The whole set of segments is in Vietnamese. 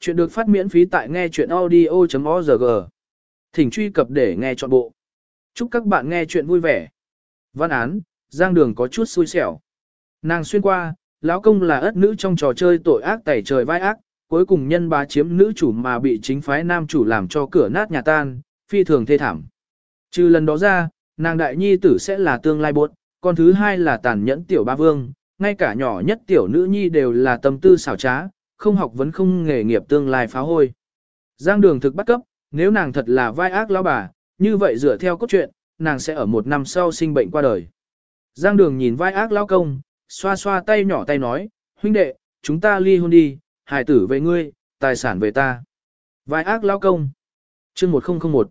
Chuyện được phát miễn phí tại nghe chuyện audio.org. Thỉnh truy cập để nghe trọn bộ. Chúc các bạn nghe chuyện vui vẻ. Văn án, Giang Đường có chút xui xẻo. Nàng xuyên qua, lão công là ất nữ trong trò chơi tội ác tẩy trời vai ác, cuối cùng nhân bá chiếm nữ chủ mà bị chính phái nam chủ làm cho cửa nát nhà tan, phi thường thê thảm. Trừ lần đó ra, nàng đại nhi tử sẽ là tương lai bột, con thứ hai là tàn nhẫn tiểu ba vương, ngay cả nhỏ nhất tiểu nữ nhi đều là tâm tư xảo trá, không học vấn không nghề nghiệp tương lai phá hôi. Giang đường thực bắt cấp, nếu nàng thật là vai ác lão bà, như vậy dựa theo cốt truyện, nàng sẽ ở một năm sau sinh bệnh qua đời. Giang đường nhìn vai ác lão công, xoa xoa tay nhỏ tay nói, huynh đệ, chúng ta ly hôn đi, hài tử về ngươi, tài sản về ta. Vai ác lão công. Chương 1001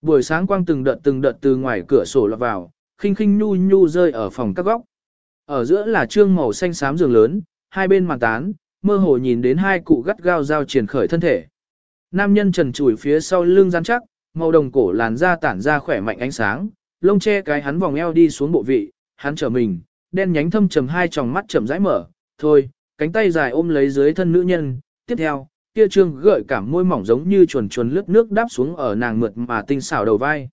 Buổi sáng quang từng đợt từng đợt từ ngoài cửa sổ lọt vào, khinh khinh nhu nhu rơi ở phòng các góc. Ở giữa là trương màu xanh xám giường lớn, hai bên màn tán, mơ hồ nhìn đến hai cụ gắt gao giao triển khởi thân thể. Nam nhân trần trụi phía sau lưng rắn chắc, màu đồng cổ làn da tản ra khỏe mạnh ánh sáng, lông che cái hắn vòng eo đi xuống bộ vị, hắn trở mình, đen nhánh thâm trầm hai tròng mắt chậm rãi mở, thôi, cánh tay dài ôm lấy dưới thân nữ nhân, tiếp theo, kia trương gợi cảm môi mỏng giống như chuồn chuồn lướt nước đáp xuống ở nàng mượt mà tinh xảo đầu vai.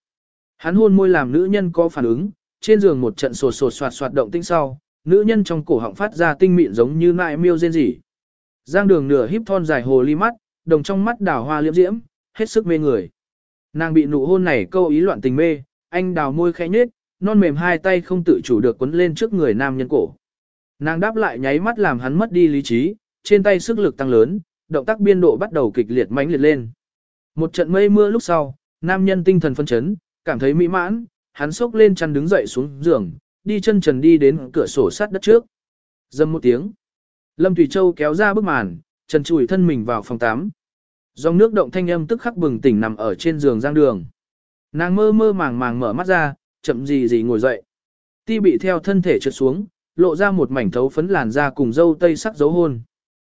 Hắn hôn môi làm nữ nhân có phản ứng, trên giường một trận sột sột soạt soạt động tinh sau, nữ nhân trong cổ họng phát ra tinh mịn giống như nại miêu rên rỉ. Giang đường nửa híp thon dài hồ ly mắt, đồng trong mắt đào hoa liễm diễm, hết sức mê người. Nàng bị nụ hôn này câu ý loạn tình mê, anh đào môi khẽ nhếch, non mềm hai tay không tự chủ được quấn lên trước người nam nhân cổ. Nàng đáp lại nháy mắt làm hắn mất đi lý trí, trên tay sức lực tăng lớn, động tác biên độ bắt đầu kịch liệt mãnh liệt lên. Một trận mây mưa lúc sau, nam nhân tinh thần phân chấn, cảm thấy mỹ mãn, hắn sốc lên chăn đứng dậy xuống giường, đi chân trần đi đến cửa sổ sát đất trước. Dâm một tiếng. Lâm Thủy Châu kéo ra bức màn, trần chùi thân mình vào phòng 8. Dòng nước động thanh âm tức khắc bừng tỉnh nằm ở trên giường giang đường. Nàng mơ mơ màng màng mở mắt ra, chậm gì gì ngồi dậy. Ti bị theo thân thể trượt xuống, lộ ra một mảnh thấu phấn làn da cùng dâu tây sắc dấu hôn.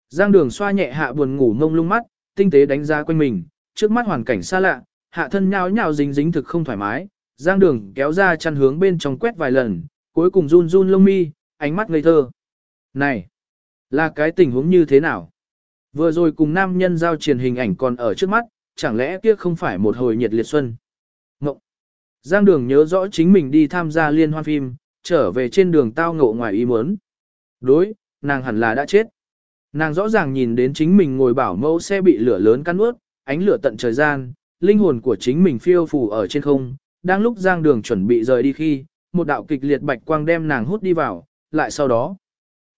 Giang đường xoa nhẹ hạ buồn ngủ mông lung mắt, tinh tế đánh giá quanh mình, trước mắt hoàn cảnh xa lạ, hạ thân nhào nhào dính dính thực không thoải mái. Giang đường kéo ra chăn hướng bên trong quét vài lần, cuối cùng run run lông mi, ánh mắt ngây thơ. Này! Là cái tình huống như thế nào? Vừa rồi cùng nam nhân giao truyền hình ảnh còn ở trước mắt, chẳng lẽ kia không phải một hồi nhiệt liệt xuân? Ngộng! Giang đường nhớ rõ chính mình đi tham gia liên hoan phim, trở về trên đường tao ngộ ngoài ý muốn. Đối, nàng hẳn là đã chết. Nàng rõ ràng nhìn đến chính mình ngồi bảo mẫu xe bị lửa lớn cắn ướt, ánh lửa tận trời gian, linh hồn của chính mình phiêu phù ở trên không. Đang lúc giang đường chuẩn bị rời đi khi, một đạo kịch liệt bạch quang đem nàng hút đi vào, lại sau đó.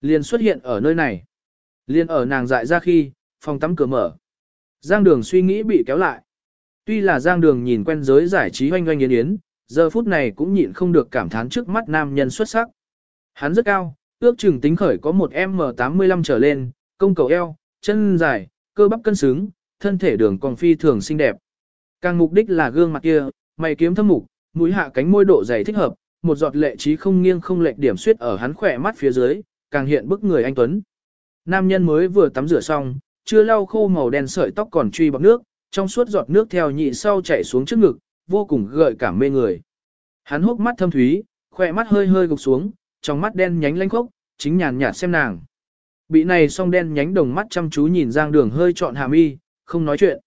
Liền xuất hiện ở nơi này. Liền ở nàng dại ra khi, phòng tắm cửa mở. Giang đường suy nghĩ bị kéo lại. Tuy là giang đường nhìn quen giới giải trí hoanh hoanh yến yến, giờ phút này cũng nhịn không được cảm thán trước mắt nam nhân xuất sắc. Hắn rất cao, ước chừng tính khởi có một M85 trở lên, công cầu eo, chân dài, cơ bắp cân xứng, thân thể đường còn phi thường xinh đẹp. Càng mục đích là gương mặt kia, mày kiếm thâm mục, mũi hạ cánh môi độ dày thích hợp, một giọt lệ trí không nghiêng không lệch điểm suyết ở hắn khỏe mắt phía dưới, càng hiện bức người anh Tuấn. Nam nhân mới vừa tắm rửa xong, chưa lau khô màu đen sợi tóc còn truy bọc nước, trong suốt giọt nước theo nhị sau chảy xuống trước ngực, vô cùng gợi cảm mê người. Hắn hốc mắt thâm thúy, khỏe mắt hơi hơi gục xuống, trong mắt đen nhánh lanh khốc, chính nhàn nhạt xem nàng. Bị này song đen nhánh đồng mắt chăm chú nhìn Giang Đường hơi trọn hàm y, không nói chuyện.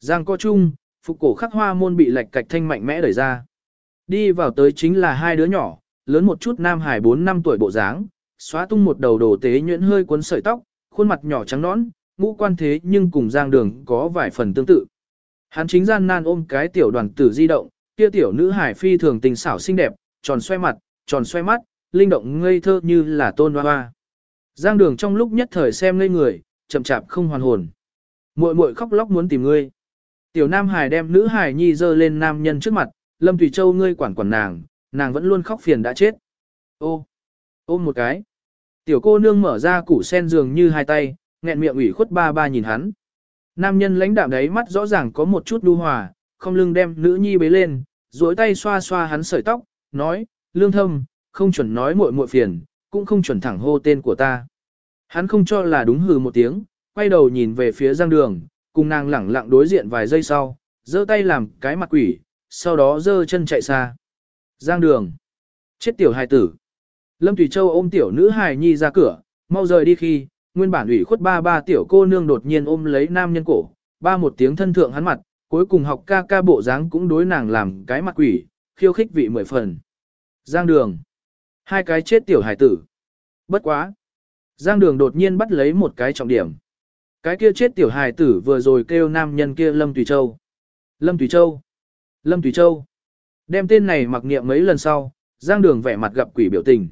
Giang co chung, phục cổ khắc hoa môn bị lệch cạch thanh mạnh mẽ đẩy ra. Đi vào tới chính là hai đứa nhỏ, lớn một chút nam hải 4 năm tuổi bộ dáng, xóa tung một đầu đồ tế nhuyễn hơi cuốn sợi tóc, khuôn mặt nhỏ trắng nõn, ngũ quan thế nhưng cùng Giang Đường có vài phần tương tự. Hắn chính gian nan ôm cái tiểu đoàn tử di động, kia tiểu nữ hải phi thường tình xảo xinh đẹp, tròn xoay mặt, tròn xoay mắt, linh động ngây thơ như là tôn hoa hoa. Giang Đường trong lúc nhất thời xem ngây người, chậm chạp không hoàn hồn. Muội muội khóc lóc muốn tìm ngươi. Tiểu Nam Hải đem nữ Hải nhi dơ lên nam nhân trước mặt, Lâm Thủy Châu ngươi quản quản nàng, nàng vẫn luôn khóc phiền đã chết. Ô, ôm một cái. Tiểu cô nương mở ra củ sen giường như hai tay, nghẹn miệng ủy khuất ba ba nhìn hắn. Nam nhân lãnh đạm đấy mắt rõ ràng có một chút lưu hòa, không lưng đem nữ nhi bế lên, duỗi tay xoa xoa hắn sợi tóc, nói, lương thâm, không chuẩn nói muội muội phiền, cũng không chuẩn thẳng hô tên của ta. Hắn không cho là đúng hừ một tiếng, quay đầu nhìn về phía giang đường, cùng nàng lẳng lặng đối diện vài giây sau, giơ tay làm cái mặt quỷ, sau đó giơ chân chạy xa. Giang đường. Chết tiểu hài tử. Lâm Thủy Châu ôm tiểu nữ hài nhi ra cửa, mau rời đi khi, nguyên bản ủy khuất ba ba tiểu cô nương đột nhiên ôm lấy nam nhân cổ, ba một tiếng thân thượng hắn mặt, cuối cùng học ca ca bộ dáng cũng đối nàng làm cái mặt quỷ, khiêu khích vị mười phần. Giang đường. Hai cái chết tiểu hải tử. Bất quá. Giang đường đột nhiên bắt lấy một cái trọng điểm. Cái kia chết tiểu hải tử vừa rồi kêu nam nhân kia Lâm Tùy Châu. Lâm Tùy Châu. Lâm Tùy Châu. Đem tên này mặc niệm mấy lần sau, Giang đường vẻ mặt gặp quỷ biểu tình.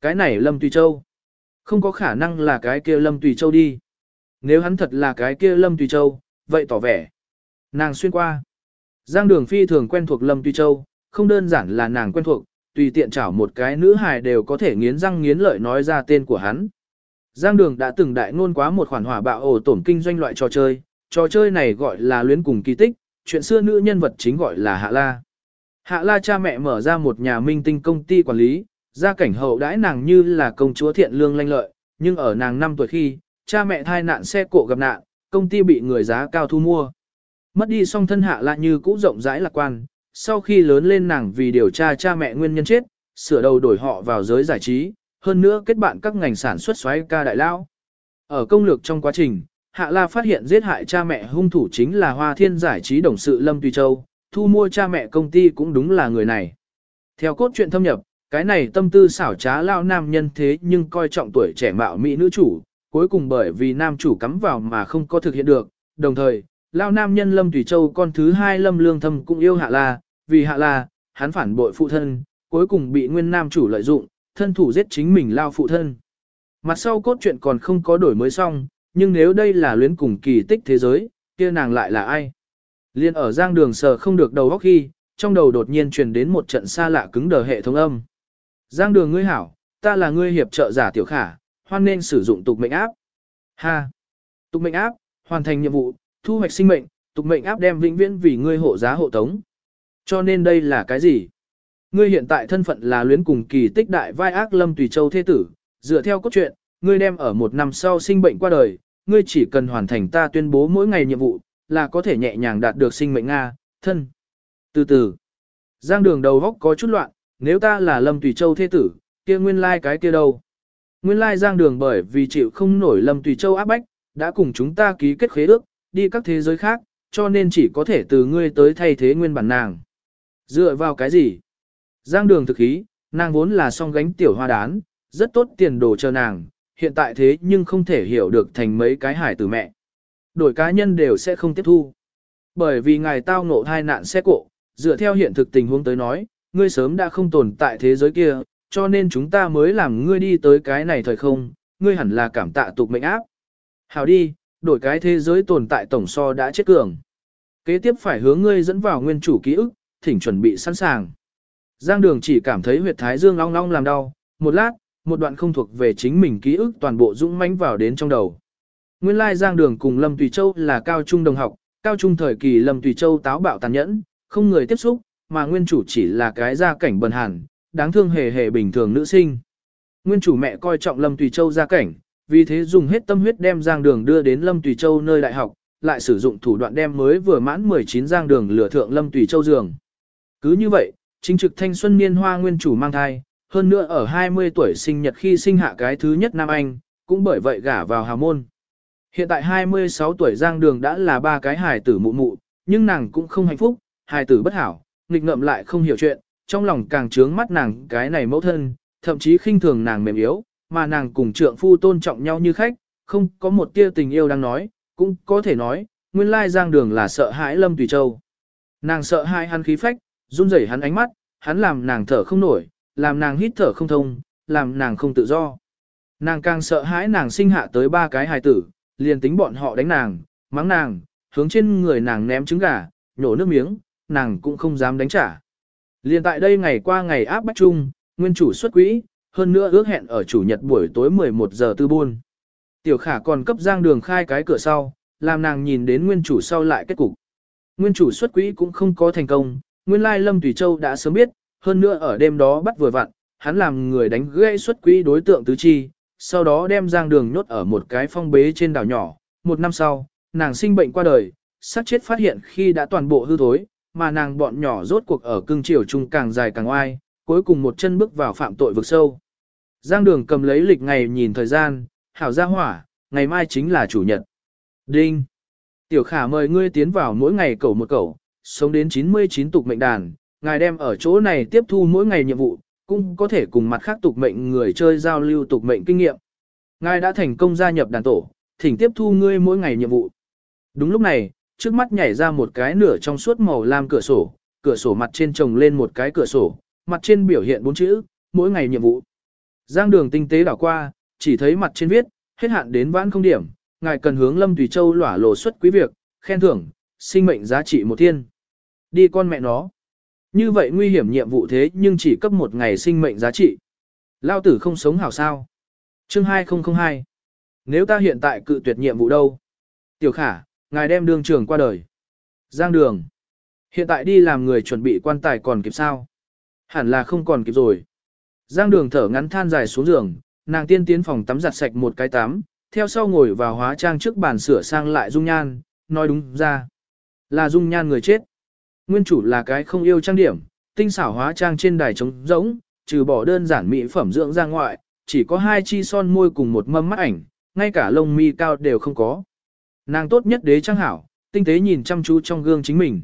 Cái này Lâm Tùy Châu. Không có khả năng là cái kia Lâm Tùy Châu đi. Nếu hắn thật là cái kia Lâm Tùy Châu, vậy tỏ vẻ. Nàng xuyên qua. Giang đường phi thường quen thuộc Lâm Tùy Châu, không đơn giản là nàng quen thuộc, tùy tiện chảo một cái nữ hài đều có thể nghiến răng nghiến lợi nói ra tên của hắn. Giang đường đã từng đại ngôn quá một khoản hỏa bạo ổ tổn kinh doanh loại trò chơi, trò chơi này gọi là luyến cùng kỳ tích, chuyện xưa nữ nhân vật chính gọi là Hạ La. Hạ La cha mẹ mở ra một nhà minh tinh công ty quản lý, gia cảnh hậu đãi nàng như là công chúa thiện lương lanh lợi, nhưng ở nàng 5 tuổi khi, cha mẹ thai nạn xe cộ gặp nạn, công ty bị người giá cao thu mua. Mất đi song thân Hạ lại như cũ rộng rãi lạc quan, sau khi lớn lên nàng vì điều tra cha mẹ nguyên nhân chết, sửa đầu đổi họ vào giới giải trí, hơn nữa kết bạn các ngành sản xuất xoáy ca đại lao. Ở công lược trong quá trình, Hạ La phát hiện giết hại cha mẹ hung thủ chính là Hoa Thiên giải trí đồng sự Lâm Tùy Châu, thu mua cha mẹ công ty cũng đúng là người này. Theo cốt truyện thâm nhập, cái này tâm tư xảo trá lao nam nhân thế nhưng coi trọng tuổi trẻ mạo mỹ nữ chủ, cuối cùng bởi vì nam chủ cắm vào mà không có thực hiện được, đồng thời, lao nam nhân Lâm Tùy Châu con thứ hai Lâm Lương Thâm cũng yêu Hạ La, vì Hạ La, hắn phản bội phụ thân, cuối cùng bị nguyên nam chủ lợi dụng, thân thủ giết chính mình lao phụ thân. Mặt sau cốt truyện còn không có đổi mới xong, nhưng nếu đây là luyến cùng kỳ tích thế giới, kia nàng lại là ai? Liên ở giang đường sờ không được đầu óc khi, trong đầu đột nhiên truyền đến một trận xa lạ cứng đờ hệ thống âm. Giang đường ngươi hảo, ta là ngươi hiệp trợ giả tiểu khả, hoan nên sử dụng tục mệnh áp. Ha! Tục mệnh áp, hoàn thành nhiệm vụ, thu hoạch sinh mệnh, tục mệnh áp đem vĩnh viễn vì ngươi hộ giá hộ tống. Cho nên đây là cái gì? Ngươi hiện tại thân phận là luyến cùng kỳ tích đại vai ác lâm tùy châu thế tử, dựa theo cốt truyện, ngươi đem ở một năm sau sinh bệnh qua đời, ngươi chỉ cần hoàn thành ta tuyên bố mỗi ngày nhiệm vụ, là có thể nhẹ nhàng đạt được sinh mệnh Nga, thân. Từ từ, giang đường đầu góc có chút loạn, nếu ta là lâm tùy châu thế tử, kia nguyên lai like cái kia đâu. Nguyên lai like giang đường bởi vì chịu không nổi lâm tùy châu áp bách, đã cùng chúng ta ký kết khế ước, đi các thế giới khác, cho nên chỉ có thể từ ngươi tới thay thế nguyên bản nàng. Dựa vào cái gì? Giang đường thực ý nàng vốn là song gánh tiểu hoa đán, rất tốt tiền đồ cho nàng, hiện tại thế nhưng không thể hiểu được thành mấy cái hải tử mẹ. Đổi cá nhân đều sẽ không tiếp thu. Bởi vì ngài tao ngộ thai nạn xe cộ, dựa theo hiện thực tình huống tới nói, ngươi sớm đã không tồn tại thế giới kia, cho nên chúng ta mới làm ngươi đi tới cái này thời không, ngươi hẳn là cảm tạ tục mệnh áp. Hào đi, đổi cái thế giới tồn tại tổng so đã chết cường. Kế tiếp phải hướng ngươi dẫn vào nguyên chủ ký ức, thỉnh chuẩn bị sẵn sàng. Giang đường chỉ cảm thấy huyệt thái dương long long làm đau, một lát, một đoạn không thuộc về chính mình ký ức toàn bộ dũng mãnh vào đến trong đầu. Nguyên lai Giang đường cùng Lâm Tùy Châu là cao trung đồng học, cao trung thời kỳ Lâm Tùy Châu táo bạo tàn nhẫn, không người tiếp xúc, mà nguyên chủ chỉ là cái gia cảnh bần hàn, đáng thương hề hề bình thường nữ sinh. Nguyên chủ mẹ coi trọng Lâm Tùy Châu gia cảnh, vì thế dùng hết tâm huyết đem Giang Đường đưa đến Lâm Tùy Châu nơi đại học, lại sử dụng thủ đoạn đem mới vừa mãn 19 Giang Đường lừa thượng Lâm Tùy Châu giường. Cứ như vậy, chính trực thanh xuân niên hoa nguyên chủ mang thai, hơn nữa ở 20 tuổi sinh nhật khi sinh hạ cái thứ nhất Nam Anh, cũng bởi vậy gả vào hào môn. Hiện tại 26 tuổi Giang Đường đã là ba cái hài tử mụ mụ, nhưng nàng cũng không hạnh phúc, hài tử bất hảo, nghịch ngợm lại không hiểu chuyện, trong lòng càng trướng mắt nàng cái này mẫu thân, thậm chí khinh thường nàng mềm yếu, mà nàng cùng trượng phu tôn trọng nhau như khách, không có một tia tình yêu đang nói, cũng có thể nói, nguyên lai Giang Đường là sợ hãi Lâm Tùy Châu. Nàng sợ hãi hắn khí phách, run rẩy hắn ánh mắt, hắn làm nàng thở không nổi, làm nàng hít thở không thông, làm nàng không tự do. Nàng càng sợ hãi nàng sinh hạ tới ba cái hài tử, liền tính bọn họ đánh nàng, mắng nàng, hướng trên người nàng ném trứng gà, nhổ nước miếng, nàng cũng không dám đánh trả. Liền tại đây ngày qua ngày áp bách chung, nguyên chủ xuất quỹ, hơn nữa ước hẹn ở chủ nhật buổi tối 11 giờ tư buôn. Tiểu khả còn cấp giang đường khai cái cửa sau, làm nàng nhìn đến nguyên chủ sau lại kết cục. Nguyên chủ xuất quỹ cũng không có thành công, nguyên lai Lâm Tùy Châu đã sớm biết, hơn nữa ở đêm đó bắt vừa vặn, hắn làm người đánh gãy xuất quỹ đối tượng tứ chi, sau đó đem giang đường nhốt ở một cái phong bế trên đảo nhỏ. Một năm sau, nàng sinh bệnh qua đời, xác chết phát hiện khi đã toàn bộ hư thối, mà nàng bọn nhỏ rốt cuộc ở cương triều trung càng dài càng oai, cuối cùng một chân bước vào phạm tội vực sâu. Giang đường cầm lấy lịch ngày nhìn thời gian, hảo gia hỏa, ngày mai chính là chủ nhật. Đinh. Tiểu khả mời ngươi tiến vào mỗi ngày cầu một cầu, sống đến 99 tục mệnh đàn, ngài đem ở chỗ này tiếp thu mỗi ngày nhiệm vụ, cũng có thể cùng mặt khác tục mệnh người chơi giao lưu tục mệnh kinh nghiệm. Ngài đã thành công gia nhập đàn tổ, thỉnh tiếp thu ngươi mỗi ngày nhiệm vụ. Đúng lúc này, trước mắt nhảy ra một cái nửa trong suốt màu lam cửa sổ, cửa sổ mặt trên trồng lên một cái cửa sổ, mặt trên biểu hiện bốn chữ, mỗi ngày nhiệm vụ. Giang đường tinh tế đảo qua, chỉ thấy mặt trên viết, hết hạn đến vãn không điểm, ngài cần hướng Lâm Tùy Châu lỏa lộ xuất quý việc, khen thưởng, sinh mệnh giá trị một thiên. Đi con mẹ nó. Như vậy nguy hiểm nhiệm vụ thế nhưng chỉ cấp một ngày sinh mệnh giá trị. Lao tử không sống hảo sao. Chương 2002. Nếu ta hiện tại cự tuyệt nhiệm vụ đâu? Tiểu khả, ngài đem đường trường qua đời. Giang đường. Hiện tại đi làm người chuẩn bị quan tài còn kịp sao? Hẳn là không còn kịp rồi. Giang đường thở ngắn than dài xuống giường, nàng tiên tiến phòng tắm giặt sạch một cái tắm, theo sau ngồi vào hóa trang trước bàn sửa sang lại dung nhan, nói đúng ra. Là dung nhan người chết. Nguyên chủ là cái không yêu trang điểm, tinh xảo hóa trang trên đài trống rỗng, trừ bỏ đơn giản mỹ phẩm dưỡng ra ngoại, chỉ có hai chi son môi cùng một mâm mắt ảnh, ngay cả lông mi cao đều không có. Nàng tốt nhất đế trang hảo, tinh tế nhìn chăm chú trong gương chính mình.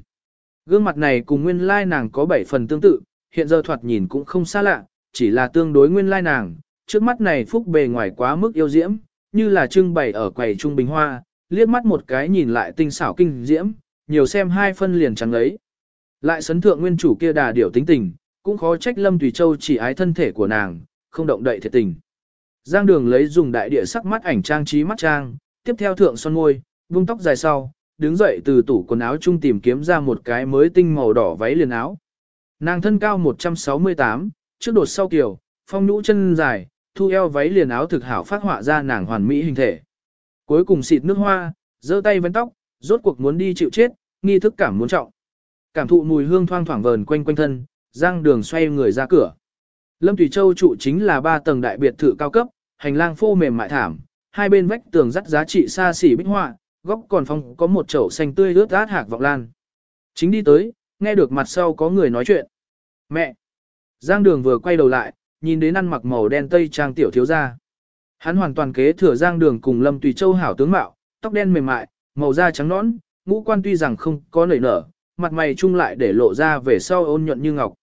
Gương mặt này cùng nguyên lai nàng có bảy phần tương tự, hiện giờ thoạt nhìn cũng không xa lạ, chỉ là tương đối nguyên lai nàng, trước mắt này phúc bề ngoài quá mức yêu diễm, như là trưng bày ở quầy trung bình hoa, liếc mắt một cái nhìn lại tinh xảo kinh diễm, nhiều xem hai phân liền chẳng ấy. Lại sấn thượng nguyên chủ kia đà điểu tính tình, cũng khó trách Lâm Tùy Châu chỉ ái thân thể của nàng, không động đậy thiệt tình. Giang đường lấy dùng đại địa sắc mắt ảnh trang trí mắt trang, tiếp theo thượng son môi, vung tóc dài sau, đứng dậy từ tủ quần áo chung tìm kiếm ra một cái mới tinh màu đỏ váy liền áo. Nàng thân cao 168, trước đột sau kiểu, phong nhũ chân dài, thu eo váy liền áo thực hảo phát họa ra nàng hoàn mỹ hình thể. Cuối cùng xịt nước hoa, giơ tay vấn tóc, rốt cuộc muốn đi chịu chết, nghi thức cảm muốn trọng. Cảm thụ mùi hương thoang thoảng vờn quanh quanh thân, Giang Đường xoay người ra cửa. Lâm Thủy Châu trụ chính là ba tầng đại biệt thự cao cấp, hành lang phô mềm mại thảm, hai bên vách tường dắt giá trị xa xỉ bích họa, góc còn phong có một chậu xanh tươi ướt át hạc vọng lan. Chính đi tới, nghe được mặt sau có người nói chuyện. Mẹ! Giang Đường vừa quay đầu lại, nhìn đến ăn mặc màu đen tây trang tiểu thiếu gia. Hắn hoàn toàn kế thừa Giang Đường cùng Lâm Tùy Châu hảo tướng mạo, tóc đen mềm mại, màu da trắng nõn, ngũ quan tuy rằng không có nảy nở, mặt mày chung lại để lộ ra về sau ôn nhuận như ngọc.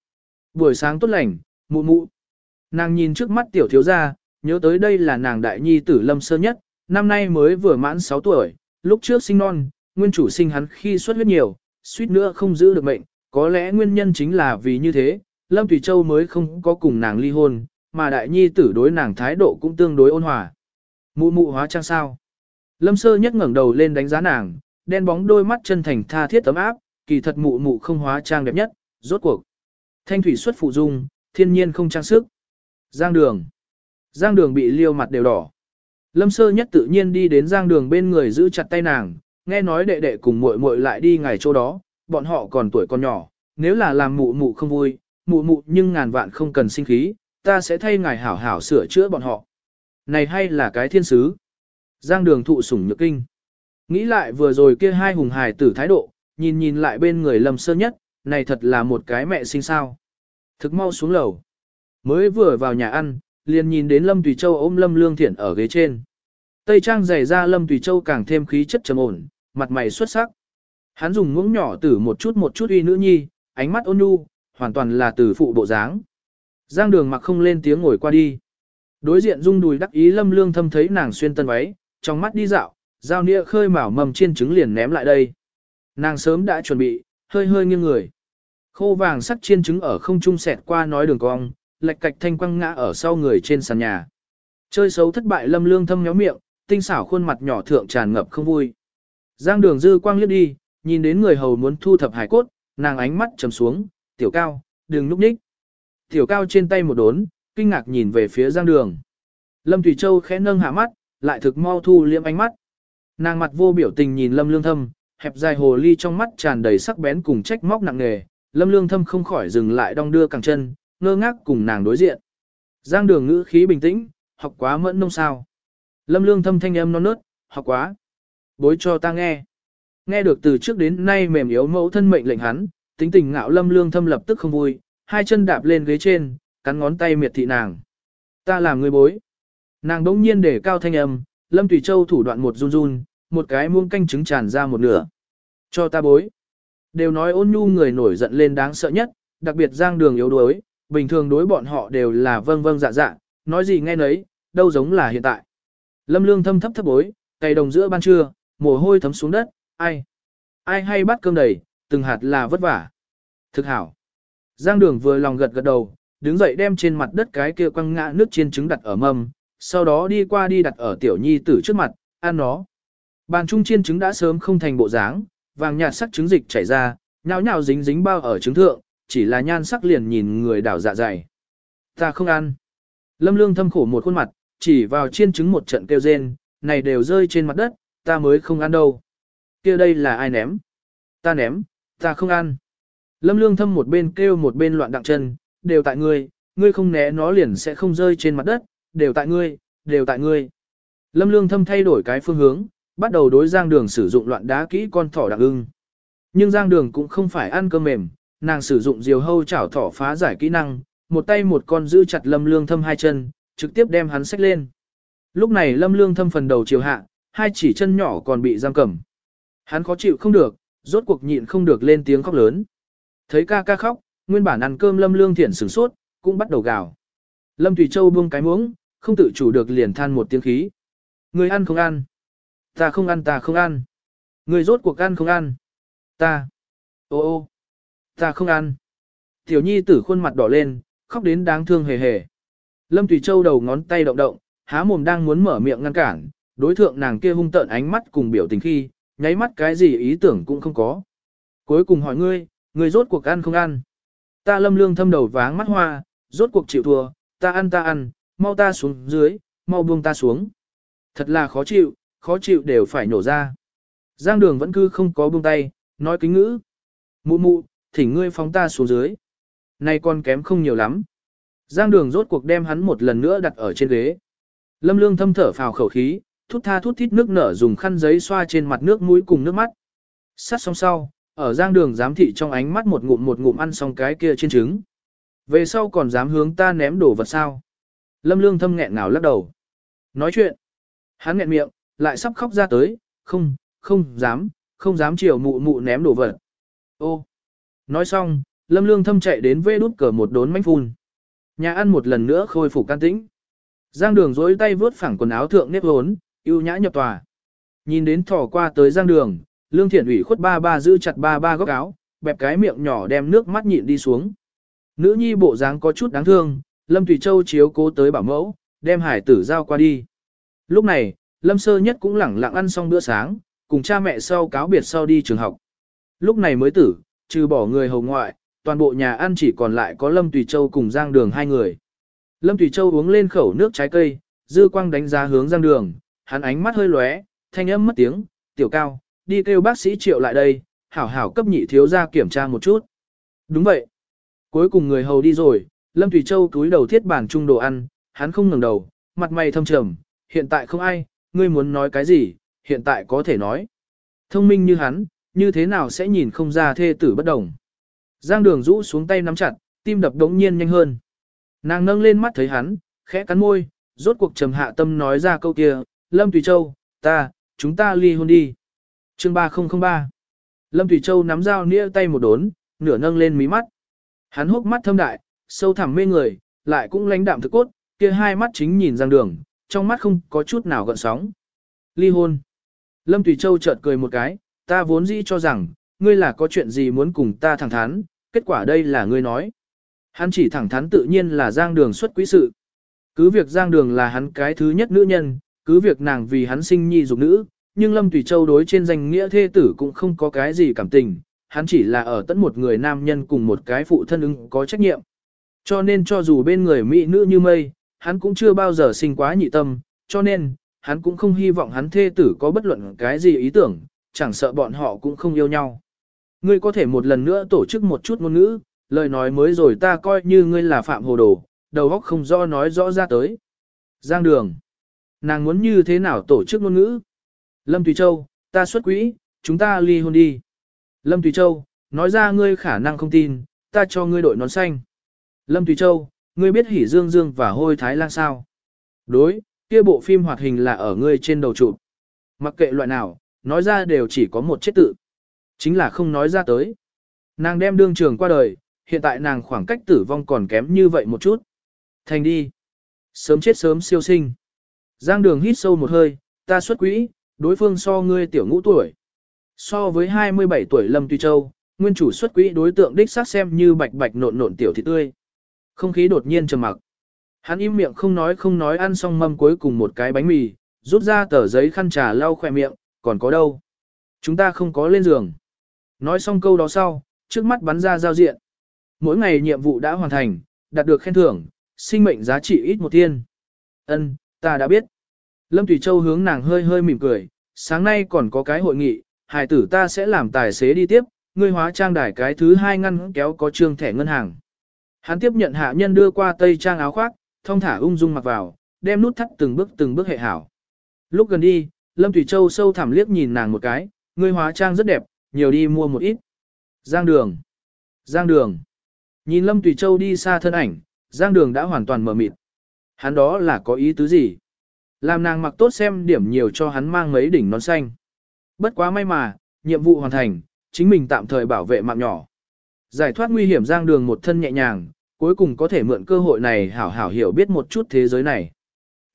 Buổi sáng tốt lành, mụ mụ. Nàng nhìn trước mắt tiểu thiếu gia, nhớ tới đây là nàng đại nhi tử lâm sơ nhất, năm nay mới vừa mãn 6 tuổi, lúc trước sinh non, nguyên chủ sinh hắn khi xuất huyết nhiều, suýt nữa không giữ được mệnh, có lẽ nguyên nhân chính là vì như thế, Lâm Thủy Châu mới không có cùng nàng ly hôn, mà đại nhi tử đối nàng thái độ cũng tương đối ôn hòa. Mụ mụ hóa trang sao? Lâm sơ nhất ngẩng đầu lên đánh giá nàng, đen bóng đôi mắt chân thành tha thiết tấm áp, kỳ thật mụ mụ không hóa trang đẹp nhất, rốt cuộc. Thanh thủy xuất phụ dung, thiên nhiên không trang sức. Giang đường. Giang đường bị liêu mặt đều đỏ. Lâm sơ nhất tự nhiên đi đến giang đường bên người giữ chặt tay nàng, nghe nói đệ đệ cùng muội muội lại đi ngày chỗ đó, bọn họ còn tuổi còn nhỏ, nếu là làm mụ mụ không vui, mụ mụ nhưng ngàn vạn không cần sinh khí, ta sẽ thay ngài hảo hảo sửa chữa bọn họ. Này hay là cái thiên sứ? Giang đường thụ sủng nhược kinh. Nghĩ lại vừa rồi kia hai hùng hài tử thái độ, nhìn nhìn lại bên người lâm sơ nhất, này thật là một cái mẹ sinh sao. Thực mau xuống lầu. Mới vừa vào nhà ăn, liền nhìn đến Lâm Tùy Châu ôm Lâm Lương Thiển ở ghế trên. Tây trang dày ra Lâm Tùy Châu càng thêm khí chất trầm ổn, mặt mày xuất sắc. Hắn dùng muỗng nhỏ tử một chút một chút uy nữ nhi, ánh mắt ôn nhu, hoàn toàn là từ phụ bộ dáng. Giang đường mặc không lên tiếng ngồi qua đi. Đối diện dung đùi đắc ý Lâm Lương thâm thấy nàng xuyên tân váy, trong mắt đi dạo, dao nĩa khơi mào mầm chiên trứng liền ném lại đây. Nàng sớm đã chuẩn bị, hơi hơi nghiêng người. Khô vàng sắc chiên trứng ở không trung sẹt qua nói đường cong, lệch cạch thanh quăng ngã ở sau người trên sàn nhà. Chơi xấu thất bại lâm lương thâm méo miệng, tinh xảo khuôn mặt nhỏ thượng tràn ngập không vui. Giang đường dư quang liếc đi, nhìn đến người hầu muốn thu thập hải cốt, nàng ánh mắt trầm xuống, tiểu cao, đừng núp ních. Tiểu cao trên tay một đốn, kinh ngạc nhìn về phía giang đường. Lâm Thủy Châu khẽ nâng hạ mắt, lại thực mau thu liễm ánh mắt. Nàng mặt vô biểu tình nhìn lâm lương thâm, hẹp dài hồ ly trong mắt tràn đầy sắc bén cùng trách móc nặng nề, lâm lương thâm không khỏi dừng lại đong đưa càng chân, ngơ ngác cùng nàng đối diện. Giang đường ngữ khí bình tĩnh, học quá mẫn nông sao. Lâm lương thâm thanh âm non nớt, học quá. Bối cho ta nghe. Nghe được từ trước đến nay mềm yếu mẫu thân mệnh lệnh hắn, tính tình ngạo lâm lương thâm lập tức không vui, hai chân đạp lên ghế trên, cắn ngón tay miệt thị nàng. Ta làm người bối. Nàng đống nhiên để cao thanh âm, Lâm Tùy Châu thủ đoạn một run run, một cái muông canh trứng tràn ra một nửa. Cho ta bối. Đều nói ôn nhu người nổi giận lên đáng sợ nhất, đặc biệt giang đường yếu đuối, bình thường đối bọn họ đều là vâng vâng dạ dạ, nói gì nghe nấy, đâu giống là hiện tại. Lâm lương thâm thấp thấp bối, cày đồng giữa ban trưa, mồ hôi thấm xuống đất, ai? Ai hay bắt cơm đầy, từng hạt là vất vả. Thực hảo. Giang đường vừa lòng gật gật đầu, đứng dậy đem trên mặt đất cái kia quăng ngã nước chiên trứng đặt ở mâm, sau đó đi qua đi đặt ở tiểu nhi tử trước mặt, ăn nó. Bàn trung chiên trứng đã sớm không thành bộ dáng, vàng nhạt sắc trứng dịch chảy ra, nhào nhào dính dính bao ở trứng thượng, chỉ là nhan sắc liền nhìn người đảo dạ dày. Ta không ăn. Lâm lương thâm khổ một khuôn mặt, chỉ vào chiên trứng một trận kêu rên, này đều rơi trên mặt đất, ta mới không ăn đâu. kia đây là ai ném? Ta ném, ta không ăn. Lâm lương thâm một bên kêu một bên loạn đặng chân, đều tại ngươi, ngươi không né nó liền sẽ không rơi trên mặt đất, đều tại ngươi, đều tại ngươi. Lâm lương thâm thay đổi cái phương hướng, bắt đầu đối giang đường sử dụng loạn đá kỹ con thỏ đặc ưng. Nhưng giang đường cũng không phải ăn cơm mềm, nàng sử dụng diều hâu chảo thỏ phá giải kỹ năng, một tay một con giữ chặt lâm lương thâm hai chân, trực tiếp đem hắn xách lên. Lúc này lâm lương thâm phần đầu chiều hạ, hai chỉ chân nhỏ còn bị giam cầm. Hắn khó chịu không được, rốt cuộc nhịn không được lên tiếng khóc lớn. Thấy ca ca khóc, nguyên bản ăn cơm lâm lương thiện sửng sốt, cũng bắt đầu gào. Lâm Thủy Châu buông cái muỗng, không tự chủ được liền than một tiếng khí. Người ăn không ăn. Ta không ăn ta không ăn. Người rốt cuộc ăn không ăn. Ta. Ô ô. Ta không ăn. Tiểu nhi tử khuôn mặt đỏ lên, khóc đến đáng thương hề hề. Lâm Tùy Châu đầu ngón tay động động, há mồm đang muốn mở miệng ngăn cản, đối thượng nàng kia hung tợn ánh mắt cùng biểu tình khi, nháy mắt cái gì ý tưởng cũng không có. Cuối cùng hỏi ngươi, ngươi rốt cuộc ăn không ăn? Ta lâm lương thâm đầu váng mắt hoa, rốt cuộc chịu thua, ta ăn ta ăn, mau ta xuống dưới, mau buông ta xuống. Thật là khó chịu, khó chịu đều phải nổ ra. Giang đường vẫn cứ không có buông tay, nói kính ngữ. Mụ mụ, thỉnh ngươi phóng ta xuống dưới. nay con kém không nhiều lắm. Giang đường rốt cuộc đem hắn một lần nữa đặt ở trên ghế. Lâm lương thâm thở phào khẩu khí, thút tha thút thít nước nở dùng khăn giấy xoa trên mặt nước mũi cùng nước mắt. Sát xong sau, ở giang đường giám thị trong ánh mắt một ngụm một ngụm ăn xong cái kia trên trứng. Về sau còn dám hướng ta ném đồ vật sao? Lâm lương thâm nghẹn ngào lắc đầu. Nói chuyện. Hắn nghẹn miệng, lại sắp khóc ra tới, không, không dám, không dám chiều mụ mụ ném đồ vật. Ô. Nói xong, lâm lương thâm chạy đến vê đút cờ một đốn mánh phun. Nhà ăn một lần nữa khôi phục can tĩnh. Giang đường dối tay vướt phẳng quần áo thượng nếp hốn, yêu nhã nhập tòa. Nhìn đến thỏ qua tới giang đường, lương thiện ủy khuất ba ba giữ chặt ba ba góc áo, bẹp cái miệng nhỏ đem nước mắt nhịn đi xuống. Nữ nhi bộ dáng có chút đáng thương, Lâm Thủy Châu chiếu cố tới bảo mẫu, đem hải tử giao qua đi. Lúc này, Lâm Sơ Nhất cũng lẳng lặng ăn xong bữa sáng, cùng cha mẹ sau cáo biệt sau đi trường học. Lúc này mới tử, trừ bỏ người hầu ngoại, toàn bộ nhà ăn chỉ còn lại có Lâm Tùy Châu cùng Giang Đường hai người. Lâm Tùy Châu uống lên khẩu nước trái cây, dư quang đánh giá hướng Giang Đường, hắn ánh mắt hơi lóe, thanh âm mất tiếng, tiểu cao, đi kêu bác sĩ triệu lại đây, hảo hảo cấp nhị thiếu gia kiểm tra một chút. Đúng vậy. Cuối cùng người hầu đi rồi, Lâm Thủy Châu túi đầu thiết bản trung đồ ăn, hắn không ngẩng đầu, mặt mày thâm trầm, hiện tại không ai, ngươi muốn nói cái gì, hiện tại có thể nói. Thông minh như hắn, như thế nào sẽ nhìn không ra thê tử bất đồng. Giang đường rũ xuống tay nắm chặt, tim đập đống nhiên nhanh hơn. Nàng nâng lên mắt thấy hắn, khẽ cắn môi, rốt cuộc trầm hạ tâm nói ra câu kia, Lâm Thủy Châu, ta, chúng ta ly hôn đi. Chương 3003 Lâm Thủy Châu nắm dao nĩa tay một đốn, nửa nâng lên mí mắt. Hắn hốc mắt thâm đại, sâu thẳm mê người, lại cũng lãnh đạm thực cốt, kia hai mắt chính nhìn Giang đường, trong mắt không có chút nào gợn sóng. Ly hôn. Lâm Thủy Châu chợt cười một cái, ta vốn dĩ cho rằng, ngươi là có chuyện gì muốn cùng ta thẳng thắn, kết quả đây là ngươi nói. Hắn chỉ thẳng thắn tự nhiên là Giang Đường xuất quý sự. Cứ việc Giang Đường là hắn cái thứ nhất nữ nhân, cứ việc nàng vì hắn sinh nhi dục nữ, nhưng Lâm Tùy Châu đối trên danh nghĩa thê tử cũng không có cái gì cảm tình, hắn chỉ là ở tận một người nam nhân cùng một cái phụ thân ứng có trách nhiệm. Cho nên cho dù bên người mỹ nữ như mây, hắn cũng chưa bao giờ sinh quá nhị tâm, cho nên, hắn cũng không hy vọng hắn thê tử có bất luận cái gì ý tưởng, chẳng sợ bọn họ cũng không yêu nhau. Ngươi có thể một lần nữa tổ chức một chút ngôn ngữ, lời nói mới rồi ta coi như ngươi là phạm hồ đồ, đầu óc không rõ nói rõ ra tới. Giang đường. Nàng muốn như thế nào tổ chức ngôn ngữ? Lâm tùy Châu, ta xuất quỹ, chúng ta ly hôn đi. Lâm tùy Châu, nói ra ngươi khả năng không tin, ta cho ngươi đội nón xanh. Lâm tùy Châu, ngươi biết hỉ dương dương và hôi thái lan sao? Đối, Kia bộ phim hoạt hình là ở ngươi trên đầu trụ. Mặc kệ loại nào, nói ra đều chỉ có một chết tự. Chính là không nói ra tới. Nàng đem đương trường qua đời, hiện tại nàng khoảng cách tử vong còn kém như vậy một chút. Thành đi. Sớm chết sớm siêu sinh. Giang đường hít sâu một hơi, ta xuất quỹ, đối phương so ngươi tiểu ngũ tuổi. So với 27 tuổi Lâm Tuy Châu, nguyên chủ xuất quỹ đối tượng đích xác xem như bạch bạch nộn nộn tiểu thị tươi. Không khí đột nhiên trầm mặc. Hắn im miệng không nói không nói ăn xong mâm cuối cùng một cái bánh mì, rút ra tờ giấy khăn trà lau khỏe miệng, còn có đâu. Chúng ta không có lên giường. Nói xong câu đó sau, trước mắt bắn ra giao diện. Mỗi ngày nhiệm vụ đã hoàn thành, đạt được khen thưởng, sinh mệnh giá trị ít một thiên. Ân, ta đã biết. Lâm Thủy Châu hướng nàng hơi hơi mỉm cười, sáng nay còn có cái hội nghị, hài tử ta sẽ làm tài xế đi tiếp, ngươi hóa trang đài cái thứ hai ngăn kéo có trương thẻ ngân hàng. Hắn tiếp nhận hạ nhân đưa qua tây trang áo khoác, thông thả ung dung mặc vào, đem nút thắt từng bước từng bước hệ hảo. Lúc gần đi, Lâm Thủy Châu sâu thẳm liếc nhìn nàng một cái, ngươi hóa trang rất đẹp, nhiều đi mua một ít. Giang đường. Giang đường. Nhìn Lâm Thủy Châu đi xa thân ảnh, Giang đường đã hoàn toàn mở mịt. Hắn đó là có ý tứ gì? Làm nàng mặc tốt xem điểm nhiều cho hắn mang mấy đỉnh nón xanh. Bất quá may mà, nhiệm vụ hoàn thành, chính mình tạm thời bảo vệ mạng nhỏ. Giải thoát nguy hiểm Giang đường một thân nhẹ nhàng, cuối cùng có thể mượn cơ hội này hảo hảo hiểu biết một chút thế giới này.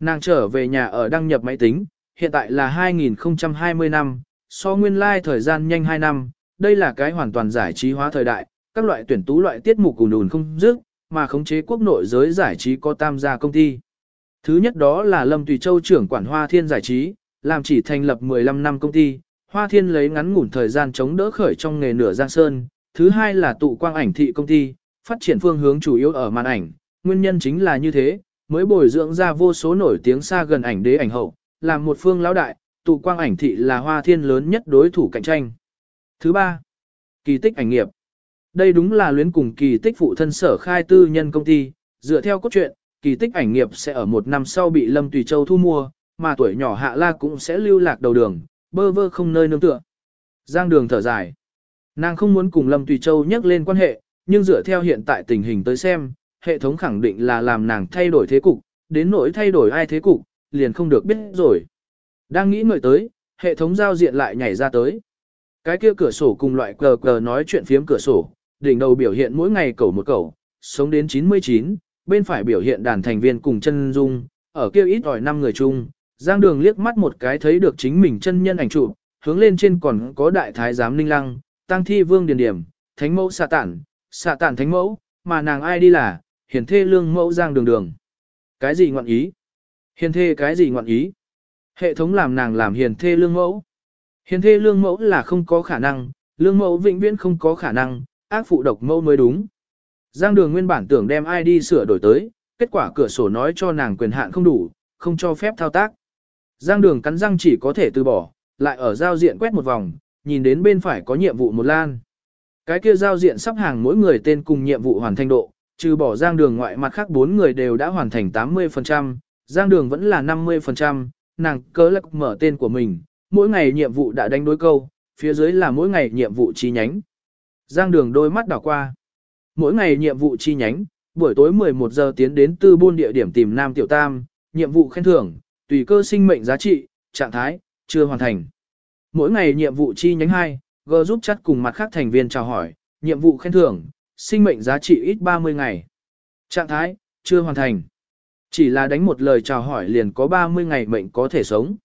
Nàng trở về nhà ở đăng nhập máy tính, hiện tại là 2020 năm, so nguyên lai like thời gian nhanh 2 năm, đây là cái hoàn toàn giải trí hóa thời đại, các loại tuyển tú loại tiết mục cùng đùn không dứt, mà khống chế quốc nội giới giải trí có tam gia công ty. Thứ nhất đó là Lâm Tùy Châu trưởng quản Hoa Thiên giải trí, làm chỉ thành lập 15 năm công ty, Hoa Thiên lấy ngắn ngủn thời gian chống đỡ khởi trong nghề nửa giang sơn. Thứ hai là tụ quang ảnh thị công ty, phát triển phương hướng chủ yếu ở màn ảnh, nguyên nhân chính là như thế, mới bồi dưỡng ra vô số nổi tiếng xa gần ảnh đế ảnh hậu, làm một phương lão đại, tụ quang ảnh thị là hoa thiên lớn nhất đối thủ cạnh tranh. Thứ ba, kỳ tích ảnh nghiệp. Đây đúng là luyến cùng kỳ tích phụ thân sở khai tư nhân công ty, dựa theo cốt truyện, kỳ tích ảnh nghiệp sẽ ở một năm sau bị Lâm Tùy Châu thu mua, mà tuổi nhỏ Hạ La cũng sẽ lưu lạc đầu đường, bơ vơ không nơi nương tựa. Giang đường thở dài. Nàng không muốn cùng Lâm Tùy Châu nhắc lên quan hệ, nhưng dựa theo hiện tại tình hình tới xem, hệ thống khẳng định là làm nàng thay đổi thế cục, đến nỗi thay đổi ai thế cục, liền không được biết rồi. Đang nghĩ ngợi tới, hệ thống giao diện lại nhảy ra tới. Cái kia cửa sổ cùng loại cờ cờ nói chuyện phiếm cửa sổ, đỉnh đầu biểu hiện mỗi ngày cầu một cầu, sống đến 99, bên phải biểu hiện đàn thành viên cùng chân dung, ở kia ít ỏi năm người chung, Giang Đường liếc mắt một cái thấy được chính mình chân nhân ảnh trụ, hướng lên trên còn có đại thái giám Ninh Lăng, Tăng Thi Vương Điền Điểm, Thánh Mẫu xà Tản, xà Tản Thánh Mẫu, mà nàng ai đi là, hiển thê lương mẫu Giang Đường Đường. Cái gì ngọn ý? Hiền thê cái gì ngọn ý? Hệ thống làm nàng làm hiền thê lương mẫu. Hiền thê lương mẫu là không có khả năng, lương mẫu vĩnh viễn không có khả năng, ác phụ độc mẫu mới đúng. Giang đường nguyên bản tưởng đem ID sửa đổi tới, kết quả cửa sổ nói cho nàng quyền hạn không đủ, không cho phép thao tác. Giang đường cắn răng chỉ có thể từ bỏ, lại ở giao diện quét một vòng, nhìn đến bên phải có nhiệm vụ một lan. Cái kia giao diện sắp hàng mỗi người tên cùng nhiệm vụ hoàn thành độ, trừ bỏ giang đường ngoại mặt khác bốn người đều đã hoàn thành 80%, giang đường vẫn là 50%, nàng cớ lạc mở tên của mình, mỗi ngày nhiệm vụ đã đánh đối câu, phía dưới là mỗi ngày nhiệm vụ chi nhánh. Giang đường đôi mắt đảo qua. Mỗi ngày nhiệm vụ chi nhánh, buổi tối 11 giờ tiến đến tư buôn địa điểm tìm Nam Tiểu Tam, nhiệm vụ khen thưởng, tùy cơ sinh mệnh giá trị, trạng thái, chưa hoàn thành. Mỗi ngày nhiệm vụ chi nhánh 2, G giúp chat cùng mặt khác thành viên chào hỏi, nhiệm vụ khen thưởng, sinh mệnh giá trị ít 30 ngày. Trạng thái, chưa hoàn thành. Chỉ là đánh một lời chào hỏi liền có 30 ngày mệnh có thể sống.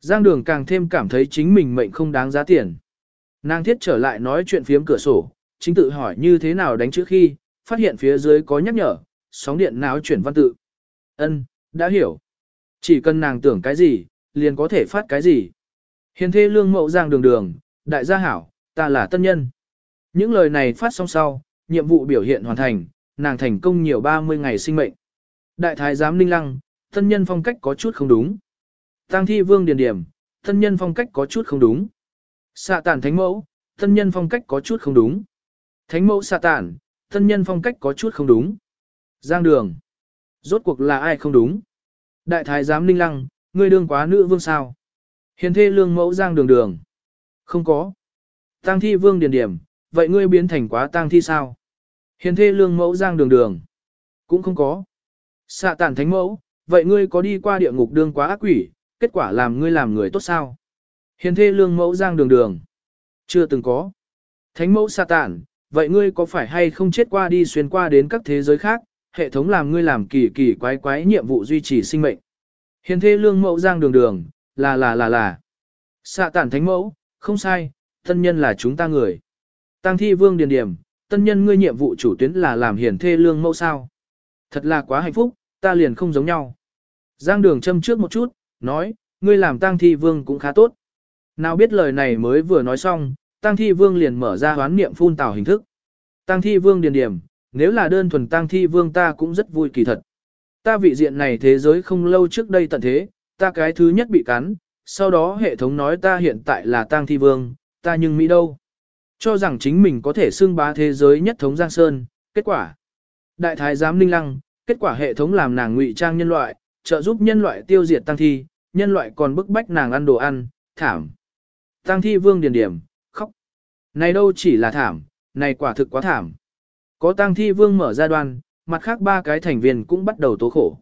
Giang đường càng thêm cảm thấy chính mình mệnh không đáng giá tiền. Nàng thiết trở lại nói chuyện phiếm cửa sổ, chính tự hỏi như thế nào đánh chữ khi, phát hiện phía dưới có nhắc nhở, sóng điện não chuyển văn tự. Ân, đã hiểu. Chỉ cần nàng tưởng cái gì, liền có thể phát cái gì. Hiền thê lương mậu giang đường đường, đại gia hảo, ta là tân nhân. Những lời này phát xong sau, nhiệm vụ biểu hiện hoàn thành, nàng thành công nhiều 30 ngày sinh mệnh. Đại thái giám ninh lăng, thân nhân phong cách có chút không đúng. Tăng thi vương điền điểm, thân nhân phong cách có chút không đúng. Xạ tản thánh mẫu, thân nhân phong cách có chút không đúng. Thánh mẫu xạ tản, thân nhân phong cách có chút không đúng. Giang đường. Rốt cuộc là ai không đúng? Đại thái giám ninh lăng, ngươi đương quá nữ vương sao? Hiền thê lương mẫu giang đường đường. Không có. Tăng thi vương điền điểm, vậy ngươi biến thành quá tăng thi sao? Hiền thê lương mẫu giang đường đường. Cũng không có. Xạ tản thánh mẫu, vậy ngươi có đi qua địa ngục đương quá ác quỷ, kết quả làm ngươi làm người tốt sao? Hiền thê lương mẫu giang đường đường. Chưa từng có. Thánh mẫu xạ tản, vậy ngươi có phải hay không chết qua đi xuyên qua đến các thế giới khác, hệ thống làm ngươi làm kỳ kỳ quái quái nhiệm vụ duy trì sinh mệnh. Hiền thê lương mẫu giang đường đường, là là là là. Xạ tản thánh mẫu, không sai, tân nhân là chúng ta người. Tăng thi vương điền điểm, tân nhân ngươi nhiệm vụ chủ tuyến là làm hiền thê lương mẫu sao. Thật là quá hạnh phúc, ta liền không giống nhau. Giang đường châm trước một chút, nói, ngươi làm tang thi vương cũng khá tốt. Nào biết lời này mới vừa nói xong, tang thi vương liền mở ra hoán niệm phun tào hình thức. Tang thi vương điền điểm, nếu là đơn thuần tang thi vương ta cũng rất vui kỳ thật. Ta vị diện này thế giới không lâu trước đây tận thế, ta cái thứ nhất bị cắn, sau đó hệ thống nói ta hiện tại là tang thi vương, ta nhưng Mỹ đâu. Cho rằng chính mình có thể xưng bá thế giới nhất thống Giang Sơn, kết quả. Đại thái giám ninh lăng, kết quả hệ thống làm nàng ngụy trang nhân loại, trợ giúp nhân loại tiêu diệt tăng thi, nhân loại còn bức bách nàng ăn đồ ăn, thảm. Tăng thi vương điền điểm, khóc. Này đâu chỉ là thảm, này quả thực quá thảm. Có tăng thi vương mở ra đoan, mặt khác ba cái thành viên cũng bắt đầu tố khổ.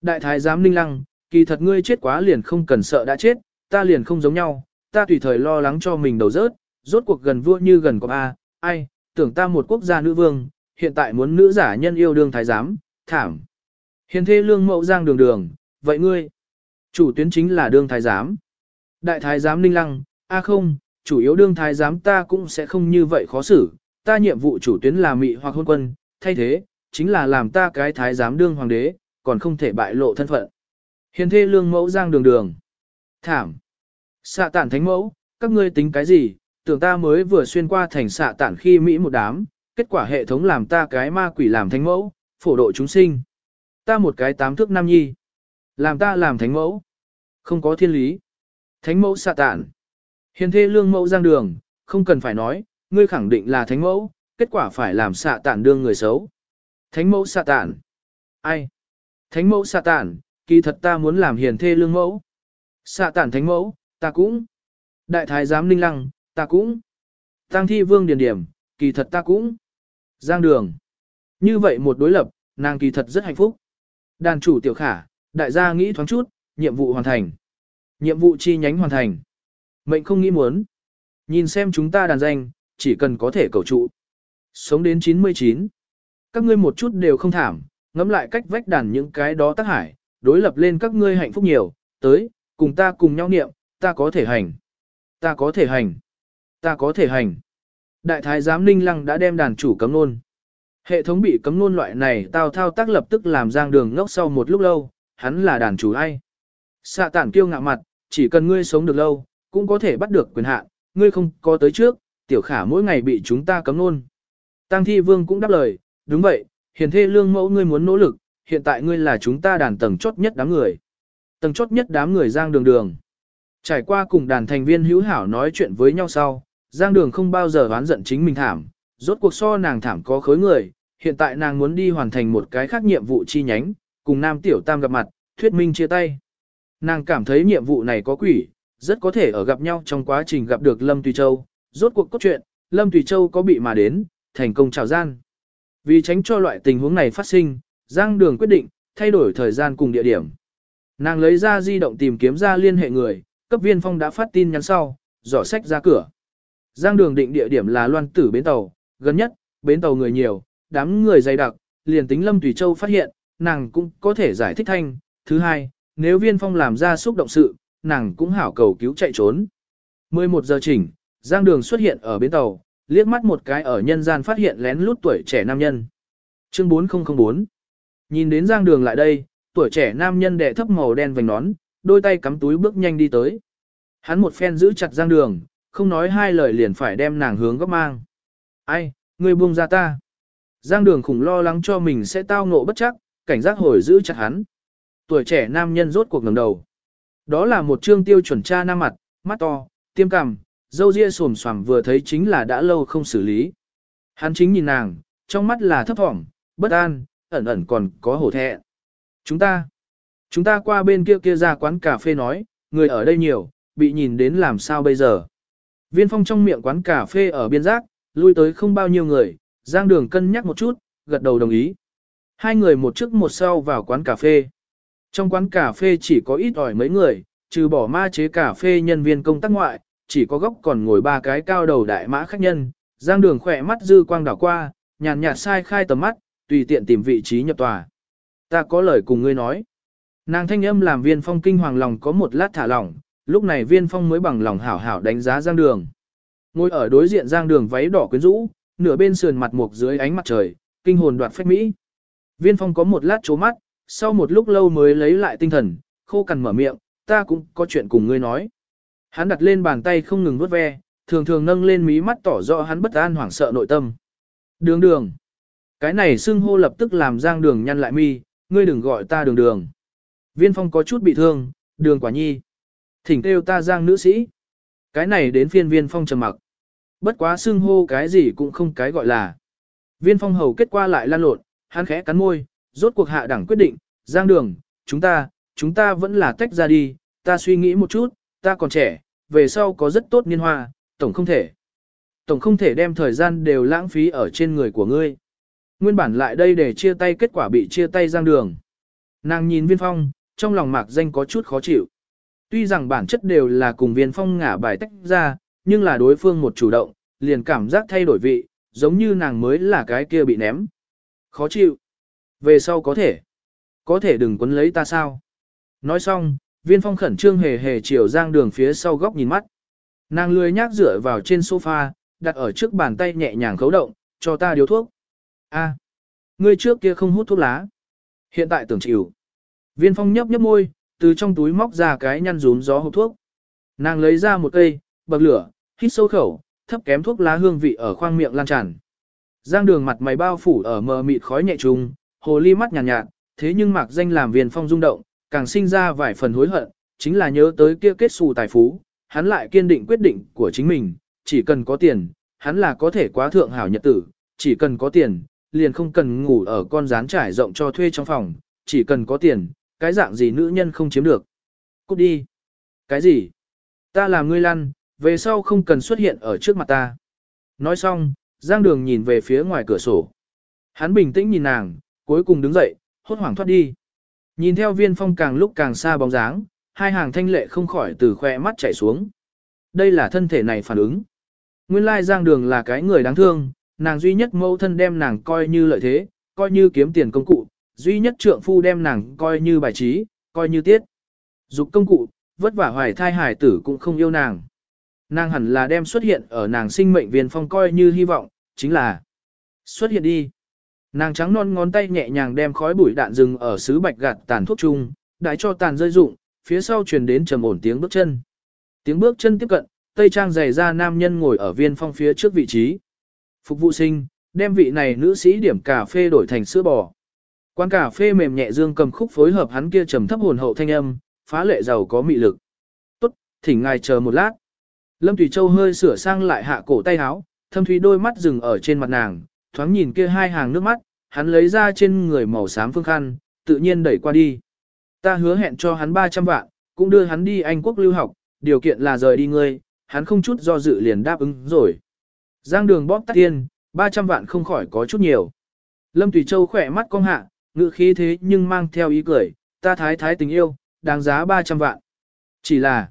Đại thái giám ninh lăng, kỳ thật ngươi chết quá liền không cần sợ đã chết, ta liền không giống nhau, ta tùy thời lo lắng cho mình đầu rớt, rốt cuộc gần vua như gần có A, ai, tưởng ta một quốc gia nữ vương, hiện tại muốn nữ giả nhân yêu đương thái giám, thảm. Hiền thê lương mẫu giang đường đường, vậy ngươi, chủ tuyến chính là đương thái giám. Đại thái giám ninh lăng, a không, chủ yếu đương thái giám ta cũng sẽ không như vậy khó xử, ta nhiệm vụ chủ tuyến là mị hoặc hôn quân, thay thế, chính là làm ta cái thái giám đương hoàng đế, còn không thể bại lộ thân phận. Hiền thê lương mẫu giang đường đường. Thảm. Xạ tản thánh mẫu, các ngươi tính cái gì, tưởng ta mới vừa xuyên qua thành xạ tản khi Mỹ một đám, kết quả hệ thống làm ta cái ma quỷ làm thánh mẫu, phổ độ chúng sinh. Ta một cái tám thước nam nhi. Làm ta làm thánh mẫu. Không có thiên lý. Thánh mẫu xạ tản. Hiền thê lương mẫu giang đường, không cần phải nói, ngươi khẳng định là thánh mẫu, kết quả phải làm xạ tản đương người xấu. Thánh mẫu xạ tản. Ai? Thánh mẫu xạ tản, kỳ thật ta muốn làm hiền thê lương mẫu. Xạ tản thánh mẫu, ta cũng. Đại thái giám ninh lăng, ta cũng. Tăng thi vương điền điểm, kỳ thật ta cũng. Giang đường. Như vậy một đối lập, nàng kỳ thật rất hạnh phúc. Đàn chủ tiểu khả, đại gia nghĩ thoáng chút, nhiệm vụ hoàn thành. Nhiệm vụ chi nhánh hoàn thành. Mệnh không nghĩ muốn. Nhìn xem chúng ta đàn danh, chỉ cần có thể cầu trụ. Sống đến 99. Các ngươi một chút đều không thảm, ngẫm lại cách vách đàn những cái đó tác hải, đối lập lên các ngươi hạnh phúc nhiều, tới, cùng ta cùng nhau niệm, ta có thể hành. Ta có thể hành. Ta có thể hành. Đại thái giám ninh lăng đã đem đàn chủ cấm nôn. Hệ thống bị cấm nôn loại này tao thao tác lập tức làm giang đường ngốc sau một lúc lâu, hắn là đàn chủ ai. Xạ tản kiêu ngạo mặt, chỉ cần ngươi sống được lâu, cũng có thể bắt được quyền hạn, ngươi không có tới trước, tiểu khả mỗi ngày bị chúng ta cấm nôn. Tăng thi vương cũng đáp lời, đúng vậy, hiền thê lương mẫu ngươi muốn nỗ lực, hiện tại ngươi là chúng ta đàn tầng chốt nhất đám người. Tầng chốt nhất đám người giang đường đường. Trải qua cùng đàn thành viên hữu hảo nói chuyện với nhau sau, giang đường không bao giờ oán giận chính mình thảm, rốt cuộc so nàng thảm có khối người, hiện tại nàng muốn đi hoàn thành một cái khác nhiệm vụ chi nhánh, cùng nam tiểu tam gặp mặt, thuyết minh chia tay. Nàng cảm thấy nhiệm vụ này có quỷ, rất có thể ở gặp nhau trong quá trình gặp được Lâm Tùy Châu, rốt cuộc cốt truyện, Lâm Tùy Châu có bị mà đến, thành công chào gian. Vì tránh cho loại tình huống này phát sinh, Giang Đường quyết định, thay đổi thời gian cùng địa điểm. Nàng lấy ra di động tìm kiếm ra liên hệ người, cấp viên phong đã phát tin nhắn sau, dò sách ra cửa. Giang Đường định địa điểm là loan tử bến tàu, gần nhất, bến tàu người nhiều, đám người dày đặc, liền tính Lâm Tùy Châu phát hiện, nàng cũng có thể giải thích thanh. Thứ hai, nếu viên phong làm ra xúc động sự, nàng cũng hảo cầu cứu chạy trốn. 11 giờ chỉnh, Giang Đường xuất hiện ở bến tàu, liếc mắt một cái ở nhân gian phát hiện lén lút tuổi trẻ nam nhân. Chương 4004 Nhìn đến Giang Đường lại đây, tuổi trẻ nam nhân đệ thấp màu đen vành nón, đôi tay cắm túi bước nhanh đi tới. Hắn một phen giữ chặt Giang Đường, không nói hai lời liền phải đem nàng hướng góc mang. Ai, ngươi buông ra ta. Giang đường khủng lo lắng cho mình sẽ tao ngộ bất chắc, cảnh giác hồi giữ chặt hắn. Tuổi trẻ nam nhân rốt cuộc ngẩng đầu. Đó là một trương tiêu chuẩn cha nam mặt, mắt to, tiêm cằm, dâu ria xồm xoàm vừa thấy chính là đã lâu không xử lý. Hắn chính nhìn nàng, trong mắt là thấp thỏm, bất an, ẩn ẩn còn có hổ thẹn. Chúng ta, chúng ta qua bên kia kia ra quán cà phê nói, người ở đây nhiều, bị nhìn đến làm sao bây giờ. Viên phong trong miệng quán cà phê ở biên giác, lui tới không bao nhiêu người, Giang Đường cân nhắc một chút, gật đầu đồng ý. Hai người một trước một sau vào quán cà phê. Trong quán cà phê chỉ có ít ỏi mấy người, trừ bỏ ma chế cà phê nhân viên công tác ngoại, chỉ có góc còn ngồi ba cái cao đầu đại mã khách nhân, giang đường khỏe mắt dư quang đảo qua, nhàn nhạt sai khai tầm mắt, tùy tiện tìm vị trí nhập tòa. Ta có lời cùng ngươi nói. Nàng thanh âm làm viên phong kinh hoàng lòng có một lát thả lỏng, lúc này viên phong mới bằng lòng hảo hảo đánh giá giang đường. Ngồi ở đối diện giang đường váy đỏ quyến rũ, nửa bên sườn mặt mục dưới ánh mặt trời, kinh hồn đoạt phách mỹ. Viên phong có một lát chố mắt, sau một lúc lâu mới lấy lại tinh thần, khô cằn mở miệng, ta cũng có chuyện cùng ngươi nói. Hắn đặt lên bàn tay không ngừng vuốt ve, thường thường nâng lên mí mắt tỏ rõ hắn bất an hoảng sợ nội tâm. Đường đường. Cái này xưng hô lập tức làm giang đường nhăn lại mi, ngươi đừng gọi ta đường đường. Viên phong có chút bị thương, đường quả nhi. Thỉnh kêu ta giang nữ sĩ. Cái này đến phiên viên phong trầm mặc. Bất quá xưng hô cái gì cũng không cái gọi là. Viên phong hầu kết qua lại lan lộn, hắn khẽ cắn môi, rốt cuộc hạ đẳng quyết định, giang đường, chúng ta, chúng ta vẫn là tách ra đi, ta suy nghĩ một chút, ta còn trẻ, về sau có rất tốt niên hoa, tổng không thể. Tổng không thể đem thời gian đều lãng phí ở trên người của ngươi. Nguyên bản lại đây để chia tay kết quả bị chia tay giang đường. Nàng nhìn viên phong, trong lòng mạc danh có chút khó chịu. Tuy rằng bản chất đều là cùng viên phong ngả bài tách ra, nhưng là đối phương một chủ động, liền cảm giác thay đổi vị, giống như nàng mới là cái kia bị ném. Khó chịu. Về sau có thể. Có thể đừng quấn lấy ta sao. Nói xong, viên phong khẩn trương hề hề chiều giang đường phía sau góc nhìn mắt. Nàng lười nhác dựa vào trên sofa, đặt ở trước bàn tay nhẹ nhàng khấu động, cho ta điếu thuốc. A, ngươi trước kia không hút thuốc lá. Hiện tại tưởng chịu. Viên phong nhấp nhấp môi, từ trong túi móc ra cái nhăn rúm gió hộp thuốc. Nàng lấy ra một cây, bậc lửa, hít sâu khẩu, thấp kém thuốc lá hương vị ở khoang miệng lan tràn. Giang đường mặt mày bao phủ ở mờ mịt khói nhẹ trùng, hồ ly mắt nhàn nhạt, nhạt, thế nhưng mạc danh làm viền phong rung động, càng sinh ra vài phần hối hận, chính là nhớ tới kia kết xù tài phú, hắn lại kiên định quyết định của chính mình, chỉ cần có tiền, hắn là có thể quá thượng hảo nhật tử, chỉ cần có tiền, liền không cần ngủ ở con rán trải rộng cho thuê trong phòng, chỉ cần có tiền, cái dạng gì nữ nhân không chiếm được. Cút đi. Cái gì? Ta làm ngươi lăn, về sau không cần xuất hiện ở trước mặt ta. Nói xong, Giang Đường nhìn về phía ngoài cửa sổ. Hắn bình tĩnh nhìn nàng, cuối cùng đứng dậy, hốt hoảng thoát đi. Nhìn theo viên phong càng lúc càng xa bóng dáng, hai hàng thanh lệ không khỏi từ khoe mắt chảy xuống. Đây là thân thể này phản ứng. Nguyên lai Giang Đường là cái người đáng thương, nàng duy nhất mẫu thân đem nàng coi như lợi thế, coi như kiếm tiền công cụ, duy nhất trượng phu đem nàng coi như bài trí, coi như tiết. Dục công cụ, vất vả hoài thai hải tử cũng không yêu nàng. Nàng hẳn là đem xuất hiện ở nàng sinh mệnh viên phong coi như hy vọng, chính là xuất hiện đi. Nàng trắng non ngón tay nhẹ nhàng đem khói bụi đạn rừng ở sứ bạch gạt tàn thuốc chung, đại cho tàn rơi rụng, phía sau truyền đến trầm ổn tiếng bước chân. Tiếng bước chân tiếp cận, tây trang giày ra nam nhân ngồi ở viên phong phía trước vị trí. Phục vụ sinh, đem vị này nữ sĩ điểm cà phê đổi thành sữa bò. Quán cà phê mềm nhẹ dương cầm khúc phối hợp hắn kia trầm thấp hồn hậu thanh âm, phá lệ giàu có mị lực. Tốt, thỉnh ngài chờ một lát. Lâm Thủy Châu hơi sửa sang lại hạ cổ tay áo, thâm thúy đôi mắt dừng ở trên mặt nàng, thoáng nhìn kia hai hàng nước mắt, hắn lấy ra trên người màu xám phương khăn, tự nhiên đẩy qua đi. Ta hứa hẹn cho hắn 300 vạn, cũng đưa hắn đi Anh quốc lưu học, điều kiện là rời đi ngươi, hắn không chút do dự liền đáp ứng rồi. Giang đường bóp tắt tiên, 300 vạn không khỏi có chút nhiều. Lâm Thủy Châu khỏe mắt cong hạ, ngự khí thế nhưng mang theo ý cười, ta thái thái tình yêu, đáng giá 300 vạn. Chỉ là,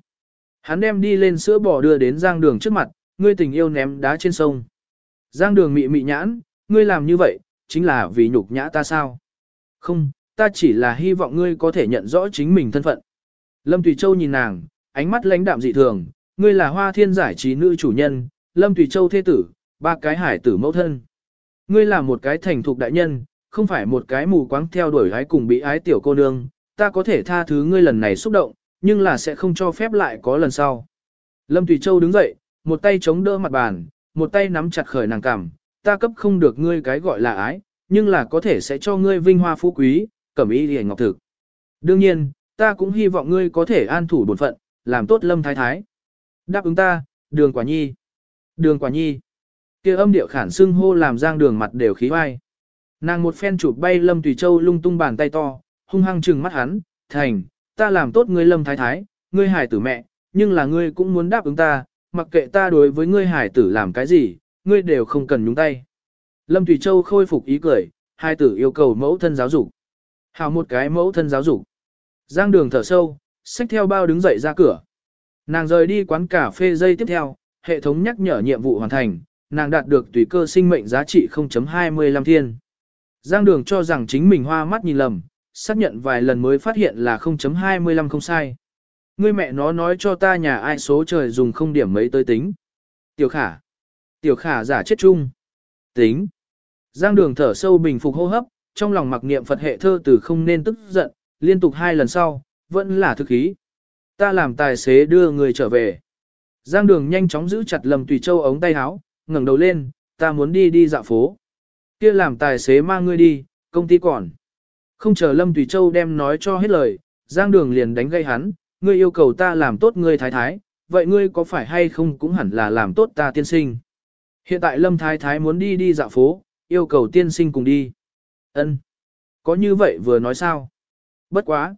hắn đem đi lên sữa bò đưa đến giang đường trước mặt, ngươi tình yêu ném đá trên sông. Giang đường mị mị nhãn, ngươi làm như vậy, chính là vì nhục nhã ta sao? Không, ta chỉ là hy vọng ngươi có thể nhận rõ chính mình thân phận. Lâm Tùy Châu nhìn nàng, ánh mắt lãnh đạm dị thường, ngươi là hoa thiên giải trí nữ chủ nhân, Lâm Tùy Châu thế tử, ba cái hải tử mẫu thân. Ngươi là một cái thành thục đại nhân, không phải một cái mù quáng theo đuổi gái cùng bị ái tiểu cô nương, ta có thể tha thứ ngươi lần này xúc động, nhưng là sẽ không cho phép lại có lần sau. Lâm Thủy Châu đứng dậy, một tay chống đỡ mặt bàn, một tay nắm chặt khởi nàng cằm, ta cấp không được ngươi cái gọi là ái, nhưng là có thể sẽ cho ngươi vinh hoa phú quý, cẩm ý hề ngọc thực. Đương nhiên, ta cũng hy vọng ngươi có thể an thủ bổn phận, làm tốt lâm thái thái. Đáp ứng ta, đường quả nhi. Đường quả nhi. kia âm điệu khản xưng hô làm giang đường mặt đều khí vai. Nàng một phen chụp bay lâm tùy châu lung tung bàn tay to, hung hăng trừng mắt hắn, thành, ta làm tốt ngươi lâm thái thái, ngươi hải tử mẹ, nhưng là ngươi cũng muốn đáp ứng ta, mặc kệ ta đối với ngươi hải tử làm cái gì, ngươi đều không cần nhúng tay. Lâm Thủy Châu khôi phục ý cười, hai tử yêu cầu mẫu thân giáo dục. Hào một cái mẫu thân giáo dục. Giang đường thở sâu, xách theo bao đứng dậy ra cửa. Nàng rời đi quán cà phê dây tiếp theo, hệ thống nhắc nhở nhiệm vụ hoàn thành, nàng đạt được tùy cơ sinh mệnh giá trị 0.25 thiên. Giang đường cho rằng chính mình hoa mắt nhìn lầm, xác nhận vài lần mới phát hiện là 0.25 không sai. Ngươi mẹ nó nói cho ta nhà ai số trời dùng không điểm mấy tới tính. Tiểu khả. Tiểu khả giả chết chung. Tính. Giang đường thở sâu bình phục hô hấp, trong lòng mặc niệm Phật hệ thơ từ không nên tức giận, liên tục hai lần sau, vẫn là thực ý. Ta làm tài xế đưa người trở về. Giang đường nhanh chóng giữ chặt lầm tùy châu ống tay áo, ngẩng đầu lên, ta muốn đi đi dạo phố. Kia làm tài xế mang ngươi đi, công ty còn. Không chờ Lâm Tùy Châu đem nói cho hết lời, Giang Đường liền đánh gây hắn, ngươi yêu cầu ta làm tốt ngươi thái thái, vậy ngươi có phải hay không cũng hẳn là làm tốt ta tiên sinh. Hiện tại Lâm Thái Thái muốn đi đi dạo phố, yêu cầu tiên sinh cùng đi. Ân, Có như vậy vừa nói sao? Bất quá.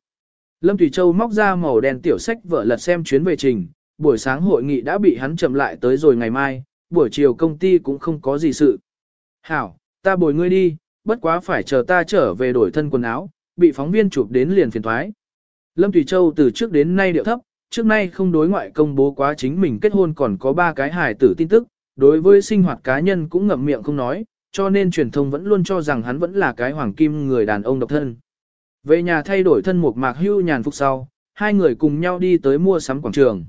Lâm Thủy Châu móc ra màu đen tiểu sách vợ lật xem chuyến về trình, buổi sáng hội nghị đã bị hắn chậm lại tới rồi ngày mai, buổi chiều công ty cũng không có gì sự. Hảo, ta bồi ngươi đi, bất quá phải chờ ta trở về đổi thân quần áo, bị phóng viên chụp đến liền phiền thoái. Lâm Thủy Châu từ trước đến nay điệu thấp, trước nay không đối ngoại công bố quá chính mình kết hôn còn có ba cái hài tử tin tức, đối với sinh hoạt cá nhân cũng ngậm miệng không nói, cho nên truyền thông vẫn luôn cho rằng hắn vẫn là cái hoàng kim người đàn ông độc thân. Về nhà thay đổi thân một mạc hưu nhàn phục sau, hai người cùng nhau đi tới mua sắm quảng trường.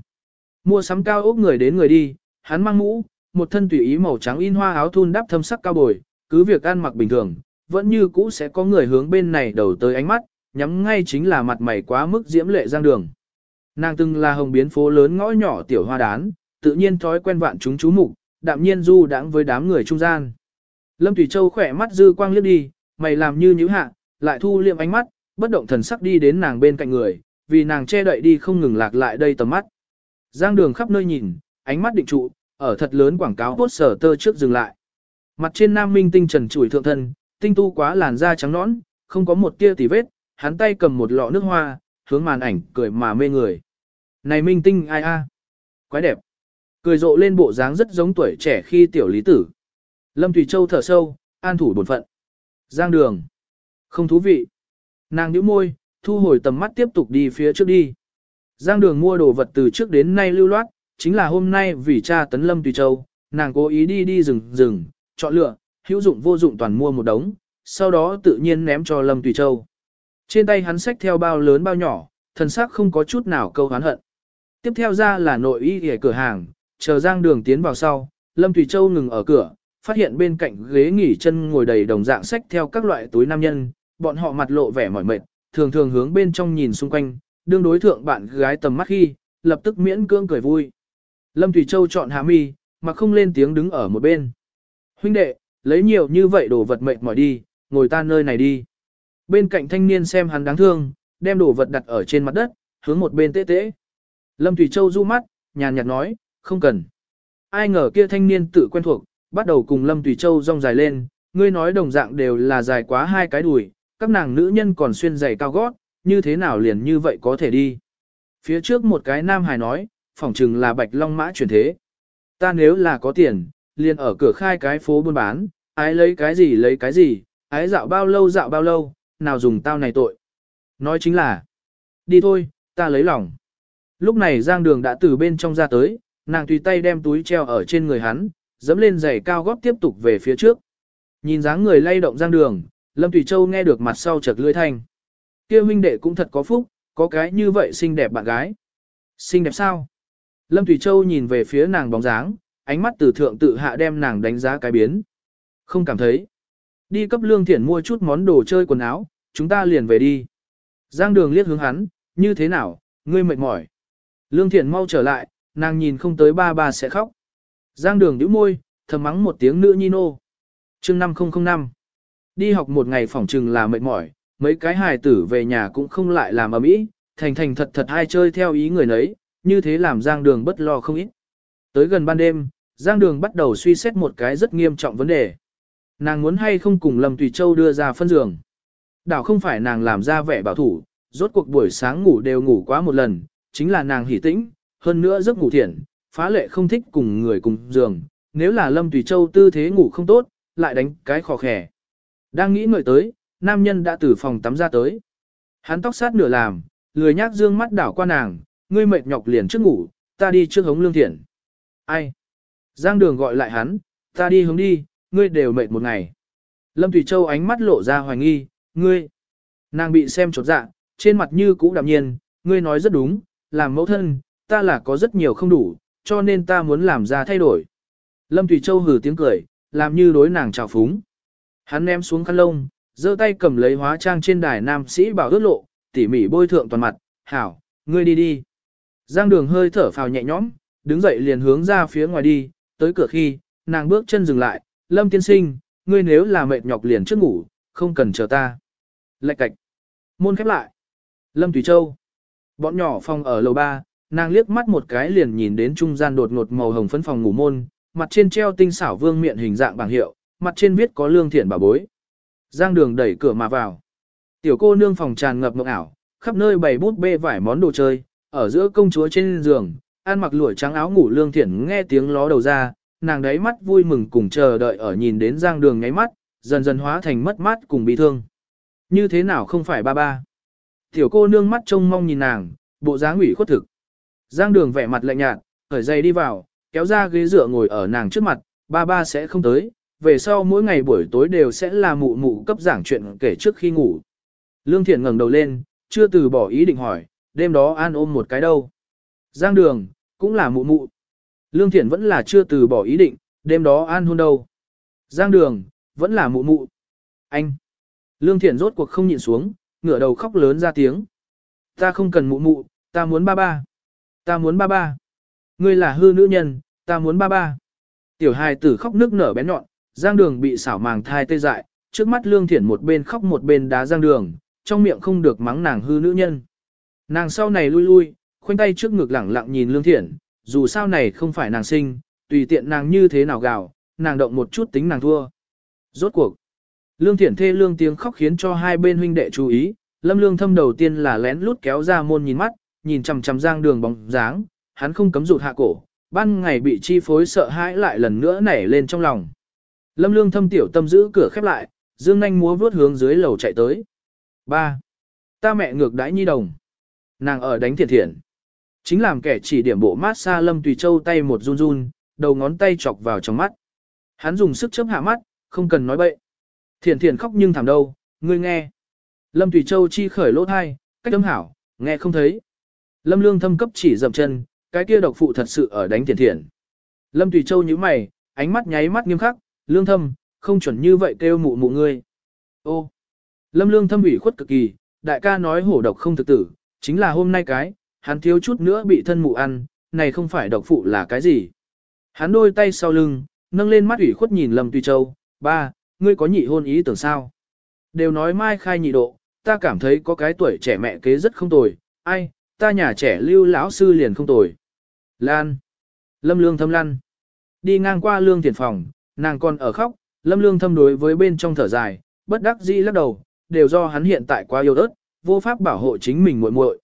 Mua sắm cao ốc người đến người đi, hắn mang mũ, một thân tùy ý màu trắng in hoa áo thun đắp thâm sắc cao bồi, cứ việc ăn mặc bình thường, vẫn như cũ sẽ có người hướng bên này đầu tới ánh mắt, nhắm ngay chính là mặt mày quá mức diễm lệ giang đường. Nàng từng là hồng biến phố lớn ngõ nhỏ tiểu hoa đán, tự nhiên thói quen vạn chúng chú mục, đạm nhiên du đãng với đám người trung gian. Lâm Thủy Châu khỏe mắt dư quang liếc đi, mày làm như nhíu hạ, lại thu liệm ánh mắt, bất động thần sắc đi đến nàng bên cạnh người, vì nàng che đậy đi không ngừng lạc lại đây tầm mắt. Giang đường khắp nơi nhìn, ánh mắt định trụ, ở thật lớn quảng cáo hốt sở tơ trước dừng lại. Mặt trên nam minh tinh trần chủi thượng thân, tinh tu quá làn da trắng nõn, không có một tia tì vết, hắn tay cầm một lọ nước hoa, hướng màn ảnh cười mà mê người. Này minh tinh ai a? Quái đẹp. Cười rộ lên bộ dáng rất giống tuổi trẻ khi tiểu lý tử. Lâm Thủy Châu thở sâu, an thủ bổn phận. Giang đường. Không thú vị. Nàng nhíu môi, thu hồi tầm mắt tiếp tục đi phía trước đi. Giang đường mua đồ vật từ trước đến nay lưu loát, chính là hôm nay vì cha tấn Lâm Thủy Châu, nàng cố ý đi đi rừng rừng, chọn lựa, hữu dụng vô dụng toàn mua một đống, sau đó tự nhiên ném cho Lâm Tùy Châu. Trên tay hắn xách theo bao lớn bao nhỏ, thần sắc không có chút nào câu hán hận. Tiếp theo ra là nội y ở cửa hàng, chờ Giang Đường tiến vào sau, Lâm Tùy Châu ngừng ở cửa, phát hiện bên cạnh ghế nghỉ chân ngồi đầy đồng dạng sách theo các loại túi nam nhân, bọn họ mặt lộ vẻ mỏi mệt, thường thường hướng bên trong nhìn xung quanh, đương đối thượng bạn gái tầm mắt khi, lập tức miễn cưỡng cười vui. Lâm Thủy Châu chọn hạ mi, mà không lên tiếng đứng ở một bên. Huynh đệ, lấy nhiều như vậy đồ vật mệt mỏi đi, ngồi ta nơi này đi. Bên cạnh thanh niên xem hắn đáng thương, đem đồ vật đặt ở trên mặt đất, hướng một bên tế tế. Lâm Thủy Châu du mắt, nhàn nhạt nói, không cần. Ai ngờ kia thanh niên tự quen thuộc, bắt đầu cùng Lâm Tùy Châu rong dài lên, ngươi nói đồng dạng đều là dài quá hai cái đùi, các nàng nữ nhân còn xuyên giày cao gót, như thế nào liền như vậy có thể đi. Phía trước một cái nam hài nói, phỏng chừng là bạch long mã chuyển thế. Ta nếu là có tiền, liền ở cửa khai cái phố buôn bán, ái lấy cái gì lấy cái gì, ái dạo bao lâu dạo bao lâu, nào dùng tao này tội. Nói chính là, đi thôi, ta lấy lòng. Lúc này Giang Đường đã từ bên trong ra tới, nàng tùy tay đem túi treo ở trên người hắn, dẫm lên giày cao gót tiếp tục về phía trước. Nhìn dáng người lay động Giang Đường, Lâm Thủy Châu nghe được mặt sau chợt lưỡi thanh. Kia huynh đệ cũng thật có phúc, có cái như vậy xinh đẹp bạn gái. Xinh đẹp sao? Lâm Thủy Châu nhìn về phía nàng bóng dáng, ánh mắt từ thượng tự hạ đem nàng đánh giá cái biến. Không cảm thấy. Đi cấp lương thiển mua chút món đồ chơi quần áo, chúng ta liền về đi. Giang đường liếc hướng hắn, như thế nào, ngươi mệt mỏi. Lương thiển mau trở lại, nàng nhìn không tới ba ba sẽ khóc. Giang đường nhíu môi, thầm mắng một tiếng nữ nhi nô. chương 5005. Đi học một ngày phỏng trừng là mệt mỏi, mấy cái hài tử về nhà cũng không lại làm ở mỹ, thành thành thật thật hai chơi theo ý người nấy, như thế làm giang đường bất lo không ít. Tới gần ban đêm, giang đường bắt đầu suy xét một cái rất nghiêm trọng vấn đề. Nàng muốn hay không cùng Lâm Tùy Châu đưa ra phân giường. Đảo không phải nàng làm ra vẻ bảo thủ, rốt cuộc buổi sáng ngủ đều ngủ quá một lần, chính là nàng hỉ tĩnh, hơn nữa giấc ngủ thiện, phá lệ không thích cùng người cùng giường. Nếu là Lâm Tùy Châu tư thế ngủ không tốt, lại đánh cái khó khẻ. Đang nghĩ ngợi tới, nam nhân đã từ phòng tắm ra tới. Hắn tóc sát nửa làm, lười nhác dương mắt đảo qua nàng, ngươi mệt nhọc liền trước ngủ, ta đi trước hống lương thiện. Ai? Giang đường gọi lại hắn, ta đi hướng đi, ngươi đều mệt một ngày. Lâm Thủy Châu ánh mắt lộ ra hoài nghi, ngươi. Nàng bị xem chột dạ, trên mặt như cũ đạm nhiên, ngươi nói rất đúng, làm mẫu thân, ta là có rất nhiều không đủ, cho nên ta muốn làm ra thay đổi. Lâm Thủy Châu hừ tiếng cười, làm như đối nàng chào phúng. Hắn ném xuống khăn lông, giơ tay cầm lấy hóa trang trên đài nam sĩ bảo ước lộ, tỉ mỉ bôi thượng toàn mặt, hảo, ngươi đi đi. Giang đường hơi thở phào nhẹ nhõm, đứng dậy liền hướng ra phía ngoài đi, tới cửa khi, nàng bước chân dừng lại, lâm tiên sinh, ngươi nếu là mệt nhọc liền trước ngủ, không cần chờ ta. Lạch cạch. Môn khép lại. Lâm Thủy Châu. Bọn nhỏ phòng ở lầu ba, nàng liếc mắt một cái liền nhìn đến trung gian đột ngột màu hồng phấn phòng ngủ môn, mặt trên treo tinh xảo vương miện hình dạng bảng hiệu, mặt trên viết có lương thiện bà bối. Giang đường đẩy cửa mà vào. Tiểu cô nương phòng tràn ngập mộng ảo, khắp nơi bày bút bê vải món đồ chơi, ở giữa công chúa trên giường, ăn mặc lụa trắng áo ngủ lương thiện nghe tiếng ló đầu ra, nàng đáy mắt vui mừng cùng chờ đợi ở nhìn đến giang đường nháy mắt, dần dần hóa thành mất mát cùng bị thương. Như thế nào không phải ba ba? Tiểu cô nương mắt trông mong nhìn nàng, bộ dáng ủy khuất thực. Giang đường vẻ mặt lạnh nhạt, khởi dây đi vào, kéo ra ghế dựa ngồi ở nàng trước mặt, ba ba sẽ không tới, về sau mỗi ngày buổi tối đều sẽ là mụ mụ cấp giảng chuyện kể trước khi ngủ. Lương Thiện ngẩng đầu lên, chưa từ bỏ ý định hỏi, đêm đó an ôm một cái đâu. Giang đường, cũng là mụ mụ. Lương Thiện vẫn là chưa từ bỏ ý định, đêm đó an hôn đâu. Giang đường, vẫn là mụ mụ. Anh. Lương Thiện rốt cuộc không nhịn xuống, ngửa đầu khóc lớn ra tiếng. Ta không cần mụ mụ, ta muốn ba ba. Ta muốn ba ba. Ngươi là hư nữ nhân, ta muốn ba ba. Tiểu hài tử khóc nước nở bén nhọn, giang đường bị xảo màng thai tê dại, trước mắt lương thiển một bên khóc một bên đá giang đường, trong miệng không được mắng nàng hư nữ nhân. Nàng sau này lui lui, khoanh tay trước ngực lẳng lặng nhìn lương thiện, dù sao này không phải nàng sinh, tùy tiện nàng như thế nào gào, nàng động một chút tính nàng thua. Rốt cuộc. Lương thiện thê lương tiếng khóc khiến cho hai bên huynh đệ chú ý, lâm lương thâm đầu tiên là lén lút kéo ra môn nhìn mắt, nhìn chằm chằm giang đường bóng dáng, hắn không cấm rụt hạ cổ, ban ngày bị chi phối sợ hãi lại lần nữa nảy lên trong lòng. Lâm lương thâm tiểu tâm giữ cửa khép lại, dương nhanh múa vướt hướng dưới lầu chạy tới. 3. Ta mẹ ngược đãi nhi đồng. Nàng ở đánh thiện thiện. Chính làm kẻ chỉ điểm bộ mát xa lâm tùy châu tay một run run, đầu ngón tay chọc vào trong mắt. Hắn dùng sức chớp hạ mắt, không cần nói bậy. thiền thiền khóc nhưng thảm đâu, ngươi nghe. Lâm tùy châu chi khởi lỗ thai, cách âm hảo, nghe không thấy. Lâm lương thâm cấp chỉ dậm chân, cái kia độc phụ thật sự ở đánh thiền thiền Lâm tùy châu nhíu mày, ánh mắt nháy mắt nghiêm khắc, lương thâm, không chuẩn như vậy kêu mụ mụ ngươi. Ô, lâm lương thâm ủy khuất cực kỳ, đại ca nói hổ độc không thực tử, chính là hôm nay cái, hắn thiếu chút nữa bị thân mụ ăn, này không phải độc phụ là cái gì. Hắn đôi tay sau lưng, nâng lên mắt ủy khuất nhìn lâm tùy châu, ba, ngươi có nhị hôn ý tưởng sao? Đều nói mai khai nhị độ, ta cảm thấy có cái tuổi trẻ mẹ kế rất không tồi, ai, ta nhà trẻ lưu lão sư liền không tồi. Lan. Lâm lương thâm lăn. Đi ngang qua lương tiền phòng, nàng còn ở khóc, lâm lương thâm đối với bên trong thở dài, bất đắc dĩ lắc đầu, đều do hắn hiện tại quá yêu ớt, vô pháp bảo hộ chính mình muội muội.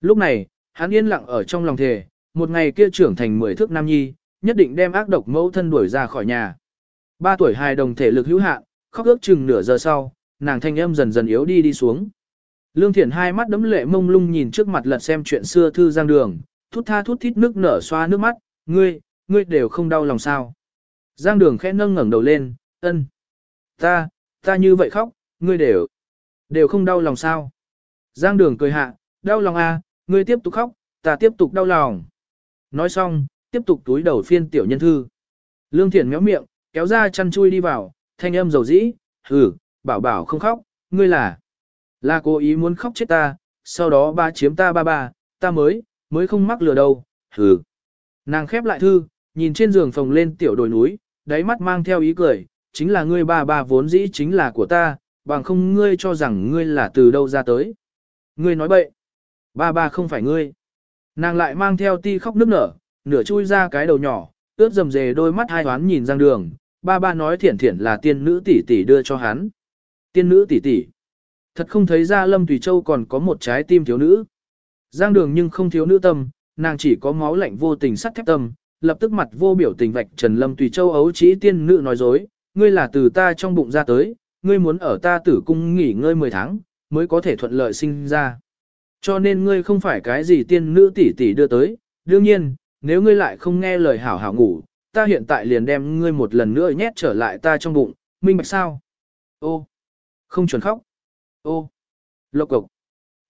Lúc này, hắn yên lặng ở trong lòng thề, một ngày kia trưởng thành mười thước nam nhi, nhất định đem ác độc mẫu thân đuổi ra khỏi nhà. Ba tuổi hài đồng thể lực hữu hạn, khóc ước chừng nửa giờ sau, nàng thanh âm dần dần yếu đi đi xuống. Lương Thiển hai mắt đấm lệ mông lung nhìn trước mặt lật xem chuyện xưa thư giang đường, thút tha thút thít nước nở xoa nước mắt, ngươi, ngươi đều không đau lòng sao. Giang đường khẽ nâng ngẩng đầu lên, ân. Ta, ta như vậy khóc, ngươi đều, đều không đau lòng sao. Giang đường cười hạ, đau lòng à, ngươi tiếp tục khóc, ta tiếp tục đau lòng. Nói xong, tiếp tục túi đầu phiên tiểu nhân thư. Lương Thiển méo miệng, kéo ra chăn chui đi vào, thanh âm dầu dĩ, hừ, bảo bảo không khóc, ngươi là, là cố ý muốn khóc chết ta, sau đó ba chiếm ta ba ba, ta mới, mới không mắc lừa đâu, hừ. Nàng khép lại thư, nhìn trên giường phồng lên tiểu đồi núi, đáy mắt mang theo ý cười, chính là ngươi ba ba vốn dĩ chính là của ta, bằng không ngươi cho rằng ngươi là từ đâu ra tới. Ngươi nói bậy, ba ba không phải ngươi. Nàng lại mang theo ti khóc nức nở, nửa chui ra cái đầu nhỏ, ướt dầm dề đôi mắt hai hoán nhìn giang đường, ba ba nói thiển thiển là tiên nữ tỷ tỷ đưa cho hắn. Tiên nữ tỷ tỷ. Thật không thấy ra Lâm Tùy Châu còn có một trái tim thiếu nữ. Giang đường nhưng không thiếu nữ tâm, nàng chỉ có máu lạnh vô tình sắt thép tâm, lập tức mặt vô biểu tình vạch Trần Lâm Tùy Châu ấu trí tiên nữ nói dối, ngươi là từ ta trong bụng ra tới, ngươi muốn ở ta tử cung nghỉ ngơi 10 tháng, mới có thể thuận lợi sinh ra. Cho nên ngươi không phải cái gì tiên nữ tỷ tỷ đưa tới, đương nhiên, nếu ngươi lại không nghe lời hảo hảo ngủ, ta hiện tại liền đem ngươi một lần nữa nhét trở lại ta trong bụng, minh bạch sao? Ô, không chuẩn khóc. Ô, lộc cục.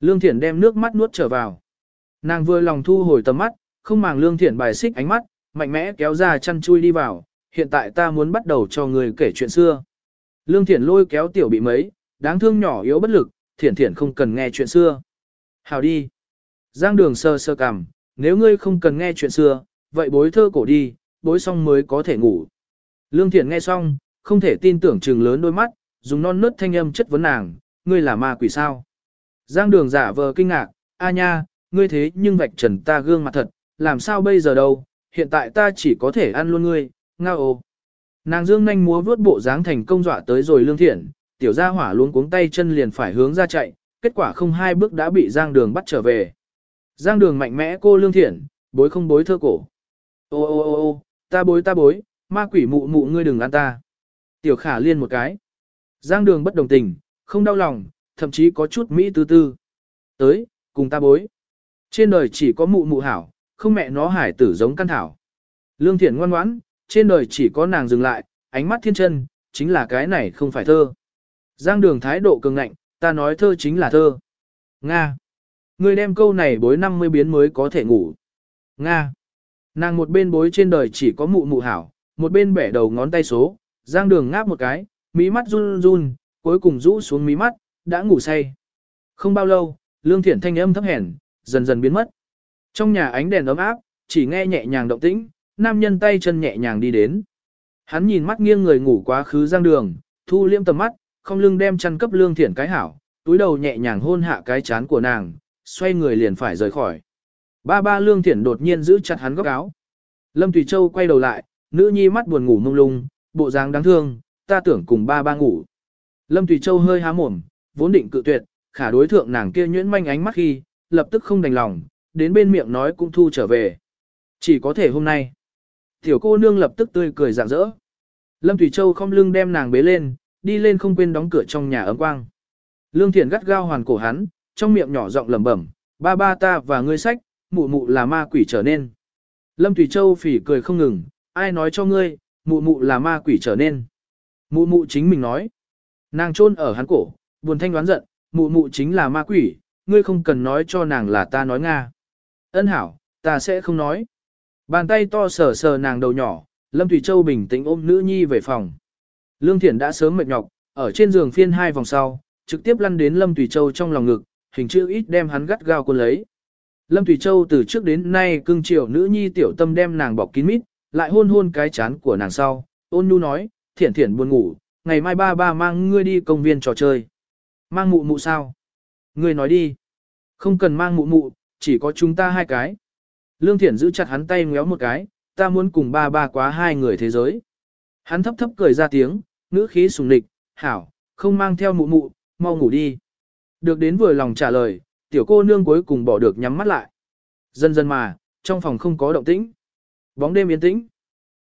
Lương Thiển đem nước mắt nuốt trở vào. Nàng vừa lòng thu hồi tầm mắt, không màng Lương Thiển bài xích ánh mắt, mạnh mẽ kéo ra chăn chui đi vào. Hiện tại ta muốn bắt đầu cho người kể chuyện xưa. Lương Thiển lôi kéo tiểu bị mấy, đáng thương nhỏ yếu bất lực, Thiển Thiển không cần nghe chuyện xưa. Hào đi. Giang đường sơ sơ cằm, nếu ngươi không cần nghe chuyện xưa, vậy bối thơ cổ đi, bối xong mới có thể ngủ. Lương Thiện nghe xong, không thể tin tưởng trừng lớn đôi mắt, dùng non nớt thanh âm chất vấn nàng, ngươi là ma quỷ sao. Giang đường giả vờ kinh ngạc, a nha, ngươi thế nhưng vạch trần ta gương mặt thật, làm sao bây giờ đâu, hiện tại ta chỉ có thể ăn luôn ngươi, ngao ồ. Nàng dương nhanh múa vướt bộ dáng thành công dọa tới rồi lương thiện, tiểu gia hỏa luôn cuống tay chân liền phải hướng ra chạy, kết quả không hai bước đã bị giang đường bắt trở về. Giang đường mạnh mẽ cô lương thiện, bối không bối thơ cổ. Ô ô ô ô, ta bối ta bối, ma quỷ mụ mụ ngươi đừng ăn ta. Tiểu khả liên một cái. Giang đường bất đồng tình, không đau lòng, thậm chí có chút mỹ tư tư. Tới, cùng ta bối. Trên đời chỉ có mụ mụ hảo, không mẹ nó hải tử giống căn thảo. Lương thiện ngoan ngoãn, trên đời chỉ có nàng dừng lại, ánh mắt thiên chân, chính là cái này không phải thơ. Giang đường thái độ cường ngạnh, ta nói thơ chính là thơ. Nga. Người đem câu này bối 50 biến mới có thể ngủ. Nga. Nàng một bên bối trên đời chỉ có mụ mụ hảo, một bên bẻ đầu ngón tay số, giang đường ngáp một cái, mí mắt run run, cuối cùng rũ xuống mí mắt, đã ngủ say. Không bao lâu, lương thiển thanh âm thấp hèn, dần dần biến mất. Trong nhà ánh đèn ấm áp, chỉ nghe nhẹ nhàng động tĩnh, nam nhân tay chân nhẹ nhàng đi đến. Hắn nhìn mắt nghiêng người ngủ quá khứ giang đường, thu liêm tầm mắt, không lưng đem chăn cấp lương thiển cái hảo, túi đầu nhẹ nhàng hôn hạ cái chán của nàng, xoay người liền phải rời khỏi. Ba ba lương thiển đột nhiên giữ chặt hắn góc áo. Lâm Thủy Châu quay đầu lại, nữ nhi mắt buồn ngủ mông lung, bộ dáng đáng thương, ta tưởng cùng ba ba ngủ. Lâm Thủy Châu hơi há mồm, vốn định cự tuyệt, khả đối thượng nàng kia nhuyễn manh ánh mắt khi, lập tức không đành lòng, đến bên miệng nói cũng thu trở về. Chỉ có thể hôm nay. Tiểu cô nương lập tức tươi cười rạng rỡ. Lâm Thủy Châu không lưng đem nàng bế lên, đi lên không quên đóng cửa trong nhà ấm quang. Lương Thiện gắt gao hoàn cổ hắn, trong miệng nhỏ giọng lẩm bẩm, ba ba ta và ngươi sách, mụ mụ là ma quỷ trở nên. Lâm Thủy Châu phỉ cười không ngừng, ai nói cho ngươi, mụ mụ là ma quỷ trở nên. Mụ mụ chính mình nói. Nàng chôn ở hắn cổ, buồn thanh đoán giận, mụ mụ chính là ma quỷ, ngươi không cần nói cho nàng là ta nói Nga. Ân hảo, ta sẽ không nói. Bàn tay to sờ sờ nàng đầu nhỏ, Lâm Thủy Châu bình tĩnh ôm nữ nhi về phòng. Lương Thiển đã sớm mệt nhọc, ở trên giường phiên hai vòng sau, trực tiếp lăn đến Lâm Tùy Châu trong lòng ngực, hình chữ ít đem hắn gắt gao cuốn lấy. Lâm Thủy Châu từ trước đến nay cưng chiều nữ nhi tiểu tâm đem nàng bọc kín mít, lại hôn hôn cái chán của nàng sau, ôn nhu nói, thiển thiển buồn ngủ, ngày mai ba ba mang ngươi đi công viên trò chơi. Mang mụ mụ sao? Ngươi nói đi. Không cần mang mụ mụ, chỉ có chúng ta hai cái. Lương Thiển giữ chặt hắn tay ngéo một cái, ta muốn cùng ba ba quá hai người thế giới. Hắn thấp thấp cười ra tiếng, ngữ khí sùng địch, hảo, không mang theo mụ mụ, mau ngủ đi. Được đến vừa lòng trả lời, tiểu cô nương cuối cùng bỏ được nhắm mắt lại. Dần dần mà, trong phòng không có động tĩnh. Bóng đêm yên tĩnh.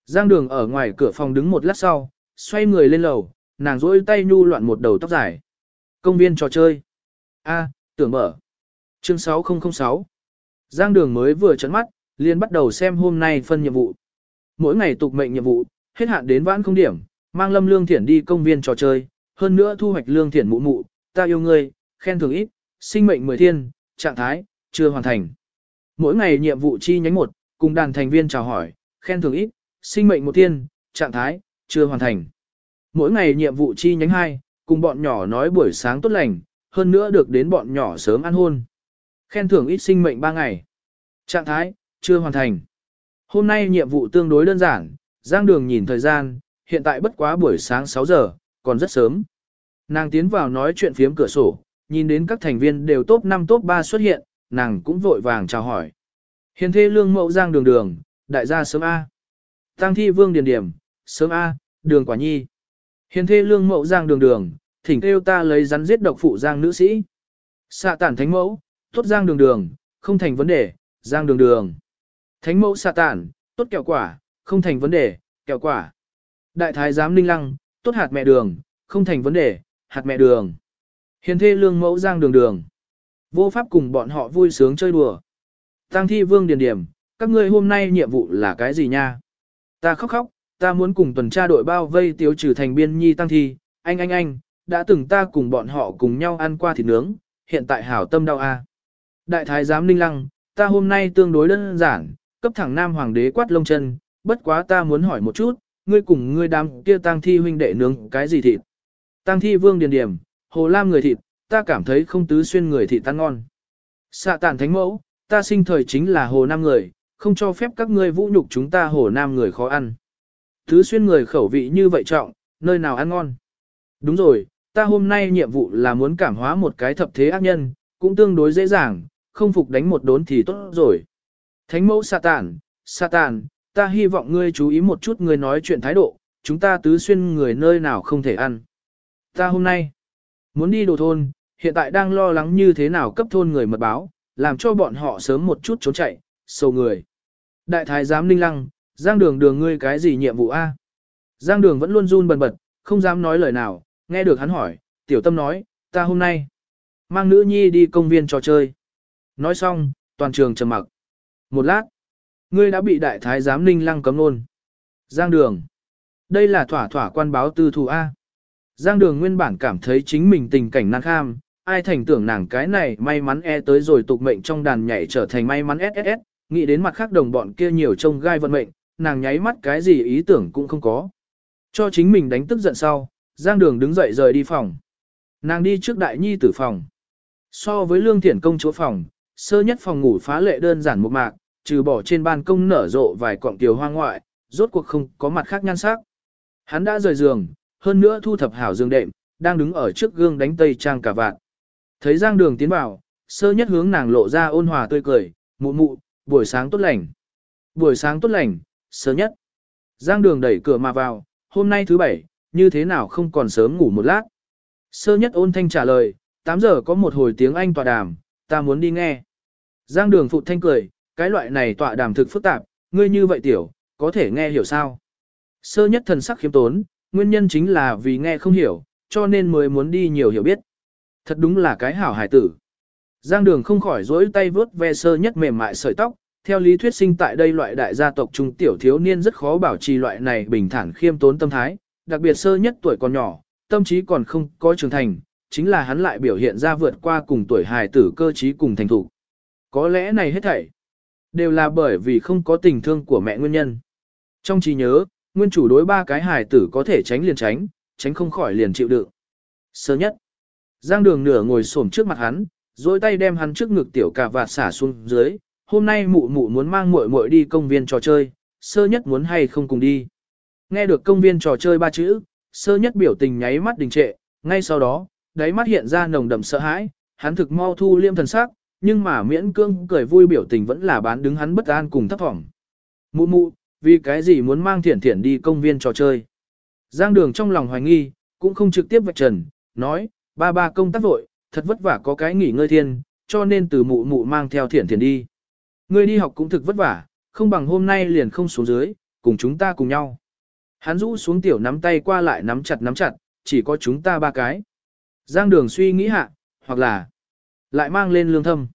Giang đường ở ngoài cửa phòng đứng một lát sau, xoay người lên lầu, nàng rỗi tay nhu loạn một đầu tóc dài. Công viên trò chơi. A, tưởng mở. Chương 6006. Giang đường mới vừa chấn mắt, liền bắt đầu xem hôm nay phân nhiệm vụ. Mỗi ngày tục mệnh nhiệm vụ, hết hạn đến vãn không điểm, mang lâm lương thiển đi công viên trò chơi, hơn nữa thu hoạch lương thiển mụ mụ, ta yêu ngươi, khen thưởng ít, sinh mệnh mười thiên, trạng thái, chưa hoàn thành. Mỗi ngày nhiệm vụ chi nhánh một, cùng đàn thành viên chào hỏi, khen thưởng ít, sinh mệnh một thiên, trạng thái, chưa hoàn thành. Mỗi ngày nhiệm vụ chi nhánh hai, cùng bọn nhỏ nói buổi sáng tốt lành, hơn nữa được đến bọn nhỏ sớm ăn hôn. Khen thưởng ít sinh mệnh 3 ngày. Trạng thái, chưa hoàn thành. Hôm nay nhiệm vụ tương đối đơn giản, Giang Đường nhìn thời gian, hiện tại bất quá buổi sáng 6 giờ, còn rất sớm. Nàng tiến vào nói chuyện phiếm cửa sổ, nhìn đến các thành viên đều top 5 top 3 xuất hiện, nàng cũng vội vàng chào hỏi. Hiền thê lương mẫu Giang Đường Đường, đại gia sớm A. Tăng thi vương điền điểm, sớm A, đường quả nhi. Hiền thê lương mẫu Giang Đường Đường, thỉnh kêu ta lấy rắn giết độc phụ Giang nữ sĩ. Xạ tản thánh mẫu, tốt Giang Đường Đường, không thành vấn đề, Giang Đường Đường. Thánh mẫu xạ tản, tốt kẹo quả, không thành vấn đề, kẹo quả. Đại thái giám ninh lăng, tốt hạt mẹ đường, không thành vấn đề, hạt mẹ đường. Hiền thê lương mẫu Giang Đường Đường. Vô pháp cùng bọn họ vui sướng chơi đùa. Tăng thi vương điền điểm, các ngươi hôm nay nhiệm vụ là cái gì nha? Ta khóc khóc, ta muốn cùng tuần tra đội bao vây tiêu trừ thành biên nhi tăng thi, anh anh anh, đã từng ta cùng bọn họ cùng nhau ăn qua thịt nướng, hiện tại hảo tâm đau a. Đại thái giám ninh lăng, ta hôm nay tương đối đơn giản, cấp thẳng nam hoàng đế quát lông chân, bất quá ta muốn hỏi một chút, ngươi cùng ngươi đám kia tang thi huynh đệ nướng cái gì thịt? Tang thi vương điền điểm, hồ lam người thịt, ta cảm thấy không tứ xuyên người thịt tan ngon. Xạ tản thánh mẫu, ta sinh thời chính là hồ nam người, không cho phép các ngươi vũ nhục chúng ta hồ nam người khó ăn. Tứ xuyên người khẩu vị như vậy trọng, nơi nào ăn ngon? Đúng rồi, ta hôm nay nhiệm vụ là muốn cảm hóa một cái thập thế ác nhân, cũng tương đối dễ dàng, không phục đánh một đốn thì tốt rồi. Thánh mẫu xạ tản, xạ Satan, ta hy vọng ngươi chú ý một chút ngươi nói chuyện thái độ, chúng ta tứ xuyên người nơi nào không thể ăn. Ta hôm nay muốn đi đồ thôn, hiện tại đang lo lắng như thế nào cấp thôn người mật báo, làm cho bọn họ sớm một chút trốn chạy, Sầu người. Đại thái giám ninh lăng, giang đường đường ngươi cái gì nhiệm vụ A? Giang đường vẫn luôn run bần bật, không dám nói lời nào, nghe được hắn hỏi, tiểu tâm nói, ta hôm nay mang nữ nhi đi công viên trò chơi. Nói xong, toàn trường trầm mặc. Một lát, ngươi đã bị đại thái giám ninh lăng cấm luôn. Giang đường. Đây là thỏa thỏa quan báo tư thù A. Giang đường nguyên bản cảm thấy chính mình tình cảnh năng kham, ai thành tưởng nàng cái này may mắn e tới rồi tục mệnh trong đàn nhảy trở thành may mắn SSS, nghĩ đến mặt khác đồng bọn kia nhiều trông gai vận mệnh, nàng nháy mắt cái gì ý tưởng cũng không có. Cho chính mình đánh tức giận sau, Giang đường đứng dậy rời đi phòng. Nàng đi trước đại nhi tử phòng. So với lương thiển công chúa phòng, sơ nhất phòng ngủ phá lệ đơn giản một mạc, trừ bỏ trên ban công nở rộ vài cọng tiểu hoa ngoại, rốt cuộc không có mặt khác nhan sắc. Hắn đã rời giường, hơn nữa thu thập hảo giường đệm, đang đứng ở trước gương đánh tây trang cả vạn. Thấy Giang Đường tiến vào, sơ nhất hướng nàng lộ ra ôn hòa tươi cười, mụ mụ, buổi sáng tốt lành. Buổi sáng tốt lành, sơ nhất. Giang Đường đẩy cửa mà vào, hôm nay thứ bảy, như thế nào không còn sớm ngủ một lát. Sơ nhất ôn thanh trả lời, 8 giờ có một hồi tiếng Anh tọa đàm, ta muốn đi nghe. Giang Đường phụ thanh cười, cái loại này tọa đàm thực phức tạp, ngươi như vậy tiểu, có thể nghe hiểu sao. Sơ nhất thần sắc khiêm tốn, nguyên nhân chính là vì nghe không hiểu, cho nên mới muốn đi nhiều hiểu biết. Thật đúng là cái hảo hải tử. Giang đường không khỏi dối tay vớt ve sơ nhất mềm mại sợi tóc, theo lý thuyết sinh tại đây loại đại gia tộc trung tiểu thiếu niên rất khó bảo trì loại này bình thản khiêm tốn tâm thái, đặc biệt sơ nhất tuổi còn nhỏ, tâm trí còn không có trưởng thành, chính là hắn lại biểu hiện ra vượt qua cùng tuổi hài tử cơ trí cùng thành thủ. Có lẽ này hết thảy đều là bởi vì không có tình thương của mẹ nguyên nhân. Trong trí nhớ, nguyên chủ đối ba cái hài tử có thể tránh liền tránh, tránh không khỏi liền chịu đựng. Sơ nhất, Giang đường nửa ngồi xổm trước mặt hắn, dối tay đem hắn trước ngực tiểu cà vạt xả xuống dưới, hôm nay mụ mụ muốn mang muội muội đi công viên trò chơi, sơ nhất muốn hay không cùng đi. Nghe được công viên trò chơi ba chữ, sơ nhất biểu tình nháy mắt đình trệ, ngay sau đó, đáy mắt hiện ra nồng đậm sợ hãi, hắn thực mau thu liêm thần sắc, nhưng mà miễn cương cười vui biểu tình vẫn là bán đứng hắn bất an cùng thấp thỏm. Mụ mụ, vì cái gì muốn mang thiển thiển đi công viên trò chơi? Giang đường trong lòng hoài nghi, cũng không trực tiếp vạch trần, nói, ba ba công tác vội, thật vất vả có cái nghỉ ngơi thiên, cho nên từ mụ mụ mang theo thiển thiển đi. Ngươi đi học cũng thực vất vả, không bằng hôm nay liền không xuống dưới, cùng chúng ta cùng nhau. Hắn rũ xuống tiểu nắm tay qua lại nắm chặt nắm chặt, chỉ có chúng ta ba cái. Giang đường suy nghĩ hạ, hoặc là lại mang lên lương thâm.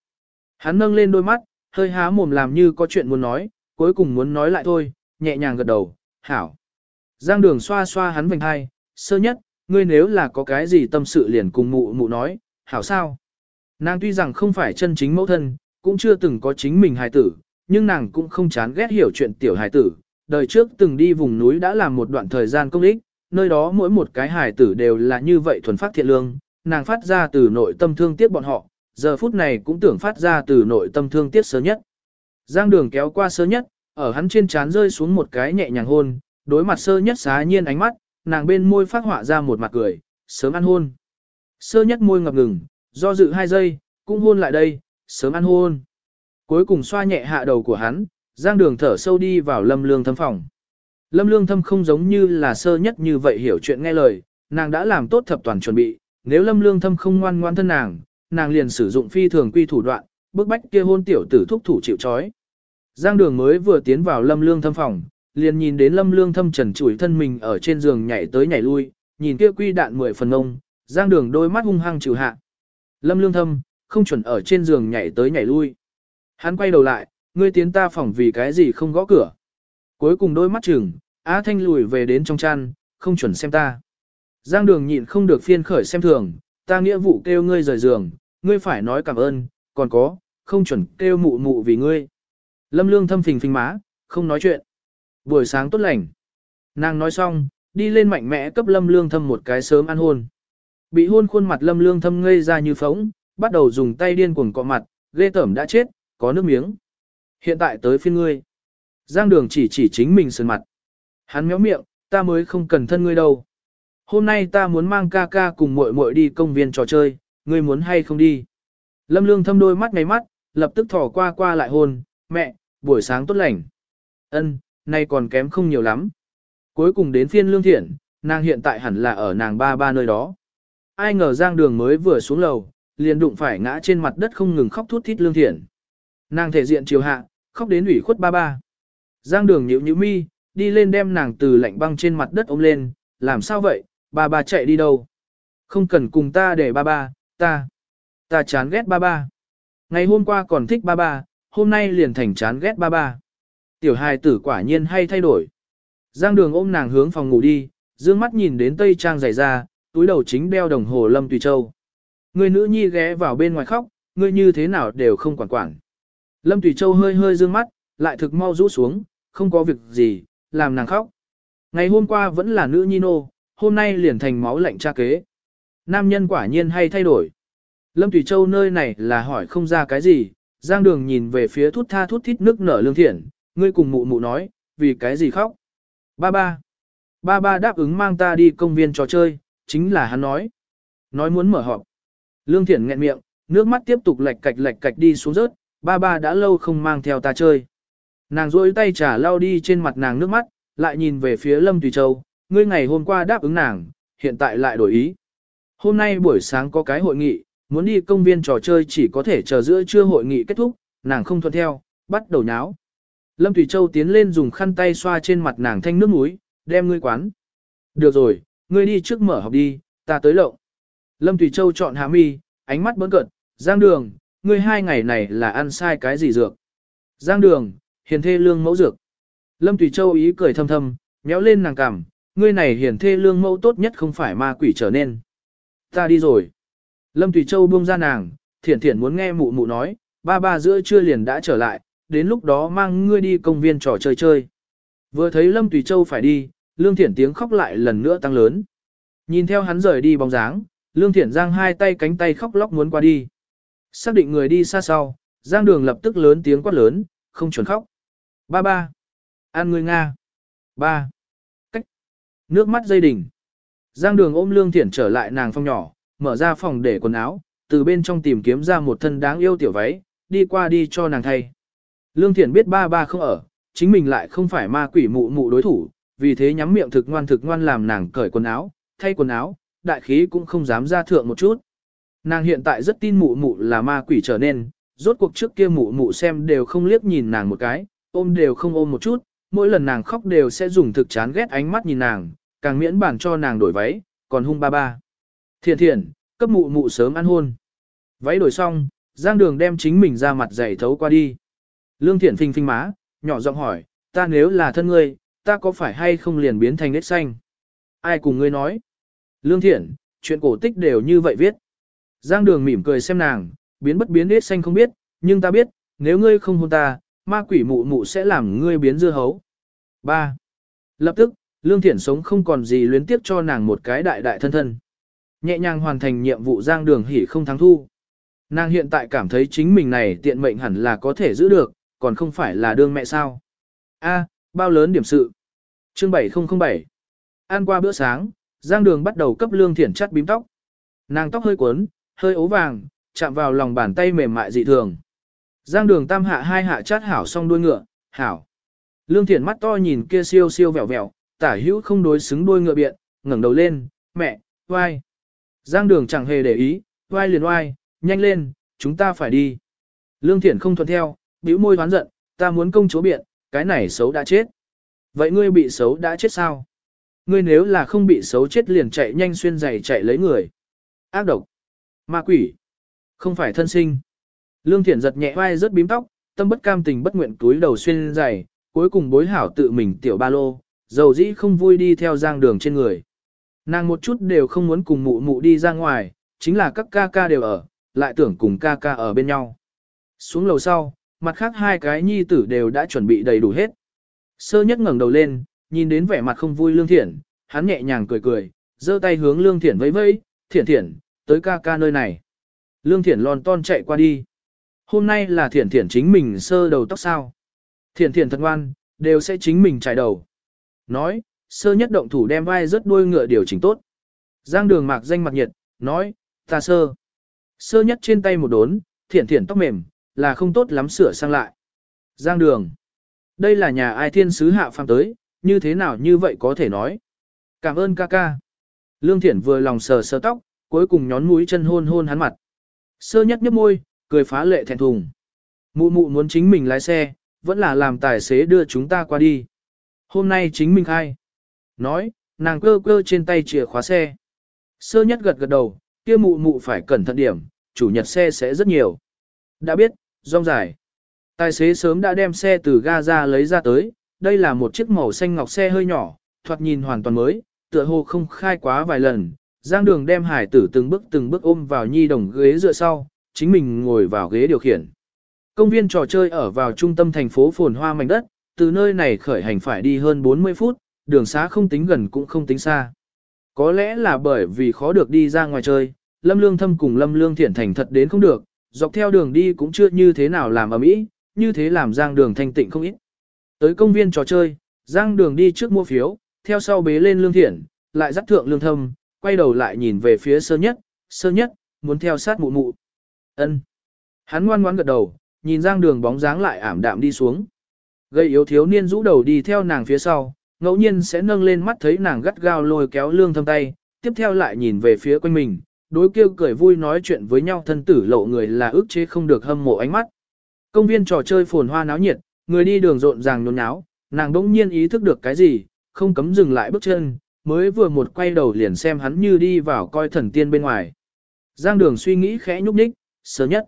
Hắn nâng lên đôi mắt, hơi há mồm làm như có chuyện muốn nói, cuối cùng muốn nói lại thôi, nhẹ nhàng gật đầu, hảo. Giang đường xoa xoa hắn vành hai, sơ nhất, ngươi nếu là có cái gì tâm sự liền cùng mụ mụ nói, hảo sao. Nàng tuy rằng không phải chân chính mẫu thân, cũng chưa từng có chính mình hài tử, nhưng nàng cũng không chán ghét hiểu chuyện tiểu hài tử. Đời trước từng đi vùng núi đã làm một đoạn thời gian công ích, nơi đó mỗi một cái hài tử đều là như vậy thuần phát thiện lương, nàng phát ra từ nội tâm thương tiếc bọn họ, giờ phút này cũng tưởng phát ra từ nội tâm thương tiếc sớm nhất. Giang đường kéo qua sơ nhất, ở hắn trên trán rơi xuống một cái nhẹ nhàng hôn, đối mặt sơ nhất xá nhiên ánh mắt, nàng bên môi phát họa ra một mặt cười, sớm ăn hôn. Sơ nhất môi ngập ngừng, do dự hai giây, cũng hôn lại đây, sớm ăn hôn. Cuối cùng xoa nhẹ hạ đầu của hắn, giang đường thở sâu đi vào lâm lương thâm phòng. Lâm lương thâm không giống như là sơ nhất như vậy hiểu chuyện nghe lời, nàng đã làm tốt thập toàn chuẩn bị, nếu lâm lương thâm không ngoan ngoan thân nàng, nàng liền sử dụng phi thường quy thủ đoạn, bức bách kia hôn tiểu tử thúc thủ chịu trói. Giang đường mới vừa tiến vào lâm lương thâm phòng, liền nhìn đến lâm lương thâm trần chủi thân mình ở trên giường nhảy tới nhảy lui, nhìn kia quy đạn mười phần ông, giang đường đôi mắt hung hăng trừ hạ. Lâm lương thâm, không chuẩn ở trên giường nhảy tới nhảy lui. Hắn quay đầu lại, ngươi tiến ta phòng vì cái gì không gõ cửa. Cuối cùng đôi mắt chừng, Á Thanh lùi về đến trong chăn, không chuẩn xem ta. Giang đường nhịn không được phiên khởi xem thường, ta nghĩa vụ kêu ngươi rời giường, ngươi phải nói cảm ơn, còn có, không chuẩn kêu mụ mụ vì ngươi. Lâm lương thâm phình phình má, không nói chuyện. Buổi sáng tốt lành. Nàng nói xong, đi lên mạnh mẽ cấp lâm lương thâm một cái sớm ăn hôn. Bị hôn khuôn mặt lâm lương thâm ngây ra như phóng, bắt đầu dùng tay điên cuồng cọ mặt, ghê tởm đã chết, có nước miếng. Hiện tại tới phiên ngươi. Giang đường chỉ chỉ chính mình sườn mặt. Hắn méo miệng, ta mới không cần thân ngươi đâu. Hôm nay ta muốn mang ca ca cùng muội muội đi công viên trò chơi, ngươi muốn hay không đi? Lâm lương thâm đôi mắt ngay mắt, lập tức thỏ qua qua lại hôn, mẹ, buổi sáng tốt lành. Ân, nay còn kém không nhiều lắm. Cuối cùng đến phiên lương thiện, nàng hiện tại hẳn là ở nàng ba ba nơi đó. Ai ngờ giang đường mới vừa xuống lầu, liền đụng phải ngã trên mặt đất không ngừng khóc thút thít lương thiện. Nàng thể diện chiều hạ, khóc đến ủy khuất ba ba. Giang đường nhíu nhíu mi, đi lên đem nàng từ lạnh băng trên mặt đất ôm lên, làm sao vậy, ba ba chạy đi đâu? Không cần cùng ta để ba ba, ta, ta chán ghét ba ba. Ngày hôm qua còn thích ba ba, hôm nay liền thành chán ghét ba ba. Tiểu hài tử quả nhiên hay thay đổi. Giang đường ôm nàng hướng phòng ngủ đi, dương mắt nhìn đến tây trang dày ra, túi đầu chính đeo đồng hồ Lâm Tùy Châu. Người nữ nhi ghé vào bên ngoài khóc, ngươi như thế nào đều không quản quản. Lâm Tùy Châu hơi hơi dương mắt, lại thực mau rũ xuống, không có việc gì, làm nàng khóc. Ngày hôm qua vẫn là nữ nhi nô, hôm nay liền thành máu lạnh cha kế. Nam nhân quả nhiên hay thay đổi. Lâm Tùy Châu nơi này là hỏi không ra cái gì, Giang Đường nhìn về phía thút tha thút thít nước nở lương thiện, ngươi cùng mụ mụ nói, vì cái gì khóc. Ba ba. Ba ba đáp ứng mang ta đi công viên trò chơi, chính là hắn nói. Nói muốn mở họp. Lương Thiện nghẹn miệng, nước mắt tiếp tục lệch cạch lệch cạch đi xuống rớt, ba ba đã lâu không mang theo ta chơi. Nàng rôi tay trả lau đi trên mặt nàng nước mắt, lại nhìn về phía Lâm Tùy Châu, ngươi ngày hôm qua đáp ứng nàng, hiện tại lại đổi ý. Hôm nay buổi sáng có cái hội nghị, muốn đi công viên trò chơi chỉ có thể chờ giữa trưa hội nghị kết thúc, nàng không thuận theo, bắt đầu nháo. Lâm Thủy Châu tiến lên dùng khăn tay xoa trên mặt nàng thanh nước mũi, đem ngươi quán. Được rồi, ngươi đi trước mở học đi, ta tới lộng. Lâm Thủy Châu chọn hạ mi, ánh mắt bấn cận, giang đường, ngươi hai ngày này là ăn sai cái gì dược. Giang đường, hiền thê lương mẫu dược. Lâm Thủy Châu ý cười thầm thầm, méo lên nàng cằm, ngươi này hiền thê lương mẫu tốt nhất không phải ma quỷ trở nên. Ta đi rồi. Lâm Thủy Châu buông ra nàng, thiển thiển muốn nghe mụ mụ nói, ba ba giữa trưa liền đã trở lại, đến lúc đó mang ngươi đi công viên trò chơi chơi. Vừa thấy Lâm Thủy Châu phải đi, Lương Thiển tiếng khóc lại lần nữa tăng lớn. Nhìn theo hắn rời đi bóng dáng, Lương Thiển giang hai tay cánh tay khóc lóc muốn qua đi. Xác định người đi xa sau, Giang Đường lập tức lớn tiếng quát lớn, không chuẩn khóc. Ba ba. An người Nga. Ba. Cách. Nước mắt dây đỉnh. Giang Đường ôm Lương Thiển trở lại nàng phòng nhỏ, mở ra phòng để quần áo, từ bên trong tìm kiếm ra một thân đáng yêu tiểu váy, đi qua đi cho nàng thay. Lương Thiển biết ba ba không ở, chính mình lại không phải ma quỷ mụ mụ đối thủ, vì thế nhắm miệng thực ngoan thực ngoan làm nàng cởi quần áo, thay quần áo, đại khí cũng không dám ra thượng một chút. Nàng hiện tại rất tin mụ mụ là ma quỷ trở nên, rốt cuộc trước kia mụ mụ xem đều không liếc nhìn nàng một cái, ôm đều không ôm một chút, mỗi lần nàng khóc đều sẽ dùng thực chán ghét ánh mắt nhìn nàng, càng miễn bản cho nàng đổi váy, còn hung ba ba. Thiện thiện, cấp mụ mụ sớm ăn hôn. Váy đổi xong, Giang Đường đem chính mình ra mặt dày thấu qua đi. Lương Thiện phình phình má, nhỏ giọng hỏi, ta nếu là thân ngươi, ta có phải hay không liền biến thành nết xanh? Ai cùng ngươi nói? Lương Thiện, chuyện cổ tích đều như vậy viết. Giang Đường mỉm cười xem nàng, biến bất biến nết xanh không biết, nhưng ta biết, nếu ngươi không hôn ta, ma quỷ mụ mụ sẽ làm ngươi biến dưa hấu. 3. Lập tức, Lương Thiển sống không còn gì luyến tiếp cho nàng một cái đại đại thân thân. Nhẹ nhàng hoàn thành nhiệm vụ Giang Đường hỉ không thắng thu. Nàng hiện tại cảm thấy chính mình này tiện mệnh hẳn là có thể giữ được, còn không phải là đương mẹ sao. A, bao lớn điểm sự. Chương 7007 Ăn qua bữa sáng, Giang Đường bắt đầu cấp Lương Thiển chắt bím tóc. Nàng tóc hơi cuốn, hơi ố vàng, chạm vào lòng bàn tay mềm mại dị thường. Giang Đường tam hạ hai hạ chát hảo xong đuôi ngựa, hảo. Lương Thiển mắt to nhìn kia siêu siêu vẹo vẹo, tả hữu không đối xứng đuôi ngựa biện, ngẩng đầu lên, mẹ, vai. Giang Đường chẳng hề để ý, vai liền oai, nhanh lên, chúng ta phải đi. Lương Thiển không thuận theo, bĩu môi hoán giận, ta muốn công chúa biện, cái này xấu đã chết. Vậy ngươi bị xấu đã chết sao? Ngươi nếu là không bị xấu chết liền chạy nhanh xuyên giày chạy lấy người. Ác độc. Ma quỷ. Không phải thân sinh. Lương Thiển giật nhẹ vai rất bím tóc, tâm bất cam tình bất nguyện túi đầu xuyên giày, cuối cùng bối hảo tự mình tiểu ba lô, dầu dĩ không vui đi theo giang đường trên người. Nàng một chút đều không muốn cùng mụ mụ đi ra ngoài, chính là các ca ca đều ở, lại tưởng cùng ca ca ở bên nhau. Xuống lầu sau, mặt khác hai cái nhi tử đều đã chuẩn bị đầy đủ hết. Sơ nhất ngẩng đầu lên, nhìn đến vẻ mặt không vui lương thiển, hắn nhẹ nhàng cười cười, giơ tay hướng lương thiển vẫy vẫy, thiển thiển, tới ca ca nơi này. Lương thiển lon ton chạy qua đi. Hôm nay là thiển thiển chính mình sơ đầu tóc sao. Thiển thiển thật ngoan, đều sẽ chính mình trải đầu. Nói, sơ nhất động thủ đem vai rất đuôi ngựa điều chỉnh tốt. Giang đường mạc danh mặt nhiệt, nói, ta sơ. Sơ nhất trên tay một đốn, thiển thiển tóc mềm, là không tốt lắm sửa sang lại. Giang đường. Đây là nhà ai thiên sứ hạ phàm tới, như thế nào như vậy có thể nói. Cảm ơn ca ca. Lương thiển vừa lòng sờ sờ tóc, cuối cùng nhón mũi chân hôn hôn hắn mặt. Sơ nhất nhấp môi, cười phá lệ thẹn thùng. Mụ mụ muốn chính mình lái xe, vẫn là làm tài xế đưa chúng ta qua đi. Hôm nay chính mình khai. Nói, nàng cơ cơ trên tay chìa khóa xe. Sơ nhất gật gật đầu, kia mụ mụ phải cẩn thận điểm, chủ nhật xe sẽ rất nhiều. Đã biết, rong dài. Tài xế sớm đã đem xe từ ga ra lấy ra tới, đây là một chiếc màu xanh ngọc xe hơi nhỏ, thoạt nhìn hoàn toàn mới, tựa hồ không khai quá vài lần. Giang đường đem hải tử từng bước từng bước ôm vào nhi đồng ghế dựa sau, chính mình ngồi vào ghế điều khiển. Công viên trò chơi ở vào trung tâm thành phố phồn hoa mảnh đất, từ nơi này khởi hành phải đi hơn 40 phút, đường xá không tính gần cũng không tính xa. Có lẽ là bởi vì khó được đi ra ngoài chơi, Lâm Lương Thâm cùng Lâm Lương Thiển thành thật đến không được, dọc theo đường đi cũng chưa như thế nào làm ở mỹ, như thế làm Giang Đường thanh tịnh không ít. Tới công viên trò chơi, Giang Đường đi trước mua phiếu, theo sau bế lên Lương Thiển, lại dắt thượng Lương Thâm, quay đầu lại nhìn về phía sơ nhất, sơ nhất, muốn theo sát mụ mụ. ân Hắn ngoan ngoãn gật đầu, nhìn Giang Đường bóng dáng lại ảm đạm đi xuống. Gây yếu thiếu niên rũ đầu đi theo nàng phía sau, ngẫu nhiên sẽ nâng lên mắt thấy nàng gắt gao lôi kéo lương thâm tay, tiếp theo lại nhìn về phía quanh mình, đối kêu cười vui nói chuyện với nhau thân tử lộ người là ước chế không được hâm mộ ánh mắt. Công viên trò chơi phồn hoa náo nhiệt, người đi đường rộn ràng nhốn nháo, nàng đỗng nhiên ý thức được cái gì, không cấm dừng lại bước chân, mới vừa một quay đầu liền xem hắn như đi vào coi thần tiên bên ngoài. Giang đường suy nghĩ khẽ nhúc nhích, sớm nhất.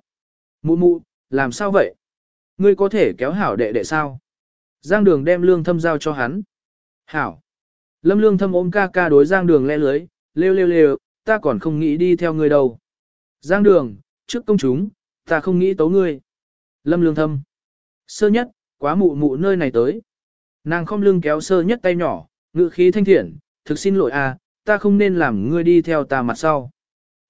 Mụ mụ, làm sao vậy? Ngươi có thể kéo hảo đệ đệ sao? Giang đường đem lương thâm giao cho hắn. Hảo. Lâm lương thâm ôm ca ca đối giang đường le lưới, lêu lêu lêu, ta còn không nghĩ đi theo ngươi đâu. Giang đường, trước công chúng, ta không nghĩ tấu ngươi. Lâm lương thâm. Sơ nhất, quá mụ mụ nơi này tới. Nàng không lưng kéo sơ nhất tay nhỏ, ngự khí thanh thiện, thực xin lỗi à, ta không nên làm ngươi đi theo ta mặt sau.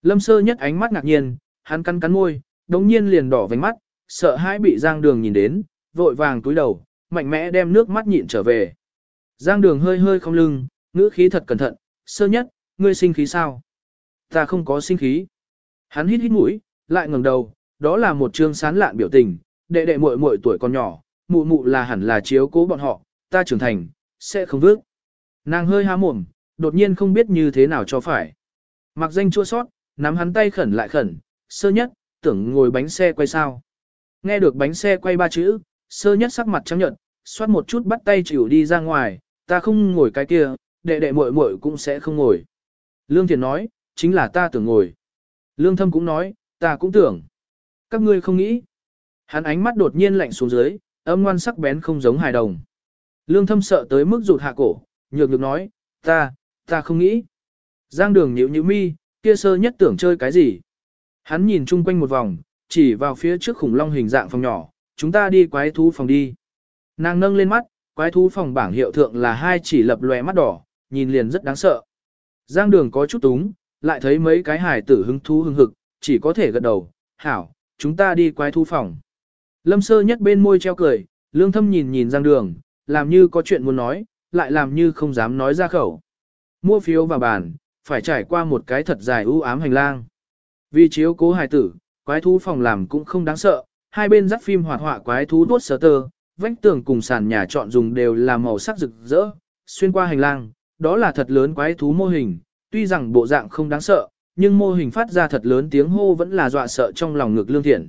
Lâm sơ nhất ánh mắt ngạc nhiên, hắn cắn cắn môi, đống nhiên liền đỏ vành mắt, sợ hãi bị giang đường nhìn đến, vội vàng túi đầu, mạnh mẽ đem nước mắt nhịn trở về. Giang đường hơi hơi không lưng, ngữ khí thật cẩn thận, sơ nhất, ngươi sinh khí sao? Ta không có sinh khí. Hắn hít hít mũi, lại ngẩng đầu, đó là một trương sán lạn biểu tình, đệ đệ muội muội tuổi còn nhỏ, mụ mụ là hẳn là chiếu cố bọn họ, ta trưởng thành, sẽ không vước. Nàng hơi há mồm, đột nhiên không biết như thế nào cho phải. Mặc danh chua sót, nắm hắn tay khẩn lại khẩn, sơ nhất, tưởng ngồi bánh xe quay sao. Nghe được bánh xe quay ba chữ, sơ nhất sắc mặt trắng nhợt, xoát một chút bắt tay chịu đi ra ngoài, ta không ngồi cái kia, đệ đệ muội muội cũng sẽ không ngồi. Lương Thiền nói, chính là ta tưởng ngồi. Lương Thâm cũng nói, ta cũng tưởng. Các ngươi không nghĩ. Hắn ánh mắt đột nhiên lạnh xuống dưới, âm ngoan sắc bén không giống hài đồng. Lương Thâm sợ tới mức rụt hạ cổ, nhược nhược nói, ta, ta không nghĩ. Giang đường nhịu nhịu mi, kia sơ nhất tưởng chơi cái gì. Hắn nhìn chung quanh một vòng, chỉ vào phía trước khủng long hình dạng phòng nhỏ, chúng ta đi quái thú phòng đi. Nàng nâng lên mắt, quái thú phòng bảng hiệu thượng là hai chỉ lập lòe mắt đỏ, nhìn liền rất đáng sợ. Giang đường có chút túng, lại thấy mấy cái hài tử hứng thú hứng hực, chỉ có thể gật đầu, hảo, chúng ta đi quái thú phòng. Lâm sơ nhất bên môi treo cười, lương thâm nhìn nhìn Giang đường, làm như có chuyện muốn nói, lại làm như không dám nói ra khẩu. Mua phiếu vào bàn, phải trải qua một cái thật dài u ám hành lang. Vì chiếu cố hài tử, quái thú phòng làm cũng không đáng sợ, hai bên dắt phim hoạt họa quái thú tuốt sờ tơ, vách tường cùng sàn nhà chọn dùng đều là màu sắc rực rỡ, xuyên qua hành lang, đó là thật lớn quái thú mô hình, tuy rằng bộ dạng không đáng sợ, nhưng mô hình phát ra thật lớn tiếng hô vẫn là dọa sợ trong lòng ngực lương thiện.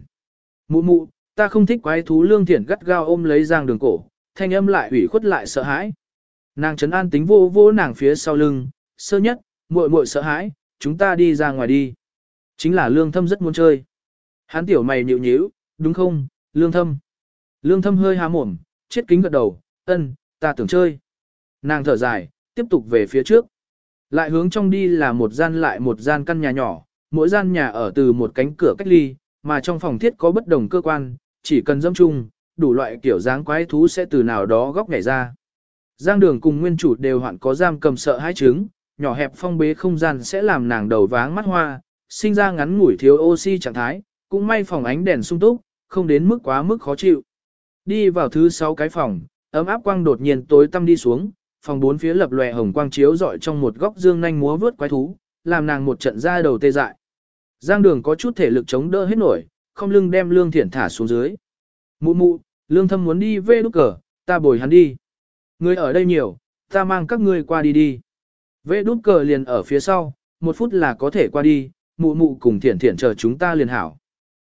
Mụ mụ, ta không thích quái thú lương thiện gắt gao ôm lấy giang đường cổ, thanh âm lại ủy khuất lại sợ hãi. Nàng trấn an tính vô vô nàng phía sau lưng, sơ nhất, muội muội sợ hãi, chúng ta đi ra ngoài đi. Chính là lương thâm rất muốn chơi. Hán tiểu mày nhịu nhíu, đúng không, lương thâm. Lương thâm hơi há mồm, chết kính gật đầu, ân, ta tưởng chơi. Nàng thở dài, tiếp tục về phía trước. Lại hướng trong đi là một gian lại một gian căn nhà nhỏ, mỗi gian nhà ở từ một cánh cửa cách ly, mà trong phòng thiết có bất đồng cơ quan, chỉ cần dâm chung, đủ loại kiểu dáng quái thú sẽ từ nào đó góc nhảy ra. Giang đường cùng nguyên chủ đều hoạn có giam cầm sợ hai trứng, nhỏ hẹp phong bế không gian sẽ làm nàng đầu váng mắt hoa, sinh ra ngắn ngủi thiếu oxy trạng thái, cũng may phòng ánh đèn sung túc, không đến mức quá mức khó chịu. Đi vào thứ sáu cái phòng, ấm áp quang đột nhiên tối tăm đi xuống, phòng bốn phía lập lòe hồng quang chiếu rọi trong một góc dương nhanh múa vướt quái thú, làm nàng một trận ra đầu tê dại. Giang đường có chút thể lực chống đỡ hết nổi, không lưng đem lương thiển thả xuống dưới. Mụ mụ, lương thâm muốn đi về đúc cờ, ta bồi hắn đi. Người ở đây nhiều, ta mang các ngươi qua đi đi. Vệ đúc cờ liền ở phía sau, một phút là có thể qua đi, mụ mụ cùng thiển thiển chờ chúng ta liền hảo.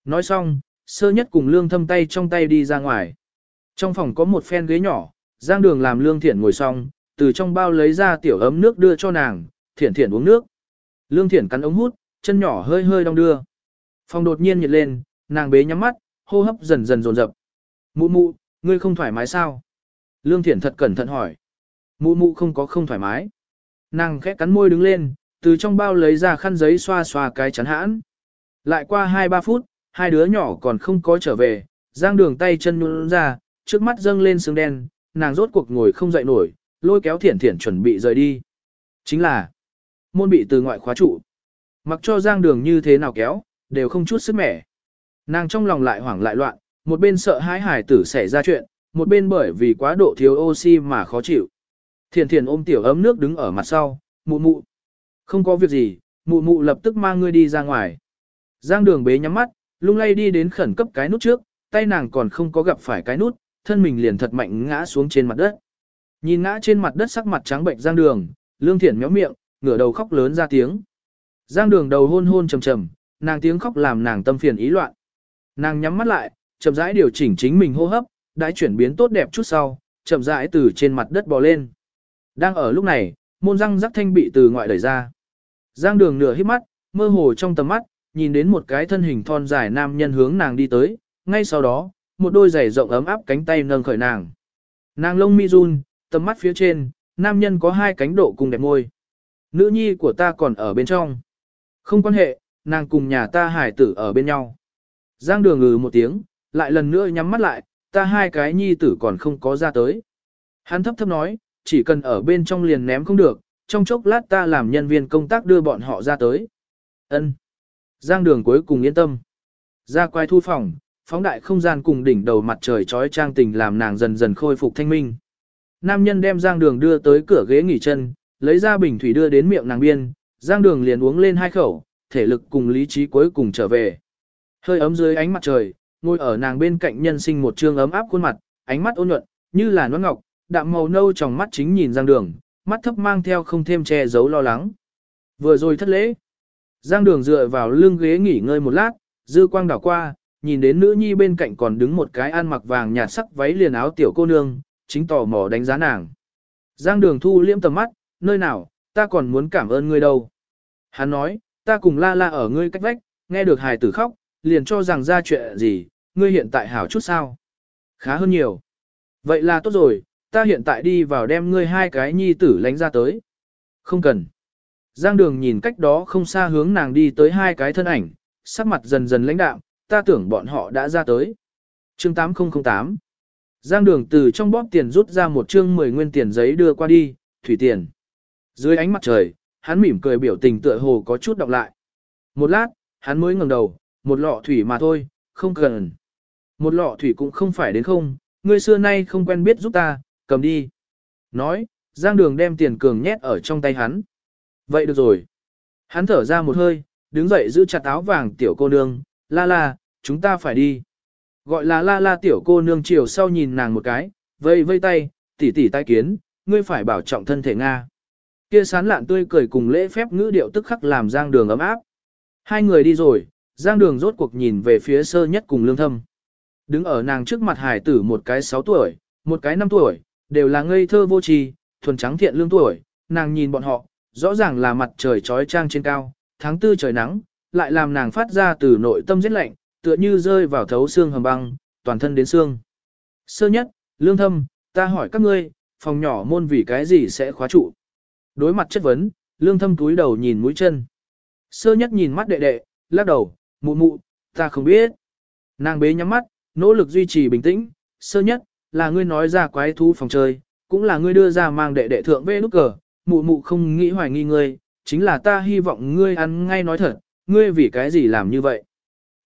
Nói xong, sơ nhất cùng lương thâm tay trong tay đi ra ngoài. Trong phòng có một phen ghế nhỏ, giang đường làm lương thiển ngồi xong, từ trong bao lấy ra tiểu ấm nước đưa cho nàng, thiển thiển uống nước. Lương thiển cắn ống hút, chân nhỏ hơi hơi đong đưa. Phòng đột nhiên nhiệt lên, nàng bế nhắm mắt, hô hấp dần dần dồn dập. Mụ mụ, ngươi không thoải mái sao? Lương thiển thật cẩn thận hỏi. Mụ mụ không có không thoải mái. Nàng khẽ cắn môi đứng lên, từ trong bao lấy ra khăn giấy xoa xoa cái chắn hãn. Lại qua 2-3 phút, hai đứa nhỏ còn không có trở về, giang đường tay chân nhún ra, trước mắt dâng lên sương đen, nàng rốt cuộc ngồi không dậy nổi, lôi kéo thiển thiển chuẩn bị rời đi. Chính là, môn bị từ ngoại khóa trụ. Mặc cho giang đường như thế nào kéo, đều không chút sức mẻ. Nàng trong lòng lại hoảng lại loạn, một bên sợ hãi hải tử xảy ra chuyện, một bên bởi vì quá độ thiếu oxy mà khó chịu. Thiền thiền ôm tiểu ấm nước đứng ở mặt sau, mụ mụ. Không có việc gì, mụ mụ lập tức mang ngươi đi ra ngoài. Giang đường bế nhắm mắt, lung lay đi đến khẩn cấp cái nút trước, tay nàng còn không có gặp phải cái nút, thân mình liền thật mạnh ngã xuống trên mặt đất. Nhìn ngã trên mặt đất sắc mặt trắng bệnh Giang đường, lương thiển méo miệng, ngửa đầu khóc lớn ra tiếng. Giang đường đầu hôn hôn trầm trầm, nàng tiếng khóc làm nàng tâm phiền ý loạn. Nàng nhắm mắt lại, chậm rãi điều chỉnh chính mình hô hấp, đã chuyển biến tốt đẹp chút sau, chậm rãi từ trên mặt đất bò lên. Đang ở lúc này, môn răng rắc thanh bị từ ngoại đẩy ra. Giang đường nửa hít mắt, mơ hồ trong tầm mắt, nhìn đến một cái thân hình thon dài nam nhân hướng nàng đi tới, ngay sau đó, một đôi giày rộng ấm áp cánh tay nâng khởi nàng. Nàng lông mi run, tầm mắt phía trên, nam nhân có hai cánh độ cùng đẹp môi. Nữ nhi của ta còn ở bên trong. Không quan hệ, nàng cùng nhà ta hải tử ở bên nhau. Giang đường ngừ một tiếng, lại lần nữa nhắm mắt lại, ta hai cái nhi tử còn không có ra tới. Hắn thấp thấp nói, chỉ cần ở bên trong liền ném không được, trong chốc lát ta làm nhân viên công tác đưa bọn họ ra tới. Ân. Giang đường cuối cùng yên tâm. Ra quay thu phòng, phóng đại không gian cùng đỉnh đầu mặt trời trói trang tình làm nàng dần dần khôi phục thanh minh. Nam nhân đem Giang đường đưa tới cửa ghế nghỉ chân, lấy ra bình thủy đưa đến miệng nàng biên, Giang đường liền uống lên hai khẩu, thể lực cùng lý trí cuối cùng trở về. Hơi ấm dưới ánh mặt trời, ngồi ở nàng bên cạnh nhân sinh một trương ấm áp khuôn mặt, ánh mắt ôn nhuận, như là nón ngọc, đạm màu nâu trong mắt chính nhìn Giang Đường, mắt thấp mang theo không thêm che giấu lo lắng. Vừa rồi thất lễ. Giang Đường dựa vào lưng ghế nghỉ ngơi một lát, dư quang đảo qua, nhìn đến nữ nhi bên cạnh còn đứng một cái ăn mặc vàng nhạt sắc váy liền áo tiểu cô nương, chính tò mò đánh giá nàng. Giang Đường thu liễm tầm mắt, nơi nào, ta còn muốn cảm ơn ngươi đâu. Hắn nói, ta cùng la la ở ngươi cách vách, nghe được hài tử khóc, liền cho rằng ra chuyện gì, ngươi hiện tại hảo chút sao. Khá hơn nhiều. Vậy là tốt rồi, ta hiện tại đi vào đem ngươi hai cái nhi tử lánh ra tới. Không cần. Giang đường nhìn cách đó không xa hướng nàng đi tới hai cái thân ảnh, sắc mặt dần dần lãnh đạm, ta tưởng bọn họ đã ra tới. Chương 8008 Giang đường từ trong bóp tiền rút ra một chương 10 nguyên tiền giấy đưa qua đi, thủy tiền. Dưới ánh mặt trời, hắn mỉm cười biểu tình tựa hồ có chút đọc lại. Một lát, hắn mới ngẩng đầu, một lọ thủy mà thôi, không cần. Một lọ thủy cũng không phải đến không, ngươi xưa nay không quen biết giúp ta, cầm đi. Nói, Giang Đường đem tiền cường nhét ở trong tay hắn. Vậy được rồi. Hắn thở ra một hơi, đứng dậy giữ chặt áo vàng tiểu cô nương, la la, chúng ta phải đi. Gọi là la la tiểu cô nương chiều sau nhìn nàng một cái, vây vây tay, tỉ tỉ tai kiến, ngươi phải bảo trọng thân thể Nga. Kia sán lạn tươi cười cùng lễ phép ngữ điệu tức khắc làm Giang Đường ấm áp. Hai người đi rồi, Giang Đường rốt cuộc nhìn về phía sơ nhất cùng lương thâm. Đứng ở nàng trước mặt hải tử một cái 6 tuổi, một cái 5 tuổi, đều là ngây thơ vô tri, thuần trắng thiện lương tuổi, nàng nhìn bọn họ, rõ ràng là mặt trời trói trang trên cao, tháng tư trời nắng, lại làm nàng phát ra từ nội tâm rất lạnh, tựa như rơi vào thấu xương hầm băng, toàn thân đến xương. Sơ nhất, lương thâm, ta hỏi các ngươi, phòng nhỏ môn vì cái gì sẽ khóa trụ? Đối mặt chất vấn, lương thâm túi đầu nhìn mũi chân. Sơ nhất nhìn mắt đệ đệ, lắc đầu, mụ mụ, ta không biết. Nàng bế nhắm mắt, nỗ lực duy trì bình tĩnh, sơ nhất, là ngươi nói ra quái thú phòng chơi, cũng là ngươi đưa ra mang đệ đệ thượng về nút cờ, mụ mụ không nghĩ hoài nghi ngươi, chính là ta hy vọng ngươi ăn ngay nói thật, ngươi vì cái gì làm như vậy.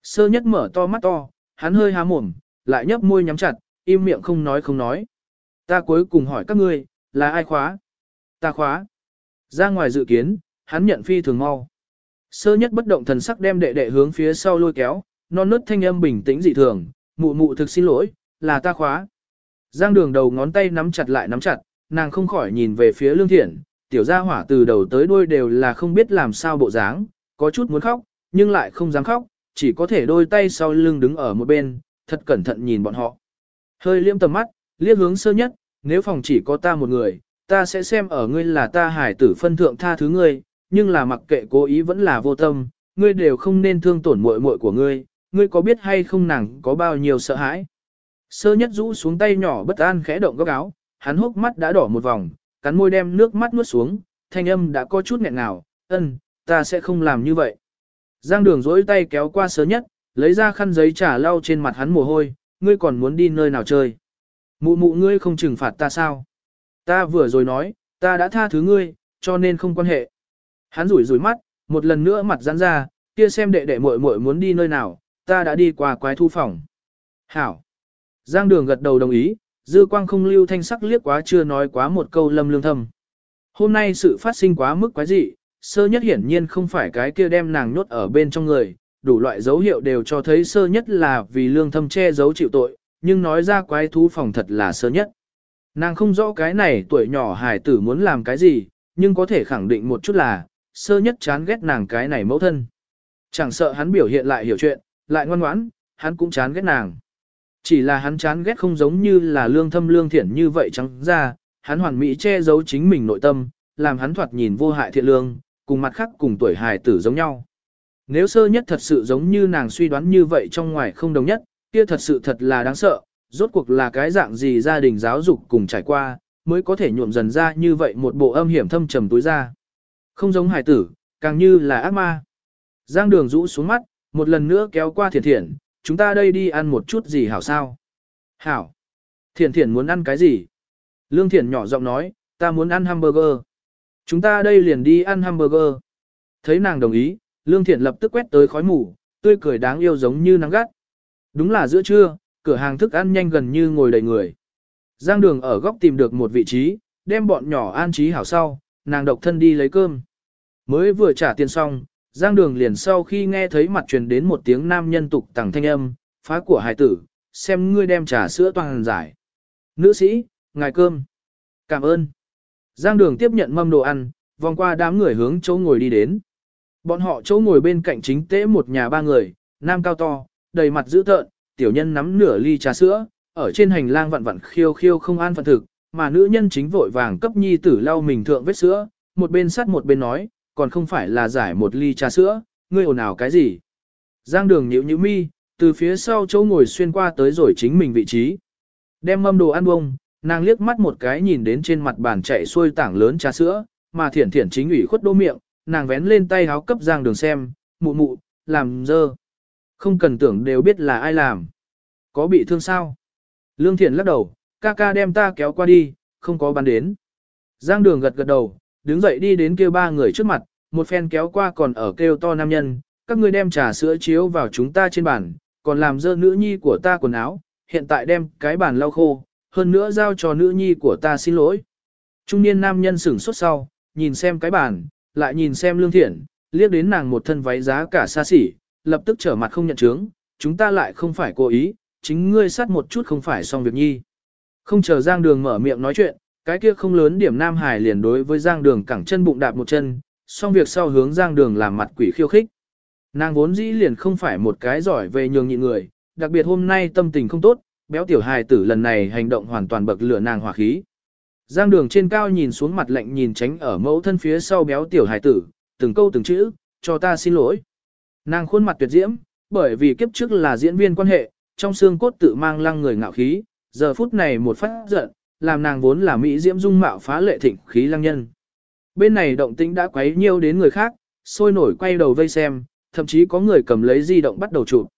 Sơ nhất mở to mắt to, hắn hơi há mồm, lại nhấp môi nhắm chặt, im miệng không nói không nói. Ta cuối cùng hỏi các ngươi, là ai khóa? Ta khóa. Ra ngoài dự kiến, hắn nhận phi thường mau. Sơ nhất bất động thần sắc đem đệ đệ hướng phía sau lôi kéo, non nớt thanh âm bình tĩnh dị thường, mụ mụ thực xin lỗi, là ta khóa. Giang đường đầu ngón tay nắm chặt lại nắm chặt, nàng không khỏi nhìn về phía lương thiện, tiểu gia hỏa từ đầu tới đuôi đều là không biết làm sao bộ dáng, có chút muốn khóc, nhưng lại không dám khóc, chỉ có thể đôi tay sau lưng đứng ở một bên, thật cẩn thận nhìn bọn họ. Hơi liêm tầm mắt, liếc hướng sơ nhất, nếu phòng chỉ có ta một người, ta sẽ xem ở ngươi là ta hải tử phân thượng tha thứ ngươi, nhưng là mặc kệ cố ý vẫn là vô tâm, ngươi đều không nên thương tổn muội muội của ngươi, ngươi có biết hay không nàng có bao nhiêu sợ hãi. Sơ nhất rũ xuống tay nhỏ bất an khẽ động góc áo, hắn hốc mắt đã đỏ một vòng, cắn môi đem nước mắt nuốt xuống, thanh âm đã có chút nghẹn ngào, ân, ta sẽ không làm như vậy. Giang đường dỗi tay kéo qua sớ nhất, lấy ra khăn giấy trả lau trên mặt hắn mồ hôi, ngươi còn muốn đi nơi nào chơi. Mụ mụ ngươi không trừng phạt ta sao? Ta vừa rồi nói, ta đã tha thứ ngươi, cho nên không quan hệ. Hắn rủi rủi mắt, một lần nữa mặt giãn ra, kia xem đệ đệ muội muội muốn đi nơi nào, ta đã đi qua quái thu phòng. Hảo. Giang đường gật đầu đồng ý, dư quang không lưu thanh sắc liếc quá chưa nói quá một câu lâm lương thâm. Hôm nay sự phát sinh quá mức quái dị, sơ nhất hiển nhiên không phải cái kia đem nàng nhốt ở bên trong người, đủ loại dấu hiệu đều cho thấy sơ nhất là vì lương thâm che giấu chịu tội, nhưng nói ra quái thú phòng thật là sơ nhất. Nàng không rõ cái này tuổi nhỏ hài tử muốn làm cái gì, nhưng có thể khẳng định một chút là, sơ nhất chán ghét nàng cái này mẫu thân. Chẳng sợ hắn biểu hiện lại hiểu chuyện, lại ngoan ngoãn, hắn cũng chán ghét nàng. Chỉ là hắn chán ghét không giống như là lương thâm lương thiện như vậy trắng ra, hắn hoàn mỹ che giấu chính mình nội tâm, làm hắn thoạt nhìn vô hại thiện lương, cùng mặt khác cùng tuổi hài tử giống nhau. Nếu sơ nhất thật sự giống như nàng suy đoán như vậy trong ngoài không đồng nhất, kia thật sự thật là đáng sợ, rốt cuộc là cái dạng gì gia đình giáo dục cùng trải qua, mới có thể nhuộm dần ra như vậy một bộ âm hiểm thâm trầm túi ra. Không giống hài tử, càng như là ác ma. Giang đường rũ xuống mắt, một lần nữa kéo qua thiền thiền chúng ta đây đi ăn một chút gì hảo sao? Hảo. Thiền thiền muốn ăn cái gì? Lương thiền nhỏ giọng nói, ta muốn ăn hamburger. Chúng ta đây liền đi ăn hamburger. Thấy nàng đồng ý, Lương Thiện lập tức quét tới khói mù, tươi cười đáng yêu giống như nắng gắt. Đúng là giữa trưa, cửa hàng thức ăn nhanh gần như ngồi đầy người. Giang đường ở góc tìm được một vị trí, đem bọn nhỏ an trí hảo sau, nàng độc thân đi lấy cơm. Mới vừa trả tiền xong, Giang đường liền sau khi nghe thấy mặt truyền đến một tiếng nam nhân tục tẳng thanh âm, phá của hải tử, xem ngươi đem trà sữa toàn giải. Nữ sĩ, ngài cơm. Cảm ơn. Giang đường tiếp nhận mâm đồ ăn, vòng qua đám người hướng chỗ ngồi đi đến. Bọn họ chỗ ngồi bên cạnh chính tế một nhà ba người, nam cao to, đầy mặt dữ tợn, tiểu nhân nắm nửa ly trà sữa, ở trên hành lang vặn vặn khiêu khiêu không an phận thực, mà nữ nhân chính vội vàng cấp nhi tử lau mình thượng vết sữa, một bên sắt một bên nói, còn không phải là giải một ly trà sữa, ngươi ồn ào cái gì. Giang đường nhịu nhịu mi, từ phía sau chỗ ngồi xuyên qua tới rồi chính mình vị trí. Đem mâm đồ ăn bông, nàng liếc mắt một cái nhìn đến trên mặt bàn chạy xuôi tảng lớn trà sữa, mà thiển thiển chính ủy khuất đô miệng, nàng vén lên tay háo cấp giang đường xem, mụ mụ, làm dơ. Không cần tưởng đều biết là ai làm. Có bị thương sao? Lương thiển lắc đầu, ca ca đem ta kéo qua đi, không có bắn đến. Giang đường gật gật đầu, đứng dậy đi đến kêu ba người trước mặt, một phen kéo qua còn ở kêu to nam nhân, các ngươi đem trà sữa chiếu vào chúng ta trên bàn, còn làm dơ nữ nhi của ta quần áo, hiện tại đem cái bàn lau khô, hơn nữa giao cho nữ nhi của ta xin lỗi. Trung niên nam nhân sửng sốt sau, nhìn xem cái bàn, lại nhìn xem lương thiện, liếc đến nàng một thân váy giá cả xa xỉ, lập tức trở mặt không nhận chứng, chúng ta lại không phải cố ý, chính ngươi sát một chút không phải xong việc nhi. Không chờ Giang Đường mở miệng nói chuyện, cái kia không lớn điểm Nam Hải liền đối với Giang Đường cẳng chân bụng đạp một chân, xong việc sau hướng Giang Đường làm mặt quỷ khiêu khích. Nàng vốn dĩ liền không phải một cái giỏi về nhường nhịn người, đặc biệt hôm nay tâm tình không tốt, béo tiểu hài tử lần này hành động hoàn toàn bậc lửa nàng hỏa khí. Giang đường trên cao nhìn xuống mặt lạnh nhìn tránh ở mẫu thân phía sau béo tiểu hài tử, từng câu từng chữ, cho ta xin lỗi. Nàng khuôn mặt tuyệt diễm, bởi vì kiếp trước là diễn viên quan hệ, trong xương cốt tự mang lăng người ngạo khí, giờ phút này một phát giận, làm nàng vốn là mỹ diễm dung mạo phá lệ thịnh khí lăng nhân. Bên này động tĩnh đã quấy nhiêu đến người khác, sôi nổi quay đầu vây xem, thậm chí có người cầm lấy di động bắt đầu chụp.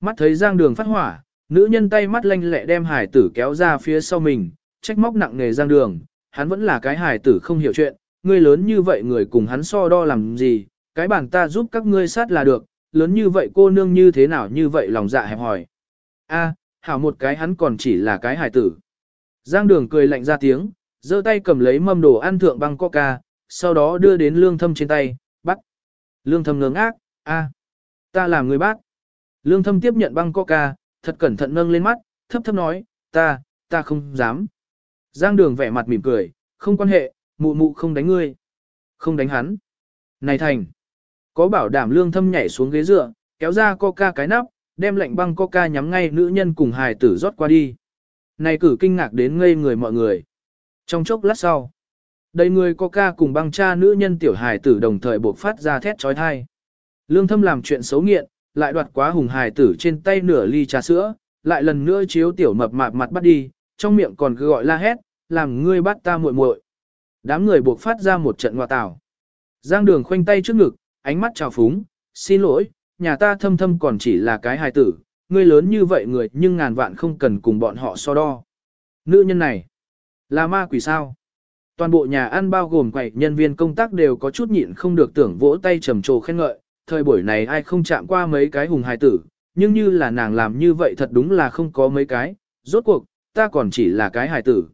Mắt thấy giang đường phát hỏa, nữ nhân tay mắt lanh lẹ đem hải tử kéo ra phía sau mình, trách móc nặng nề giang đường, hắn vẫn là cái hải tử không hiểu chuyện, người lớn như vậy người cùng hắn so đo làm gì, cái bản ta giúp các ngươi sát là được, lớn như vậy cô nương như thế nào như vậy lòng dạ hẹp hỏi. a hảo một cái hắn còn chỉ là cái hải tử. Giang đường cười lạnh ra tiếng, giơ tay cầm lấy mâm đồ ăn thượng băng coca, sau đó đưa đến lương thâm trên tay, bắt. Lương thâm ngớ ngác, a ta làm người bác. Lương thâm tiếp nhận băng coca, thật cẩn thận nâng lên mắt, thấp thấp nói, ta, ta không dám. Giang đường vẻ mặt mỉm cười, không quan hệ, mụ mụ không đánh ngươi. Không đánh hắn. Này thành. Có bảo đảm lương thâm nhảy xuống ghế dựa, kéo ra coca cái nắp, đem lạnh băng coca nhắm ngay nữ nhân cùng hài tử rót qua đi. Này cử kinh ngạc đến ngây người mọi người. Trong chốc lát sau, đầy người coca cùng băng cha nữ nhân tiểu hài tử đồng thời buộc phát ra thét trói thai. Lương thâm làm chuyện xấu nghiện, lại đoạt quá hùng hài tử trên tay nửa ly trà sữa, lại lần nữa chiếu tiểu mập mạp mặt bắt đi, trong miệng còn cứ gọi la hét, làm ngươi bắt ta muội muội. Đám người buộc phát ra một trận ngoại tảo. Giang đường khoanh tay trước ngực, ánh mắt trào phúng, xin lỗi, nhà ta thâm thâm còn chỉ là cái hài tử, ngươi lớn như vậy người nhưng ngàn vạn không cần cùng bọn họ so đo. Nữ nhân này, là ma quỷ sao? Toàn bộ nhà ăn bao gồm quầy nhân viên công tác đều có chút nhịn không được tưởng vỗ tay trầm trồ khen ngợi, thời buổi này ai không chạm qua mấy cái hùng hài tử, nhưng như là nàng làm như vậy thật đúng là không có mấy cái, rốt cuộc, ta còn chỉ là cái hài tử.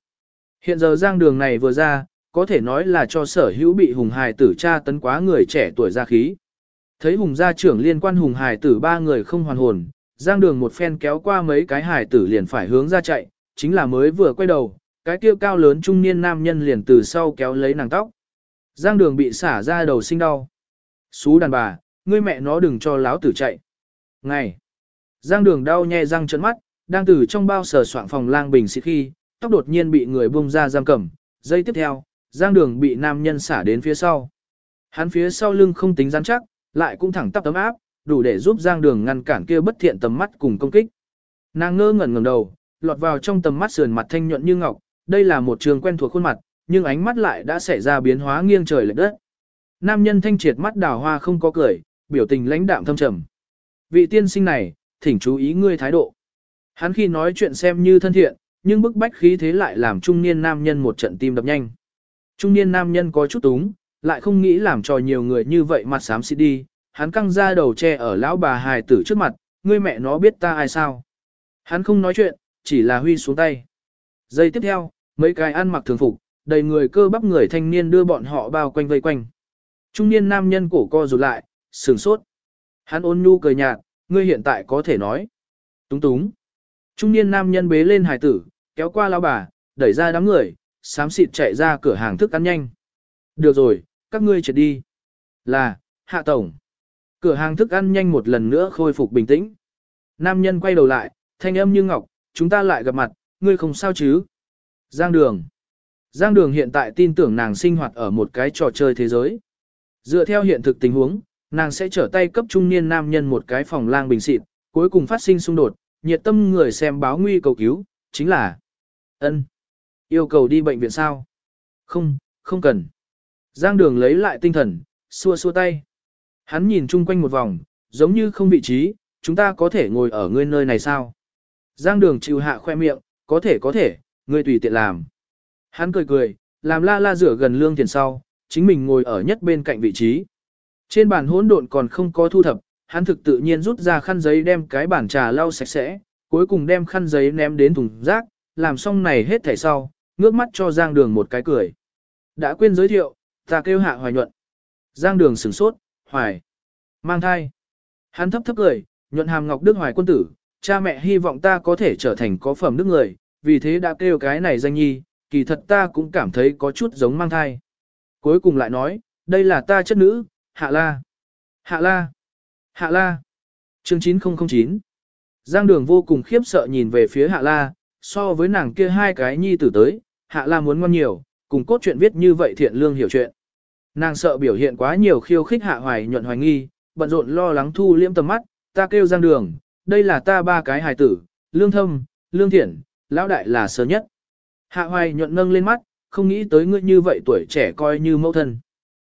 Hiện giờ giang đường này vừa ra, có thể nói là cho sở hữu bị hùng hài tử tra tấn quá người trẻ tuổi ra khí. Thấy hùng gia trưởng liên quan hùng hài tử ba người không hoàn hồn, giang đường một phen kéo qua mấy cái hài tử liền phải hướng ra chạy, chính là mới vừa quay đầu, cái kia cao lớn trung niên nam nhân liền từ sau kéo lấy nàng tóc. Giang đường bị xả ra đầu sinh đau. Xú đàn bà, ngươi mẹ nó đừng cho láo tử chạy. Ngày. Giang đường đau nhè răng trợn mắt, đang từ trong bao sờ soạn phòng lang bình xịt khi, tóc đột nhiên bị người buông ra giam cầm. dây tiếp theo, giang đường bị nam nhân xả đến phía sau. Hắn phía sau lưng không tính rắn chắc, lại cũng thẳng tắp tấm áp, đủ để giúp giang đường ngăn cản kia bất thiện tầm mắt cùng công kích. Nàng ngơ ngẩn ngẩng đầu, lọt vào trong tầm mắt sườn mặt thanh nhuận như ngọc, đây là một trường quen thuộc khuôn mặt, nhưng ánh mắt lại đã xảy ra biến hóa nghiêng trời lệch đất. Nam nhân thanh triệt mắt đào hoa không có cười, biểu tình lãnh đạm thâm trầm. Vị tiên sinh này, thỉnh chú ý ngươi thái độ. Hắn khi nói chuyện xem như thân thiện, nhưng bức bách khí thế lại làm trung niên nam nhân một trận tim đập nhanh. Trung niên nam nhân có chút túng, lại không nghĩ làm cho nhiều người như vậy mặt xám xịt đi, hắn căng ra đầu che ở lão bà hài tử trước mặt, ngươi mẹ nó biết ta ai sao. Hắn không nói chuyện, chỉ là huy xuống tay. Giây tiếp theo, mấy cái ăn mặc thường phục, đầy người cơ bắp người thanh niên đưa bọn họ bao quanh vây quanh. Trung niên nam nhân cổ co rụt lại, sừng sốt. Hắn ôn nhu cười nhạt, ngươi hiện tại có thể nói. Túng túng. Trung niên nam nhân bế lên hài tử, kéo qua lão bà, đẩy ra đám người, xám xịt chạy ra cửa hàng thức ăn nhanh. Được rồi, các ngươi trở đi. Là, hạ tổng. Cửa hàng thức ăn nhanh một lần nữa khôi phục bình tĩnh. Nam nhân quay đầu lại, thanh âm như ngọc, chúng ta lại gặp mặt, ngươi không sao chứ. Giang đường. Giang đường hiện tại tin tưởng nàng sinh hoạt ở một cái trò chơi thế giới. Dựa theo hiện thực tình huống, nàng sẽ trở tay cấp trung niên nam nhân một cái phòng lang bình xịt, cuối cùng phát sinh xung đột, nhiệt tâm người xem báo nguy cầu cứu, chính là ân Yêu cầu đi bệnh viện sao? Không, không cần. Giang đường lấy lại tinh thần, xua xua tay. Hắn nhìn chung quanh một vòng, giống như không vị trí, chúng ta có thể ngồi ở ngươi nơi này sao? Giang đường chịu hạ khoe miệng, có thể có thể, ngươi tùy tiện làm. Hắn cười cười, làm la la rửa gần lương tiền sau, chính mình ngồi ở nhất bên cạnh vị trí. Trên bàn hỗn độn còn không có thu thập, hắn thực tự nhiên rút ra khăn giấy đem cái bàn trà lau sạch sẽ, cuối cùng đem khăn giấy ném đến thùng rác, làm xong này hết thảy sau, ngước mắt cho Giang Đường một cái cười. Đã quên giới thiệu, ta kêu hạ hoài nhuận. Giang Đường sửng sốt, hoài, mang thai. Hắn thấp thấp cười, nhuận hàm ngọc đức hoài quân tử, cha mẹ hy vọng ta có thể trở thành có phẩm đức người, vì thế đã kêu cái này danh nhi, kỳ thật ta cũng cảm thấy có chút giống mang thai. Cuối cùng lại nói, đây là ta chất nữ, Hạ La. Hạ La. Hạ La. Chương 9009. Giang đường vô cùng khiếp sợ nhìn về phía Hạ La, so với nàng kia hai cái nhi tử tới, Hạ La muốn ngon nhiều, cùng cốt truyện viết như vậy thiện lương hiểu chuyện. Nàng sợ biểu hiện quá nhiều khiêu khích Hạ Hoài nhuận hoài nghi, bận rộn lo lắng thu liễm tầm mắt, ta kêu Giang Đường, đây là ta ba cái hài tử, Lương Thâm, Lương Thiển, Lão Đại là sớm nhất. Hạ Hoài nhuận nâng lên mắt, không nghĩ tới ngươi như vậy tuổi trẻ coi như mẫu thân.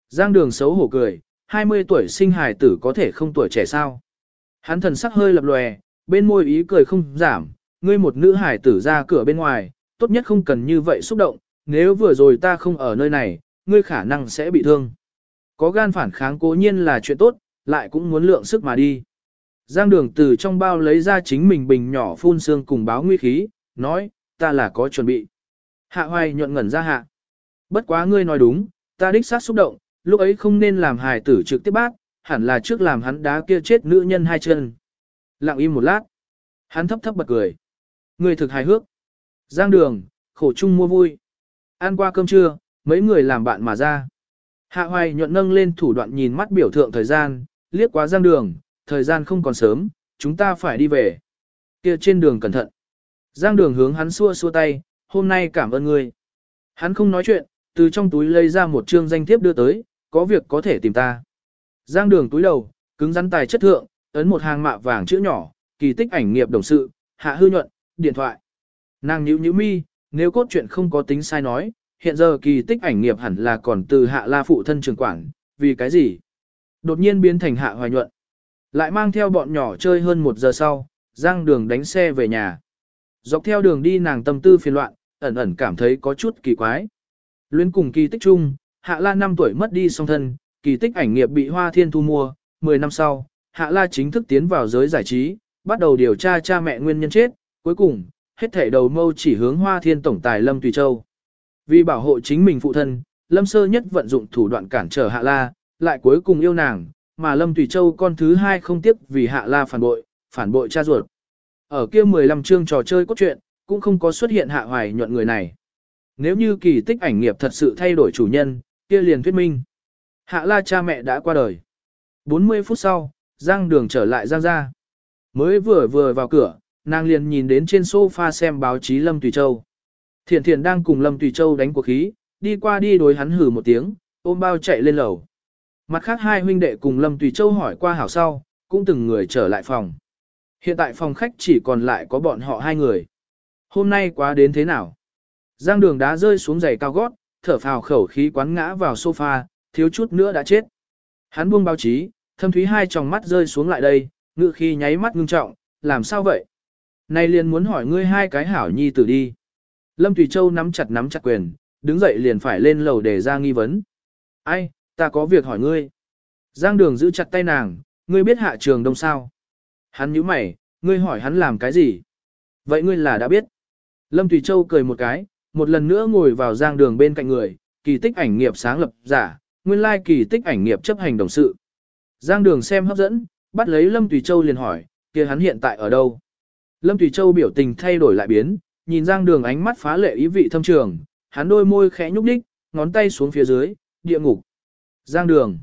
Giang Đường xấu hổ cười, 20 tuổi sinh hài tử có thể không tuổi trẻ sao. Hắn thần sắc hơi lập lòe, bên môi ý cười không giảm, ngươi một nữ hài tử ra cửa bên ngoài, tốt nhất không cần như vậy xúc động, nếu vừa rồi ta không ở nơi này, ngươi khả năng sẽ bị thương. Có gan phản kháng cố nhiên là chuyện tốt, lại cũng muốn lượng sức mà đi. Giang đường từ trong bao lấy ra chính mình bình nhỏ phun xương cùng báo nguy khí, nói, ta là có chuẩn bị. Hạ hoài nhuận ngẩn ra hạ. Bất quá ngươi nói đúng, ta đích xác xúc động, lúc ấy không nên làm hài tử trực tiếp bác, hẳn là trước làm hắn đá kia chết nữ nhân hai chân. Lặng im một lát. Hắn thấp thấp bật cười. người thực hài hước. Giang đường, khổ chung mua vui. Ăn qua cơm trưa, mấy người làm bạn mà ra. Hạ hoài nhuận nâng lên thủ đoạn nhìn mắt biểu thượng thời gian, liếc quá giang đường, thời gian không còn sớm, chúng ta phải đi về. Kia trên đường cẩn thận. Giang đường hướng hắn xua xua tay, hôm nay cảm ơn ngươi. Hắn không nói chuyện, từ trong túi lấy ra một chương danh thiếp đưa tới, có việc có thể tìm ta. Giang đường túi đầu, cứng rắn tài chất thượng, ấn một hàng mạ vàng chữ nhỏ, kỳ tích ảnh nghiệp đồng sự, hạ hư nhuận, điện thoại. Nàng nhíu nhíu mi, nếu cốt truyện không có tính sai nói, hiện giờ kỳ tích ảnh nghiệp hẳn là còn từ hạ la phụ thân trường quản, vì cái gì? Đột nhiên biến thành hạ hoài nhuận. Lại mang theo bọn nhỏ chơi hơn một giờ sau, giang đường đánh xe về nhà. Dọc theo đường đi nàng tâm tư phiền loạn, ẩn ẩn cảm thấy có chút kỳ quái. Luyến cùng kỳ tích chung, hạ la 5 tuổi mất đi song thân, kỳ tích ảnh nghiệp bị hoa thiên thu mua, 10 năm sau, hạ la chính thức tiến vào giới giải trí, bắt đầu điều tra cha mẹ nguyên nhân chết, cuối cùng, hết thể đầu mâu chỉ hướng hoa thiên tổng tài Lâm Tùy Châu. Vì bảo hộ chính mình phụ thân, Lâm Sơ nhất vận dụng thủ đoạn cản trở Hạ La, lại cuối cùng yêu nàng, mà Lâm Tùy Châu con thứ hai không tiếp vì Hạ La phản bội, phản bội cha ruột. Ở kia 15 chương trò chơi cốt truyện, cũng không có xuất hiện Hạ Hoài nhuận người này. Nếu như kỳ tích ảnh nghiệp thật sự thay đổi chủ nhân, kia liền thuyết minh. Hạ La cha mẹ đã qua đời. 40 phút sau, Giang Đường trở lại Giang ra. Mới vừa vừa vào cửa, nàng liền nhìn đến trên sofa xem báo chí Lâm Tùy Châu. Thiện thiện đang cùng Lâm Tùy Châu đánh cuộc khí, đi qua đi đối hắn hử một tiếng, ôm bao chạy lên lầu. Mặt khác hai huynh đệ cùng Lâm Tùy Châu hỏi qua hảo sau, cũng từng người trở lại phòng. Hiện tại phòng khách chỉ còn lại có bọn họ hai người. Hôm nay quá đến thế nào? Giang đường đá rơi xuống giày cao gót, thở phào khẩu khí quán ngã vào sofa, thiếu chút nữa đã chết. Hắn buông báo chí, thâm thúy hai tròng mắt rơi xuống lại đây, ngự khi nháy mắt ngưng trọng, làm sao vậy? Này liền muốn hỏi ngươi hai cái hảo nhi tử đi. Lâm Thủy Châu nắm chặt nắm chặt quyền, đứng dậy liền phải lên lầu để ra nghi vấn. Ai, ta có việc hỏi ngươi. Giang đường giữ chặt tay nàng, ngươi biết hạ trường đông sao? Hắn nhíu mày, ngươi hỏi hắn làm cái gì? Vậy ngươi là đã biết. Lâm Thủy Châu cười một cái, một lần nữa ngồi vào giang đường bên cạnh người, kỳ tích ảnh nghiệp sáng lập giả, nguyên lai kỳ tích ảnh nghiệp chấp hành đồng sự. Giang đường xem hấp dẫn, bắt lấy Lâm tùy Châu liền hỏi, kia hắn hiện tại ở đâu? Lâm tùy Châu biểu tình thay đổi lại biến, nhìn Giang Đường ánh mắt phá lệ ý vị thâm trường, hắn đôi môi khẽ nhúc đích, ngón tay xuống phía dưới, địa ngục. Giang Đường.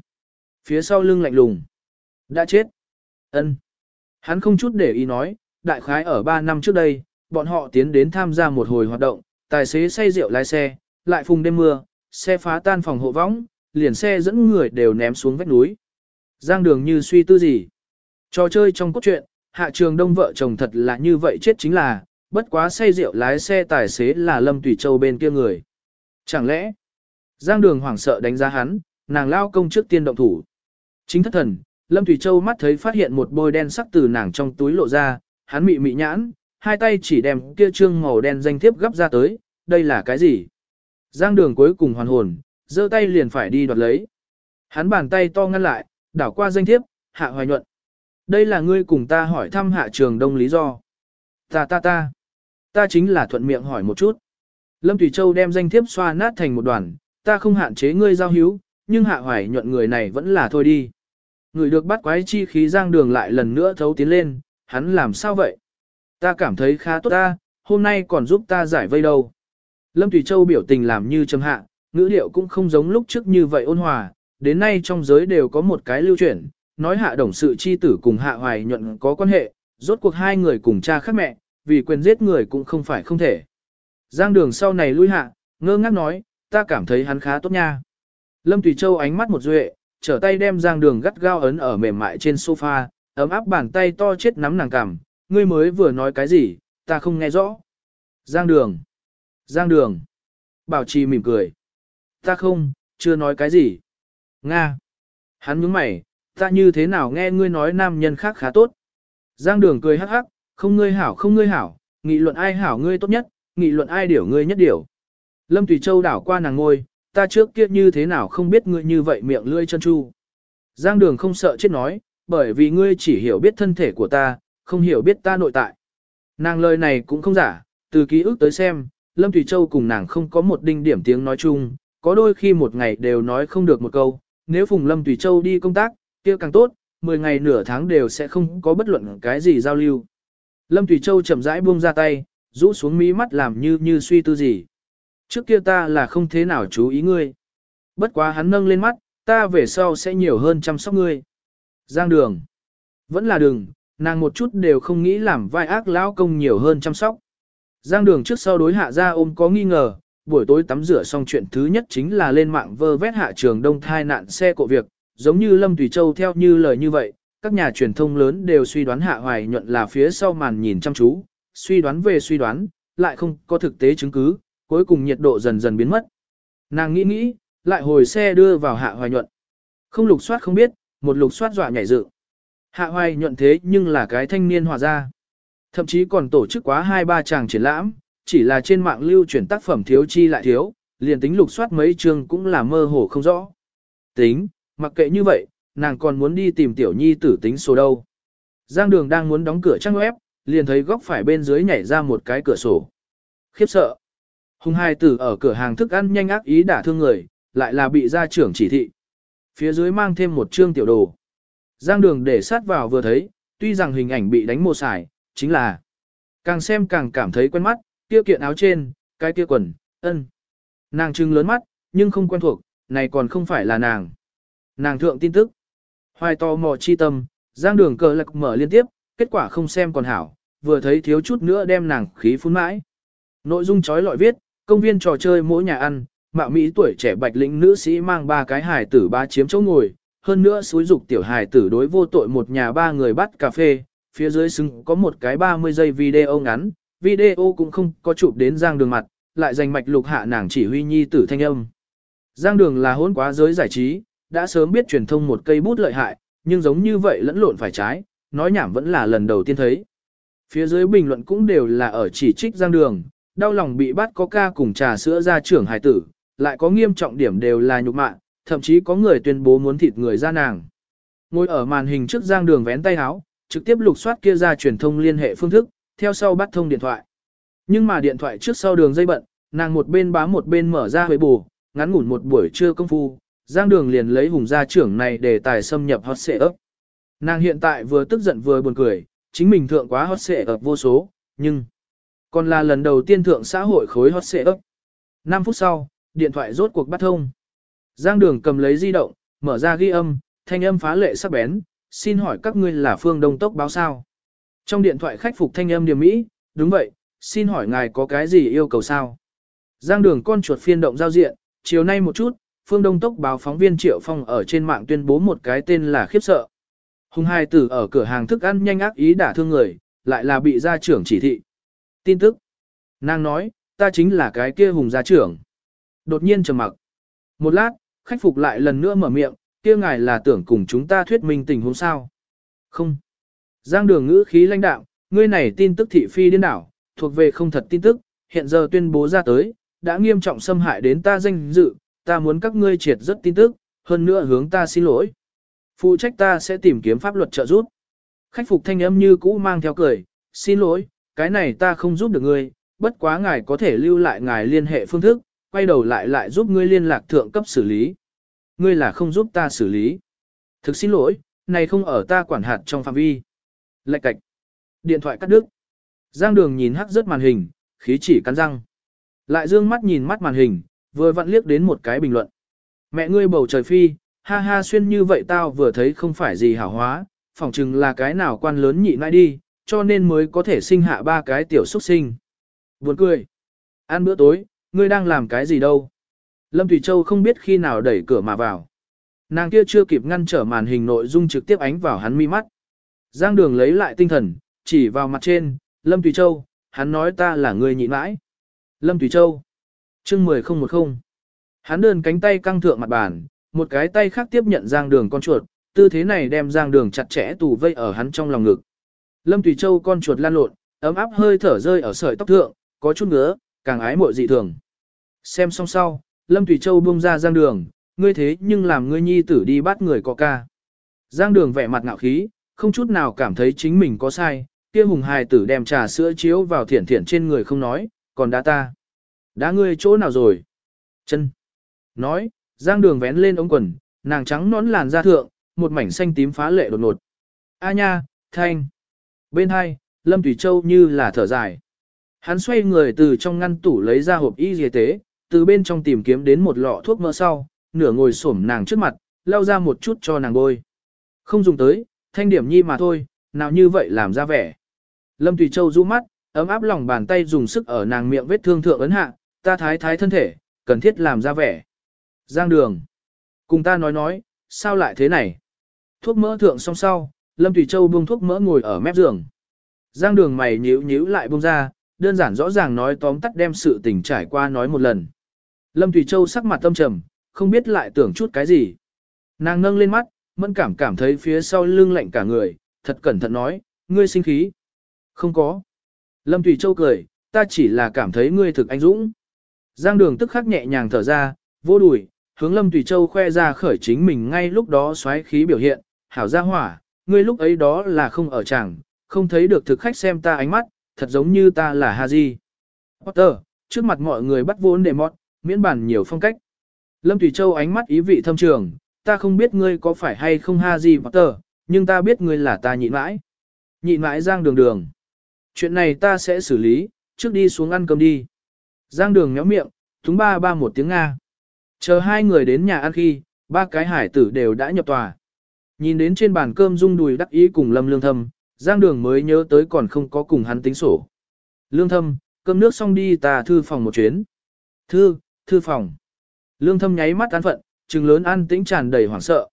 Phía sau lưng lạnh lùng. Đã chết. Ân. Hắn không chút để ý nói, đại khái ở 3 năm trước đây, bọn họ tiến đến tham gia một hồi hoạt động, tài xế say rượu lái xe, lại phùng đêm mưa, xe phá tan phòng hộ võng, liền xe dẫn người đều ném xuống vách núi. Giang Đường như suy tư gì. Trò chơi trong cốt truyện, hạ trường đông vợ chồng thật là như vậy chết chính là, bất quá say rượu lái xe tài xế là Lâm Tùy Châu bên kia người. Chẳng lẽ, Giang Đường hoảng sợ đánh giá hắn, nàng lao công trước tiên động thủ. Chính thất thần, Lâm Thủy Châu mắt thấy phát hiện một bôi đen sắc từ nàng trong túi lộ ra, hắn mị mị nhãn, hai tay chỉ đem kia trương màu đen danh thiếp gấp ra tới, đây là cái gì? Giang Đường cuối cùng hoàn hồn, giơ tay liền phải đi đoạt lấy. Hắn bàn tay to ngăn lại, đảo qua danh thiếp, hạ hoài nhuận. Đây là ngươi cùng ta hỏi thăm hạ trường đông lý do. Ta ta ta. Ta chính là thuận miệng hỏi một chút. Lâm Thủy Châu đem danh thiếp xoa nát thành một đoàn, ta không hạn chế ngươi giao hữu, nhưng hạ hoài nhuận người này vẫn là thôi đi. Người được bắt quái chi khí giang đường lại lần nữa thấu tiến lên, hắn làm sao vậy? Ta cảm thấy khá tốt ta, hôm nay còn giúp ta giải vây đâu. Lâm Thủy Châu biểu tình làm như châm hạ, ngữ điệu cũng không giống lúc trước như vậy ôn hòa, đến nay trong giới đều có một cái lưu chuyển, nói hạ đồng sự chi tử cùng hạ hoài nhuận có quan hệ, rốt cuộc hai người cùng cha khác mẹ, vì quyền giết người cũng không phải không thể. Giang đường sau này lui hạ, ngơ ngác nói, ta cảm thấy hắn khá tốt nha. Lâm Tùy Châu ánh mắt một duệ, trở tay đem giang đường gắt gao ấn ở mềm mại trên sofa, ấm áp bàn tay to chết nắm nàng cằm, ngươi mới vừa nói cái gì, ta không nghe rõ. Giang đường. Giang đường. Bảo trì mỉm cười. Ta không, chưa nói cái gì. Nga. Hắn nhướng mày, ta như thế nào nghe ngươi nói nam nhân khác khá tốt. Giang đường cười hắc hắc, không ngươi hảo không ngươi hảo, nghị luận ai hảo ngươi tốt nhất, nghị luận ai điểu ngươi nhất điểu. Lâm Tùy Châu đảo qua nàng ngôi, ta trước kia như thế nào không biết ngươi như vậy miệng lưỡi chân chu. Giang đường không sợ chết nói, bởi vì ngươi chỉ hiểu biết thân thể của ta, không hiểu biết ta nội tại. Nàng lời này cũng không giả, từ ký ức tới xem, Lâm Thủy Châu cùng nàng không có một đinh điểm tiếng nói chung, có đôi khi một ngày đều nói không được một câu, nếu Phùng Lâm Thủy Châu đi công tác, kia càng tốt, 10 ngày nửa tháng đều sẽ không có bất luận cái gì giao lưu. Lâm Thủy Châu chậm rãi buông ra tay, rũ xuống mí mắt làm như như suy tư gì. Trước kia ta là không thế nào chú ý ngươi. Bất quá hắn nâng lên mắt, ta về sau sẽ nhiều hơn chăm sóc ngươi. Giang đường. Vẫn là đường, nàng một chút đều không nghĩ làm vai ác lão công nhiều hơn chăm sóc. Giang đường trước sau đối hạ ra ôm có nghi ngờ, buổi tối tắm rửa xong chuyện thứ nhất chính là lên mạng vơ vét hạ trường đông thai nạn xe cộ việc, giống như Lâm Tùy Châu theo như lời như vậy, các nhà truyền thông lớn đều suy đoán hạ hoài nhuận là phía sau màn nhìn chăm chú, suy đoán về suy đoán, lại không có thực tế chứng cứ, cuối cùng nhiệt độ dần dần biến mất. Nàng nghĩ nghĩ, lại hồi xe đưa vào hạ hoài nhuận. Không lục soát không biết, một lục soát dọa nhảy dự. Hạ hoài nhuận thế nhưng là cái thanh niên hòa gia. Thậm chí còn tổ chức quá hai ba chàng triển lãm, chỉ là trên mạng lưu chuyển tác phẩm thiếu chi lại thiếu, liền tính lục soát mấy chương cũng là mơ hồ không rõ. Tính, mặc kệ như vậy, nàng còn muốn đi tìm tiểu nhi tử tính số đâu. Giang đường đang muốn đóng cửa trang web, liền thấy góc phải bên dưới nhảy ra một cái cửa sổ. Khiếp sợ. Hùng hai tử ở cửa hàng thức ăn nhanh ác ý đả thương người, lại là bị gia trưởng chỉ thị. Phía dưới mang thêm một chương tiểu đồ. Giang đường để sát vào vừa thấy, tuy rằng hình ảnh bị đánh mồ xài, chính là càng xem càng cảm thấy quen mắt, kia kiện áo trên, cái kia quần, ân. Nàng trưng lớn mắt, nhưng không quen thuộc, này còn không phải là nàng. Nàng thượng tin tức. Hoài to mò chi tâm, giang đường cờ lạc mở liên tiếp, kết quả không xem còn hảo, vừa thấy thiếu chút nữa đem nàng khí phun mãi. Nội dung chói lọi viết, công viên trò chơi mỗi nhà ăn, mạo Mỹ tuổi trẻ bạch lĩnh nữ sĩ mang ba cái hài tử ba chiếm chỗ ngồi, hơn nữa xúi dục tiểu hài tử đối vô tội một nhà ba người bắt cà phê, phía dưới xứng có một cái 30 giây video ngắn, video cũng không có chụp đến giang đường mặt, lại dành mạch lục hạ nàng chỉ huy nhi tử thanh âm. Giang đường là hỗn quá giới giải trí, đã sớm biết truyền thông một cây bút lợi hại, nhưng giống như vậy lẫn lộn phải trái, nói nhảm vẫn là lần đầu tiên thấy. Phía dưới bình luận cũng đều là ở chỉ trích giang đường, đau lòng bị bắt có ca cùng trà sữa ra trưởng hài tử, lại có nghiêm trọng điểm đều là nhục mạ, thậm chí có người tuyên bố muốn thịt người ra nàng. Ngồi ở màn hình trước giang đường vén tay áo, trực tiếp lục soát kia ra truyền thông liên hệ phương thức, theo sau bắt thông điện thoại. Nhưng mà điện thoại trước sau đường dây bận, nàng một bên bám một bên mở ra huế bù, ngắn ngủn một buổi trưa công phu, giang đường liền lấy hùng gia trưởng này để tài xâm nhập hot xệ ấp. Nàng hiện tại vừa tức giận vừa buồn cười, chính mình thượng quá hot xệ ấp vô số, nhưng còn là lần đầu tiên thượng xã hội khối hot xệ ấp. 5 phút sau, điện thoại rốt cuộc bắt thông. Giang đường cầm lấy di động, mở ra ghi âm, thanh âm phá lệ sắc bén, xin hỏi các ngươi là phương đông tốc báo sao. Trong điện thoại khách phục thanh âm điểm mỹ, đúng vậy, xin hỏi ngài có cái gì yêu cầu sao. Giang đường con chuột phiên động giao diện, chiều nay một chút, phương đông tốc báo phóng viên Triệu Phong ở trên mạng tuyên bố một cái tên là khiếp sợ. Hùng hai tử ở cửa hàng thức ăn nhanh ác ý đả thương người, lại là bị gia trưởng chỉ thị. Tin tức. Nàng nói, ta chính là cái kia hùng gia trưởng. Đột nhiên trầm mặc. Một lát, khách phục lại lần nữa mở miệng, kia ngài là tưởng cùng chúng ta thuyết minh tình huống sao. Không. Giang đường ngữ khí lãnh đạo, ngươi này tin tức thị phi điên đảo, thuộc về không thật tin tức, hiện giờ tuyên bố ra tới, đã nghiêm trọng xâm hại đến ta danh dự, ta muốn các ngươi triệt rất tin tức, hơn nữa hướng ta xin lỗi. Phụ trách ta sẽ tìm kiếm pháp luật trợ giúp. Khách phục thanh âm như cũ mang theo cười, xin lỗi, cái này ta không giúp được ngươi, bất quá ngài có thể lưu lại ngài liên hệ phương thức, quay đầu lại lại giúp ngươi liên lạc thượng cấp xử lý. Ngươi là không giúp ta xử lý. Thực xin lỗi, này không ở ta quản hạt trong phạm vi. Lạch cạch. Điện thoại cắt đứt. Giang đường nhìn hắc rớt màn hình, khí chỉ cắn răng. Lại dương mắt nhìn mắt màn hình, vừa vặn liếc đến một cái bình luận. Mẹ ngươi bầu trời phi, ha ha xuyên như vậy tao vừa thấy không phải gì hảo hóa, phỏng chừng là cái nào quan lớn nhị nai đi, cho nên mới có thể sinh hạ ba cái tiểu xuất sinh. Buồn cười. Ăn bữa tối, ngươi đang làm cái gì đâu? Lâm Thủy Châu không biết khi nào đẩy cửa mà vào. Nàng kia chưa kịp ngăn trở màn hình nội dung trực tiếp ánh vào hắn mi mắt. Giang đường lấy lại tinh thần, chỉ vào mặt trên, Lâm Tùy Châu, hắn nói ta là người nhịn mãi. Lâm Tùy Châu, chương 10010. Hắn đơn cánh tay căng thượng mặt bàn, một cái tay khác tiếp nhận giang đường con chuột, tư thế này đem giang đường chặt chẽ tù vây ở hắn trong lòng ngực. Lâm Tùy Châu con chuột lan lộn, ấm áp hơi thở rơi ở sợi tóc thượng, có chút ngứa, càng ái muội dị thường. Xem xong sau, Lâm thủy Châu buông ra giang đường, ngươi thế nhưng làm ngươi nhi tử đi bắt người có ca. Giang đường vẻ mặt ngạo khí, không chút nào cảm thấy chính mình có sai, kia hùng hài tử đem trà sữa chiếu vào thiển thiển trên người không nói, còn đã ta. Đã ngươi chỗ nào rồi? Chân. Nói, giang đường vén lên ống quần, nàng trắng nón làn da thượng, một mảnh xanh tím phá lệ đột ngột. A nha, thanh. Bên hai, Lâm Thủy Châu như là thở dài. Hắn xoay người từ trong ngăn tủ lấy ra hộp y y tế, từ bên trong tìm kiếm đến một lọ thuốc mỡ sau, nửa ngồi xổm nàng trước mặt, lau ra một chút cho nàng bôi. Không dùng tới, thanh điểm nhi mà thôi, nào như vậy làm ra vẻ. Lâm Tùy Châu rũ mắt, ấm áp lòng bàn tay dùng sức ở nàng miệng vết thương thượng ấn hạ, ta thái thái thân thể, cần thiết làm ra vẻ. Giang đường. Cùng ta nói nói, sao lại thế này? Thuốc mỡ thượng xong sau, Lâm Tùy Châu buông thuốc mỡ ngồi ở mép giường. Giang đường mày nhíu nhíu lại buông ra, đơn giản rõ ràng nói tóm tắt đem sự tình trải qua nói một lần. Lâm Thủy Châu sắc mặt tâm trầm, không biết lại tưởng chút cái gì. Nàng nâng lên mắt, mẫn cảm cảm thấy phía sau lưng lạnh cả người, thật cẩn thận nói, ngươi sinh khí. Không có. Lâm Thủy Châu cười, ta chỉ là cảm thấy ngươi thực anh dũng. Giang đường tức khắc nhẹ nhàng thở ra, vô đùi, hướng Lâm Thủy Châu khoe ra khởi chính mình ngay lúc đó xoáy khí biểu hiện, hảo ra hỏa, ngươi lúc ấy đó là không ở chẳng, không thấy được thực khách xem ta ánh mắt, thật giống như ta là Haji. Potter, trước mặt mọi người bắt vốn để mọt, miễn bản nhiều phong cách. Lâm Thủy Châu ánh mắt ý vị thâm trường, ta không biết ngươi có phải hay không Haji Potter, nhưng ta biết ngươi là ta nhịn mãi. Nhịn mãi giang đường đường. Chuyện này ta sẽ xử lý, trước đi xuống ăn cơm đi. Giang đường méo miệng, thúng ba ba một tiếng Nga. Chờ hai người đến nhà ăn khi, ba cái hải tử đều đã nhập tòa. Nhìn đến trên bàn cơm rung đùi đắc ý cùng lâm lương thâm, Giang đường mới nhớ tới còn không có cùng hắn tính sổ. Lương thâm, cơm nước xong đi ta thư phòng một chuyến. Thư, thư phòng. Lương thâm nháy mắt án phận, trừng lớn an tĩnh tràn đầy hoảng sợ.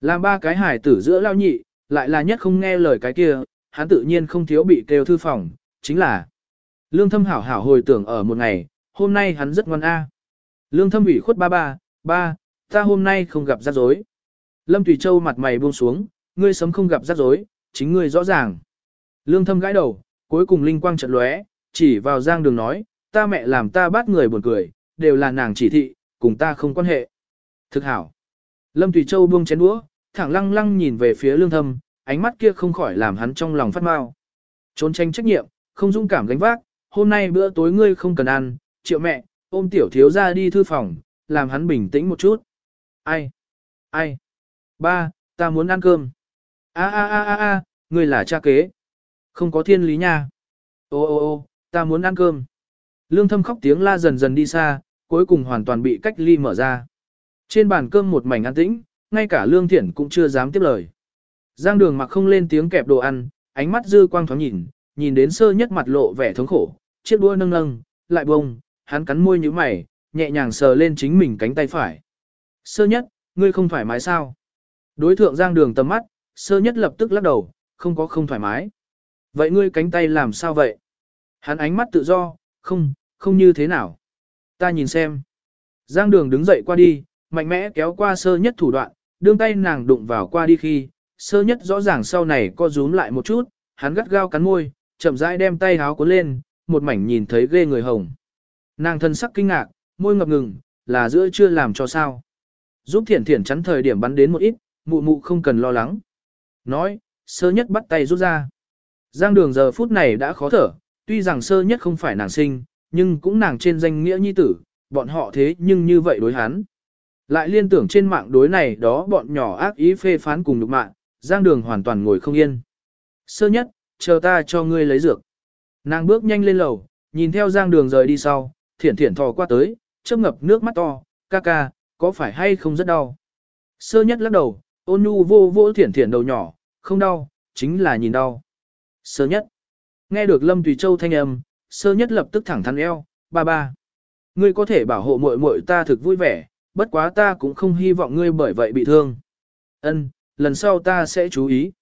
Làm ba cái hải tử giữa lao nhị, lại là nhất không nghe lời cái kia, hắn tự nhiên không thiếu bị kêu thư phòng, chính là Lương thâm hảo hảo hồi tưởng ở một ngày, hôm nay hắn rất ngoan a. Lương thâm ủy khuất ba ba, ba, ta hôm nay không gặp rắc rối. Lâm Thủy Châu mặt mày buông xuống, ngươi sớm không gặp rắc rối, chính ngươi rõ ràng. Lương thâm gãi đầu, cuối cùng linh quang trận lóe, chỉ vào giang đường nói, ta mẹ làm ta bắt người buồn cười, đều là nàng chỉ thị, cùng ta không quan hệ. Thực hảo. Lâm Thủy Châu buông chén đũa, thẳng lăng lăng nhìn về phía lương thâm, ánh mắt kia không khỏi làm hắn trong lòng phát mau. Trốn tranh trách nhiệm, không dung cảm gánh vác, hôm nay bữa tối ngươi không cần ăn, triệu mẹ, ôm tiểu thiếu ra đi thư phòng, làm hắn bình tĩnh một chút. Ai? Ai? Ba, ta muốn ăn cơm. A a a a a, ngươi là cha kế. Không có thiên lý nha. Ô ô ô, ta muốn ăn cơm. Lương thâm khóc tiếng la dần dần đi xa, cuối cùng hoàn toàn bị cách ly mở ra. Trên bàn cơm một mảnh an tĩnh, ngay cả lương thiển cũng chưa dám tiếp lời. Giang đường mặc không lên tiếng kẹp đồ ăn, ánh mắt dư quang thoáng nhìn, nhìn đến sơ nhất mặt lộ vẻ thống khổ, chiếc đũa nâng nâng, lại bông, hắn cắn môi như mày, nhẹ nhàng sờ lên chính mình cánh tay phải. Sơ nhất, ngươi không thoải mái sao? Đối thượng giang đường tầm mắt, sơ nhất lập tức lắc đầu, không có không thoải mái. Vậy ngươi cánh tay làm sao vậy? Hắn ánh mắt tự do, không, không như thế nào. Ta nhìn xem. Giang đường đứng dậy qua đi, mạnh mẽ kéo qua sơ nhất thủ đoạn, đương tay nàng đụng vào qua đi khi, sơ nhất rõ ràng sau này co rúm lại một chút, hắn gắt gao cắn môi, chậm rãi đem tay háo cuốn lên, một mảnh nhìn thấy ghê người hồng. Nàng thân sắc kinh ngạc, môi ngập ngừng, là giữa chưa làm cho sao. Giúp thiển thiển chắn thời điểm bắn đến một ít, mụ mụ không cần lo lắng. Nói, sơ nhất bắt tay rút ra. Giang đường giờ phút này đã khó thở, tuy rằng sơ nhất không phải nàng sinh, nhưng cũng nàng trên danh nghĩa nhi tử, bọn họ thế nhưng như vậy đối hắn. Lại liên tưởng trên mạng đối này đó bọn nhỏ ác ý phê phán cùng nhục mạng, Giang đường hoàn toàn ngồi không yên. Sơ nhất, chờ ta cho ngươi lấy dược. Nàng bước nhanh lên lầu, nhìn theo Giang đường rời đi sau, thiển thiển thò qua tới, chớp ngập nước mắt to, ca ca, có phải hay không rất đau? Sơ nhất lắc đầu, ôn nhu vô vô thiển thiển đầu nhỏ, không đau, chính là nhìn đau. Sơ nhất. Nghe được Lâm Tùy Châu thanh âm, sơ nhất lập tức thẳng thắn eo, ba ba. Ngươi có thể bảo hộ muội muội ta thực vui vẻ, bất quá ta cũng không hy vọng ngươi bởi vậy bị thương. Ân, lần sau ta sẽ chú ý.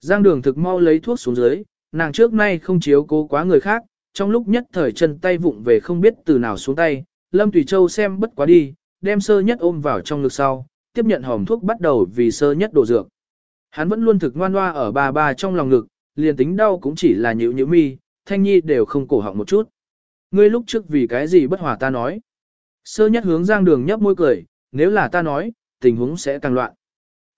Giang đường thực mau lấy thuốc xuống dưới, nàng trước nay không chiếu cố quá người khác, trong lúc nhất thời chân tay vụng về không biết từ nào xuống tay, Lâm Tùy Châu xem bất quá đi, đem sơ nhất ôm vào trong ngực sau, tiếp nhận hòm thuốc bắt đầu vì sơ nhất đổ dược. Hắn vẫn luôn thực ngoan hoa ở bà bà trong lòng ngực, liền tính đau cũng chỉ là nhữ nhữ mi, thanh nhi đều không cổ họng một chút. Ngươi lúc trước vì cái gì bất hòa ta nói. Sơ nhất hướng giang đường nhấp môi cười, nếu là ta nói, tình huống sẽ càng loạn.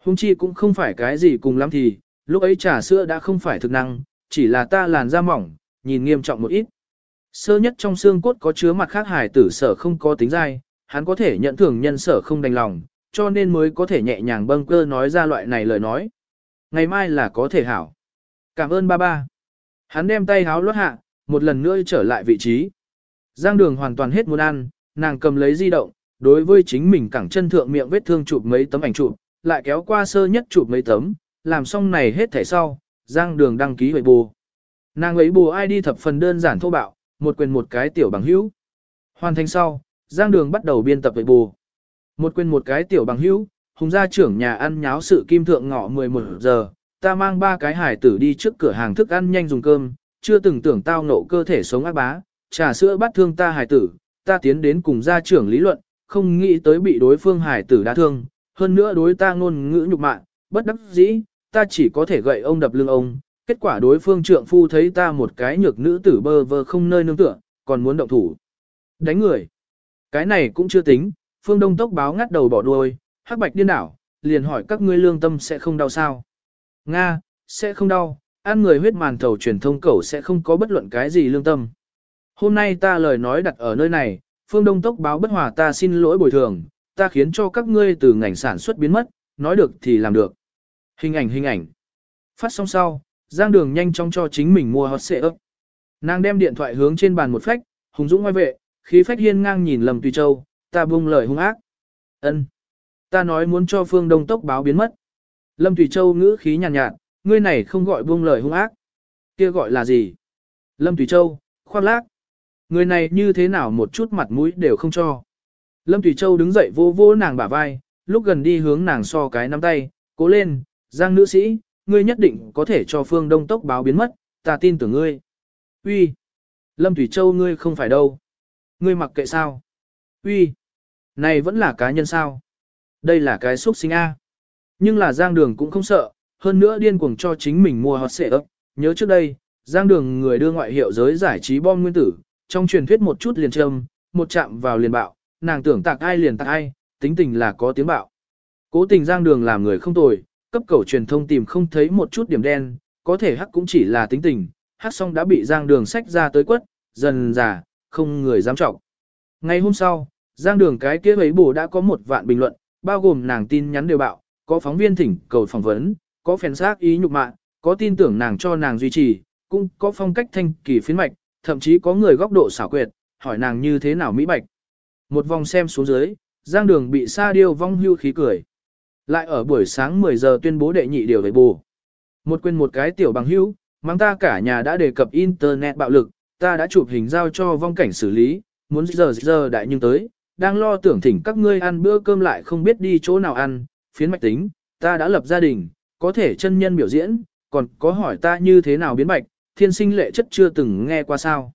Hùng chi cũng không phải cái gì cùng lắm thì, lúc ấy trà sữa đã không phải thực năng, chỉ là ta làn da mỏng, nhìn nghiêm trọng một ít. Sơ nhất trong xương cốt có chứa mặt khác hải tử sở không có tính dai, hắn có thể nhận thưởng nhân sở không đành lòng, cho nên mới có thể nhẹ nhàng bâng cơ nói ra loại này lời nói. Ngày mai là có thể hảo. Cảm ơn ba ba. Hắn đem tay háo lót hạ, một lần nữa trở lại vị trí. Giang đường hoàn toàn hết muốn ăn, nàng cầm lấy di động, đối với chính mình cẳng chân thượng miệng vết thương chụp mấy tấm ảnh chụp, lại kéo qua sơ nhất chụp mấy tấm, làm xong này hết thẻ sau, Giang đường đăng ký vậy bù. Nàng ấy bù ID thập phần đơn giản thô bạo, một quyền một cái tiểu bằng hữu. Hoàn thành sau, Giang đường bắt đầu biên tập vậy bù. Một quên một cái tiểu bằng hữu, hùng gia trưởng nhà ăn nháo sự kim thượng ngọ 11 giờ, ta mang ba cái hải tử đi trước cửa hàng thức ăn nhanh dùng cơm, chưa từng tưởng tao nộ cơ thể sống ác bá, trà sữa bắt thương ta hải tử, ta tiến đến cùng gia trưởng lý luận, không nghĩ tới bị đối phương hải tử đã thương, hơn nữa đối ta ngôn ngữ nhục mạ, bất đắc dĩ, ta chỉ có thể gậy ông đập lưng ông, kết quả đối phương trượng phu thấy ta một cái nhược nữ tử bơ vơ không nơi nương tựa, còn muốn động thủ. Đánh người. Cái này cũng chưa tính, phương đông tốc báo ngắt đầu bỏ đuôi, hắc bạch điên đảo, liền hỏi các ngươi lương tâm sẽ không đau sao. Nga, sẽ không đau, ăn người huyết màn thầu truyền thông cẩu sẽ không có bất luận cái gì lương tâm. Hôm nay ta lời nói đặt ở nơi này, phương đông tốc báo bất hòa ta xin lỗi bồi thường, ta khiến cho các ngươi từ ngành sản xuất biến mất, nói được thì làm được. Hình ảnh hình ảnh. Phát xong sau, Giang Đường nhanh chóng cho chính mình mua hot ấp. Nàng đem điện thoại hướng trên bàn một phách, hùng dũng ngoài vệ, khí phách hiên ngang nhìn Lâm Tùy Châu, ta buông lời hung ác. Ân, Ta nói muốn cho phương đông tốc báo biến mất. Lâm thủy Châu ngữ khí nhàn nhạt, nhạt, ngươi này không gọi buông lời hung ác. Kia gọi là gì? Lâm thủy Châu, khoan lác. Người này như thế nào một chút mặt mũi đều không cho. Lâm thủy Châu đứng dậy vô vô nàng bả vai, lúc gần đi hướng nàng so cái nắm tay, cố lên, giang nữ sĩ, ngươi nhất định có thể cho phương đông tốc báo biến mất, ta tin tưởng ngươi. Uy, Lâm Thủy Châu ngươi không phải đâu. Ngươi mặc kệ sao? Uy, này vẫn là cá nhân sao? Đây là cái xúc sinh A. Nhưng là giang đường cũng không sợ, hơn nữa điên cuồng cho chính mình mua hot xệ ấp. Nhớ trước đây, giang đường người đưa ngoại hiệu giới giải trí bom nguyên tử, trong truyền thuyết một chút liền châm, một chạm vào liền bạo, nàng tưởng tạc ai liền tạc ai, tính tình là có tiếng bạo. Cố tình giang đường làm người không tồi, cấp cầu truyền thông tìm không thấy một chút điểm đen, có thể hắc cũng chỉ là tính tình, hắc xong đã bị giang đường sách ra tới quất, dần già, không người dám trọng. Ngày hôm sau, giang đường cái kia ấy bổ đã có một vạn bình luận, bao gồm nàng tin nhắn đều bạo, có phóng viên thỉnh cầu phỏng vấn, có phèn xác ý nhục mạ, có tin tưởng nàng cho nàng duy trì, cũng có phong cách thanh kỳ phiến mạch, thậm chí có người góc độ xảo quyệt, hỏi nàng như thế nào mỹ bạch. Một vòng xem xuống dưới, giang đường bị sa điêu vong hưu khí cười. Lại ở buổi sáng 10 giờ tuyên bố đệ nhị điều về bù. Một quên một cái tiểu bằng hưu, mang ta cả nhà đã đề cập internet bạo lực, ta đã chụp hình giao cho vong cảnh xử lý, muốn giờ giờ đại nhưng tới, đang lo tưởng thỉnh các ngươi ăn bữa cơm lại không biết đi chỗ nào ăn, phiến mạch tính, ta đã lập gia đình, có thể chân nhân biểu diễn, còn có hỏi ta như thế nào biến bạch, thiên sinh lệ chất chưa từng nghe qua sao.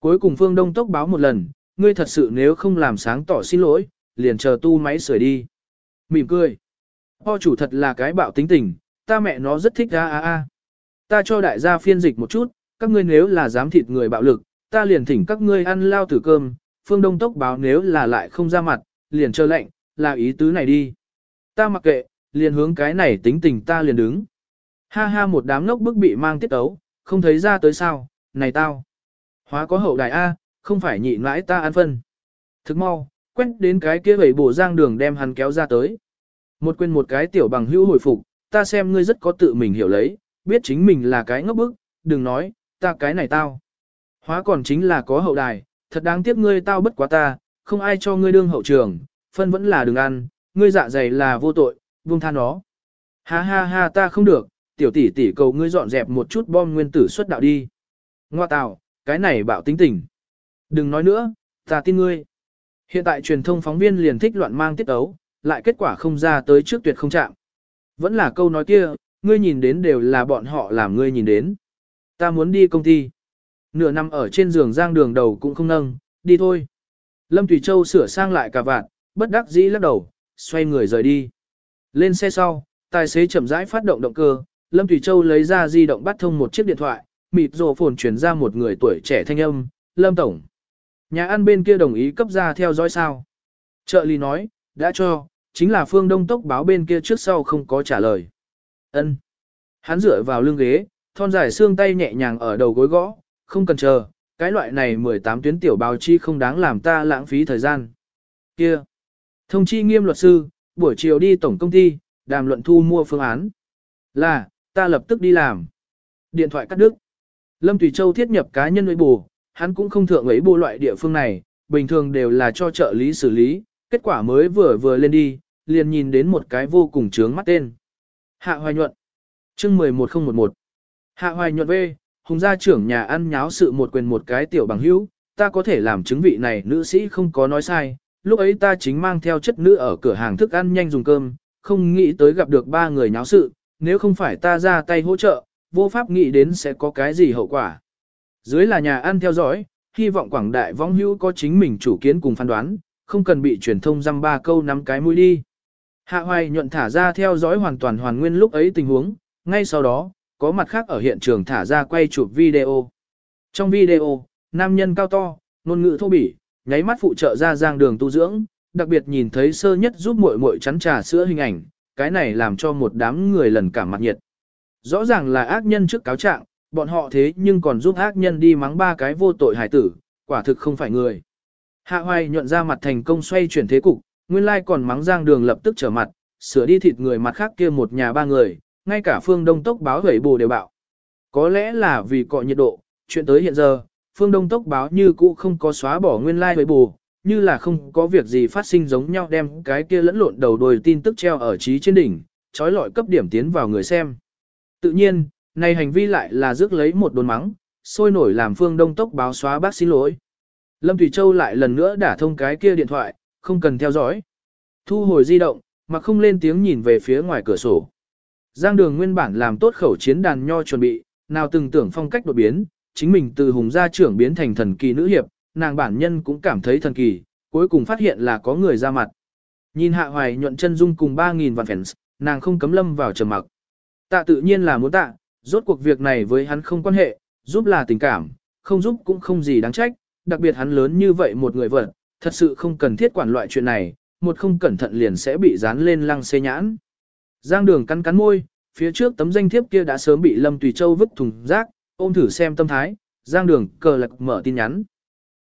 Cuối cùng Phương Đông tốc báo một lần, ngươi thật sự nếu không làm sáng tỏ xin lỗi, liền chờ tu máy sửa đi. Mỉm cười. Ho chủ thật là cái bạo tính tình, ta mẹ nó rất thích a a a. Ta cho đại gia phiên dịch một chút, các ngươi nếu là dám thịt người bạo lực, ta liền thỉnh các ngươi ăn lao tử cơm, phương đông tốc báo nếu là lại không ra mặt, liền chờ lệnh, là ý tứ này đi. Ta mặc kệ, liền hướng cái này tính tình ta liền đứng. Ha ha một đám ngốc bức bị mang tiết ấu, không thấy ra tới sao, này tao. Hóa có hậu đại A, không phải nhị mãi ta ăn phân. Thức mau, quét đến cái kia bảy bổ giang đường đem hắn kéo ra tới. Một quên một cái tiểu bằng hữu hồi phục, ta xem ngươi rất có tự mình hiểu lấy, biết chính mình là cái ngốc bức, đừng nói, ta cái này tao. Hóa còn chính là có hậu đài, thật đáng tiếc ngươi tao bất quá ta, không ai cho ngươi đương hậu trường, phân vẫn là đừng ăn, ngươi dạ dày là vô tội, buông tha nó. Ha ha ha ta không được, tiểu tỷ tỷ cầu ngươi dọn dẹp một chút bom nguyên tử xuất đạo đi. Ngoa tào, cái này bạo tính tình. Đừng nói nữa, ta tin ngươi. Hiện tại truyền thông phóng viên liền thích loạn mang tiết ấu, lại kết quả không ra tới trước tuyệt không chạm. Vẫn là câu nói kia, ngươi nhìn đến đều là bọn họ làm ngươi nhìn đến. Ta muốn đi công ty. Nửa năm ở trên giường giang đường đầu cũng không nâng, đi thôi. Lâm Thủy Châu sửa sang lại cả vạn, bất đắc dĩ lắc đầu, xoay người rời đi. Lên xe sau, tài xế chậm rãi phát động động cơ, Lâm Thủy Châu lấy ra di động bắt thông một chiếc điện thoại, mịt rồ phồn chuyển ra một người tuổi trẻ thanh âm, Lâm Tổng. Nhà ăn bên kia đồng ý cấp ra theo dõi sao. Trợ lý nói, đã cho, chính là phương đông tốc báo bên kia trước sau không có trả lời. ân Hắn dựa vào lưng ghế, thon dài xương tay nhẹ nhàng ở đầu gối gõ, không cần chờ, cái loại này 18 tuyến tiểu báo chi không đáng làm ta lãng phí thời gian. Kia. Thông chi nghiêm luật sư, buổi chiều đi tổng công ty, đàm luận thu mua phương án. Là, ta lập tức đi làm. Điện thoại cắt đứt. Lâm Tùy Châu thiết nhập cá nhân với bù, hắn cũng không thượng ấy bù loại địa phương này, bình thường đều là cho trợ lý xử lý, kết quả mới vừa vừa lên đi, liền nhìn đến một cái vô cùng trướng mắt tên. Hạ Hoài Nhuận. Chương 11011. Hạ Hoài Nhuận V, hùng gia trưởng nhà ăn nháo sự một quyền một cái tiểu bằng hữu, ta có thể làm chứng vị này nữ sĩ không có nói sai, lúc ấy ta chính mang theo chất nữ ở cửa hàng thức ăn nhanh dùng cơm, không nghĩ tới gặp được ba người nháo sự, nếu không phải ta ra tay hỗ trợ, vô pháp nghĩ đến sẽ có cái gì hậu quả. Dưới là nhà ăn theo dõi, hy vọng quảng đại vong hữu có chính mình chủ kiến cùng phán đoán, không cần bị truyền thông dăm ba câu nắm cái mũi đi. Hạ hoài nhuận thả ra theo dõi hoàn toàn hoàn nguyên lúc ấy tình huống, ngay sau đó, có mặt khác ở hiện trường thả ra quay chụp video. Trong video, nam nhân cao to, ngôn ngữ thô bỉ, nháy mắt phụ trợ ra giang đường tu dưỡng, đặc biệt nhìn thấy sơ nhất giúp muội muội chắn trà sữa hình ảnh, cái này làm cho một đám người lần cảm mặt nhiệt. Rõ ràng là ác nhân trước cáo trạng, bọn họ thế nhưng còn giúp ác nhân đi mắng ba cái vô tội hải tử, quả thực không phải người. Hạ hoài nhuận ra mặt thành công xoay chuyển thế cục, nguyên lai còn mắng giang đường lập tức trở mặt, sửa đi thịt người mặt khác kia một nhà ba người, ngay cả phương đông tốc báo hủy bù đều bạo. Có lẽ là vì cọ nhiệt độ, chuyện tới hiện giờ, phương đông tốc báo như cũ không có xóa bỏ nguyên lai like bù, như là không có việc gì phát sinh giống nhau đem cái kia lẫn lộn đầu đồi tin tức treo ở trí trên đỉnh, trói lọi cấp điểm tiến vào người xem. Tự nhiên, này hành vi lại là rước lấy một đồn mắng, sôi nổi làm phương đông tốc báo xóa bác xin lỗi. Lâm Thủy Châu lại lần nữa đả thông cái kia điện thoại, không cần theo dõi. Thu hồi di động, mà không lên tiếng nhìn về phía ngoài cửa sổ. Giang đường nguyên bản làm tốt khẩu chiến đàn nho chuẩn bị, nào từng tưởng phong cách đột biến, chính mình từ hùng gia trưởng biến thành thần kỳ nữ hiệp, nàng bản nhân cũng cảm thấy thần kỳ, cuối cùng phát hiện là có người ra mặt. Nhìn hạ hoài nhuận chân dung cùng 3.000 vạn fans, nàng không cấm lâm vào trầm mặc. Tạ tự nhiên là muốn tạ, rốt cuộc việc này với hắn không quan hệ, giúp là tình cảm, không giúp cũng không gì đáng trách, đặc biệt hắn lớn như vậy một người vợ, thật sự không cần thiết quản loại chuyện này, một không cẩn thận liền sẽ bị dán lên lăng xê nhãn. Giang đường cắn cắn môi, phía trước tấm danh thiếp kia đã sớm bị Lâm Tùy Châu vứt thùng rác, ôm thử xem tâm thái, Giang đường cờ lạc mở tin nhắn.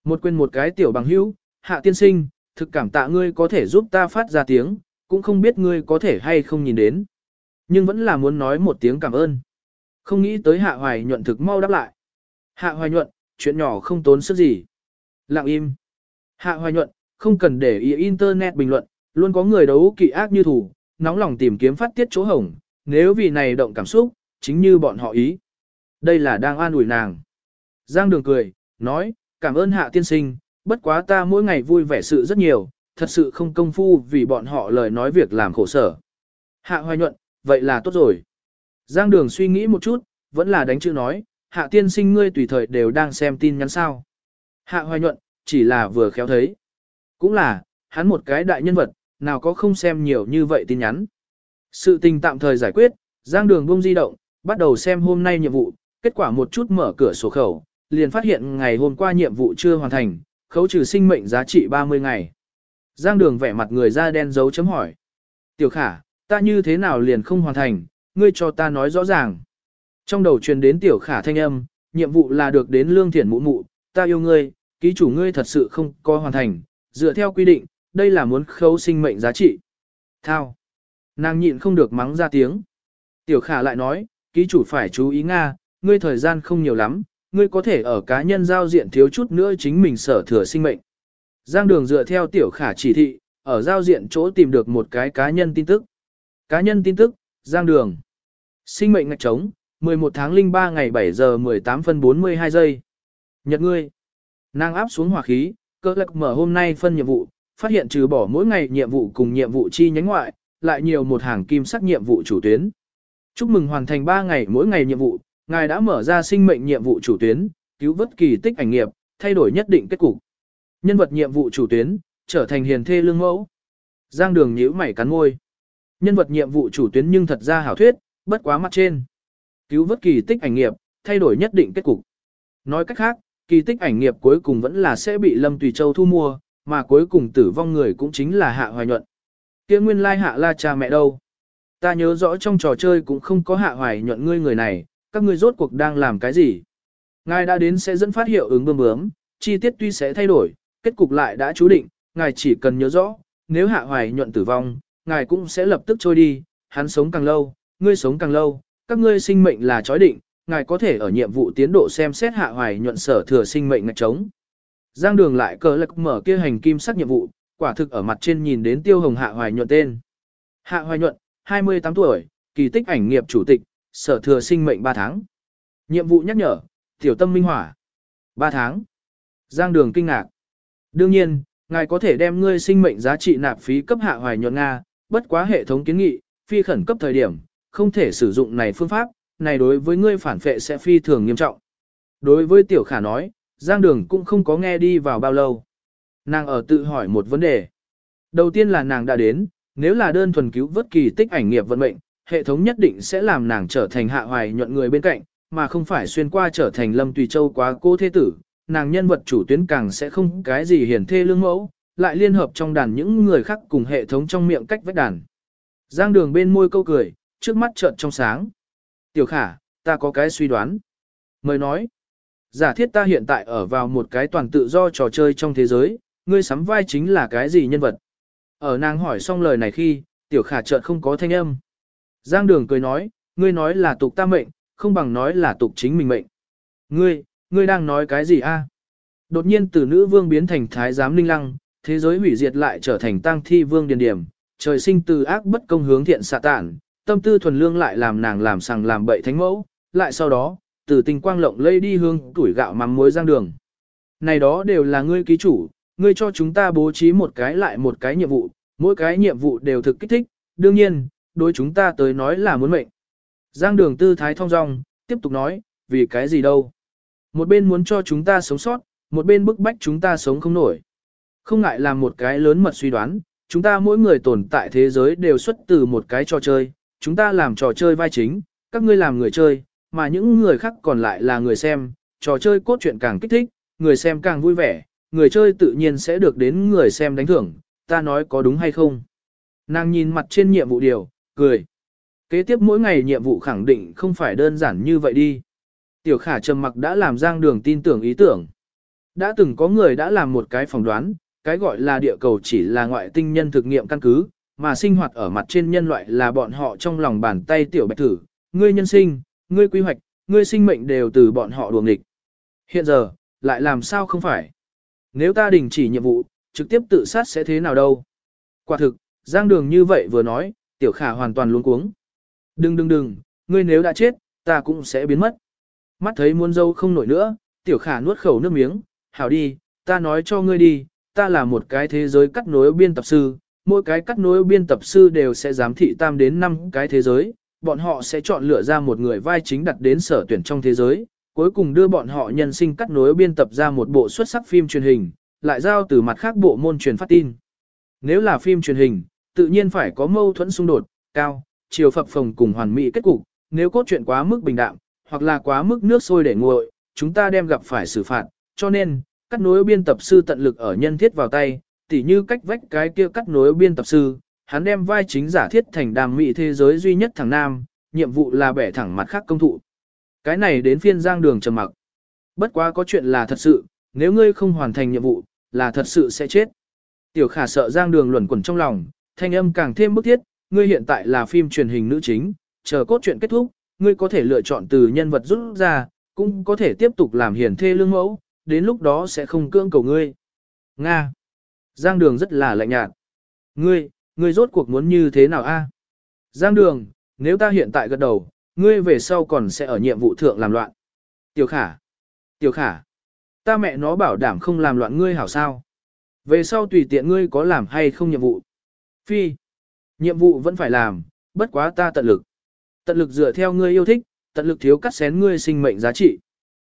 Một quên một cái tiểu bằng hữu, hạ tiên sinh, thực cảm tạ ngươi có thể giúp ta phát ra tiếng, cũng không biết ngươi có thể hay không nhìn đến. Nhưng vẫn là muốn nói một tiếng cảm ơn. Không nghĩ tới hạ hoài nhuận thực mau đáp lại. Hạ hoài nhuận, chuyện nhỏ không tốn sức gì. Lặng im. Hạ hoài nhuận, không cần để ý internet bình luận, luôn có người đấu kỵ ác như thủ, nóng lòng tìm kiếm phát tiết chỗ hổng, nếu vì này động cảm xúc, chính như bọn họ ý. Đây là đang an ủi nàng. Giang đường cười, nói, cảm ơn hạ tiên sinh, bất quá ta mỗi ngày vui vẻ sự rất nhiều, thật sự không công phu vì bọn họ lời nói việc làm khổ sở. Hạ hoài nhuận, vậy là tốt rồi. Giang đường suy nghĩ một chút, vẫn là đánh chữ nói, hạ tiên sinh ngươi tùy thời đều đang xem tin nhắn sao. Hạ hoài nhuận, chỉ là vừa khéo thấy. Cũng là, hắn một cái đại nhân vật, nào có không xem nhiều như vậy tin nhắn. Sự tình tạm thời giải quyết, Giang đường buông di động, bắt đầu xem hôm nay nhiệm vụ, kết quả một chút mở cửa sổ khẩu, liền phát hiện ngày hôm qua nhiệm vụ chưa hoàn thành, khấu trừ sinh mệnh giá trị 30 ngày. Giang đường vẻ mặt người da đen dấu chấm hỏi. Tiểu khả, ta như thế nào liền không hoàn thành, ngươi cho ta nói rõ ràng. Trong đầu truyền đến tiểu khả thanh âm, nhiệm vụ là được đến lương thiện mụ mụ, ta yêu ngươi, ký chủ ngươi thật sự không có hoàn thành, dựa theo quy định, đây là muốn khấu sinh mệnh giá trị. Thao. Nàng nhịn không được mắng ra tiếng. Tiểu khả lại nói, ký chủ phải chú ý Nga, ngươi thời gian không nhiều lắm, ngươi có thể ở cá nhân giao diện thiếu chút nữa chính mình sở thừa sinh mệnh. Giang đường dựa theo tiểu khả chỉ thị, ở giao diện chỗ tìm được một cái cá nhân tin tức. Cá nhân tin tức, Giang đường. Sinh mệnh ngạch trống, 11 tháng 03 ngày 7 giờ 18 phân 42 giây. Nhật ngươi. Nàng áp xuống hỏa khí, cơ lạc mở hôm nay phân nhiệm vụ, phát hiện trừ bỏ mỗi ngày nhiệm vụ cùng nhiệm vụ chi nhánh ngoại, lại nhiều một hàng kim sắc nhiệm vụ chủ tuyến. Chúc mừng hoàn thành 3 ngày mỗi ngày nhiệm vụ, ngài đã mở ra sinh mệnh nhiệm vụ chủ tuyến, cứu vớt kỳ tích ảnh nghiệp, thay đổi nhất định kết cục. Nhân vật nhiệm vụ chủ tuyến, trở thành hiền thê lương mẫu. Giang đường nhíu mày cắn môi. Nhân vật nhiệm vụ chủ tuyến nhưng thật ra hảo thuyết, bất quá mặt trên. Cứu vớt kỳ tích ảnh nghiệp, thay đổi nhất định kết cục. Nói cách khác, kỳ tích ảnh nghiệp cuối cùng vẫn là sẽ bị Lâm Tùy Châu thu mua, mà cuối cùng tử vong người cũng chính là Hạ Hoài Nhuận. Kia nguyên lai Hạ La cha mẹ đâu? Ta nhớ rõ trong trò chơi cũng không có Hạ Hoài Nhuận ngươi người này, các ngươi rốt cuộc đang làm cái gì? Ngài đã đến sẽ dẫn phát hiệu ứng bơm bướm, chi tiết tuy sẽ thay đổi, kết cục lại đã chú định, ngài chỉ cần nhớ rõ, nếu Hạ Hoài Nhuận tử vong, ngài cũng sẽ lập tức trôi đi, hắn sống càng lâu, ngươi sống càng lâu, các ngươi sinh mệnh là chói định, ngài có thể ở nhiệm vụ tiến độ xem xét hạ hoài nhuận sở thừa sinh mệnh ngạch trống. Giang đường lại cờ lạc mở kia hành kim sắc nhiệm vụ, quả thực ở mặt trên nhìn đến tiêu hồng hạ hoài nhuận tên. Hạ hoài nhuận, 28 tuổi, kỳ tích ảnh nghiệp chủ tịch, sở thừa sinh mệnh 3 tháng. Nhiệm vụ nhắc nhở, tiểu tâm minh hỏa. 3 tháng. Giang đường kinh ngạc. Đương nhiên, ngài có thể đem ngươi sinh mệnh giá trị nạp phí cấp hạ hoài nhuận Nga, bất quá hệ thống kiến nghị, phi khẩn cấp thời điểm, không thể sử dụng này phương pháp, này đối với ngươi phản phệ sẽ phi thường nghiêm trọng. Đối với tiểu khả nói, Giang Đường cũng không có nghe đi vào bao lâu. Nàng ở tự hỏi một vấn đề. Đầu tiên là nàng đã đến, nếu là đơn thuần cứu vớt kỳ tích ảnh nghiệp vận mệnh, hệ thống nhất định sẽ làm nàng trở thành hạ hoài nhuận người bên cạnh, mà không phải xuyên qua trở thành lâm tùy châu quá cô thế tử. Nàng nhân vật chủ tuyến càng sẽ không cái gì hiển thê lương mẫu, lại liên hợp trong đàn những người khác cùng hệ thống trong miệng cách vách đàn. Giang đường bên môi câu cười, trước mắt trợn trong sáng. Tiểu khả, ta có cái suy đoán. Mời nói, giả thiết ta hiện tại ở vào một cái toàn tự do trò chơi trong thế giới, ngươi sắm vai chính là cái gì nhân vật? Ở nàng hỏi xong lời này khi, tiểu khả chợt không có thanh âm. Giang đường cười nói, ngươi nói là tục ta mệnh, không bằng nói là tục chính mình mệnh. Ngươi, ngươi đang nói cái gì a? Đột nhiên từ nữ vương biến thành thái giám linh lăng, thế giới hủy diệt lại trở thành tăng thi vương điền điểm, trời sinh từ ác bất công hướng thiện xạ tản, tâm tư thuần lương lại làm nàng làm sằng làm bậy thánh mẫu, lại sau đó, từ tình quang lộng lây đi hương tuổi gạo mắm muối giang đường. Này đó đều là ngươi ký chủ, ngươi cho chúng ta bố trí một cái lại một cái nhiệm vụ, mỗi cái nhiệm vụ đều thực kích thích, đương nhiên, đối chúng ta tới nói là muốn mệnh. Giang đường tư thái thong dong, tiếp tục nói, vì cái gì đâu. Một bên muốn cho chúng ta sống sót, một bên bức bách chúng ta sống không nổi. Không ngại làm một cái lớn mật suy đoán, chúng ta mỗi người tồn tại thế giới đều xuất từ một cái trò chơi, chúng ta làm trò chơi vai chính, các ngươi làm người chơi, mà những người khác còn lại là người xem, trò chơi cốt truyện càng kích thích, người xem càng vui vẻ, người chơi tự nhiên sẽ được đến người xem đánh thưởng, ta nói có đúng hay không. Nàng nhìn mặt trên nhiệm vụ điều, cười. Kế tiếp mỗi ngày nhiệm vụ khẳng định không phải đơn giản như vậy đi. Tiểu khả trầm mặc đã làm giang đường tin tưởng ý tưởng. Đã từng có người đã làm một cái phỏng đoán, cái gọi là địa cầu chỉ là ngoại tinh nhân thực nghiệm căn cứ, mà sinh hoạt ở mặt trên nhân loại là bọn họ trong lòng bàn tay tiểu bạch thử, ngươi nhân sinh, ngươi quy hoạch, ngươi sinh mệnh đều từ bọn họ đuồng địch. Hiện giờ, lại làm sao không phải? Nếu ta đình chỉ nhiệm vụ, trực tiếp tự sát sẽ thế nào đâu? Quả thực, giang đường như vậy vừa nói, tiểu khả hoàn toàn luống cuống. Đừng đừng đừng, ngươi nếu đã chết, ta cũng sẽ biến mất. Mắt thấy muôn dâu không nổi nữa, tiểu khả nuốt khẩu nước miếng, hảo đi, ta nói cho ngươi đi, ta là một cái thế giới cắt nối biên tập sư, mỗi cái cắt nối biên tập sư đều sẽ giám thị tam đến 5 cái thế giới, bọn họ sẽ chọn lựa ra một người vai chính đặt đến sở tuyển trong thế giới, cuối cùng đưa bọn họ nhân sinh cắt nối biên tập ra một bộ xuất sắc phim truyền hình, lại giao từ mặt khác bộ môn truyền phát tin. Nếu là phim truyền hình, tự nhiên phải có mâu thuẫn xung đột, cao, chiều phập phồng cùng hoàn mỹ kết cục, nếu cốt truyện quá mức bình đạm, hoặc là quá mức nước sôi để nguội, chúng ta đem gặp phải xử phạt, cho nên, cắt nối biên tập sư tận lực ở nhân thiết vào tay, tỉ như cách vách cái kia cắt nối biên tập sư, hắn đem vai chính giả thiết thành đàm mỹ thế giới duy nhất thằng nam, nhiệm vụ là bẻ thẳng mặt khác công thụ. Cái này đến phiên giang đường trầm mặc. Bất quá có chuyện là thật sự, nếu ngươi không hoàn thành nhiệm vụ, là thật sự sẽ chết. Tiểu khả sợ giang đường luẩn quẩn trong lòng, thanh âm càng thêm bức thiết, ngươi hiện tại là phim truyền hình nữ chính, chờ cốt truyện kết thúc, ngươi có thể lựa chọn từ nhân vật rút ra, cũng có thể tiếp tục làm hiển thê lương mẫu, đến lúc đó sẽ không cưỡng cầu ngươi. Nga. Giang đường rất là lạnh nhạt. Ngươi, ngươi rốt cuộc muốn như thế nào a? Giang đường, nếu ta hiện tại gật đầu, ngươi về sau còn sẽ ở nhiệm vụ thượng làm loạn. Tiểu khả. Tiểu khả. Ta mẹ nó bảo đảm không làm loạn ngươi hảo sao. Về sau tùy tiện ngươi có làm hay không nhiệm vụ. Phi. Nhiệm vụ vẫn phải làm, bất quá ta tận lực. Tận lực dựa theo ngươi yêu thích, tận lực thiếu cắt xén ngươi sinh mệnh giá trị.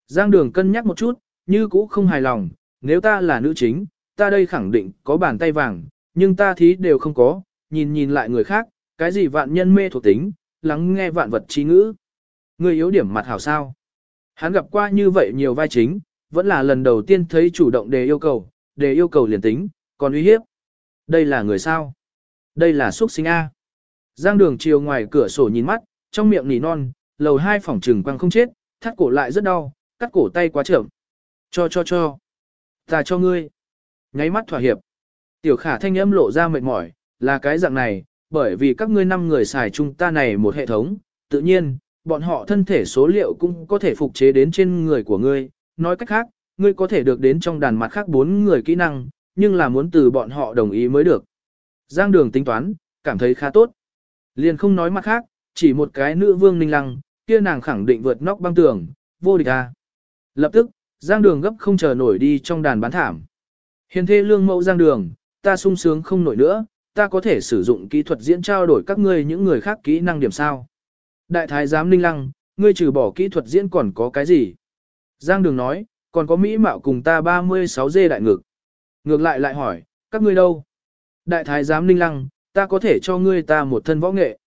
Giang đường cân nhắc một chút, như cũ không hài lòng, nếu ta là nữ chính, ta đây khẳng định có bàn tay vàng, nhưng ta thí đều không có, nhìn nhìn lại người khác, cái gì vạn nhân mê thuộc tính, lắng nghe vạn vật trí ngữ. người yếu điểm mặt hảo sao. Hắn gặp qua như vậy nhiều vai chính, vẫn là lần đầu tiên thấy chủ động đề yêu cầu, đề yêu cầu liền tính, còn uy hiếp. Đây là người sao? Đây là xuất sinh A. Giang đường chiều ngoài cửa sổ nhìn mắt, trong miệng nỉ non, lầu hai phòng trừng quăng không chết, thắt cổ lại rất đau, cắt cổ tay quá chậm. Cho cho cho. Ta cho ngươi. Nháy mắt thỏa hiệp. Tiểu khả thanh âm lộ ra mệt mỏi, là cái dạng này, bởi vì các ngươi năm người xài chung ta này một hệ thống, tự nhiên, bọn họ thân thể số liệu cũng có thể phục chế đến trên người của ngươi. Nói cách khác, ngươi có thể được đến trong đàn mặt khác bốn người kỹ năng, nhưng là muốn từ bọn họ đồng ý mới được. Giang đường tính toán, cảm thấy khá tốt. Liền không nói mặt khác, chỉ một cái nữ vương ninh lăng, kia nàng khẳng định vượt nóc băng tường, vô địch à. Lập tức, Giang đường gấp không chờ nổi đi trong đàn bán thảm. Hiền thê lương mẫu Giang đường, ta sung sướng không nổi nữa, ta có thể sử dụng kỹ thuật diễn trao đổi các ngươi những người khác kỹ năng điểm sao. Đại thái giám ninh lăng, ngươi trừ bỏ kỹ thuật diễn còn có cái gì? Giang đường nói, còn có mỹ mạo cùng ta 36 dê đại ngực. Ngược lại lại hỏi, các ngươi đâu? Đại thái giám ninh lăng, ta có thể cho ngươi ta một thân võ nghệ.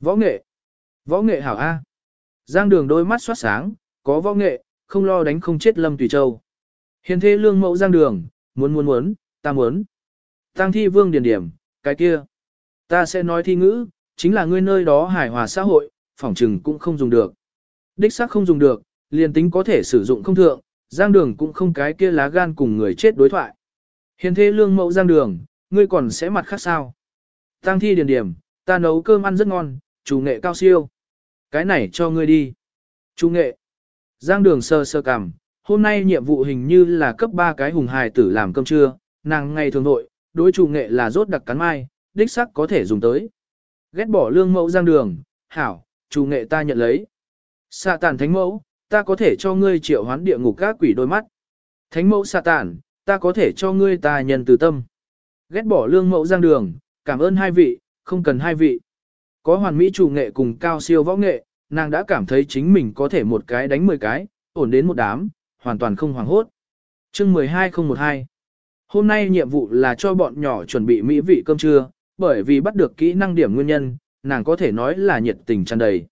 Võ nghệ? Võ nghệ hảo A. Giang đường đôi mắt soát sáng, có võ nghệ, không lo đánh không chết Lâm Tùy Châu. Hiền thế lương mẫu giang đường, muốn muốn muốn, ta muốn. Tăng thi vương Điền điểm, cái kia. Ta sẽ nói thi ngữ, chính là ngươi nơi đó hài hòa xã hội, phỏng trừng cũng không dùng được. Đích xác không dùng được, liền tính có thể sử dụng không thượng, giang đường cũng không cái kia lá gan cùng người chết đối thoại. Hiền thế lương mẫu giang đường, ngươi còn sẽ mặt khác sao? Tăng thi Điền điểm, ta nấu cơm ăn rất ngon, chủ nghệ cao siêu. Cái này cho ngươi đi. Chủ nghệ. Giang đường sơ sơ cằm, hôm nay nhiệm vụ hình như là cấp 3 cái hùng hài tử làm cơm trưa, nàng ngày thường nội, đối chủ nghệ là rốt đặc cắn mai, đích sắc có thể dùng tới. Ghét bỏ lương mẫu giang đường, hảo, chủ nghệ ta nhận lấy. Xạ tàn thánh mẫu, ta có thể cho ngươi triệu hoán địa ngục các quỷ đôi mắt. Thánh mẫu xạ tàn, ta có thể cho ngươi ta nhân từ tâm. Ghét bỏ lương mẫu giang đường, cảm ơn hai vị, không cần hai vị. Có hoàn mỹ chủ nghệ cùng cao siêu võ nghệ, nàng đã cảm thấy chính mình có thể một cái đánh 10 cái, ổn đến một đám, hoàn toàn không hoảng hốt. Chương 12012 Hôm nay nhiệm vụ là cho bọn nhỏ chuẩn bị mỹ vị cơm trưa, bởi vì bắt được kỹ năng điểm nguyên nhân, nàng có thể nói là nhiệt tình tràn đầy.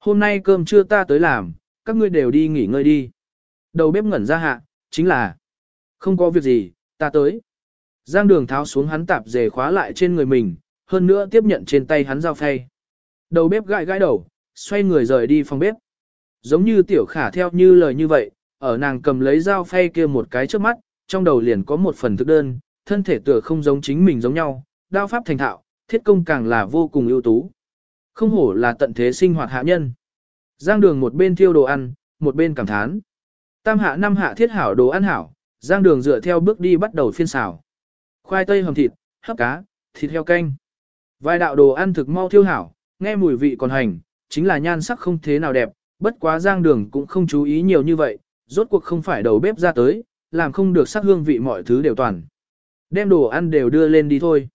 Hôm nay cơm trưa ta tới làm, các ngươi đều đi nghỉ ngơi đi. Đầu bếp ngẩn ra hạ, chính là không có việc gì, ta tới. Giang đường tháo xuống hắn tạp dề khóa lại trên người mình, hơn nữa tiếp nhận trên tay hắn dao phay. Đầu bếp gãi gãi đầu, xoay người rời đi phòng bếp. Giống như tiểu khả theo như lời như vậy, ở nàng cầm lấy dao phay kia một cái trước mắt, trong đầu liền có một phần thức đơn, thân thể tựa không giống chính mình giống nhau, đao pháp thành thạo, thiết công càng là vô cùng ưu tú. Không hổ là tận thế sinh hoạt hạ nhân. Giang đường một bên thiêu đồ ăn, một bên cảm thán. Tam hạ năm hạ thiết hảo đồ ăn hảo, giang đường dựa theo bước đi bắt đầu phiên xào. Khoai tây hầm thịt, hấp cá, thịt heo canh. Vài đạo đồ ăn thực mau thiêu hảo, nghe mùi vị còn hành, chính là nhan sắc không thế nào đẹp, bất quá giang đường cũng không chú ý nhiều như vậy, rốt cuộc không phải đầu bếp ra tới, làm không được sắc hương vị mọi thứ đều toàn. Đem đồ ăn đều đưa lên đi thôi.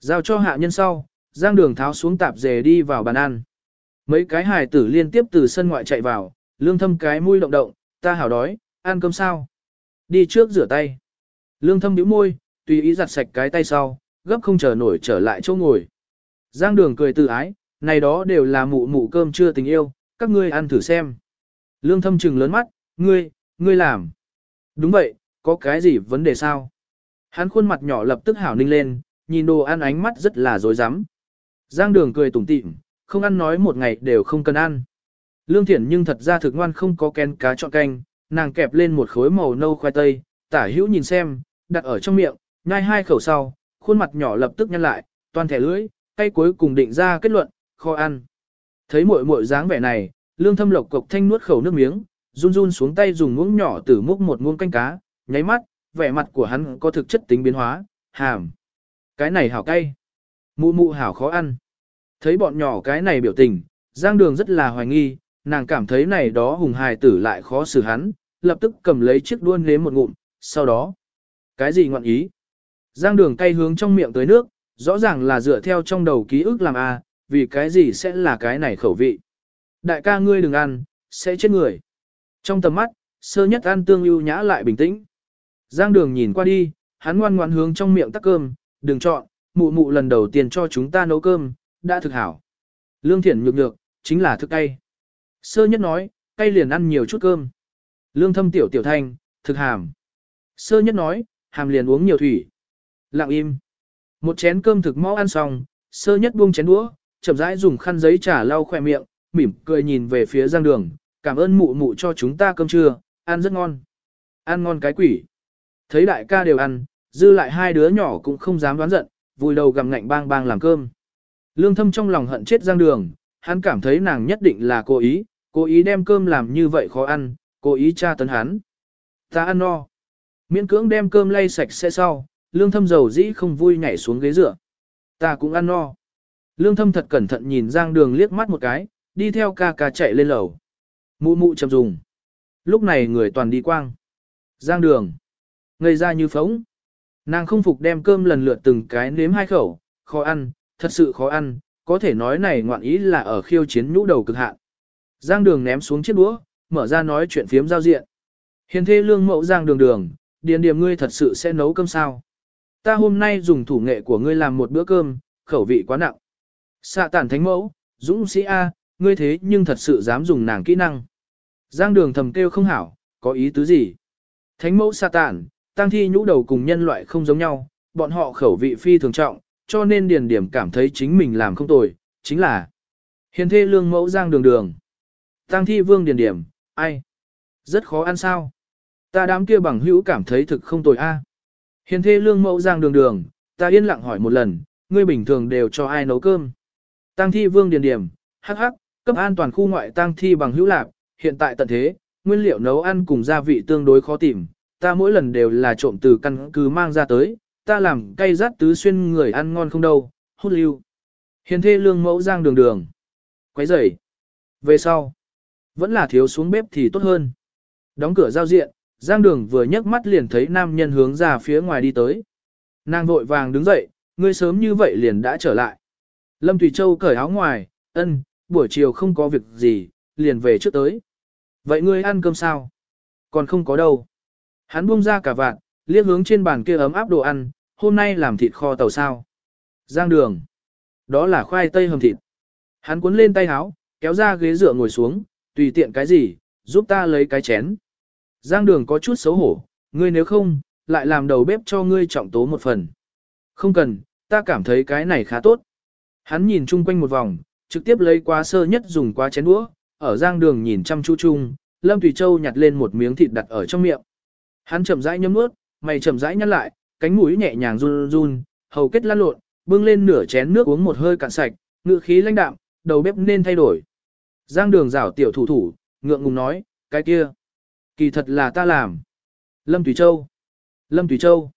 Giao cho hạ nhân sau, giang đường tháo xuống tạp dề đi vào bàn ăn. Mấy cái hài tử liên tiếp từ sân ngoại chạy vào, lương thâm cái mũi động động, ta hảo đói, ăn cơm sao. Đi trước rửa tay. Lương thâm bĩu môi, tùy ý giặt sạch cái tay sau, gấp không chờ nổi trở lại chỗ ngồi. Giang đường cười tự ái, này đó đều là mụ mụ cơm chưa tình yêu, các ngươi ăn thử xem. Lương thâm trừng lớn mắt, ngươi, ngươi làm. Đúng vậy, có cái gì vấn đề sao? Hắn khuôn mặt nhỏ lập tức hảo ninh lên, nhìn đồ ăn ánh mắt rất là dối rắm Giang đường cười tủm tỉm, không ăn nói một ngày đều không cần ăn. Lương thiển nhưng thật ra thực ngoan không có kén cá chọn canh, nàng kẹp lên một khối màu nâu khoai tây, tả hữu nhìn xem, đặt ở trong miệng, nhai hai khẩu sau, khuôn mặt nhỏ lập tức nhăn lại, toàn thẻ lưỡi, tay cuối cùng định ra kết luận, kho ăn. Thấy muội muội dáng vẻ này, lương thâm lộc cộc thanh nuốt khẩu nước miếng, run run xuống tay dùng muỗng nhỏ tử múc một muỗng canh cá, nháy mắt, vẻ mặt của hắn có thực chất tính biến hóa, hàm. Cái này hảo cay. Mụ mụ hảo khó ăn. Thấy bọn nhỏ cái này biểu tình, Giang Đường rất là hoài nghi, nàng cảm thấy này đó hùng hài tử lại khó xử hắn, lập tức cầm lấy chiếc đuôn nếm một ngụm, sau đó. Cái gì ngọn ý? Giang Đường cay hướng trong miệng tới nước, rõ ràng là dựa theo trong đầu ký ức làm a, vì cái gì sẽ là cái này khẩu vị. Đại ca ngươi đừng ăn, sẽ chết người. Trong tầm mắt, sơ nhất ăn tương ưu nhã lại bình tĩnh. Giang đường nhìn qua đi, hắn ngoan ngoãn hướng trong miệng tắc cơm, đừng chọn, mụ mụ lần đầu tiên cho chúng ta nấu cơm, đã thực hảo. Lương thiển nhược nhược, chính là thức cay. Sơ nhất nói, cay liền ăn nhiều chút cơm. Lương thâm tiểu tiểu thanh, thực hàm. Sơ nhất nói, hàm liền uống nhiều thủy. Lặng im. Một chén cơm thực mau ăn xong, sơ nhất buông chén đũa, chậm rãi dùng khăn giấy trà lau khỏe miệng, mỉm cười nhìn về phía giang đường, cảm ơn mụ mụ cho chúng ta cơm trưa, ăn rất ngon. Ăn ngon cái quỷ. Thấy đại ca đều ăn, dư lại hai đứa nhỏ cũng không dám đoán giận, vùi đầu gặm ngạnh bang bang làm cơm. Lương thâm trong lòng hận chết giang đường, hắn cảm thấy nàng nhất định là cố ý, cố ý đem cơm làm như vậy khó ăn, cố ý tra tấn hắn. Ta ăn no. Miễn cưỡng đem cơm lay sạch sẽ sau, lương thâm dầu dĩ không vui nhảy xuống ghế dựa. Ta cũng ăn no. Lương thâm thật cẩn thận nhìn giang đường liếc mắt một cái, đi theo ca ca chạy lên lầu. Mụ mụ chậm dùng. Lúc này người toàn đi quang. Giang đường. Ngây ra như phóng. Nàng không phục đem cơm lần lượt từng cái nếm hai khẩu, khó ăn, thật sự khó ăn, có thể nói này ngoạn ý là ở khiêu chiến nhũ đầu cực hạn. Giang đường ném xuống chiếc đũa, mở ra nói chuyện phiếm giao diện. Hiền thê lương mẫu giang đường đường, điền điểm ngươi thật sự sẽ nấu cơm sao. Ta hôm nay dùng thủ nghệ của ngươi làm một bữa cơm, khẩu vị quá nặng. Xạ tản thánh mẫu, dũng sĩ A, ngươi thế nhưng thật sự dám dùng nàng kỹ năng. Giang đường thầm kêu không hảo, có ý tứ gì? Thánh mẫu Satan, tản, tăng thi nhũ đầu cùng nhân loại không giống nhau, bọn họ khẩu vị phi thường trọng, cho nên điền điểm cảm thấy chính mình làm không tồi, chính là hiền thê lương mẫu giang đường đường. Tăng thi vương điền điểm, ai? Rất khó ăn sao? Ta đám kia bằng hữu cảm thấy thực không tồi a. Hiền thê lương mẫu giang đường đường, ta yên lặng hỏi một lần, ngươi bình thường đều cho ai nấu cơm? Tăng thi vương điền điểm, hắc hắc, cấp an toàn khu ngoại tăng thi bằng hữu lạc, hiện tại tận thế, nguyên liệu nấu ăn cùng gia vị tương đối khó tìm, ta mỗi lần đều là trộm từ căn cứ mang ra tới, ta làm cay rát tứ xuyên người ăn ngon không đâu, hút lưu. Hiền thê lương mẫu giang đường đường. Quấy rầy. Về sau, vẫn là thiếu xuống bếp thì tốt hơn. Đóng cửa giao diện, giang đường vừa nhấc mắt liền thấy nam nhân hướng ra phía ngoài đi tới. Nàng vội vàng đứng dậy, ngươi sớm như vậy liền đã trở lại. Lâm Thủy Châu cởi áo ngoài, ân, buổi chiều không có việc gì, liền về trước tới. Vậy ngươi ăn cơm sao? Còn không có đâu. Hắn buông ra cả vạn, liếc hướng trên bàn kia ấm áp đồ ăn, hôm nay làm thịt kho tàu sao. Giang đường. Đó là khoai tây hầm thịt. Hắn cuốn lên tay áo, kéo ra ghế dựa ngồi xuống, tùy tiện cái gì, giúp ta lấy cái chén. Giang đường có chút xấu hổ, ngươi nếu không, lại làm đầu bếp cho ngươi trọng tố một phần. Không cần, ta cảm thấy cái này khá tốt. Hắn nhìn chung quanh một vòng, trực tiếp lấy quá sơ nhất dùng qua chén đũa, ở giang đường nhìn chăm chú chung, Lâm Thủy Châu nhặt lên một miếng thịt đặt ở trong miệng. Hắn chậm rãi nhấm nuốt, mày chậm rãi nhăn lại, cánh mũi nhẹ nhàng run run, hầu kết lăn lộn, bưng lên nửa chén nước uống một hơi cạn sạch, ngựa khí lãnh đạm, đầu bếp nên thay đổi. Giang đường rảo tiểu thủ thủ, ngượng ngùng nói, cái kia. Kỳ thật là ta làm. Lâm Thủy Châu. Lâm Thủy Châu.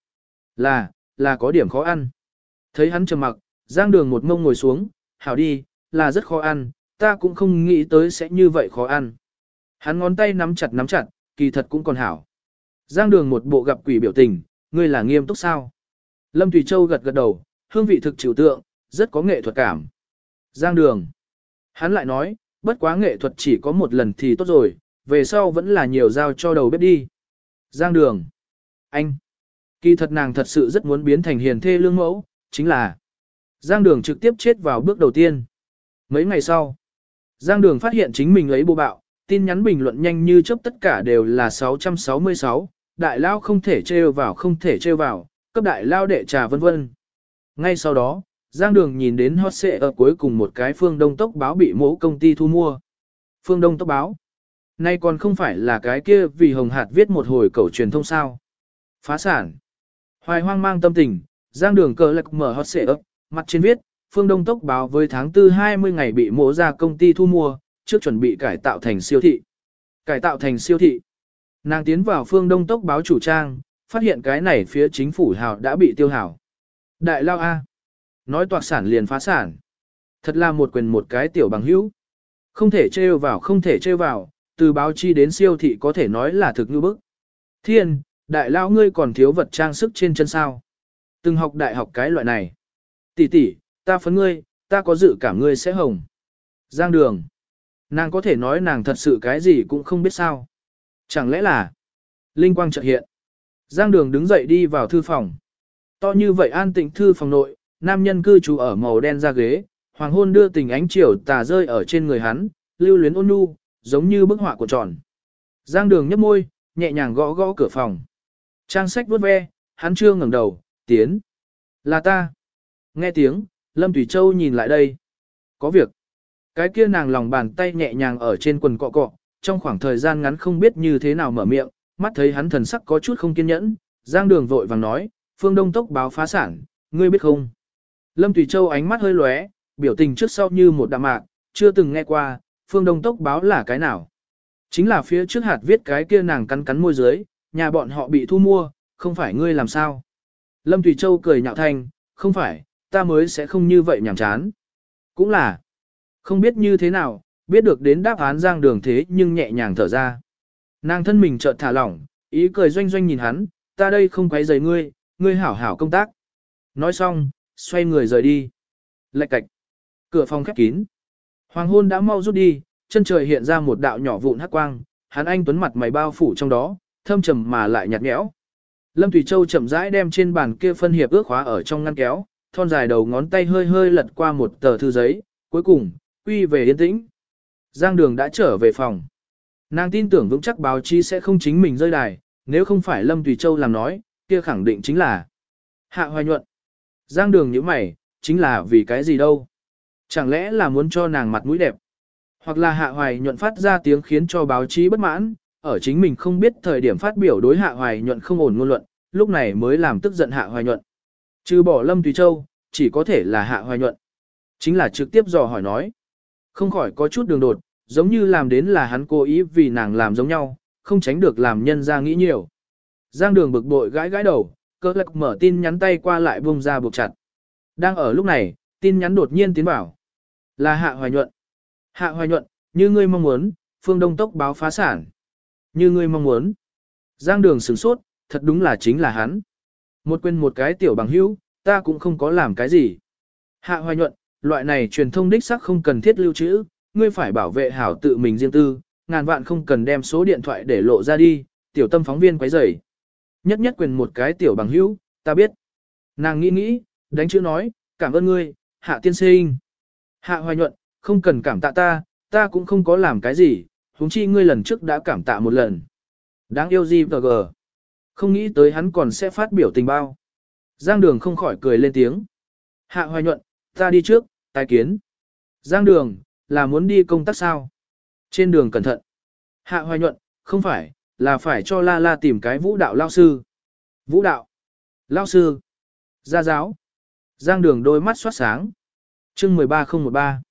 Là, là có điểm khó ăn. Thấy hắn trầm mặc, Giang đường một mông ngồi xuống, hảo đi, là rất khó ăn, ta cũng không nghĩ tới sẽ như vậy khó ăn. Hắn ngón tay nắm chặt nắm chặt, kỳ thật cũng còn hảo. Giang đường một bộ gặp quỷ biểu tình, ngươi là nghiêm túc sao? Lâm Thủy Châu gật gật đầu, hương vị thực chịu tượng, rất có nghệ thuật cảm. Giang đường. Hắn lại nói, bất quá nghệ thuật chỉ có một lần thì tốt rồi, về sau vẫn là nhiều giao cho đầu bếp đi. Giang đường. Anh. Kỳ thật nàng thật sự rất muốn biến thành hiền thê lương mẫu, chính là Giang đường trực tiếp chết vào bước đầu tiên. Mấy ngày sau, Giang đường phát hiện chính mình ấy bộ bạo, tin nhắn bình luận nhanh như chớp tất cả đều là 666, đại lao không thể trêu vào không thể trêu vào, cấp đại lao đệ trà vân vân. Ngay sau đó, Giang Đường nhìn đến hot xệ ở cuối cùng một cái phương đông tốc báo bị mẫu công ty thu mua. Phương đông tốc báo. Nay còn không phải là cái kia vì Hồng Hạt viết một hồi cầu truyền thông sao. Phá sản. Hoài hoang mang tâm tình, Giang Đường cờ lạc mở hot xệ ấp, mặt trên viết, phương đông tốc báo với tháng 4 20 ngày bị mổ ra công ty thu mua, trước chuẩn bị cải tạo thành siêu thị. Cải tạo thành siêu thị. Nàng tiến vào phương đông tốc báo chủ trang, phát hiện cái này phía chính phủ hào đã bị tiêu hào. Đại lao A. Nói toạc sản liền phá sản. Thật là một quyền một cái tiểu bằng hữu. Không thể trêu vào không thể trêu vào, từ báo chi đến siêu thị có thể nói là thực như bức. Thiên, đại lao ngươi còn thiếu vật trang sức trên chân sao. Từng học đại học cái loại này. Tỷ tỷ, ta phấn ngươi, ta có dự cảm ngươi sẽ hồng. Giang đường. Nàng có thể nói nàng thật sự cái gì cũng không biết sao. Chẳng lẽ là... Linh quang chợt hiện. Giang đường đứng dậy đi vào thư phòng. To như vậy an tịnh thư phòng nội, nam nhân cư trú ở màu đen ra ghế, hoàng hôn đưa tình ánh chiều tà rơi ở trên người hắn, lưu luyến ôn nhu, giống như bức họa của tròn. Giang đường nhấp môi, nhẹ nhàng gõ gõ cửa phòng. Trang sách vuốt ve, hắn chưa ngẩng đầu, tiến. Là ta. Nghe tiếng, Lâm Thủy Châu nhìn lại đây. Có việc. Cái kia nàng lòng bàn tay nhẹ nhàng ở trên quần cọ cọ, trong khoảng thời gian ngắn không biết như thế nào mở miệng, mắt thấy hắn thần sắc có chút không kiên nhẫn, Giang Đường vội vàng nói, Phương Đông Tốc báo phá sản, ngươi biết không? Lâm Thủy Châu ánh mắt hơi lóe, biểu tình trước sau như một đạm mạc, chưa từng nghe qua, Phương Đông Tốc báo là cái nào? Chính là phía trước hạt viết cái kia nàng cắn cắn môi dưới, nhà bọn họ bị thu mua, không phải ngươi làm sao? Lâm Thủy Châu cười nhạo thanh, không phải, ta mới sẽ không như vậy nhảm chán. Cũng là, không biết như thế nào, biết được đến đáp án giang đường thế nhưng nhẹ nhàng thở ra. Nàng thân mình chợt thả lỏng, ý cười doanh doanh nhìn hắn, ta đây không quấy rầy ngươi, ngươi hảo hảo công tác. Nói xong, xoay người rời đi. Lạch cạch. Cửa phòng khép kín. Hoàng hôn đã mau rút đi, chân trời hiện ra một đạo nhỏ vụn hắc quang, hắn anh tuấn mặt mày bao phủ trong đó, thâm trầm mà lại nhạt nhẽo. Lâm Thủy Châu chậm rãi đem trên bàn kia phân hiệp ước khóa ở trong ngăn kéo, thon dài đầu ngón tay hơi hơi lật qua một tờ thư giấy, cuối cùng, quy về yên tĩnh. Giang Đường đã trở về phòng. Nàng tin tưởng vững chắc báo chí sẽ không chính mình rơi đài, nếu không phải Lâm Tùy Châu làm nói, kia khẳng định chính là Hạ Hoài Nhuận. Giang Đường như mày, chính là vì cái gì đâu? Chẳng lẽ là muốn cho nàng mặt mũi đẹp? Hoặc là Hạ Hoài Nhuận phát ra tiếng khiến cho báo chí bất mãn, ở chính mình không biết thời điểm phát biểu đối Hạ Hoài Nhuận không ổn ngôn luận, lúc này mới làm tức giận Hạ Hoài Nhuận. Trừ bỏ Lâm Tùy Châu, chỉ có thể là Hạ Hoài Nhuận. Chính là trực tiếp dò hỏi nói. Không khỏi có chút đường đột, giống như làm đến là hắn cố ý vì nàng làm giống nhau, không tránh được làm nhân ra nghĩ nhiều. Giang đường bực bội gãi gãi đầu, cơ lạc mở tin nhắn tay qua lại buông ra buộc chặt. Đang ở lúc này, tin nhắn đột nhiên tiến bảo Là Hạ Hoài Nhuận. Hạ Hoài Nhuận, như ngươi mong muốn, phương đông tốc báo phá sản. Như ngươi mong muốn. Giang đường sửng sốt, thật đúng là chính là hắn. Một quên một cái tiểu bằng hữu, ta cũng không có làm cái gì. Hạ Hoài Nhuận, loại này truyền thông đích sắc không cần thiết lưu trữ, ngươi phải bảo vệ hảo tự mình riêng tư, ngàn vạn không cần đem số điện thoại để lộ ra đi, tiểu tâm phóng viên quấy rầy. Nhất nhất quyền một cái tiểu bằng hữu, ta biết. Nàng nghĩ nghĩ, đánh chữ nói, cảm ơn ngươi, hạ tiên sinh. Hạ hoài nhuận, không cần cảm tạ ta, ta cũng không có làm cái gì, huống chi ngươi lần trước đã cảm tạ một lần. Đáng yêu gì và gờ. Không nghĩ tới hắn còn sẽ phát biểu tình bao. Giang đường không khỏi cười lên tiếng. Hạ hoài nhuận, ta đi trước, tài kiến. Giang đường, là muốn đi công tác sao? Trên đường cẩn thận. Hạ hoài nhuận, không phải, là phải cho La La tìm cái vũ đạo lao sư. Vũ đạo. Lao sư. Gia giáo. Giang đường đôi mắt soát sáng. chương 13013.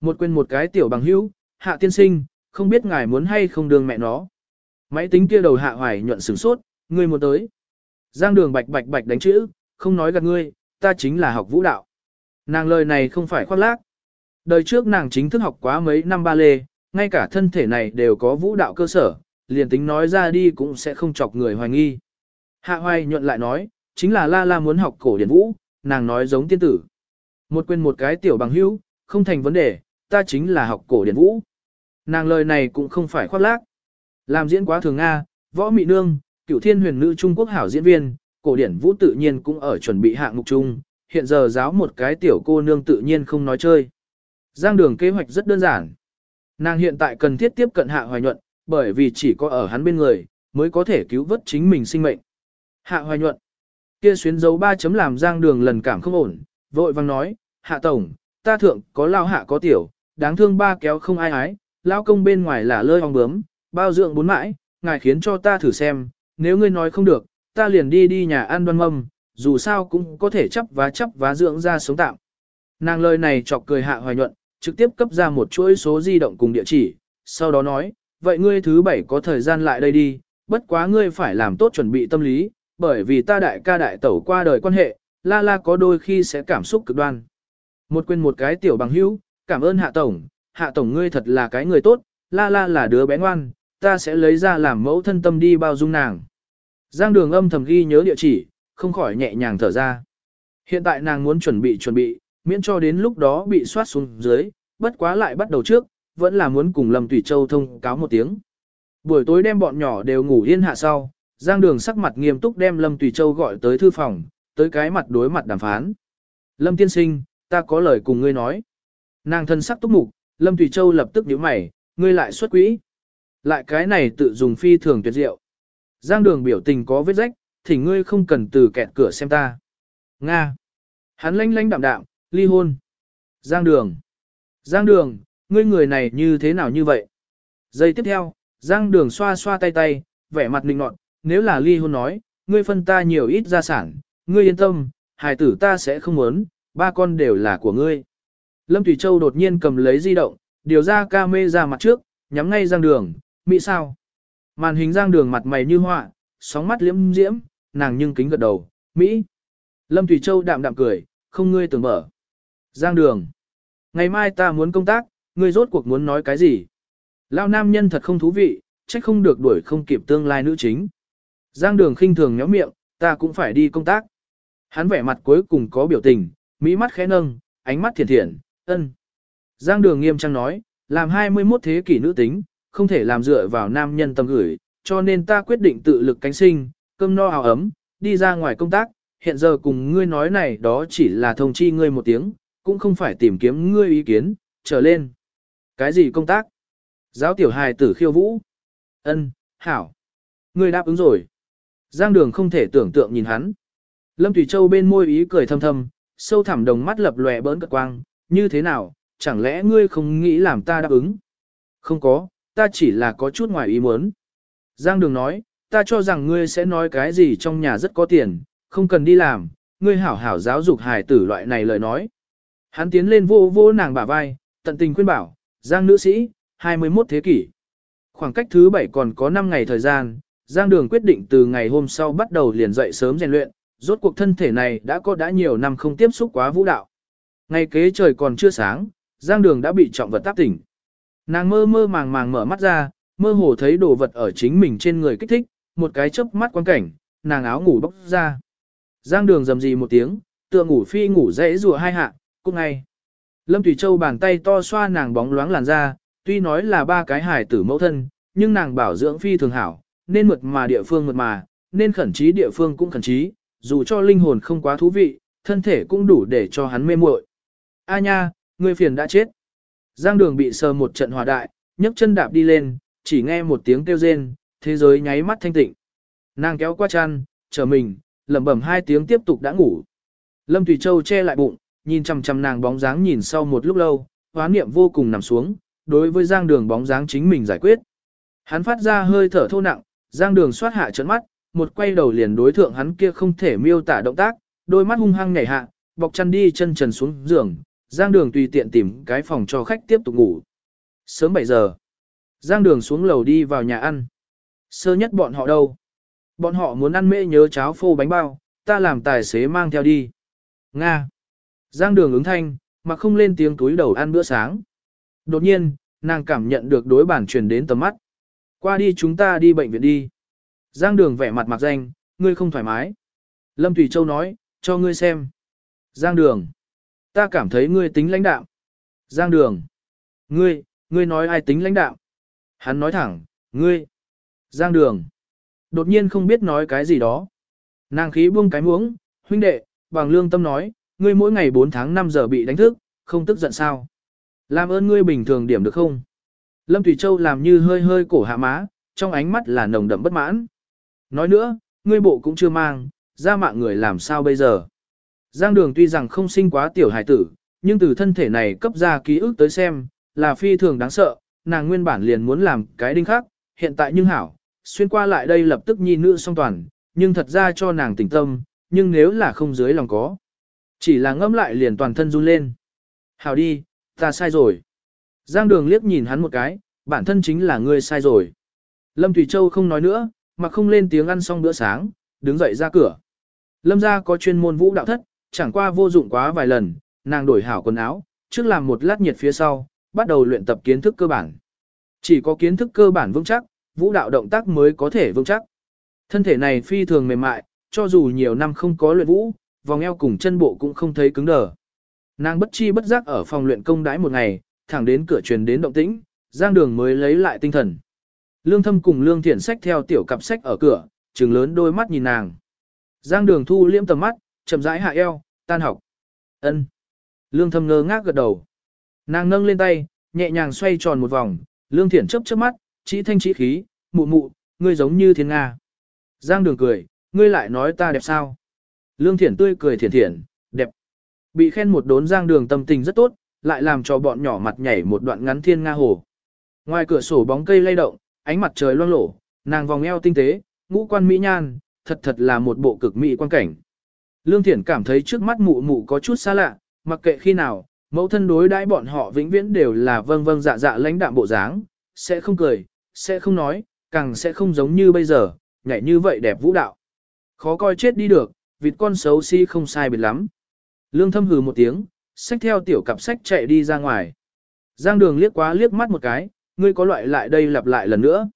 Một quên một cái tiểu bằng hữu, hạ tiên sinh, không biết ngài muốn hay không đường mẹ nó. Máy tính kia đầu hạ hoài nhuận sửng sốt, ngươi muốn tới. Giang đường bạch bạch bạch đánh chữ, không nói gạt ngươi, ta chính là học vũ đạo. Nàng lời này không phải khoác lác. Đời trước nàng chính thức học quá mấy năm ba lê, ngay cả thân thể này đều có vũ đạo cơ sở, liền tính nói ra đi cũng sẽ không chọc người hoài nghi. Hạ hoài nhuận lại nói, chính là la la muốn học cổ điển vũ, nàng nói giống tiên tử. Một quên một cái tiểu bằng hữu, không thành vấn đề, ta chính là học cổ điển vũ. Nàng lời này cũng không phải khoác lác. Làm diễn quá thường Nga, võ mị nương, cựu thiên huyền nữ Trung Quốc hảo diễn viên, cổ điển vũ tự nhiên cũng ở chuẩn bị hạng mục chung, hiện giờ giáo một cái tiểu cô nương tự nhiên không nói chơi. Giang đường kế hoạch rất đơn giản. Nàng hiện tại cần thiết tiếp cận hạ hoài nhuận, bởi vì chỉ có ở hắn bên người, mới có thể cứu vớt chính mình sinh mệnh. Hạ hoài nhuận. Kia xuyến dấu ba chấm làm giang đường lần cảm không ổn, vội vang nói, hạ tổng, ta thượng có lao hạ có tiểu, đáng thương ba kéo không ai ái, lao công bên ngoài là lơi ong bướm, bao dưỡng bốn mãi, ngài khiến cho ta thử xem, nếu ngươi nói không được, ta liền đi đi nhà ăn đoan mâm, dù sao cũng có thể chấp và chấp và dưỡng ra sống tạm. Nàng lời này chọc cười hạ hoài nhuận, trực tiếp cấp ra một chuỗi số di động cùng địa chỉ, sau đó nói, vậy ngươi thứ bảy có thời gian lại đây đi, bất quá ngươi phải làm tốt chuẩn bị tâm lý, bởi vì ta đại ca đại tẩu qua đời quan hệ, la la có đôi khi sẽ cảm xúc cực đoan. Một quên một cái tiểu bằng hữu, cảm ơn hạ tổng, hạ tổng ngươi thật là cái người tốt, la la là đứa bé ngoan, ta sẽ lấy ra làm mẫu thân tâm đi bao dung nàng. Giang đường âm thầm ghi nhớ địa chỉ, không khỏi nhẹ nhàng thở ra. Hiện tại nàng muốn chuẩn bị chuẩn bị, miễn cho đến lúc đó bị soát xuống dưới, bất quá lại bắt đầu trước, vẫn là muốn cùng Lâm Tùy Châu thông cáo một tiếng. Buổi tối đem bọn nhỏ đều ngủ yên hạ sau, Giang Đường sắc mặt nghiêm túc đem Lâm Tùy Châu gọi tới thư phòng, tới cái mặt đối mặt đàm phán. Lâm tiên sinh, ta có lời cùng ngươi nói. Nàng thân sắc túc mục, Lâm Tùy Châu lập tức nhíu mày, ngươi lại xuất quỹ. Lại cái này tự dùng phi thường tuyệt diệu. Giang đường biểu tình có vết rách, thì ngươi không cần từ kẹt cửa xem ta. Nga. Hắn lanh lanh đạm đạm, ly hôn. Giang đường. Giang đường, ngươi người này như thế nào như vậy? Giây tiếp theo, Giang đường xoa xoa tay tay, vẻ mặt nịnh nọt, nếu là ly hôn nói, ngươi phân ta nhiều ít gia sản, ngươi yên tâm, hài tử ta sẽ không muốn, ba con đều là của ngươi. Lâm Thủy Châu đột nhiên cầm lấy di động, điều ra ca mê ra mặt trước, nhắm ngay Giang đường, Mỹ sao? Màn hình Giang đường mặt mày như họa, sóng mắt liễm diễm, nàng nhưng kính gật đầu, Mỹ. Lâm Thủy Châu đạm đạm cười, không ngươi tưởng mở. Giang đường. Ngày mai ta muốn công tác, ngươi rốt cuộc muốn nói cái gì? Lao nam nhân thật không thú vị, trách không được đuổi không kịp tương lai nữ chính. Giang đường khinh thường nhó miệng, ta cũng phải đi công tác. Hắn vẻ mặt cuối cùng có biểu tình, mỹ mắt khẽ nâng, ánh mắt thiền thiện, ân. Giang đường nghiêm trang nói, làm 21 thế kỷ nữ tính, không thể làm dựa vào nam nhân tâm gửi, cho nên ta quyết định tự lực cánh sinh, cơm no áo ấm, đi ra ngoài công tác, hiện giờ cùng ngươi nói này đó chỉ là thông chi ngươi một tiếng, cũng không phải tìm kiếm ngươi ý kiến, trở lên. Cái gì công tác? Giáo tiểu hài tử khiêu vũ. Ân, hảo. Ngươi đáp ứng rồi. Giang đường không thể tưởng tượng nhìn hắn. Lâm Thủy Châu bên môi ý cười thâm thâm, sâu thẳm đồng mắt lập lòe bỡn cật quang, như thế nào, chẳng lẽ ngươi không nghĩ làm ta đáp ứng? Không có, ta chỉ là có chút ngoài ý muốn. Giang Đường nói, ta cho rằng ngươi sẽ nói cái gì trong nhà rất có tiền, không cần đi làm, ngươi hảo hảo giáo dục hài tử loại này lời nói. Hắn tiến lên vô vô nàng bả vai, tận tình khuyên bảo, Giang nữ sĩ, 21 thế kỷ. Khoảng cách thứ bảy còn có 5 ngày thời gian, Giang Đường quyết định từ ngày hôm sau bắt đầu liền dậy sớm rèn luyện, rốt cuộc thân thể này đã có đã nhiều năm không tiếp xúc quá vũ đạo. Ngày kế trời còn chưa sáng, Giang Đường đã bị trọng vật tác tỉnh. Nàng mơ mơ màng màng mở mắt ra, mơ hồ thấy đồ vật ở chính mình trên người kích thích, một cái chớp mắt quan cảnh, nàng áo ngủ bóc ra. Giang đường dầm gì một tiếng, tựa ngủ phi ngủ dễ rùa hai hạ, cũng ngay. Lâm Thủy Châu bàn tay to xoa nàng bóng loáng làn da, tuy nói là ba cái hài tử mẫu thân, nhưng nàng bảo dưỡng phi thường hảo, nên mượt mà địa phương mượt mà, nên khẩn trí địa phương cũng khẩn trí, dù cho linh hồn không quá thú vị, thân thể cũng đủ để cho hắn mê muội. A nha, người phiền đã chết. Giang đường bị sờ một trận hòa đại, nhấc chân đạp đi lên, chỉ nghe một tiếng kêu rên, thế giới nháy mắt thanh tịnh. Nàng kéo qua chăn, chờ mình, lẩm bẩm hai tiếng tiếp tục đã ngủ. Lâm Thủy Châu che lại bụng, nhìn chằm chằm nàng bóng dáng nhìn sau một lúc lâu, hóa niệm vô cùng nằm xuống, đối với Giang Đường bóng dáng chính mình giải quyết. Hắn phát ra hơi thở thô nặng, Giang Đường xoát hạ trận mắt, một quay đầu liền đối thượng hắn kia không thể miêu tả động tác, đôi mắt hung hăng nhảy hạ, bọc chăn đi chân trần xuống giường, Giang Đường tùy tiện tìm cái phòng cho khách tiếp tục ngủ. Sớm 7 giờ, Giang Đường xuống lầu đi vào nhà ăn. Sơ nhất bọn họ đâu? Bọn họ muốn ăn mễ nhớ cháo phô bánh bao, ta làm tài xế mang theo đi. Nga. Giang Đường ứng thanh, mà không lên tiếng túi đầu ăn bữa sáng. Đột nhiên, nàng cảm nhận được đối bản truyền đến tầm mắt. Qua đi chúng ta đi bệnh viện đi. Giang Đường vẻ mặt mặc danh, ngươi không thoải mái. Lâm Thủy Châu nói, cho ngươi xem. Giang Đường. Ta cảm thấy ngươi tính lãnh đạo. Giang đường. Ngươi, ngươi nói ai tính lãnh đạo? Hắn nói thẳng, ngươi. Giang đường. Đột nhiên không biết nói cái gì đó. Nàng khí buông cái muống, huynh đệ, bằng lương tâm nói, ngươi mỗi ngày 4 tháng 5 giờ bị đánh thức, không tức giận sao? Làm ơn ngươi bình thường điểm được không? Lâm Thủy Châu làm như hơi hơi cổ hạ má, trong ánh mắt là nồng đậm bất mãn. Nói nữa, ngươi bộ cũng chưa mang, ra mạng người làm sao bây giờ? Giang đường tuy rằng không sinh quá tiểu hài tử, nhưng từ thân thể này cấp ra ký ức tới xem, là phi thường đáng sợ, nàng nguyên bản liền muốn làm cái đinh khác, hiện tại nhưng hảo, xuyên qua lại đây lập tức nhi nữ song toàn, nhưng thật ra cho nàng tỉnh tâm, nhưng nếu là không dưới lòng có. Chỉ là ngâm lại liền toàn thân run lên. Hảo đi, ta sai rồi. Giang đường liếc nhìn hắn một cái, bản thân chính là ngươi sai rồi. Lâm Thủy Châu không nói nữa, mà không lên tiếng ăn xong bữa sáng, đứng dậy ra cửa. Lâm gia có chuyên môn vũ đạo thất, chẳng qua vô dụng quá vài lần, nàng đổi hảo quần áo, trước làm một lát nhiệt phía sau, bắt đầu luyện tập kiến thức cơ bản. Chỉ có kiến thức cơ bản vững chắc, vũ đạo động tác mới có thể vững chắc. Thân thể này phi thường mềm mại, cho dù nhiều năm không có luyện vũ, vòng eo cùng chân bộ cũng không thấy cứng đờ. Nàng bất chi bất giác ở phòng luyện công đãi một ngày, thẳng đến cửa truyền đến động tĩnh, Giang Đường mới lấy lại tinh thần. Lương Thâm cùng Lương Thiển sách theo tiểu cặp sách ở cửa, trừng lớn đôi mắt nhìn nàng. Giang Đường thu liễm tầm mắt, chậm rãi hạ eo, tan học. Ân. Lương Thâm ngơ ngác gật đầu. Nàng nâng lên tay, nhẹ nhàng xoay tròn một vòng, Lương Thiển chớp chớp mắt, chỉ thanh chỉ khí, mụ mụ, ngươi giống như thiên nga. Giang Đường cười, ngươi lại nói ta đẹp sao? Lương Thiển tươi cười thiển thiển, đẹp. Bị khen một đốn Giang Đường tâm tình rất tốt, lại làm cho bọn nhỏ mặt nhảy một đoạn ngắn thiên nga hồ. Ngoài cửa sổ bóng cây lay động, ánh mặt trời loang lổ, nàng vòng eo tinh tế, ngũ quan mỹ nhan, thật thật là một bộ cực mỹ quan cảnh. Lương Thiển cảm thấy trước mắt mụ mụ có chút xa lạ, mặc kệ khi nào, mẫu thân đối đãi bọn họ vĩnh viễn đều là vâng vâng dạ dạ lãnh đạm bộ dáng, sẽ không cười, sẽ không nói, càng sẽ không giống như bây giờ, nhảy như vậy đẹp vũ đạo. Khó coi chết đi được, vịt con xấu xí si không sai biệt lắm. Lương thâm hừ một tiếng, xách theo tiểu cặp sách chạy đi ra ngoài. Giang đường liếc quá liếc mắt một cái, ngươi có loại lại đây lặp lại lần nữa.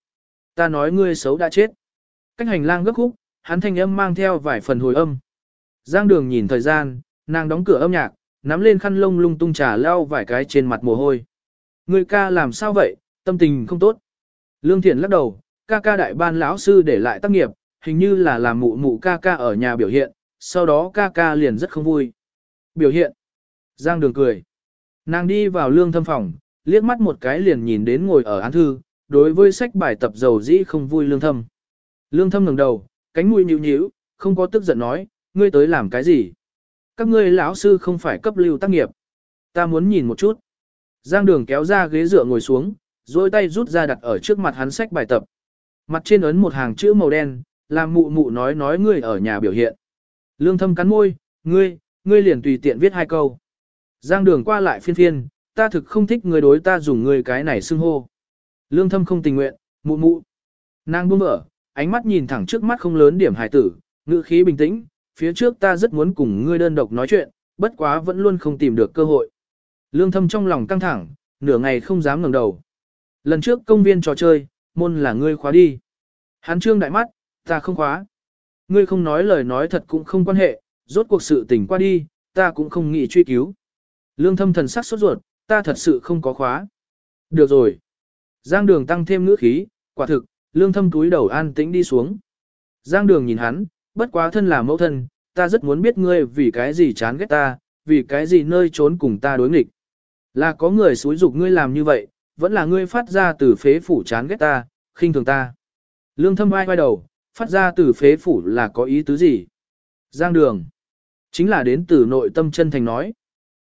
Ta nói ngươi xấu đã chết. Cách hành lang gấp khúc, hắn thanh âm mang theo vài phần hồi âm. Giang đường nhìn thời gian, nàng đóng cửa âm nhạc, nắm lên khăn lông lung tung trà lau vài cái trên mặt mồ hôi. Ngươi ca làm sao vậy, tâm tình không tốt. Lương Thiện lắc đầu, ca ca đại ban lão sư để lại tác nghiệp, hình như là làm mụ mụ ca ca ở nhà biểu hiện, sau đó ca ca liền rất không vui. Biểu hiện. Giang đường cười. Nàng đi vào lương thâm phòng, liếc mắt một cái liền nhìn đến ngồi ở án thư, đối với sách bài tập dầu dĩ không vui lương thâm. Lương thâm ngẩng đầu, cánh mũi nhíu nhíu, không có tức giận nói, ngươi tới làm cái gì? Các ngươi lão sư không phải cấp lưu tác nghiệp. Ta muốn nhìn một chút. Giang đường kéo ra ghế dựa ngồi xuống, rồi tay rút ra đặt ở trước mặt hắn sách bài tập. Mặt trên ấn một hàng chữ màu đen, làm mụ mụ nói nói ngươi ở nhà biểu hiện. Lương thâm cắn môi, ngươi, ngươi liền tùy tiện viết hai câu. Giang đường qua lại phiên phiên, ta thực không thích người đối ta dùng ngươi cái này xưng hô. Lương thâm không tình nguyện, mụ mụ. Nàng buông mở, ánh mắt nhìn thẳng trước mắt không lớn điểm hài tử, ngữ khí bình tĩnh, phía trước ta rất muốn cùng ngươi đơn độc nói chuyện, bất quá vẫn luôn không tìm được cơ hội. Lương thâm trong lòng căng thẳng, nửa ngày không dám ngẩng đầu. Lần trước công viên trò chơi, môn là ngươi khóa đi. Hán trương đại mắt, ta không khóa. Ngươi không nói lời nói thật cũng không quan hệ, rốt cuộc sự tình qua đi, ta cũng không nghĩ truy cứu. Lương thâm thần sắc sốt ruột, ta thật sự không có khóa. Được rồi. Giang đường tăng thêm ngữ khí, quả thực, lương thâm túi đầu an tĩnh đi xuống. Giang đường nhìn hắn, bất quá thân là mẫu thân, ta rất muốn biết ngươi vì cái gì chán ghét ta, vì cái gì nơi trốn cùng ta đối nghịch. Là có người xúi dục ngươi làm như vậy, vẫn là ngươi phát ra từ phế phủ chán ghét ta, khinh thường ta. Lương thâm vai vai đầu, phát ra từ phế phủ là có ý tứ gì? Giang đường. Chính là đến từ nội tâm chân thành nói.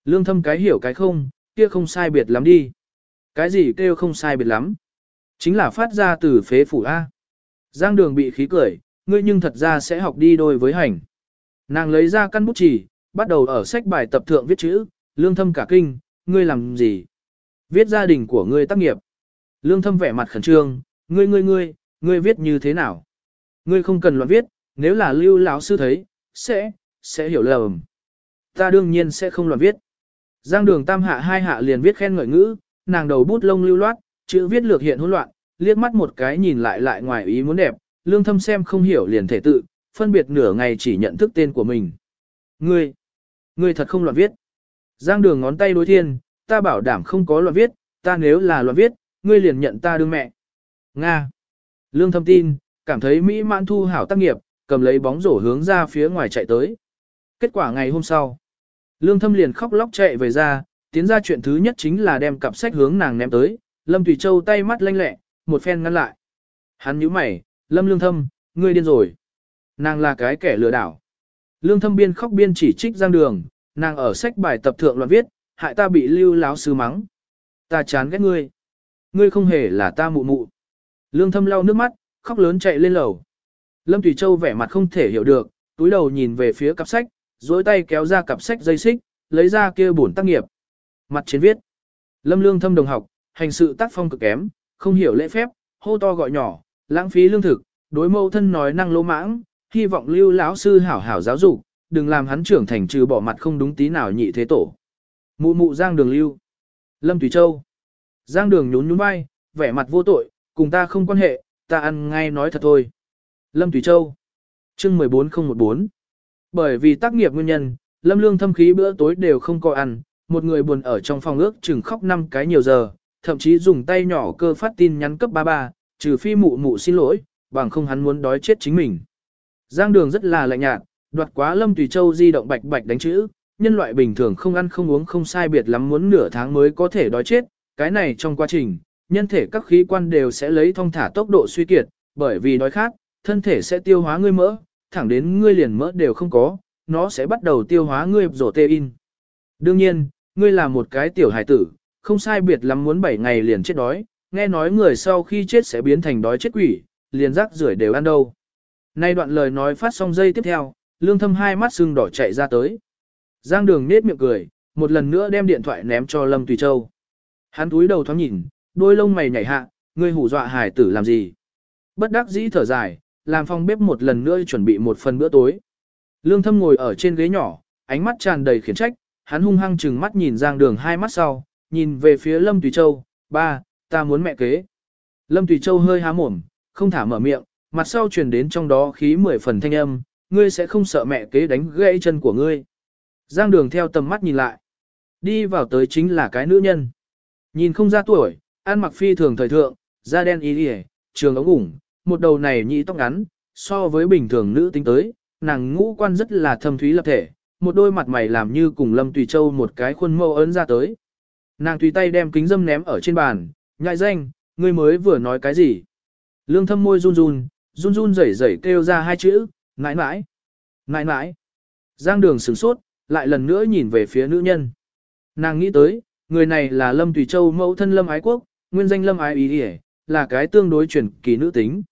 Lương thâm cái hiểu cái không, kia không sai biệt lắm đi. Cái gì kêu không sai biệt lắm? Chính là phát ra từ phế phủ A. Giang đường bị khí cười, ngươi nhưng thật ra sẽ học đi đôi với hành. Nàng lấy ra căn bút chỉ, bắt đầu ở sách bài tập thượng viết chữ, lương thâm cả kinh, ngươi làm gì? Viết gia đình của ngươi tác nghiệp. Lương thâm vẻ mặt khẩn trương, ngươi ngươi ngươi, ngươi viết như thế nào? Ngươi không cần loạn viết, nếu là lưu lão sư thấy, sẽ, sẽ hiểu lầm. Ta đương nhiên sẽ không loạn viết. Giang đường tam hạ hai hạ liền viết khen ngợi ngữ, nàng đầu bút lông lưu loát, chữ viết lược hiện hỗn loạn, liếc mắt một cái nhìn lại lại ngoài ý muốn đẹp, lương thâm xem không hiểu liền thể tự, phân biệt nửa ngày chỉ nhận thức tên của mình. Ngươi, ngươi thật không loạn viết. Giang đường ngón tay đối thiên, ta bảo đảm không có loạn viết, ta nếu là loạn viết, ngươi liền nhận ta đương mẹ. Nga. Lương thâm tin, cảm thấy Mỹ mãn thu hảo tác nghiệp, cầm lấy bóng rổ hướng ra phía ngoài chạy tới. Kết quả ngày hôm sau, Lương thâm liền khóc lóc chạy về ra, tiến ra chuyện thứ nhất chính là đem cặp sách hướng nàng ném tới, Lâm Thủy Châu tay mắt lanh lẹ, một phen ngăn lại. Hắn nhíu mày, Lâm Lương Thâm, ngươi điên rồi. Nàng là cái kẻ lừa đảo. Lương Thâm biên khóc biên chỉ trích giang đường, nàng ở sách bài tập thượng loạn viết, hại ta bị lưu láo sư mắng. Ta chán ghét ngươi. Ngươi không hề là ta mụ mụ. Lương Thâm lau nước mắt, khóc lớn chạy lên lầu. Lâm Thủy Châu vẻ mặt không thể hiểu được, túi đầu nhìn về phía cặp sách, dối tay kéo ra cặp sách dây xích, lấy ra kia bổn tác nghiệp. Mặt trên viết. Lâm Lương Thâm đồng học, hành sự tác phong cực kém, không hiểu lễ phép, hô to gọi nhỏ, lãng phí lương thực, đối mâu thân nói năng lỗ mãng, hy vọng lưu lão sư hảo hảo giáo dục, đừng làm hắn trưởng thành trừ bỏ mặt không đúng tí nào nhị thế tổ. Mụ mụ Giang Đường Lưu. Lâm Tùy Châu. Giang Đường nhún nhún vai, vẻ mặt vô tội, cùng ta không quan hệ, ta ăn ngay nói thật thôi. Lâm Tùy Châu. Chương 14014. Bởi vì tác nghiệp nguyên nhân, Lâm lương thâm khí bữa tối đều không có ăn, một người buồn ở trong phòng ước chừng khóc năm cái nhiều giờ, thậm chí dùng tay nhỏ cơ phát tin nhắn cấp ba ba, trừ phi mụ mụ xin lỗi, bằng không hắn muốn đói chết chính mình. Giang đường rất là lạnh nhạt, đoạt quá Lâm Tùy Châu di động bạch bạch đánh chữ, nhân loại bình thường không ăn không uống không sai biệt lắm muốn nửa tháng mới có thể đói chết, cái này trong quá trình, nhân thể các khí quan đều sẽ lấy thông thả tốc độ suy kiệt, bởi vì đói khát, thân thể sẽ tiêu hóa ngươi mỡ, thẳng đến ngươi liền mỡ đều không có, nó sẽ bắt đầu tiêu hóa ngươi rổ tê in. Đương nhiên, ngươi là một cái tiểu hải tử, không sai biệt lắm muốn 7 ngày liền chết đói, nghe nói người sau khi chết sẽ biến thành đói chết quỷ, liền rác rưởi đều ăn đâu. Nay đoạn lời nói phát xong dây tiếp theo, lương thâm hai mắt sưng đỏ chạy ra tới. Giang đường nết miệng cười, một lần nữa đem điện thoại ném cho Lâm Tùy Châu. Hắn túi đầu thoáng nhìn, đôi lông mày nhảy hạ, ngươi hù dọa hải tử làm gì. Bất đắc dĩ thở dài, làm phòng bếp một lần nữa chuẩn bị một phần bữa tối. Lương thâm ngồi ở trên ghế nhỏ, ánh mắt tràn đầy khiển trách, hắn hung hăng chừng mắt nhìn Giang đường hai mắt sau, nhìn về phía Lâm Tùy Châu, ba, ta muốn mẹ kế. Lâm Tùy Châu hơi há mồm, không thả mở miệng, mặt sau truyền đến trong đó khí mười phần thanh âm, ngươi sẽ không sợ mẹ kế đánh gãy chân của ngươi. Giang đường theo tầm mắt nhìn lại. Đi vào tới chính là cái nữ nhân. Nhìn không ra tuổi, ăn mặc phi thường thời thượng, da đen y đi trường ống ủng, một đầu này nhị tóc ngắn, so với bình thường nữ tính tới, nàng ngũ quan rất là thâm thúy lập thể, một đôi mặt mày làm như cùng Lâm Tùy Châu một cái khuôn mẫu ấn ra tới. Nàng tùy tay đem kính dâm ném ở trên bàn, nhại danh, ngươi mới vừa nói cái gì? Lương thâm môi run run, run run rẩy rẩy kêu ra hai chữ, nãi nãi, nãi nãi. Giang đường sửng sốt, lại lần nữa nhìn về phía nữ nhân. Nàng nghĩ tới, người này là Lâm Tùy Châu mẫu thân Lâm Ái Quốc, nguyên danh Lâm Ái Ý Điề, là cái tương đối truyền kỳ nữ tính.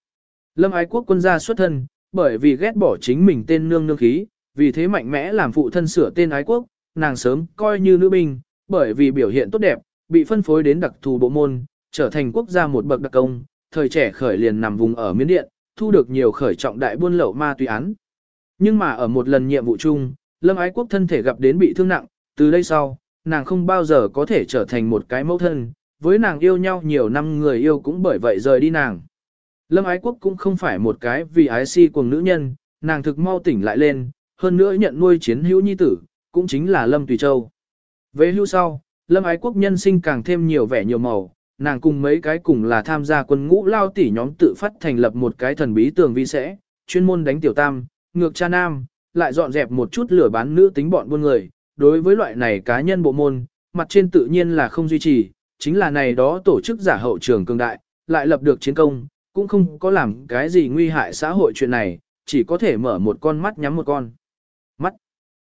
Lâm Ái Quốc quân gia xuất thân, bởi vì ghét bỏ chính mình tên nương nương khí, vì thế mạnh mẽ làm phụ thân sửa tên Ái Quốc, nàng sớm coi như nữ binh, bởi vì biểu hiện tốt đẹp, bị phân phối đến đặc thù bộ môn, trở thành quốc gia một bậc đặc công, thời trẻ khởi liền nằm vùng ở miến điện, thu được nhiều khởi trọng đại buôn lậu ma túy án. Nhưng mà ở một lần nhiệm vụ chung, Lâm Ái Quốc thân thể gặp đến bị thương nặng, từ đây sau, nàng không bao giờ có thể trở thành một cái mẫu thân, với nàng yêu nhau nhiều năm người yêu cũng bởi vậy rời đi nàng. Lâm Ái Quốc cũng không phải một cái vì ái si cuồng nữ nhân, nàng thực mau tỉnh lại lên, hơn nữa nhận nuôi chiến hữu nhi tử, cũng chính là Lâm Tùy Châu. Về hưu sau, Lâm Ái Quốc nhân sinh càng thêm nhiều vẻ nhiều màu, nàng cùng mấy cái cùng là tham gia quân ngũ lao tỷ nhóm tự phát thành lập một cái thần bí tường vi sẽ, chuyên môn đánh tiểu tam, ngược cha nam, lại dọn dẹp một chút lửa bán nữ tính bọn buôn người. Đối với loại này cá nhân bộ môn, mặt trên tự nhiên là không duy trì, chính là này đó tổ chức giả hậu trường cường đại, lại lập được chiến công, cũng không có làm cái gì nguy hại xã hội chuyện này, chỉ có thể mở một con mắt nhắm một con. Mắt.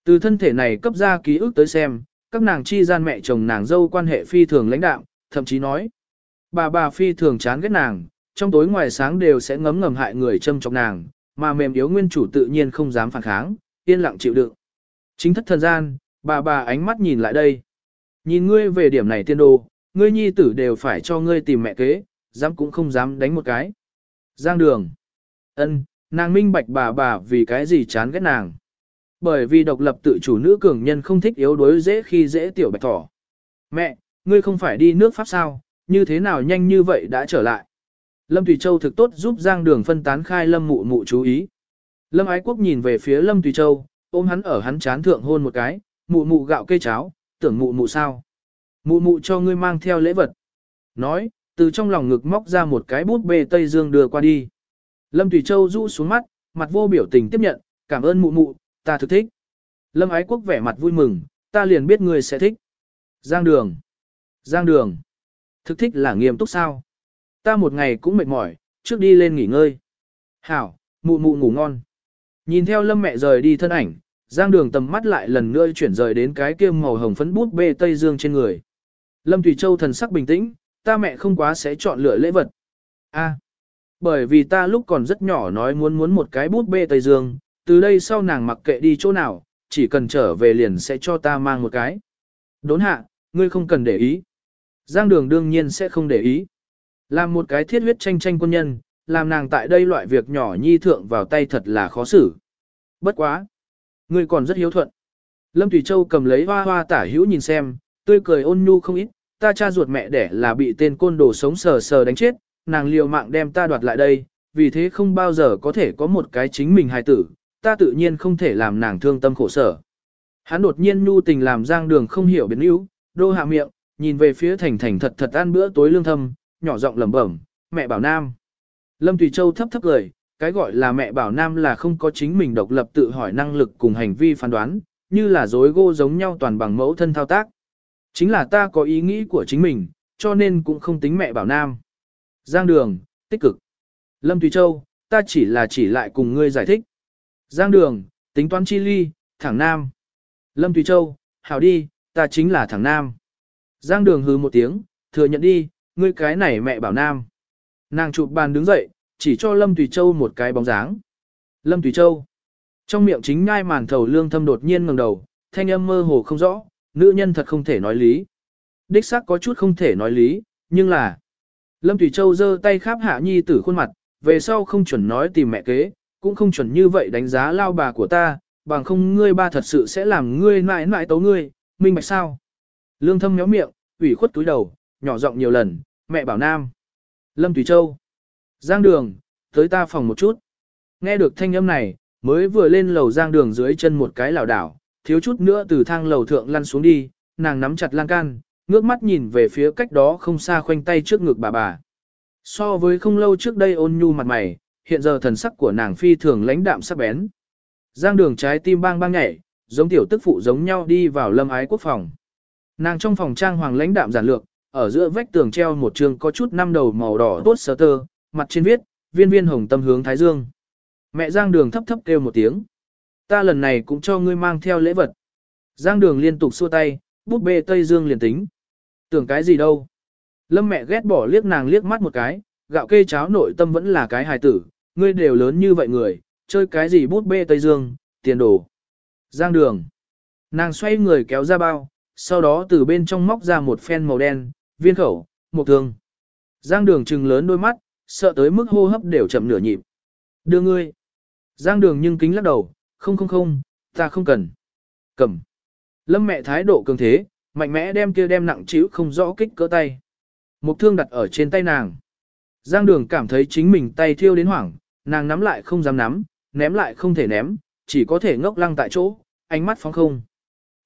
Từ thân thể này cấp ra ký ức tới xem, các nàng chi gian mẹ chồng nàng dâu quan hệ phi thường lãnh đạo, thậm chí nói. Bà bà phi thường chán ghét nàng, trong tối ngoài sáng đều sẽ ngấm ngầm hại người châm trọng nàng, mà mềm yếu nguyên chủ tự nhiên không dám phản kháng, yên lặng chịu đựng. Chính thất thần gian, bà bà ánh mắt nhìn lại đây. Nhìn ngươi về điểm này tiên đồ, ngươi nhi tử đều phải cho ngươi tìm mẹ kế, dám cũng không dám đánh một cái. Giang đường. ân, nàng minh bạch bà bà vì cái gì chán ghét nàng. Bởi vì độc lập tự chủ nữ cường nhân không thích yếu đuối dễ khi dễ tiểu bạch thỏ. Mẹ, ngươi không phải đi nước Pháp sao, như thế nào nhanh như vậy đã trở lại. Lâm Thủy Châu thực tốt giúp Giang Đường phân tán khai Lâm Mụ Mụ chú ý. Lâm Ái Quốc nhìn về phía Lâm Thủy Châu, ôm hắn ở hắn chán thượng hôn một cái, mụ mụ gạo cây cháo, tưởng mụ mụ sao. Mụ mụ cho ngươi mang theo lễ vật. Nói, từ trong lòng ngực móc ra một cái bút bê Tây Dương đưa qua đi. Lâm Thủy Châu rũ xuống mắt, mặt vô biểu tình tiếp nhận, cảm ơn mụ mụ, ta thực thích. Lâm Ái Quốc vẻ mặt vui mừng, ta liền biết ngươi sẽ thích. Giang Đường. Giang Đường. Thực thích là nghiêm túc sao? Ta một ngày cũng mệt mỏi, trước đi lên nghỉ ngơi. Hảo, mụ mụ ngủ ngon. Nhìn theo lâm mẹ rời đi thân ảnh, giang đường tầm mắt lại lần nữa chuyển rời đến cái kia màu hồng phấn bút bê Tây Dương trên người. Lâm Thủy Châu thần sắc bình tĩnh, ta mẹ không quá sẽ chọn lựa lễ vật. A, bởi vì ta lúc còn rất nhỏ nói muốn muốn một cái bút bê Tây Dương, từ đây sau nàng mặc kệ đi chỗ nào, chỉ cần trở về liền sẽ cho ta mang một cái. Đốn hạ, ngươi không cần để ý. Giang đường đương nhiên sẽ không để ý. Làm một cái thiết huyết tranh tranh quân nhân, làm nàng tại đây loại việc nhỏ nhi thượng vào tay thật là khó xử. Bất quá. Ngươi còn rất hiếu thuận. Lâm Thủy Châu cầm lấy hoa hoa tả hữu nhìn xem, tươi cười ôn nhu không ít, ta cha ruột mẹ đẻ là bị tên côn đồ sống sờ sờ đánh chết, nàng liều mạng đem ta đoạt lại đây, vì thế không bao giờ có thể có một cái chính mình hài tử, ta tự nhiên không thể làm nàng thương tâm khổ sở. Hắn đột nhiên nhu tình làm Giang Đường không hiểu biến yếu, đô hạ miệng, nhìn về phía Thành Thành thật thật ăn bữa tối lương thâm, nhỏ giọng lẩm bẩm, mẹ bảo nam. Lâm Tùy Châu thấp thấp cười, cái gọi là mẹ bảo nam là không có chính mình độc lập tự hỏi năng lực cùng hành vi phán đoán, như là dối gô giống nhau toàn bằng mẫu thân thao tác. Chính là ta có ý nghĩ của chính mình, cho nên cũng không tính mẹ bảo nam. Giang Đường, tích cực. Lâm Tùy Châu, ta chỉ là chỉ lại cùng ngươi giải thích. Giang Đường, tính toán chi ly, thẳng nam. Lâm Tùy Châu, hảo đi, ta chính là thằng nam. Giang Đường hừ một tiếng, thừa nhận đi, ngươi cái này mẹ bảo nam. Nàng chụp bàn đứng dậy, chỉ cho Lâm Tùy Châu một cái bóng dáng. Lâm Tùy Châu. Trong miệng chính ngai màn thầu lương thâm đột nhiên ngẩng đầu, thanh âm mơ hồ không rõ, nữ nhân thật không thể nói lý. Đích xác có chút không thể nói lý, nhưng là... Lâm Tùy Châu giơ tay kháp hạ nhi tử khuôn mặt, về sau không chuẩn nói tìm mẹ kế, cũng không chuẩn như vậy đánh giá lao bà của ta, bằng không ngươi ba thật sự sẽ làm ngươi mãi mãi tấu ngươi, minh bạch sao. Lương thâm méo miệng, ủy khuất túi đầu, nhỏ giọng nhiều lần, mẹ bảo nam. Lâm Tùy Châu. Giang đường, tới ta phòng một chút. Nghe được thanh âm này, mới vừa lên lầu giang đường dưới chân một cái lảo đảo, thiếu chút nữa từ thang lầu thượng lăn xuống đi, nàng nắm chặt lan can, ngước mắt nhìn về phía cách đó không xa khoanh tay trước ngực bà bà. So với không lâu trước đây ôn nhu mặt mày, hiện giờ thần sắc của nàng phi thường lãnh đạm sắc bén. Giang đường trái tim bang bang nhảy, giống tiểu tức phụ giống nhau đi vào lâm ái quốc phòng. Nàng trong phòng trang hoàng lãnh đạm giản lược, ở giữa vách tường treo một trường có chút năm đầu màu đỏ tốt sơ tơ, mặt trên viết, viên viên hồng tâm hướng thái dương. Mẹ Giang đường thấp thấp kêu một tiếng. Ta lần này cũng cho ngươi mang theo lễ vật. Giang đường liên tục xua tay, bút bê Tây Dương liền tính. Tưởng cái gì đâu. Lâm mẹ ghét bỏ liếc nàng liếc mắt một cái, gạo kê cháo nội tâm vẫn là cái hài tử, ngươi đều lớn như vậy người, chơi cái gì bút bê Tây Dương, tiền đồ. Giang đường. Nàng xoay người kéo ra bao, sau đó từ bên trong móc ra một phen màu đen, viên khẩu, một thương. Giang đường trừng lớn đôi mắt, sợ tới mức hô hấp đều chậm nửa nhịp. Đưa ngươi. Giang đường nhưng kính lắc đầu, không không không, ta không cần. Cầm. Lâm mẹ thái độ cường thế, mạnh mẽ đem kia đem nặng chịu không rõ kích cỡ tay. Một thương đặt ở trên tay nàng. Giang đường cảm thấy chính mình tay thiêu đến hoảng, nàng nắm lại không dám nắm, ném lại không thể ném, chỉ có thể ngốc lăng tại chỗ, ánh mắt phóng không.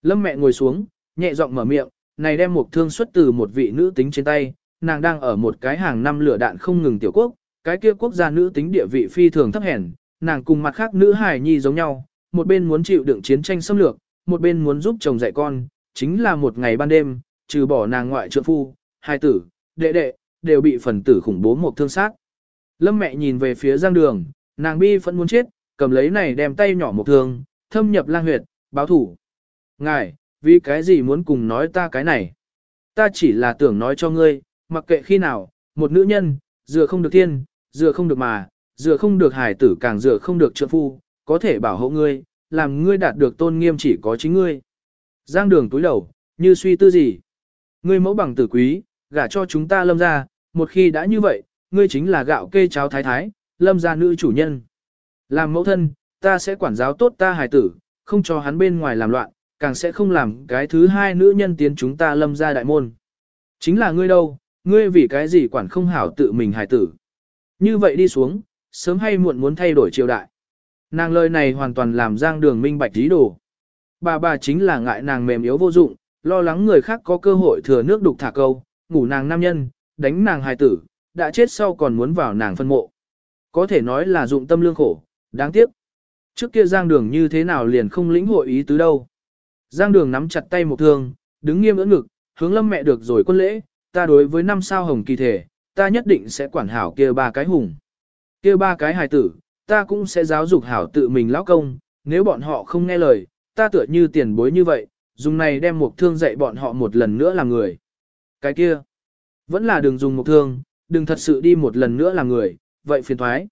Lâm mẹ ngồi xuống, nhẹ giọng mở miệng, này đem một thương xuất từ một vị nữ tính trên tay, nàng đang ở một cái hàng năm lửa đạn không ngừng tiểu quốc, cái kia quốc gia nữ tính địa vị phi thường thấp hèn, nàng cùng mặt khác nữ hài nhi giống nhau, một bên muốn chịu đựng chiến tranh xâm lược, một bên muốn giúp chồng dạy con, chính là một ngày ban đêm, trừ bỏ nàng ngoại trượng phu, hai tử, đệ đệ, đều bị phần tử khủng bố một thương sát. Lâm mẹ nhìn về phía giang đường, nàng bi vẫn muốn chết, cầm lấy này đem tay nhỏ một thương, thâm nhập lang huyệt, báo thủ. Ngài, vì cái gì muốn cùng nói ta cái này? Ta chỉ là tưởng nói cho ngươi, mặc kệ khi nào, một nữ nhân, dựa không được thiên, dựa không được mà, dựa không được hải tử càng dựa không được trượng phu, có thể bảo hộ ngươi, làm ngươi đạt được tôn nghiêm chỉ có chính ngươi. Giang đường túi đầu, như suy tư gì? Ngươi mẫu bằng tử quý, gả cho chúng ta lâm ra, một khi đã như vậy, ngươi chính là gạo kê cháo thái thái, lâm gia nữ chủ nhân. Làm mẫu thân, ta sẽ quản giáo tốt ta hài tử, không cho hắn bên ngoài làm loạn, càng sẽ không làm cái thứ hai nữ nhân tiến chúng ta lâm ra đại môn. Chính là ngươi đâu, ngươi vì cái gì quản không hảo tự mình hài tử. Như vậy đi xuống, sớm hay muộn muốn thay đổi triều đại. Nàng lời này hoàn toàn làm giang đường minh bạch tí đồ. Bà bà chính là ngại nàng mềm yếu vô dụng, lo lắng người khác có cơ hội thừa nước đục thả câu, ngủ nàng nam nhân, đánh nàng hài tử, đã chết sau còn muốn vào nàng phân mộ. Có thể nói là dụng tâm lương khổ, đáng tiếc. Trước kia giang đường như thế nào liền không lĩnh hội ý tứ đâu. Giang đường nắm chặt tay một thương, đứng nghiêm ưỡn ngực, hướng lâm mẹ được rồi quân lễ, ta đối với năm sao hồng kỳ thể, ta nhất định sẽ quản hảo kia ba cái hùng. Kia ba cái hài tử, ta cũng sẽ giáo dục hảo tự mình lão công, nếu bọn họ không nghe lời, ta tựa như tiền bối như vậy, dùng này đem một thương dạy bọn họ một lần nữa làm người. Cái kia, vẫn là đừng dùng một thương, đừng thật sự đi một lần nữa làm người, vậy phiền thoái.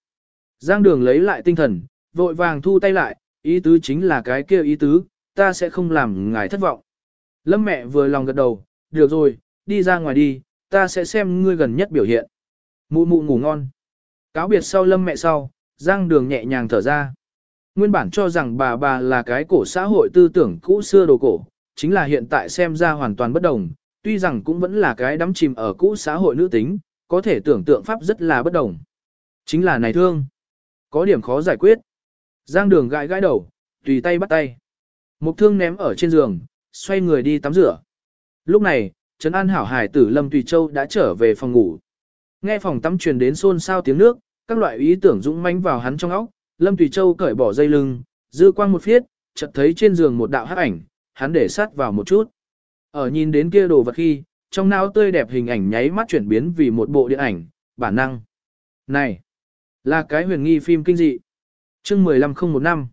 Giang đường lấy lại tinh thần, vội vàng thu tay lại, ý tứ chính là cái kia ý tứ, ta sẽ không làm ngài thất vọng. Lâm mẹ vừa lòng gật đầu, được rồi, đi ra ngoài đi, ta sẽ xem ngươi gần nhất biểu hiện. Mụ mụ ngủ ngon. Cáo biệt sau lâm mẹ sau, Giang đường nhẹ nhàng thở ra. Nguyên bản cho rằng bà bà là cái cổ xã hội tư tưởng cũ xưa đồ cổ, chính là hiện tại xem ra hoàn toàn bất đồng, tuy rằng cũng vẫn là cái đắm chìm ở cũ xã hội nữ tính, có thể tưởng tượng pháp rất là bất đồng. Chính là này thương. Có điểm khó giải quyết. Giang đường gãi gãi đầu, tùy tay bắt tay. Mục thương ném ở trên giường, xoay người đi tắm rửa. Lúc này, Trấn An Hảo Hải tử Lâm Tùy Châu đã trở về phòng ngủ. Nghe phòng tắm truyền đến xôn xao tiếng nước, các loại ý tưởng dũng mãnh vào hắn trong óc, Lâm Tùy Châu cởi bỏ dây lưng, dư quang một phiết, chợt thấy trên giường một đạo hắc ảnh, hắn để sát vào một chút. Ở nhìn đến kia đồ vật khi, trong não tươi đẹp hình ảnh nháy mắt chuyển biến vì một bộ điện ảnh, bản năng. Này, là cái huyền nghi phim kinh dị. chương 15015.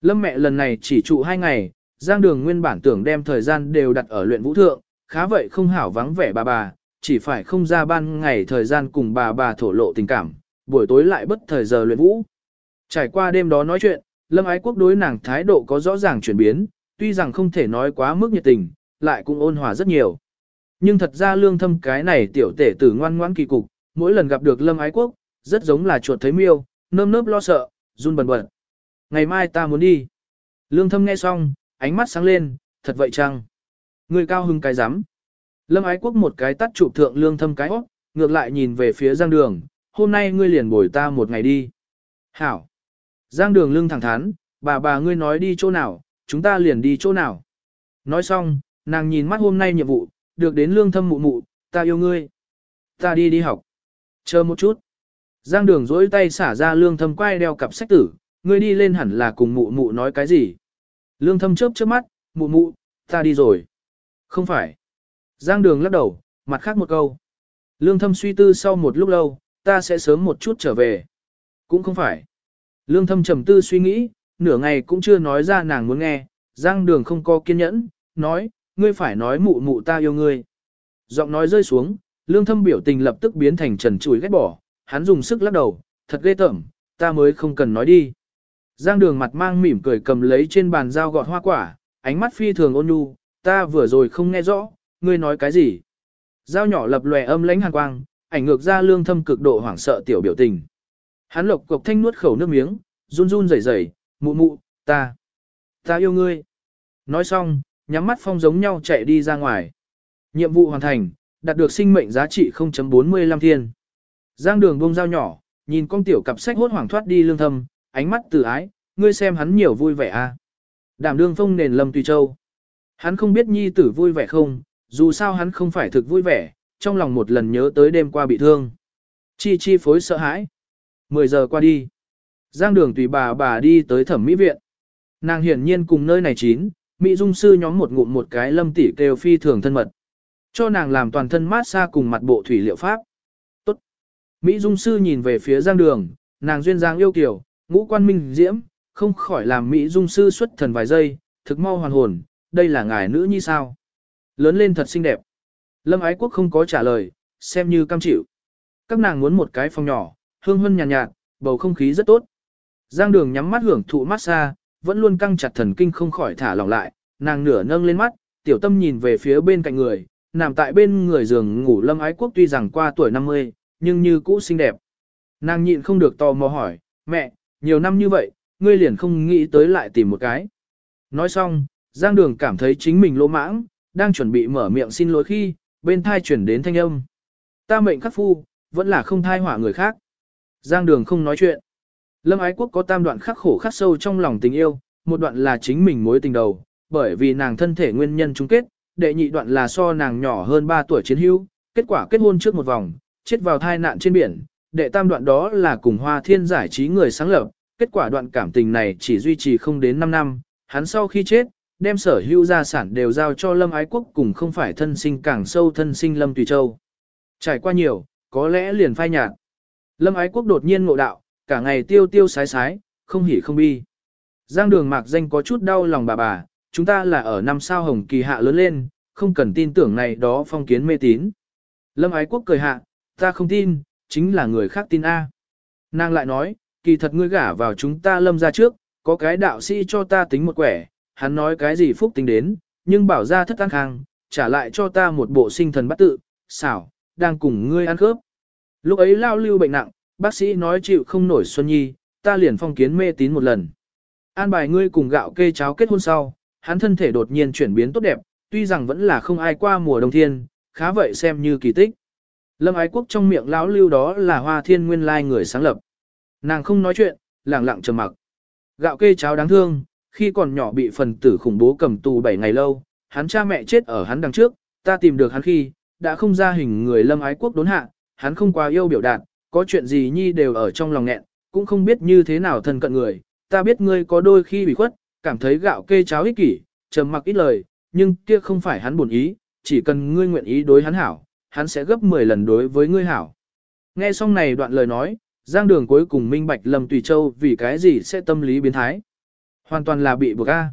Lâm mẹ lần này chỉ trụ hai ngày, Giang Đường nguyên bản tưởng đem thời gian đều đặt ở luyện vũ thượng, khá vậy không hảo vắng vẻ bà bà, chỉ phải không ra ban ngày thời gian cùng bà bà thổ lộ tình cảm, buổi tối lại bất thời giờ luyện vũ. Trải qua đêm đó nói chuyện, Lâm Ái Quốc đối nàng thái độ có rõ ràng chuyển biến, tuy rằng không thể nói quá mức nhiệt tình, lại cũng ôn hòa rất nhiều. Nhưng thật ra lương thâm cái này tiểu tể tử ngoan ngoãn kỳ cục, mỗi lần gặp được Lâm Ái Quốc, rất giống là chuột thấy miêu, nơm nớp lo sợ, run bần bật. Ngày mai ta muốn đi. Lương thâm nghe xong, ánh mắt sáng lên, thật vậy chăng? Người cao hưng cái rắm Lâm Ái Quốc một cái tắt chụp thượng lương thâm cái óc, ngược lại nhìn về phía Giang Đường, hôm nay ngươi liền bồi ta một ngày đi. Hảo. Giang Đường lưng thẳng thắn, bà bà ngươi nói đi chỗ nào, chúng ta liền đi chỗ nào. Nói xong, nàng nhìn mắt hôm nay nhiệm vụ, được đến lương thâm mụ mụ, ta yêu ngươi. Ta đi đi học. Chờ một chút. Giang đường dỗi tay xả ra lương thâm quay đeo cặp sách tử, ngươi đi lên hẳn là cùng mụ mụ nói cái gì. Lương thâm chớp chớp mắt, mụ mụ, ta đi rồi. Không phải. Giang đường lắc đầu, mặt khác một câu. Lương thâm suy tư sau một lúc lâu, ta sẽ sớm một chút trở về. Cũng không phải. Lương thâm trầm tư suy nghĩ, nửa ngày cũng chưa nói ra nàng muốn nghe, Giang đường không có kiên nhẫn, nói, ngươi phải nói mụ mụ ta yêu ngươi. Giọng nói rơi xuống, lương thâm biểu tình lập tức biến thành trần chùi ghét bỏ, hắn dùng sức lắc đầu, thật ghê tởm, ta mới không cần nói đi. Giang đường mặt mang mỉm cười cầm lấy trên bàn dao gọt hoa quả, ánh mắt phi thường ôn nhu, ta vừa rồi không nghe rõ, ngươi nói cái gì. Dao nhỏ lập lòe âm lãnh hàn quang, ảnh ngược ra lương thâm cực độ hoảng sợ tiểu biểu tình. Hắn lộc cục thanh nuốt khẩu nước miếng, run run rẩy rẩy, mụ mụ, ta, ta yêu ngươi. Nói xong, nhắm mắt phong giống nhau chạy đi ra ngoài. Nhiệm vụ hoàn thành, đạt được sinh mệnh giá trị 0.45 thiên. Giang đường bông dao nhỏ, nhìn con tiểu cặp sách hốt hoảng thoát đi lương thâm, ánh mắt từ ái, ngươi xem hắn nhiều vui vẻ a. À. Đảm đương phong nền lâm tùy châu. Hắn không biết nhi tử vui vẻ không, dù sao hắn không phải thực vui vẻ, trong lòng một lần nhớ tới đêm qua bị thương. Chi chi phối sợ hãi. 10 giờ qua đi. Giang đường tùy bà bà đi tới thẩm mỹ viện. Nàng hiển nhiên cùng nơi này chín, Mỹ dung sư nhóm một ngụm một cái lâm tỷ kêu phi thường thân mật. Cho nàng làm toàn thân mát xa cùng mặt bộ thủy liệu pháp. Tốt. Mỹ dung sư nhìn về phía giang đường, nàng duyên dáng yêu kiều, ngũ quan minh diễm, không khỏi làm Mỹ dung sư xuất thần vài giây, thực mau hoàn hồn, đây là ngài nữ như sao. Lớn lên thật xinh đẹp. Lâm ái quốc không có trả lời, xem như cam chịu. Các nàng muốn một cái phòng nhỏ, hương hân nhàn nhạt, nhạt, bầu không khí rất tốt. Giang đường nhắm mắt hưởng thụ massage, vẫn luôn căng chặt thần kinh không khỏi thả lỏng lại, nàng nửa nâng lên mắt, tiểu tâm nhìn về phía bên cạnh người, nằm tại bên người giường ngủ lâm ái quốc tuy rằng qua tuổi 50, nhưng như cũ xinh đẹp. Nàng nhịn không được tò mò hỏi, mẹ, nhiều năm như vậy, ngươi liền không nghĩ tới lại tìm một cái. Nói xong, Giang Đường cảm thấy chính mình lỗ mãng, đang chuẩn bị mở miệng xin lỗi khi, bên thai chuyển đến thanh âm. Ta mệnh khắc phu, vẫn là không thai hỏa người khác. Giang Đường không nói chuyện. Lâm Ái Quốc có tam đoạn khắc khổ khắc sâu trong lòng tình yêu, một đoạn là chính mình mối tình đầu, bởi vì nàng thân thể nguyên nhân chung kết, đệ nhị đoạn là so nàng nhỏ hơn 3 tuổi chiến hữu, kết quả kết hôn trước một vòng, chết vào thai nạn trên biển, đệ tam đoạn đó là cùng Hoa Thiên giải trí người sáng lập, kết quả đoạn cảm tình này chỉ duy trì không đến 5 năm, hắn sau khi chết, đem sở hữu gia sản đều giao cho Lâm Ái Quốc cùng không phải thân sinh càng sâu thân sinh Lâm Tùy Châu. Trải qua nhiều, có lẽ liền phai nhạt. Lâm Ái Quốc đột nhiên ngộ đạo, cả ngày tiêu tiêu sái sái, không hỉ không bi. Giang đường mạc danh có chút đau lòng bà bà, chúng ta là ở năm sao hồng kỳ hạ lớn lên, không cần tin tưởng này đó phong kiến mê tín. Lâm ái quốc cười hạ, ta không tin, chính là người khác tin A. Nàng lại nói, kỳ thật ngươi gả vào chúng ta lâm ra trước, có cái đạo sĩ cho ta tính một quẻ, hắn nói cái gì phúc tính đến, nhưng bảo ra thất an khang, trả lại cho ta một bộ sinh thần bắt tự, xảo, đang cùng ngươi ăn khớp. Lúc ấy lao lưu bệnh nặng, bác sĩ nói chịu không nổi Xuân Nhi, ta liền phong kiến mê tín một lần. An bài ngươi cùng gạo kê cháo kết hôn sau, hắn thân thể đột nhiên chuyển biến tốt đẹp, tuy rằng vẫn là không ai qua mùa đông thiên, khá vậy xem như kỳ tích. Lâm ái quốc trong miệng lão lưu đó là hoa thiên nguyên lai người sáng lập. Nàng không nói chuyện, lặng lặng trầm mặc. Gạo kê cháo đáng thương, Khi còn nhỏ bị phần tử khủng bố cầm tù 7 ngày lâu, hắn cha mẹ chết ở hắn đằng trước, ta tìm được hắn khi, đã không ra hình người lâm ái quốc đốn hạ, hắn không quá yêu biểu đạt, có chuyện gì nhi đều ở trong lòng nghẹn, cũng không biết như thế nào thân cận người, ta biết ngươi có đôi khi bị khuất, cảm thấy gạo kê cháo ích kỷ, trầm mặc ít lời, nhưng kia không phải hắn buồn ý, chỉ cần ngươi nguyện ý đối hắn hảo, hắn sẽ gấp 10 lần đối với ngươi hảo. Nghe xong này đoạn lời nói, Giang Đường cuối cùng minh bạch Lâm Tùy Châu vì cái gì sẽ tâm lý biến thái. Hoàn toàn là bị buộc a.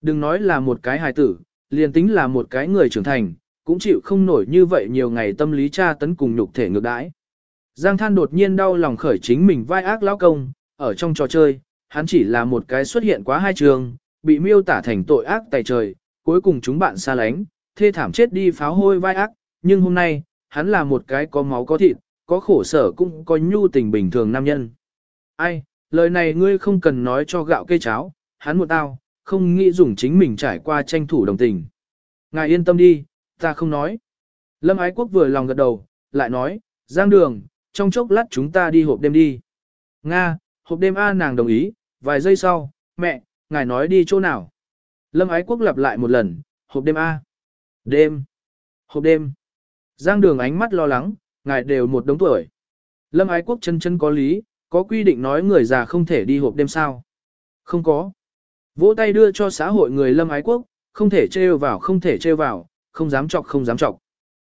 Đừng nói là một cái hài tử, liền tính là một cái người trưởng thành, cũng chịu không nổi như vậy nhiều ngày tâm lý tra tấn cùng nhục thể ngược đãi. Giang Than đột nhiên đau lòng khởi chính mình vai ác lão công, ở trong trò chơi, hắn chỉ là một cái xuất hiện quá hai trường, bị miêu tả thành tội ác tài trời, cuối cùng chúng bạn xa lánh, thê thảm chết đi pháo hôi vai ác, nhưng hôm nay, hắn là một cái có máu có thịt, có khổ sở cũng có nhu tình bình thường nam nhân. Ai, lời này ngươi không cần nói cho gạo cây cháo, hắn một tao, không nghĩ dùng chính mình trải qua tranh thủ đồng tình. Ngài yên tâm đi, ta không nói. Lâm Ái Quốc vừa lòng gật đầu, lại nói, Giang Đường, trong chốc lát chúng ta đi hộp đêm đi. Nga, hộp đêm A nàng đồng ý, vài giây sau, mẹ, ngài nói đi chỗ nào. Lâm Ái Quốc lặp lại một lần, hộp đêm A. Đêm. Hộp đêm. Giang Đường ánh mắt lo lắng, ngài đều một đống tuổi. Lâm Ái Quốc chân chân có lý, có quy định nói người già không thể đi hộp đêm sao. Không có. Vỗ tay đưa cho xã hội người Lâm Ái Quốc, không thể trêu vào không thể trêu vào, không dám chọc không dám chọc.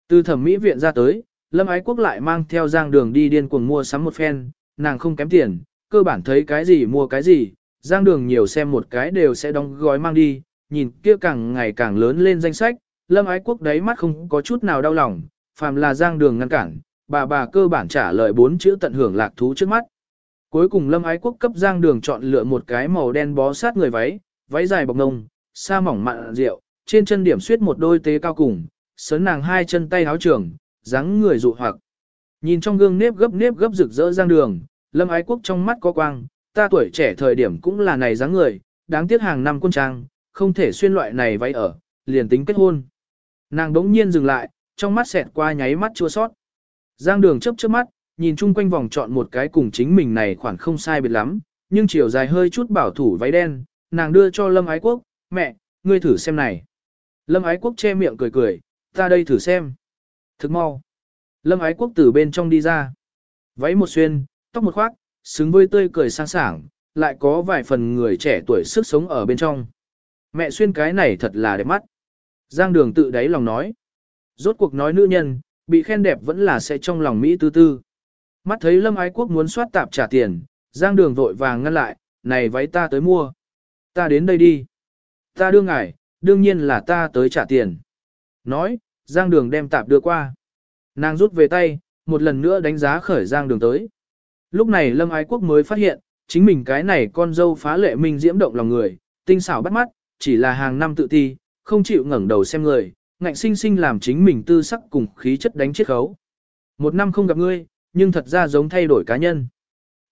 Từ thẩm mỹ viện ra tới, Lâm Ái Quốc lại mang theo Giang Đường đi điên cuồng mua sắm một phen, nàng không kém tiền, cơ bản thấy cái gì mua cái gì, Giang Đường nhiều xem một cái đều sẽ đóng gói mang đi, nhìn kia càng ngày càng lớn lên danh sách, Lâm Ái Quốc đáy mắt không có chút nào đau lòng, phàm là Giang Đường ngăn cản, bà bà cơ bản trả lời bốn chữ tận hưởng lạc thú trước mắt. Cuối cùng Lâm Ái Quốc cấp Giang Đường chọn lựa một cái màu đen bó sát người váy, váy dài bọc ngông, sa mỏng mặn rượu, trên chân điểm xuyết một đôi tế cao cùng, sớn nàng hai chân tay háo trường, dáng người dụ hoặc. Nhìn trong gương nếp gấp nếp gấp rực rỡ Giang Đường, Lâm Ái Quốc trong mắt có quang, ta tuổi trẻ thời điểm cũng là này dáng người, đáng tiếc hàng năm quân trang, không thể xuyên loại này váy ở, liền tính kết hôn. Nàng đống nhiên dừng lại, trong mắt xẹt qua nháy mắt chua sót. Giang đường chấp chớp mắt, nhìn chung quanh vòng chọn một cái cùng chính mình này khoảng không sai biệt lắm, nhưng chiều dài hơi chút bảo thủ váy đen, nàng đưa cho Lâm Ái Quốc, mẹ, ngươi thử xem này. Lâm Ái Quốc che miệng cười cười, ta đây thử xem. Thức mau. Lâm Ái Quốc từ bên trong đi ra. Váy một xuyên, tóc một khoác, xứng với tươi cười sang sảng, lại có vài phần người trẻ tuổi sức sống ở bên trong. Mẹ xuyên cái này thật là đẹp mắt. Giang đường tự đáy lòng nói. Rốt cuộc nói nữ nhân, bị khen đẹp vẫn là sẽ trong lòng Mỹ tư tư. Mắt thấy Lâm Ái Quốc muốn soát tạp trả tiền, Giang đường vội vàng ngăn lại, này váy ta tới mua. Ta đến đây đi. Ta đưa ngài, đương nhiên là ta tới trả tiền. Nói, Giang đường đem tạp đưa qua. Nàng rút về tay, một lần nữa đánh giá khởi Giang đường tới. Lúc này Lâm Ái Quốc mới phát hiện, chính mình cái này con dâu phá lệ minh diễm động lòng người, tinh xảo bắt mắt, chỉ là hàng năm tự ti, không chịu ngẩng đầu xem người, ngạnh sinh sinh làm chính mình tư sắc cùng khí chất đánh chết khấu. Một năm không gặp ngươi, nhưng thật ra giống thay đổi cá nhân.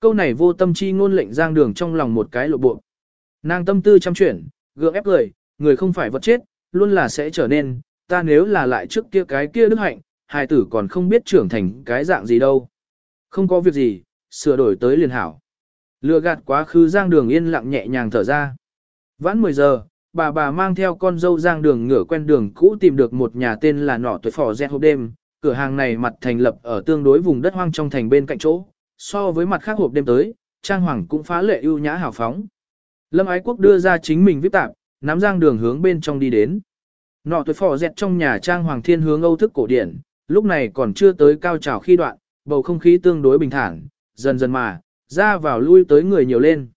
Câu này vô tâm chi ngôn lệnh giang đường trong lòng một cái lộ bộ. Nàng tâm tư chăm chuyển, gượng ép cười, người không phải vật chết, luôn là sẽ trở nên, ta nếu là lại trước kia cái kia đức hạnh, hài tử còn không biết trưởng thành cái dạng gì đâu. Không có việc gì, sửa đổi tới liền hảo. Lừa gạt quá khứ giang đường yên lặng nhẹ nhàng thở ra. Vãn 10 giờ, bà bà mang theo con dâu giang đường ngửa quen đường cũ tìm được một nhà tên là nọ tuổi phò dẹt hộp đêm. Cửa hàng này mặt thành lập ở tương đối vùng đất hoang trong thành bên cạnh chỗ, so với mặt khác hộp đêm tới, trang hoàng cũng phá lệ ưu nhã hào phóng. Lâm Ái Quốc đưa ra chính mình viết tạp, nắm giang đường hướng bên trong đi đến. Nọ tuổi phò dẹt trong nhà trang hoàng thiên hướng Âu thức cổ điển, lúc này còn chưa tới cao trào khi đoạn, bầu không khí tương đối bình thản, dần dần mà, ra vào lui tới người nhiều lên.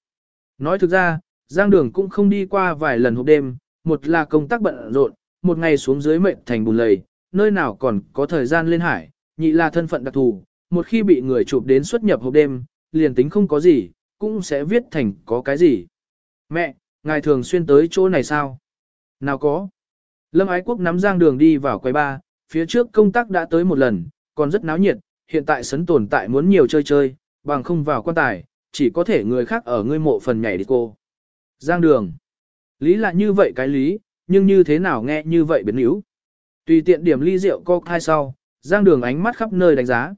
Nói thực ra, Giang Đường cũng không đi qua vài lần hộp đêm, một là công tác bận rộn, một ngày xuống dưới mệnh thành bùn lầy, nơi nào còn có thời gian lên hải, nhị là thân phận đặc thù, một khi bị người chụp đến xuất nhập hộp đêm, liền tính không có gì, cũng sẽ viết thành có cái gì. Mẹ, ngài thường xuyên tới chỗ này sao? Nào có. Lâm Ái Quốc nắm Giang Đường đi vào quầy ba, phía trước công tác đã tới một lần, còn rất náo nhiệt, hiện tại sấn tồn tại muốn nhiều chơi chơi, bằng không vào quan tài, chỉ có thể người khác ở ngươi mộ phần nhảy đi cô. Giang đường. Lý là như vậy cái lý, nhưng như thế nào nghe như vậy biến yếu. Tùy tiện điểm ly rượu co thai sau, giang đường ánh mắt khắp nơi đánh giá.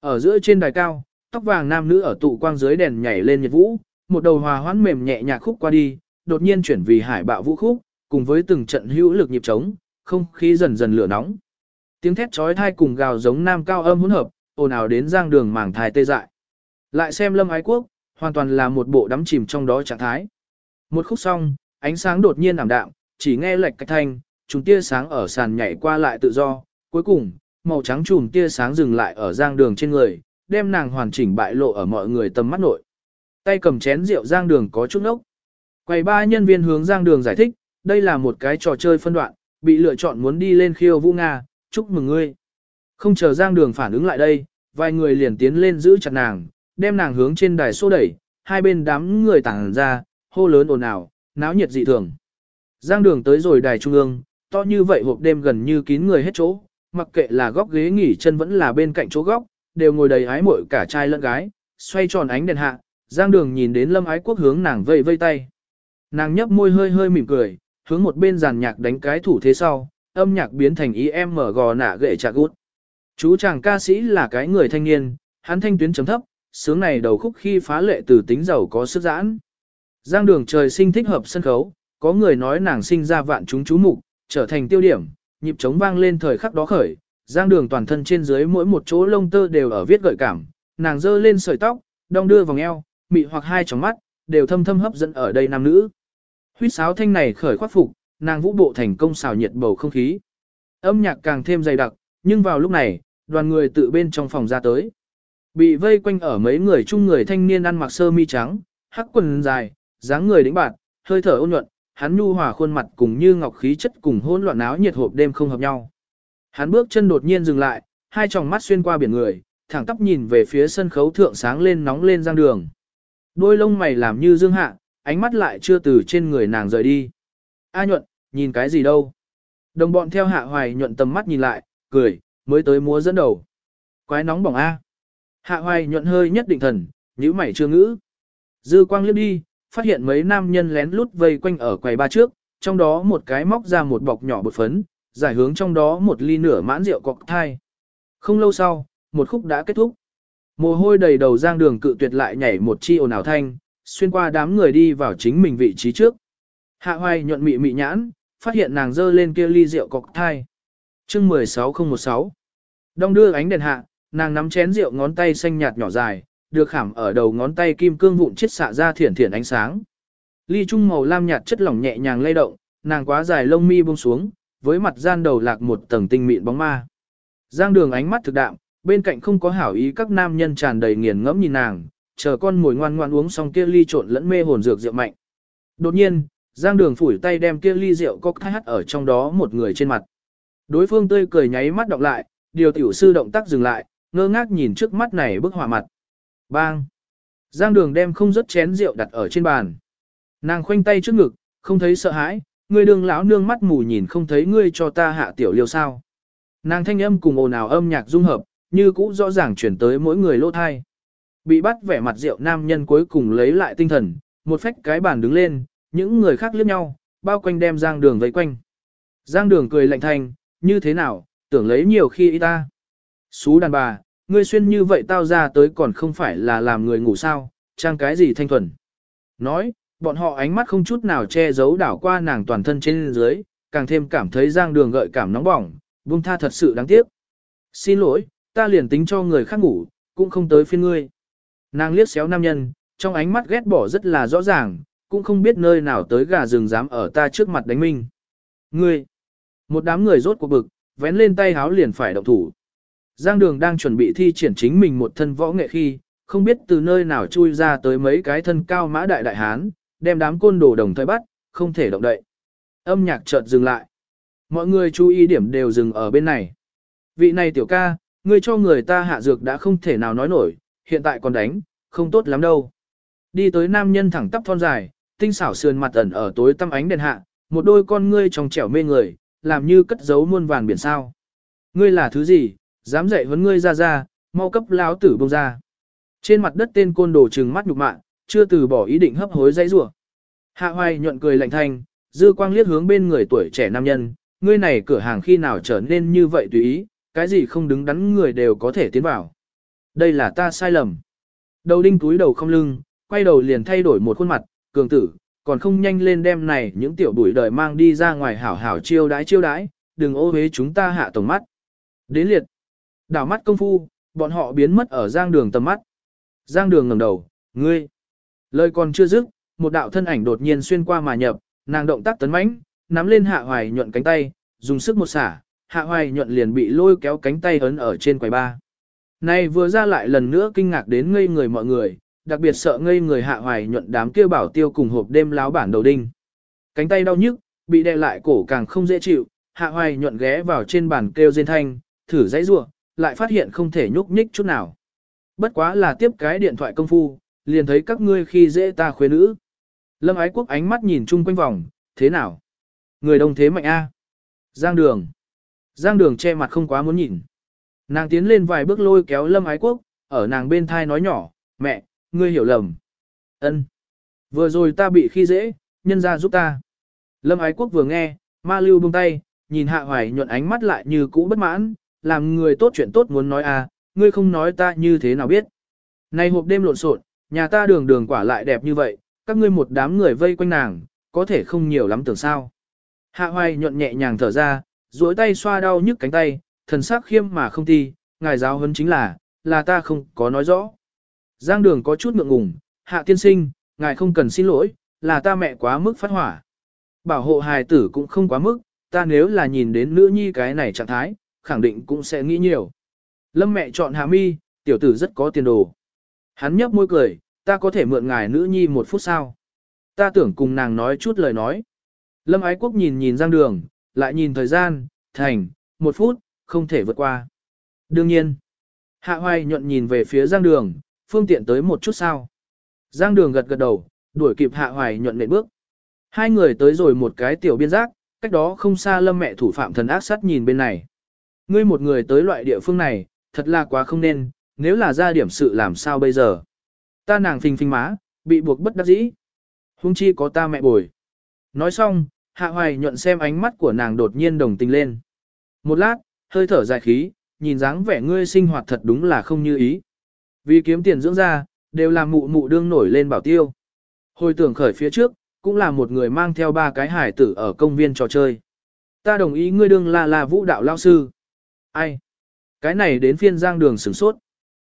Ở giữa trên đài cao, tóc vàng nam nữ ở tụ quang dưới đèn nhảy lên nhiệt vũ, một đầu hòa hoãn mềm nhẹ nhạc khúc qua đi, đột nhiên chuyển vì hải bạo vũ khúc, cùng với từng trận hữu lực nhịp trống, không khí dần dần lửa nóng. Tiếng thét chói tai cùng gào giống nam cao âm hỗn hợp, ồn ào đến giang đường mảng thai tê dại. Lại xem Lâm Ái Quốc, hoàn toàn là một bộ đắm chìm trong đó trạng thái. Một khúc xong, ánh sáng đột nhiên ảm đạm, chỉ nghe lệch cách thanh, chúng tia sáng ở sàn nhảy qua lại tự do, cuối cùng, màu trắng chùm tia sáng dừng lại ở giang đường trên người, đem nàng hoàn chỉnh bại lộ ở mọi người tầm mắt nội. Tay cầm chén rượu giang đường có chút nốc. Quầy ba nhân viên hướng giang đường giải thích, đây là một cái trò chơi phân đoạn, bị lựa chọn muốn đi lên khiêu vũ Nga, chúc mừng ngươi. Không chờ giang đường phản ứng lại đây, vài người liền tiến lên giữ chặt nàng, đem nàng hướng trên đài xô đẩy, hai bên đám người tàng ra, hô lớn ồn ào, náo nhiệt dị thường. Giang đường tới rồi đài trung ương, to như vậy hộp đêm gần như kín người hết chỗ, mặc kệ là góc ghế nghỉ chân vẫn là bên cạnh chỗ góc, đều ngồi đầy ái muội cả trai lẫn gái, xoay tròn ánh đèn hạ, Giang Đường nhìn đến Lâm Ái Quốc hướng nàng vây vây tay. Nàng nhấp môi hơi hơi mỉm cười, hướng một bên giàn nhạc đánh cái thủ thế sau, âm nhạc biến thành ý em mở gò nạ gệ chạc gút. Chú chàng ca sĩ là cái người thanh niên, hắn thanh tuyến chấm thấp, sướng này đầu khúc khi phá lệ từ tính giàu có sức giãn. Giang đường trời sinh thích hợp sân khấu, có người nói nàng sinh ra vạn chúng chú mục, trở thành tiêu điểm, nhịp trống vang lên thời khắc đó khởi, giang đường toàn thân trên dưới mỗi một chỗ lông tơ đều ở viết gợi cảm, nàng dơ lên sợi tóc, đong đưa vòng eo, mị hoặc hai tròng mắt, đều thâm thâm hấp dẫn ở đây nam nữ. Huyết sáo thanh này khởi khoát phục, nàng vũ bộ thành công xào nhiệt bầu không khí. Âm nhạc càng thêm dày đặc, nhưng vào lúc này, đoàn người tự bên trong phòng ra tới. Bị vây quanh ở mấy người chung người thanh niên ăn mặc sơ mi trắng, hắc quần dài, dáng người đĩnh bạt, hơi thở ôn nhuận, hắn nhu hòa khuôn mặt cùng như ngọc khí chất cùng hỗn loạn áo nhiệt hộp đêm không hợp nhau. Hắn bước chân đột nhiên dừng lại, hai tròng mắt xuyên qua biển người, thẳng tắp nhìn về phía sân khấu thượng sáng lên nóng lên giang đường. Đôi lông mày làm như dương hạ, ánh mắt lại chưa từ trên người nàng rời đi. A nhuận, nhìn cái gì đâu? Đồng bọn theo hạ hoài nhuận tầm mắt nhìn lại, cười, mới tới múa dẫn đầu. Quái nóng bỏng A. Hạ hoài nhuận hơi nhất định thần, nhíu mày chưa ngữ. Dư quang liếc đi, phát hiện mấy nam nhân lén lút vây quanh ở quầy ba trước, trong đó một cái móc ra một bọc nhỏ bột phấn, giải hướng trong đó một ly nửa mãn rượu cọc thai. Không lâu sau, một khúc đã kết thúc. Mồ hôi đầy đầu giang đường cự tuyệt lại nhảy một chi ồn ào thanh, xuyên qua đám người đi vào chính mình vị trí trước. Hạ hoài nhuận mị mị nhãn, phát hiện nàng dơ lên kia ly rượu cọc thai. chương 16016 Đông đưa ánh đèn hạ, nàng nắm chén rượu ngón tay xanh nhạt nhỏ dài, được khảm ở đầu ngón tay kim cương vụn chết xạ ra thiển thiển ánh sáng. Ly trung màu lam nhạt chất lỏng nhẹ nhàng lay động, nàng quá dài lông mi buông xuống, với mặt gian đầu lạc một tầng tinh mịn bóng ma. Giang đường ánh mắt thực đạm, bên cạnh không có hảo ý các nam nhân tràn đầy nghiền ngẫm nhìn nàng, chờ con mồi ngoan ngoan uống xong kia ly trộn lẫn mê hồn dược rượu mạnh. Đột nhiên, Giang đường phủi tay đem kia ly rượu cốc hắt ở trong đó một người trên mặt. Đối phương tươi cười nháy mắt đọc lại, điều tiểu sư động tác dừng lại, ngơ ngác nhìn trước mắt này bức họa mặt. Bang! Giang đường đem không rất chén rượu đặt ở trên bàn. Nàng khoanh tay trước ngực, không thấy sợ hãi, người đường lão nương mắt mù nhìn không thấy ngươi cho ta hạ tiểu liêu sao. Nàng thanh âm cùng ồn ào âm nhạc dung hợp, như cũ rõ ràng chuyển tới mỗi người lỗ thai. Bị bắt vẻ mặt rượu nam nhân cuối cùng lấy lại tinh thần, một phách cái bàn đứng lên, những người khác liếc nhau, bao quanh đem Giang đường vây quanh. Giang đường cười lạnh thanh, như thế nào, tưởng lấy nhiều khi ý ta. Xú đàn bà, ngươi xuyên như vậy tao ra tới còn không phải là làm người ngủ sao, trang cái gì thanh thuần. Nói, bọn họ ánh mắt không chút nào che giấu đảo qua nàng toàn thân trên dưới, càng thêm cảm thấy giang đường gợi cảm nóng bỏng, buông tha thật sự đáng tiếc. Xin lỗi, ta liền tính cho người khác ngủ, cũng không tới phiên ngươi. Nàng liếc xéo nam nhân, trong ánh mắt ghét bỏ rất là rõ ràng, cũng không biết nơi nào tới gà rừng dám ở ta trước mặt đánh minh. Ngươi, một đám người rốt cuộc bực, vén lên tay háo liền phải động thủ. Giang Đường đang chuẩn bị thi triển chính mình một thân võ nghệ khi, không biết từ nơi nào chui ra tới mấy cái thân cao mã đại đại hán, đem đám côn đồ đồng thời bắt, không thể động đậy. Âm nhạc chợt dừng lại. Mọi người chú ý điểm đều dừng ở bên này. Vị này tiểu ca, ngươi cho người ta hạ dược đã không thể nào nói nổi, hiện tại còn đánh, không tốt lắm đâu. Đi tới nam nhân thẳng tắp thon dài, tinh xảo sườn mặt ẩn ở tối tăm ánh đèn hạ, một đôi con ngươi trong trẻo mê người, làm như cất giấu muôn vàn biển sao. Ngươi là thứ gì, dám dạy huấn ngươi ra ra, mau cấp lão tử bông ra. Trên mặt đất tên côn đồ trừng mắt nhục mạ, chưa từ bỏ ý định hấp hối dãy rủa. Hạ Hoài nhuận cười lạnh thanh, dư quang liếc hướng bên người tuổi trẻ nam nhân, ngươi này cửa hàng khi nào trở nên như vậy tùy ý, cái gì không đứng đắn người đều có thể tiến vào. Đây là ta sai lầm. Đầu đinh túi đầu không lưng, quay đầu liền thay đổi một khuôn mặt, cường tử, còn không nhanh lên đem này những tiểu bụi đời mang đi ra ngoài hảo hảo chiêu đái chiêu đái, đừng ô hế chúng ta hạ tổng mắt. Đến liệt, đảo mắt công phu, bọn họ biến mất ở giang đường tầm mắt. Giang đường ngẩng đầu, ngươi. Lời còn chưa dứt, một đạo thân ảnh đột nhiên xuyên qua mà nhập, nàng động tác tấn mãnh, nắm lên hạ hoài nhuận cánh tay, dùng sức một xả, hạ hoài nhuận liền bị lôi kéo cánh tay ấn ở trên quầy ba. Này vừa ra lại lần nữa kinh ngạc đến ngây người mọi người, đặc biệt sợ ngây người hạ hoài nhuận đám kia bảo tiêu cùng hộp đêm láo bản đầu đinh. Cánh tay đau nhức, bị đè lại cổ càng không dễ chịu, hạ hoài nhuận ghé vào trên bàn kêu rên thanh, thử dãy rua, lại phát hiện không thể nhúc nhích chút nào. Bất quá là tiếp cái điện thoại công phu, liền thấy các ngươi khi dễ ta khuê nữ. Lâm ái quốc ánh mắt nhìn chung quanh vòng, thế nào? Người đông thế mạnh A. Giang đường. Giang đường che mặt không quá muốn nhìn. Nàng tiến lên vài bước lôi kéo lâm ái quốc, ở nàng bên thai nói nhỏ, mẹ, ngươi hiểu lầm. ân Vừa rồi ta bị khi dễ, nhân ra giúp ta. Lâm ái quốc vừa nghe, ma lưu buông tay, nhìn hạ hoài nhuận ánh mắt lại như cũ bất mãn, làm người tốt chuyện tốt muốn nói à, ngươi không nói ta như thế nào biết. Này hộp đêm lộn xộn, nhà ta đường đường quả lại đẹp như vậy, các ngươi một đám người vây quanh nàng, có thể không nhiều lắm tưởng sao. Hạ hoài nhuận nhẹ nhàng thở ra, duỗi tay xoa đau nhức cánh tay, thần sắc khiêm mà không ti, ngài giáo huấn chính là, là ta không có nói rõ. Giang đường có chút ngượng ngùng, hạ tiên sinh, ngài không cần xin lỗi, là ta mẹ quá mức phát hỏa. Bảo hộ hài tử cũng không quá mức, ta nếu là nhìn đến nữ nhi cái này trạng thái, khẳng định cũng sẽ nghĩ nhiều. Lâm mẹ chọn hạ mi, tiểu tử rất có tiền đồ. Hắn nhấp môi cười, ta có thể mượn ngài nữ nhi một phút sao. Ta tưởng cùng nàng nói chút lời nói. Lâm ái quốc nhìn nhìn Giang đường, lại nhìn thời gian, thành, một phút, không thể vượt qua. Đương nhiên, hạ hoài nhuận nhìn về phía Giang đường, phương tiện tới một chút sao. Giang đường gật gật đầu, đuổi kịp hạ hoài nhuận nệm bước. Hai người tới rồi một cái tiểu biên giác, cách đó không xa lâm mẹ thủ phạm thần ác sát nhìn bên này. Ngươi một người tới loại địa phương này, thật là quá không nên, nếu là ra điểm sự làm sao bây giờ. Ta nàng phình phình má, bị buộc bất đắc dĩ. Hung chi có ta mẹ bồi. Nói xong, hạ hoài nhuận xem ánh mắt của nàng đột nhiên đồng tình lên. Một lát, hơi thở dài khí, nhìn dáng vẻ ngươi sinh hoạt thật đúng là không như ý. Vì kiếm tiền dưỡng ra, đều là mụ mụ đương nổi lên bảo tiêu. Hồi tưởng khởi phía trước, cũng là một người mang theo ba cái hải tử ở công viên trò chơi. Ta đồng ý ngươi đương là là vũ đạo lao sư. Ai? Cái này đến phiên giang đường sửng sốt.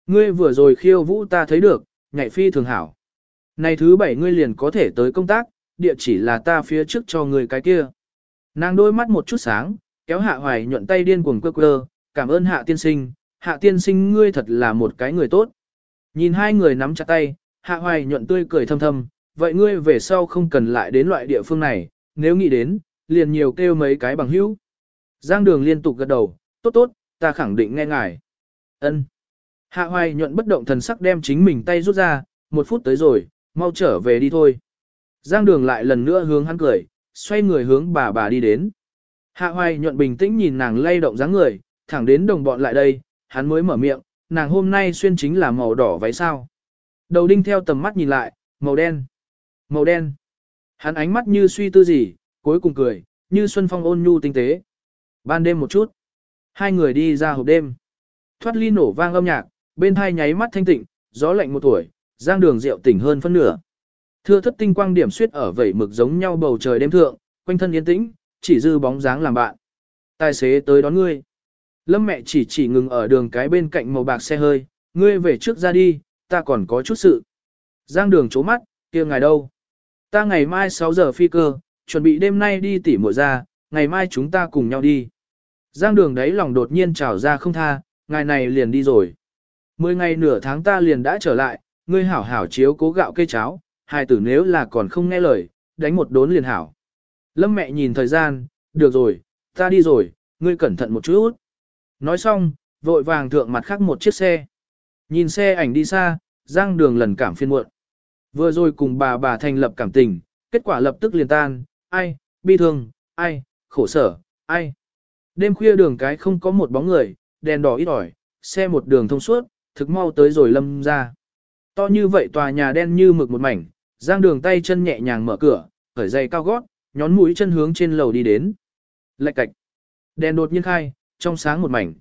Ngươi vừa rồi khiêu vũ ta thấy được, nhạy phi thường hảo. Này thứ bảy ngươi liền có thể tới công tác, địa chỉ là ta phía trước cho ngươi cái kia. Nàng đôi mắt một chút sáng, kéo hạ hoài nhuận tay điên cuồng quơ quơ, cảm ơn hạ tiên sinh, hạ tiên sinh ngươi thật là một cái người tốt. Nhìn hai người nắm chặt tay, hạ hoài nhuận tươi cười thâm thâm, vậy ngươi về sau không cần lại đến loại địa phương này, nếu nghĩ đến, liền nhiều kêu mấy cái bằng hữu. Giang đường liên tục gật đầu, tốt tốt, ta khẳng định nghe ngài. ân Hạ hoài nhuận bất động thần sắc đem chính mình tay rút ra, một phút tới rồi, mau trở về đi thôi. Giang đường lại lần nữa hướng hắn cười, xoay người hướng bà bà đi đến. Hạ hoài nhuận bình tĩnh nhìn nàng lay động dáng người, thẳng đến đồng bọn lại đây, hắn mới mở miệng, nàng hôm nay xuyên chính là màu đỏ váy sao. Đầu đinh theo tầm mắt nhìn lại, màu đen. Màu đen. Hắn ánh mắt như suy tư gì, cuối cùng cười, như xuân phong ôn nhu tinh tế. Ban đêm một chút. Hai người đi ra hộp đêm. Thoát ly nổ vang âm nhạc, bên hai nháy mắt thanh tịnh, gió lạnh một tuổi, giang đường rượu tỉnh hơn phân nửa. Thưa thất tinh quang điểm suyết ở vẩy mực giống nhau bầu trời đêm thượng, quanh thân yên tĩnh, chỉ dư bóng dáng làm bạn. Tài xế tới đón ngươi. Lâm mẹ chỉ chỉ ngừng ở đường cái bên cạnh màu bạc xe hơi, ngươi về trước ra đi, ta còn có chút sự. Giang đường chố mắt, kia ngài đâu? Ta ngày mai 6 giờ phi cơ, chuẩn bị đêm nay đi tỉ mộ ra, ngày mai chúng ta cùng nhau đi. Giang đường đấy lòng đột nhiên trào ra không tha, ngày này liền đi rồi. Mười ngày nửa tháng ta liền đã trở lại, ngươi hảo hảo chiếu cố gạo cây cháo, hai tử nếu là còn không nghe lời, đánh một đốn liền hảo. Lâm mẹ nhìn thời gian, được rồi, ta đi rồi, ngươi cẩn thận một chút. Nói xong, vội vàng thượng mặt khác một chiếc xe. Nhìn xe ảnh đi xa, Giang đường lần cảm phiên muộn. Vừa rồi cùng bà bà thành lập cảm tình, kết quả lập tức liền tan, ai, bi thương, ai, khổ sở, ai. Đêm khuya đường cái không có một bóng người, đèn đỏ ít ỏi, xe một đường thông suốt, thực mau tới rồi lâm ra. To như vậy tòa nhà đen như mực một mảnh, giang đường tay chân nhẹ nhàng mở cửa, khởi dây cao gót, nhón mũi chân hướng trên lầu đi đến. Lạch cạch. Đèn đột nhiên khai, trong sáng một mảnh.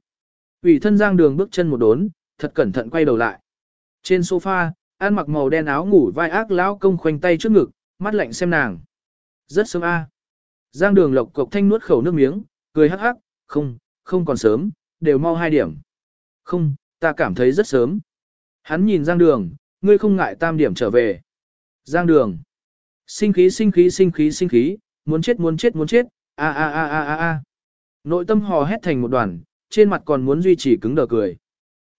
Ủy thân giang đường bước chân một đốn, thật cẩn thận quay đầu lại. Trên sofa, ăn mặc màu đen áo ngủ vai ác lão công khoanh tay trước ngực, mắt lạnh xem nàng. Rất sớm a. Giang đường lộc cộc thanh nuốt khẩu nước miếng, cười hắc hắc, không, không còn sớm, đều mau hai điểm. Không, ta cảm thấy rất sớm. Hắn nhìn Giang đường, ngươi không ngại tam điểm trở về. Giang đường. Sinh khí sinh khí sinh khí sinh khí, muốn chết muốn chết muốn chết, a a a a a a. Nội tâm hò hét thành một đoàn, trên mặt còn muốn duy trì cứng đờ cười.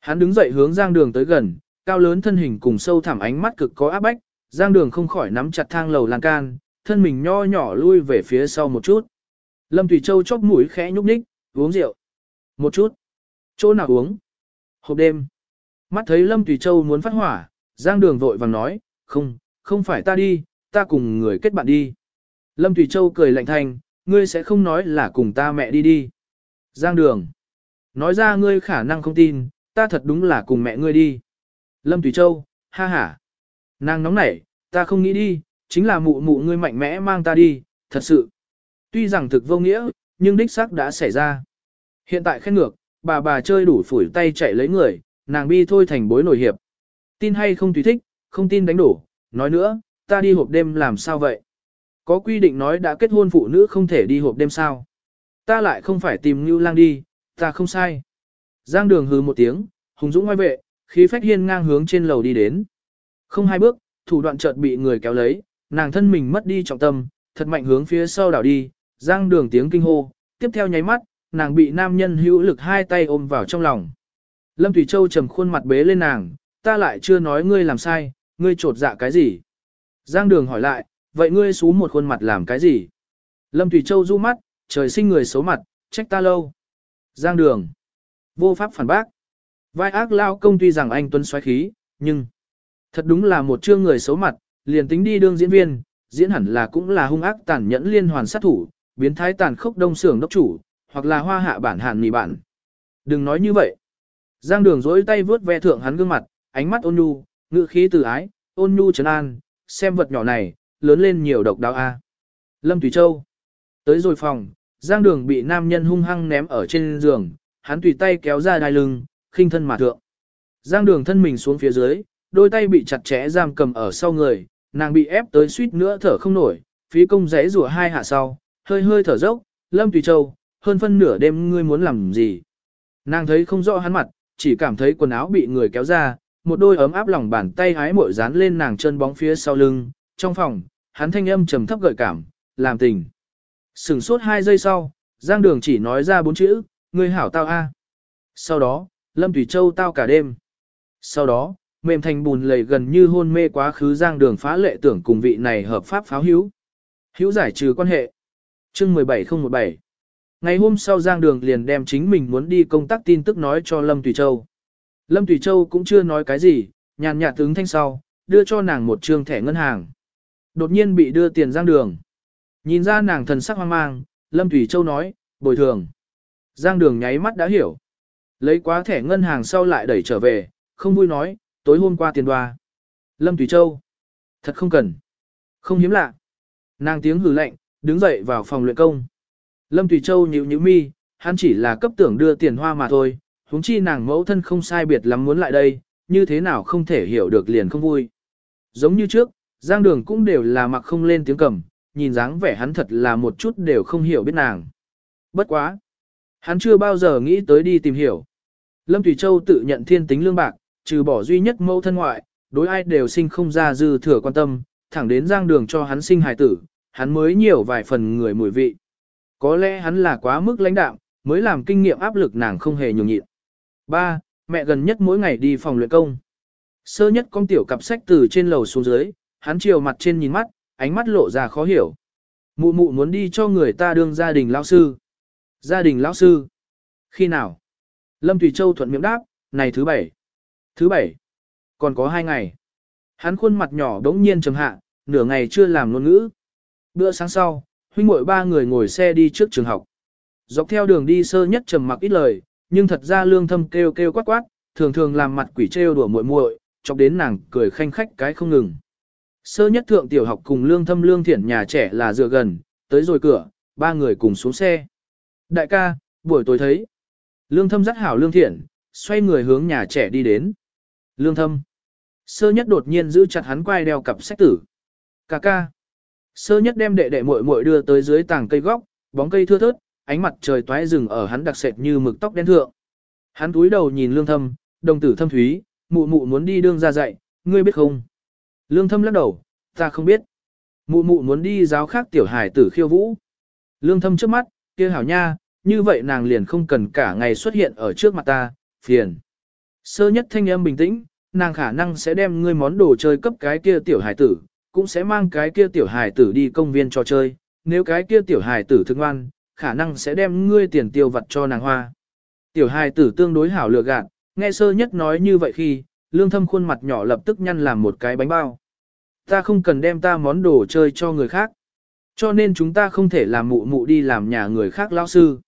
Hắn đứng dậy hướng Giang Đường tới gần, cao lớn thân hình cùng sâu thẳm ánh mắt cực có áp bách, Giang Đường không khỏi nắm chặt thang lầu lan can, thân mình nho nhỏ lui về phía sau một chút. Lâm Thủy Châu chóp mũi khẽ nhúc nhích, uống rượu. Một chút. Chỗ nào uống? Hộp đêm. Mắt thấy Lâm Thủy Châu muốn phát hỏa, Giang Đường vội vàng nói, không, không phải ta đi, ta cùng người kết bạn đi. Lâm Thủy Châu cười lạnh thành, ngươi sẽ không nói là cùng ta mẹ đi đi. Giang Đường. Nói ra ngươi khả năng không tin, ta thật đúng là cùng mẹ ngươi đi. Lâm Thủy Châu, ha ha. Nàng nóng nảy, ta không nghĩ đi, chính là mụ mụ ngươi mạnh mẽ mang ta đi, thật sự. Tuy rằng thực vô nghĩa, nhưng đích xác đã xảy ra. Hiện tại khen ngược, bà bà chơi đủ phủi tay chạy lấy người, nàng bi thôi thành bối nổi hiệp. Tin hay không tùy thích, không tin đánh đổ, nói nữa, ta đi hộp đêm làm sao vậy? Có quy định nói đã kết hôn phụ nữ không thể đi hộp đêm sao? Ta lại không phải tìm Ngưu Lang đi, ta không sai. Giang đường hừ một tiếng, hùng dũng ngoài vệ, khí phách hiên ngang hướng trên lầu đi đến. Không hai bước, thủ đoạn chợt bị người kéo lấy, nàng thân mình mất đi trọng tâm, thật mạnh hướng phía sau đảo đi, giang đường tiếng kinh hô, tiếp theo nháy mắt, nàng bị nam nhân hữu lực hai tay ôm vào trong lòng. Lâm Thủy Châu trầm khuôn mặt bế lên nàng, ta lại chưa nói ngươi làm sai, ngươi trột dạ cái gì? Giang đường hỏi lại, vậy ngươi xú một khuôn mặt làm cái gì? Lâm Thủy Châu du mắt, trời sinh người xấu mặt, trách ta lâu. Giang đường. Vô pháp phản bác. Vai ác lao công tuy rằng anh tuấn xoáy khí, nhưng thật đúng là một chương người xấu mặt, liền tính đi đương diễn viên, diễn hẳn là cũng là hung ác tàn nhẫn liên hoàn sát thủ, biến thái tàn khốc đông sưởng đốc chủ, hoặc là hoa hạ bản hàn mì bản. Đừng nói như vậy. Giang đường dối tay vướt ve thượng hắn gương mặt, ánh mắt ôn nhu, ngự khí từ ái, ôn nhu trấn an, xem vật nhỏ này, lớn lên nhiều độc đáo a. Lâm Thủy Châu. Tới rồi phòng, Giang đường bị nam nhân hung hăng ném ở trên giường, hắn tùy tay kéo ra đai lưng, khinh thân mà thượng. Giang đường thân mình xuống phía dưới, đôi tay bị chặt chẽ giam cầm ở sau người, nàng bị ép tới suýt nữa thở không nổi, phí công rẽ rùa hai hạ sau, hơi hơi thở dốc, Lâm Tùy Châu, hơn phân nửa đêm ngươi muốn làm gì. Nàng thấy không rõ hắn mặt, chỉ cảm thấy quần áo bị người kéo ra, một đôi ấm áp lòng bàn tay hái mội dán lên nàng chân bóng phía sau lưng, trong phòng, hắn thanh âm trầm thấp gợi cảm, làm tình. Sừng sốt hai giây sau, Giang Đường chỉ nói ra bốn chữ, ngươi hảo tao a. Sau đó, Lâm Thủy Châu tao cả đêm. Sau đó, mềm thành bùn lầy gần như hôn mê quá khứ Giang Đường phá lệ tưởng cùng vị này hợp pháp pháo hữu. Hữu giải trừ quan hệ. Chương 17017 Ngày hôm sau Giang Đường liền đem chính mình muốn đi công tác tin tức nói cho Lâm Tùy Châu. Lâm Tùy Châu cũng chưa nói cái gì, nhàn nhạt tướng thanh sau, đưa cho nàng một trương thẻ ngân hàng. Đột nhiên bị đưa tiền Giang Đường. Nhìn ra nàng thần sắc hoang mang, Lâm Tùy Châu nói, bồi thường. Giang đường nháy mắt đã hiểu. Lấy quá thẻ ngân hàng sau lại đẩy trở về, không vui nói, tối hôm qua tiền đoa. Lâm Tùy Châu. Thật không cần. Không hiếm lạ. Nàng tiếng hừ lạnh, đứng dậy vào phòng luyện công. Lâm tùy Châu nhíu nhíu mi, hắn chỉ là cấp tưởng đưa tiền hoa mà thôi, huống chi nàng mẫu thân không sai biệt lắm muốn lại đây, như thế nào không thể hiểu được liền không vui. Giống như trước, Giang Đường cũng đều là mặc không lên tiếng cầm, nhìn dáng vẻ hắn thật là một chút đều không hiểu biết nàng. Bất quá. Hắn chưa bao giờ nghĩ tới đi tìm hiểu. Lâm Thủy Châu tự nhận thiên tính lương bạc, trừ bỏ duy nhất mẫu thân ngoại, đối ai đều sinh không ra dư thừa quan tâm, thẳng đến giang đường cho hắn sinh hài tử, hắn mới nhiều vài phần người mùi vị. Có lẽ hắn là quá mức lãnh đạm, mới làm kinh nghiệm áp lực nàng không hề nhường nhịn. Ba, Mẹ gần nhất mỗi ngày đi phòng luyện công. Sơ nhất con tiểu cặp sách từ trên lầu xuống dưới, hắn chiều mặt trên nhìn mắt, ánh mắt lộ ra khó hiểu. Mụ mụ muốn đi cho người ta đương gia đình lao sư. Gia đình lão sư. Khi nào? Lâm Thủy Châu thuận miệng đáp, này thứ bảy. Thứ bảy. Còn có hai ngày. Hắn khuôn mặt nhỏ đống nhiên trầm hạ, nửa ngày chưa làm ngôn ngữ. Bữa sáng sau, huynh muội ba người ngồi xe đi trước trường học. Dọc theo đường đi sơ nhất trầm mặc ít lời, nhưng thật ra lương thâm kêu kêu quát quát, thường thường làm mặt quỷ trêu đùa muội muội, chọc đến nàng cười khanh khách cái không ngừng. Sơ nhất thượng tiểu học cùng lương thâm lương thiển nhà trẻ là dựa gần, tới rồi cửa, ba người cùng xuống xe. Đại ca, buổi tối thấy. Lương thâm dắt hảo lương thiện, xoay người hướng nhà trẻ đi đến. Lương thâm. Sơ nhất đột nhiên giữ chặt hắn quay đeo cặp sách tử. Ca ca. Sơ nhất đem đệ đệ muội muội đưa tới dưới tàng cây góc, bóng cây thưa thớt, ánh mặt trời toái rừng ở hắn đặc sệt như mực tóc đen thượng. Hắn cúi đầu nhìn lương thâm, đồng tử thâm thúy, mụ mụ muốn đi đương ra dạy, ngươi biết không? Lương thâm lắc đầu, ta không biết. Mụ mụ muốn đi giáo khác tiểu hải tử khiêu vũ. Lương thâm trước mắt, kia hảo nha, như vậy nàng liền không cần cả ngày xuất hiện ở trước mặt ta, phiền. Sơ nhất thanh âm bình tĩnh, nàng khả năng sẽ đem ngươi món đồ chơi cấp cái kia tiểu hải tử, cũng sẽ mang cái kia tiểu hải tử đi công viên trò chơi, nếu cái kia tiểu hải tử thương ngoan, khả năng sẽ đem ngươi tiền tiêu vặt cho nàng hoa. Tiểu hải tử tương đối hảo lừa gạt, nghe sơ nhất nói như vậy khi, lương thâm khuôn mặt nhỏ lập tức nhăn làm một cái bánh bao. Ta không cần đem ta món đồ chơi cho người khác. Cho nên chúng ta không thể làm mụ mụ đi làm nhà người khác lão sư.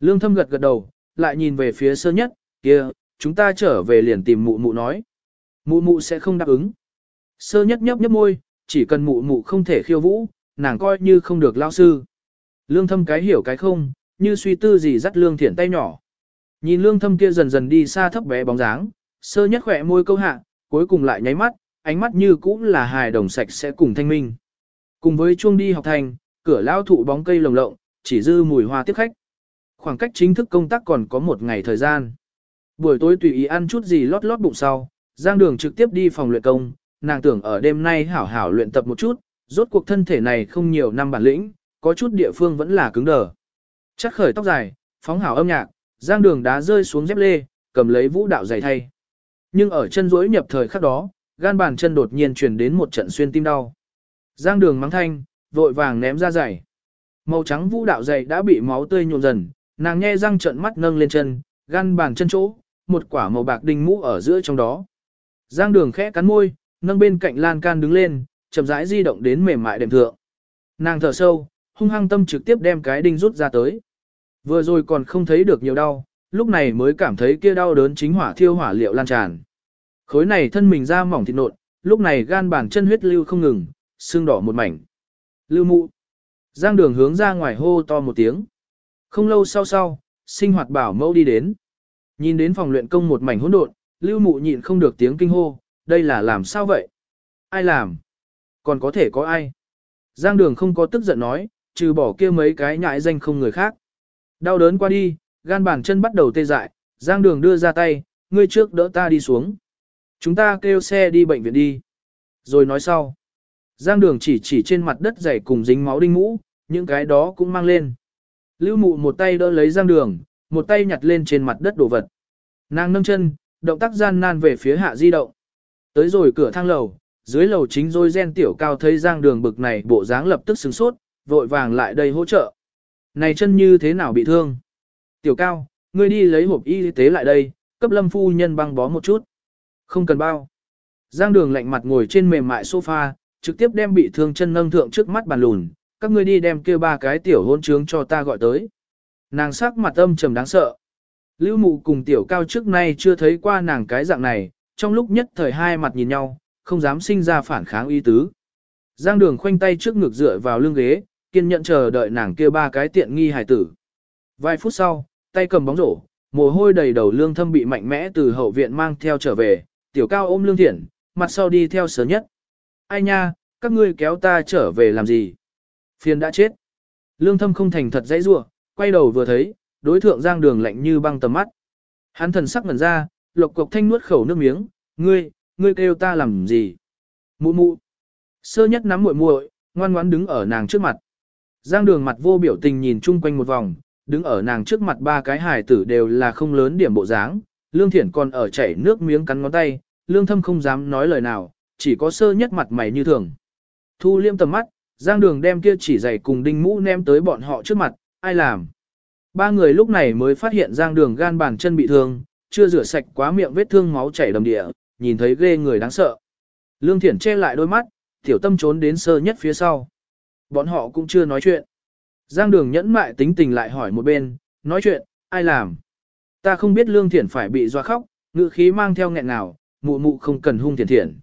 Lương thâm gật gật đầu, lại nhìn về phía sơ nhất, kia, chúng ta trở về liền tìm mụ mụ nói. Mụ mụ sẽ không đáp ứng. Sơ nhất nhấp nhấp môi, chỉ cần mụ mụ không thể khiêu vũ, nàng coi như không được lao sư. Lương thâm cái hiểu cái không, như suy tư gì dắt lương thiển tay nhỏ. Nhìn lương thâm kia dần dần đi xa thấp bé bóng dáng, sơ nhất khỏe môi câu hạ, cuối cùng lại nháy mắt, ánh mắt như cũng là hài đồng sạch sẽ cùng thanh minh. Cùng với chuông đi học thành, cửa lao thụ bóng cây lồng lộng, chỉ dư mùi hoa tiếp khách. Khoảng cách chính thức công tác còn có một ngày thời gian. Buổi tối tùy ý ăn chút gì lót lót bụng sau, Giang Đường trực tiếp đi phòng luyện công, nàng tưởng ở đêm nay hảo hảo luyện tập một chút, rốt cuộc thân thể này không nhiều năm bản lĩnh, có chút địa phương vẫn là cứng đờ. Chắc khởi tóc dài, phóng hảo âm nhạc, Giang Đường đá rơi xuống dép lê, cầm lấy vũ đạo giày thay. Nhưng ở chân rỗi nhập thời khắc đó, gan bàn chân đột nhiên truyền đến một trận xuyên tim đau. Giang Đường mắng thanh, vội vàng ném ra giày. Màu trắng vũ đạo giày đã bị máu tươi nhuộm dần, nàng nghe răng trận mắt nâng lên chân, gan bàn chân chỗ, một quả màu bạc đinh mũ ở giữa trong đó. Giang đường khẽ cắn môi, nâng bên cạnh lan can đứng lên, chậm rãi di động đến mềm mại đệm thượng. Nàng thở sâu, hung hăng tâm trực tiếp đem cái đinh rút ra tới. Vừa rồi còn không thấy được nhiều đau, lúc này mới cảm thấy kia đau đớn chính hỏa thiêu hỏa liệu lan tràn. Khối này thân mình ra mỏng thịt nộn, lúc này gan bàn chân huyết lưu không ngừng, xương đỏ một mảnh. Lưu mụ. Giang đường hướng ra ngoài hô to một tiếng. Không lâu sau sau, sinh hoạt bảo mẫu đi đến. Nhìn đến phòng luyện công một mảnh hỗn độn, lưu mụ nhịn không được tiếng kinh hô, đây là làm sao vậy? Ai làm? Còn có thể có ai? Giang đường không có tức giận nói, trừ bỏ kia mấy cái nhãi danh không người khác. Đau đớn qua đi, gan bàn chân bắt đầu tê dại, Giang đường đưa ra tay, ngươi trước đỡ ta đi xuống. Chúng ta kêu xe đi bệnh viện đi. Rồi nói sau. Giang đường chỉ chỉ trên mặt đất dày cùng dính máu đinh mũ, những cái đó cũng mang lên. Lưu mụ một tay đỡ lấy giang đường, một tay nhặt lên trên mặt đất đồ vật. Nàng nâng chân, động tác gian nan về phía hạ di động. Tới rồi cửa thang lầu, dưới lầu chính rồi gen tiểu cao thấy giang đường bực này bộ dáng lập tức sửng sốt, vội vàng lại đây hỗ trợ. Này chân như thế nào bị thương? Tiểu cao, ngươi đi lấy hộp y tế lại đây, cấp lâm phu nhân băng bó một chút. Không cần bao. Giang đường lạnh mặt ngồi trên mềm mại sofa, trực tiếp đem bị thương chân nâng thượng trước mắt bàn lùn, các ngươi đi đem kia ba cái tiểu hôn trướng cho ta gọi tới. Nàng sắc mặt âm trầm đáng sợ. Lưu mụ cùng tiểu cao trước nay chưa thấy qua nàng cái dạng này, trong lúc nhất thời hai mặt nhìn nhau, không dám sinh ra phản kháng y tứ. Giang đường khoanh tay trước ngực dựa vào lưng ghế, kiên nhẫn chờ đợi nàng kia ba cái tiện nghi hải tử. Vài phút sau, tay cầm bóng rổ, mồ hôi đầy đầu lương thâm bị mạnh mẽ từ hậu viện mang theo trở về, tiểu cao ôm lương thiện, mặt sau đi theo sớm nhất. Ai nha, các ngươi kéo ta trở về làm gì? Phiền đã chết. Lương thâm không thành thật dãy rua, quay đầu vừa thấy, đối thượng giang đường lạnh như băng tầm mắt. Hắn thần sắc ngẩn ra, lộc cục thanh nuốt khẩu nước miếng, ngươi, ngươi kêu ta làm gì? Mụ mụ. Sơ nhất nắm muội muội, ngoan ngoãn đứng ở nàng trước mặt. Giang đường mặt vô biểu tình nhìn chung quanh một vòng, đứng ở nàng trước mặt ba cái hài tử đều là không lớn điểm bộ dáng. Lương Thiển còn ở chảy nước miếng cắn ngón tay, Lương Thâm không dám nói lời nào, chỉ có sơ nhất mặt mày như thường. Thu liêm tầm mắt, Giang đường đem kia chỉ giày cùng đinh mũ ném tới bọn họ trước mặt, ai làm. Ba người lúc này mới phát hiện Giang đường gan bàn chân bị thương, chưa rửa sạch quá miệng vết thương máu chảy đầm địa, nhìn thấy ghê người đáng sợ. Lương Thiển che lại đôi mắt, tiểu tâm trốn đến sơ nhất phía sau. Bọn họ cũng chưa nói chuyện. Giang đường nhẫn mại tính tình lại hỏi một bên, nói chuyện, ai làm? Ta không biết Lương Thiển phải bị doa khóc, ngự khí mang theo nghẹn nào, mụ mụ không cần hung thiển thiển.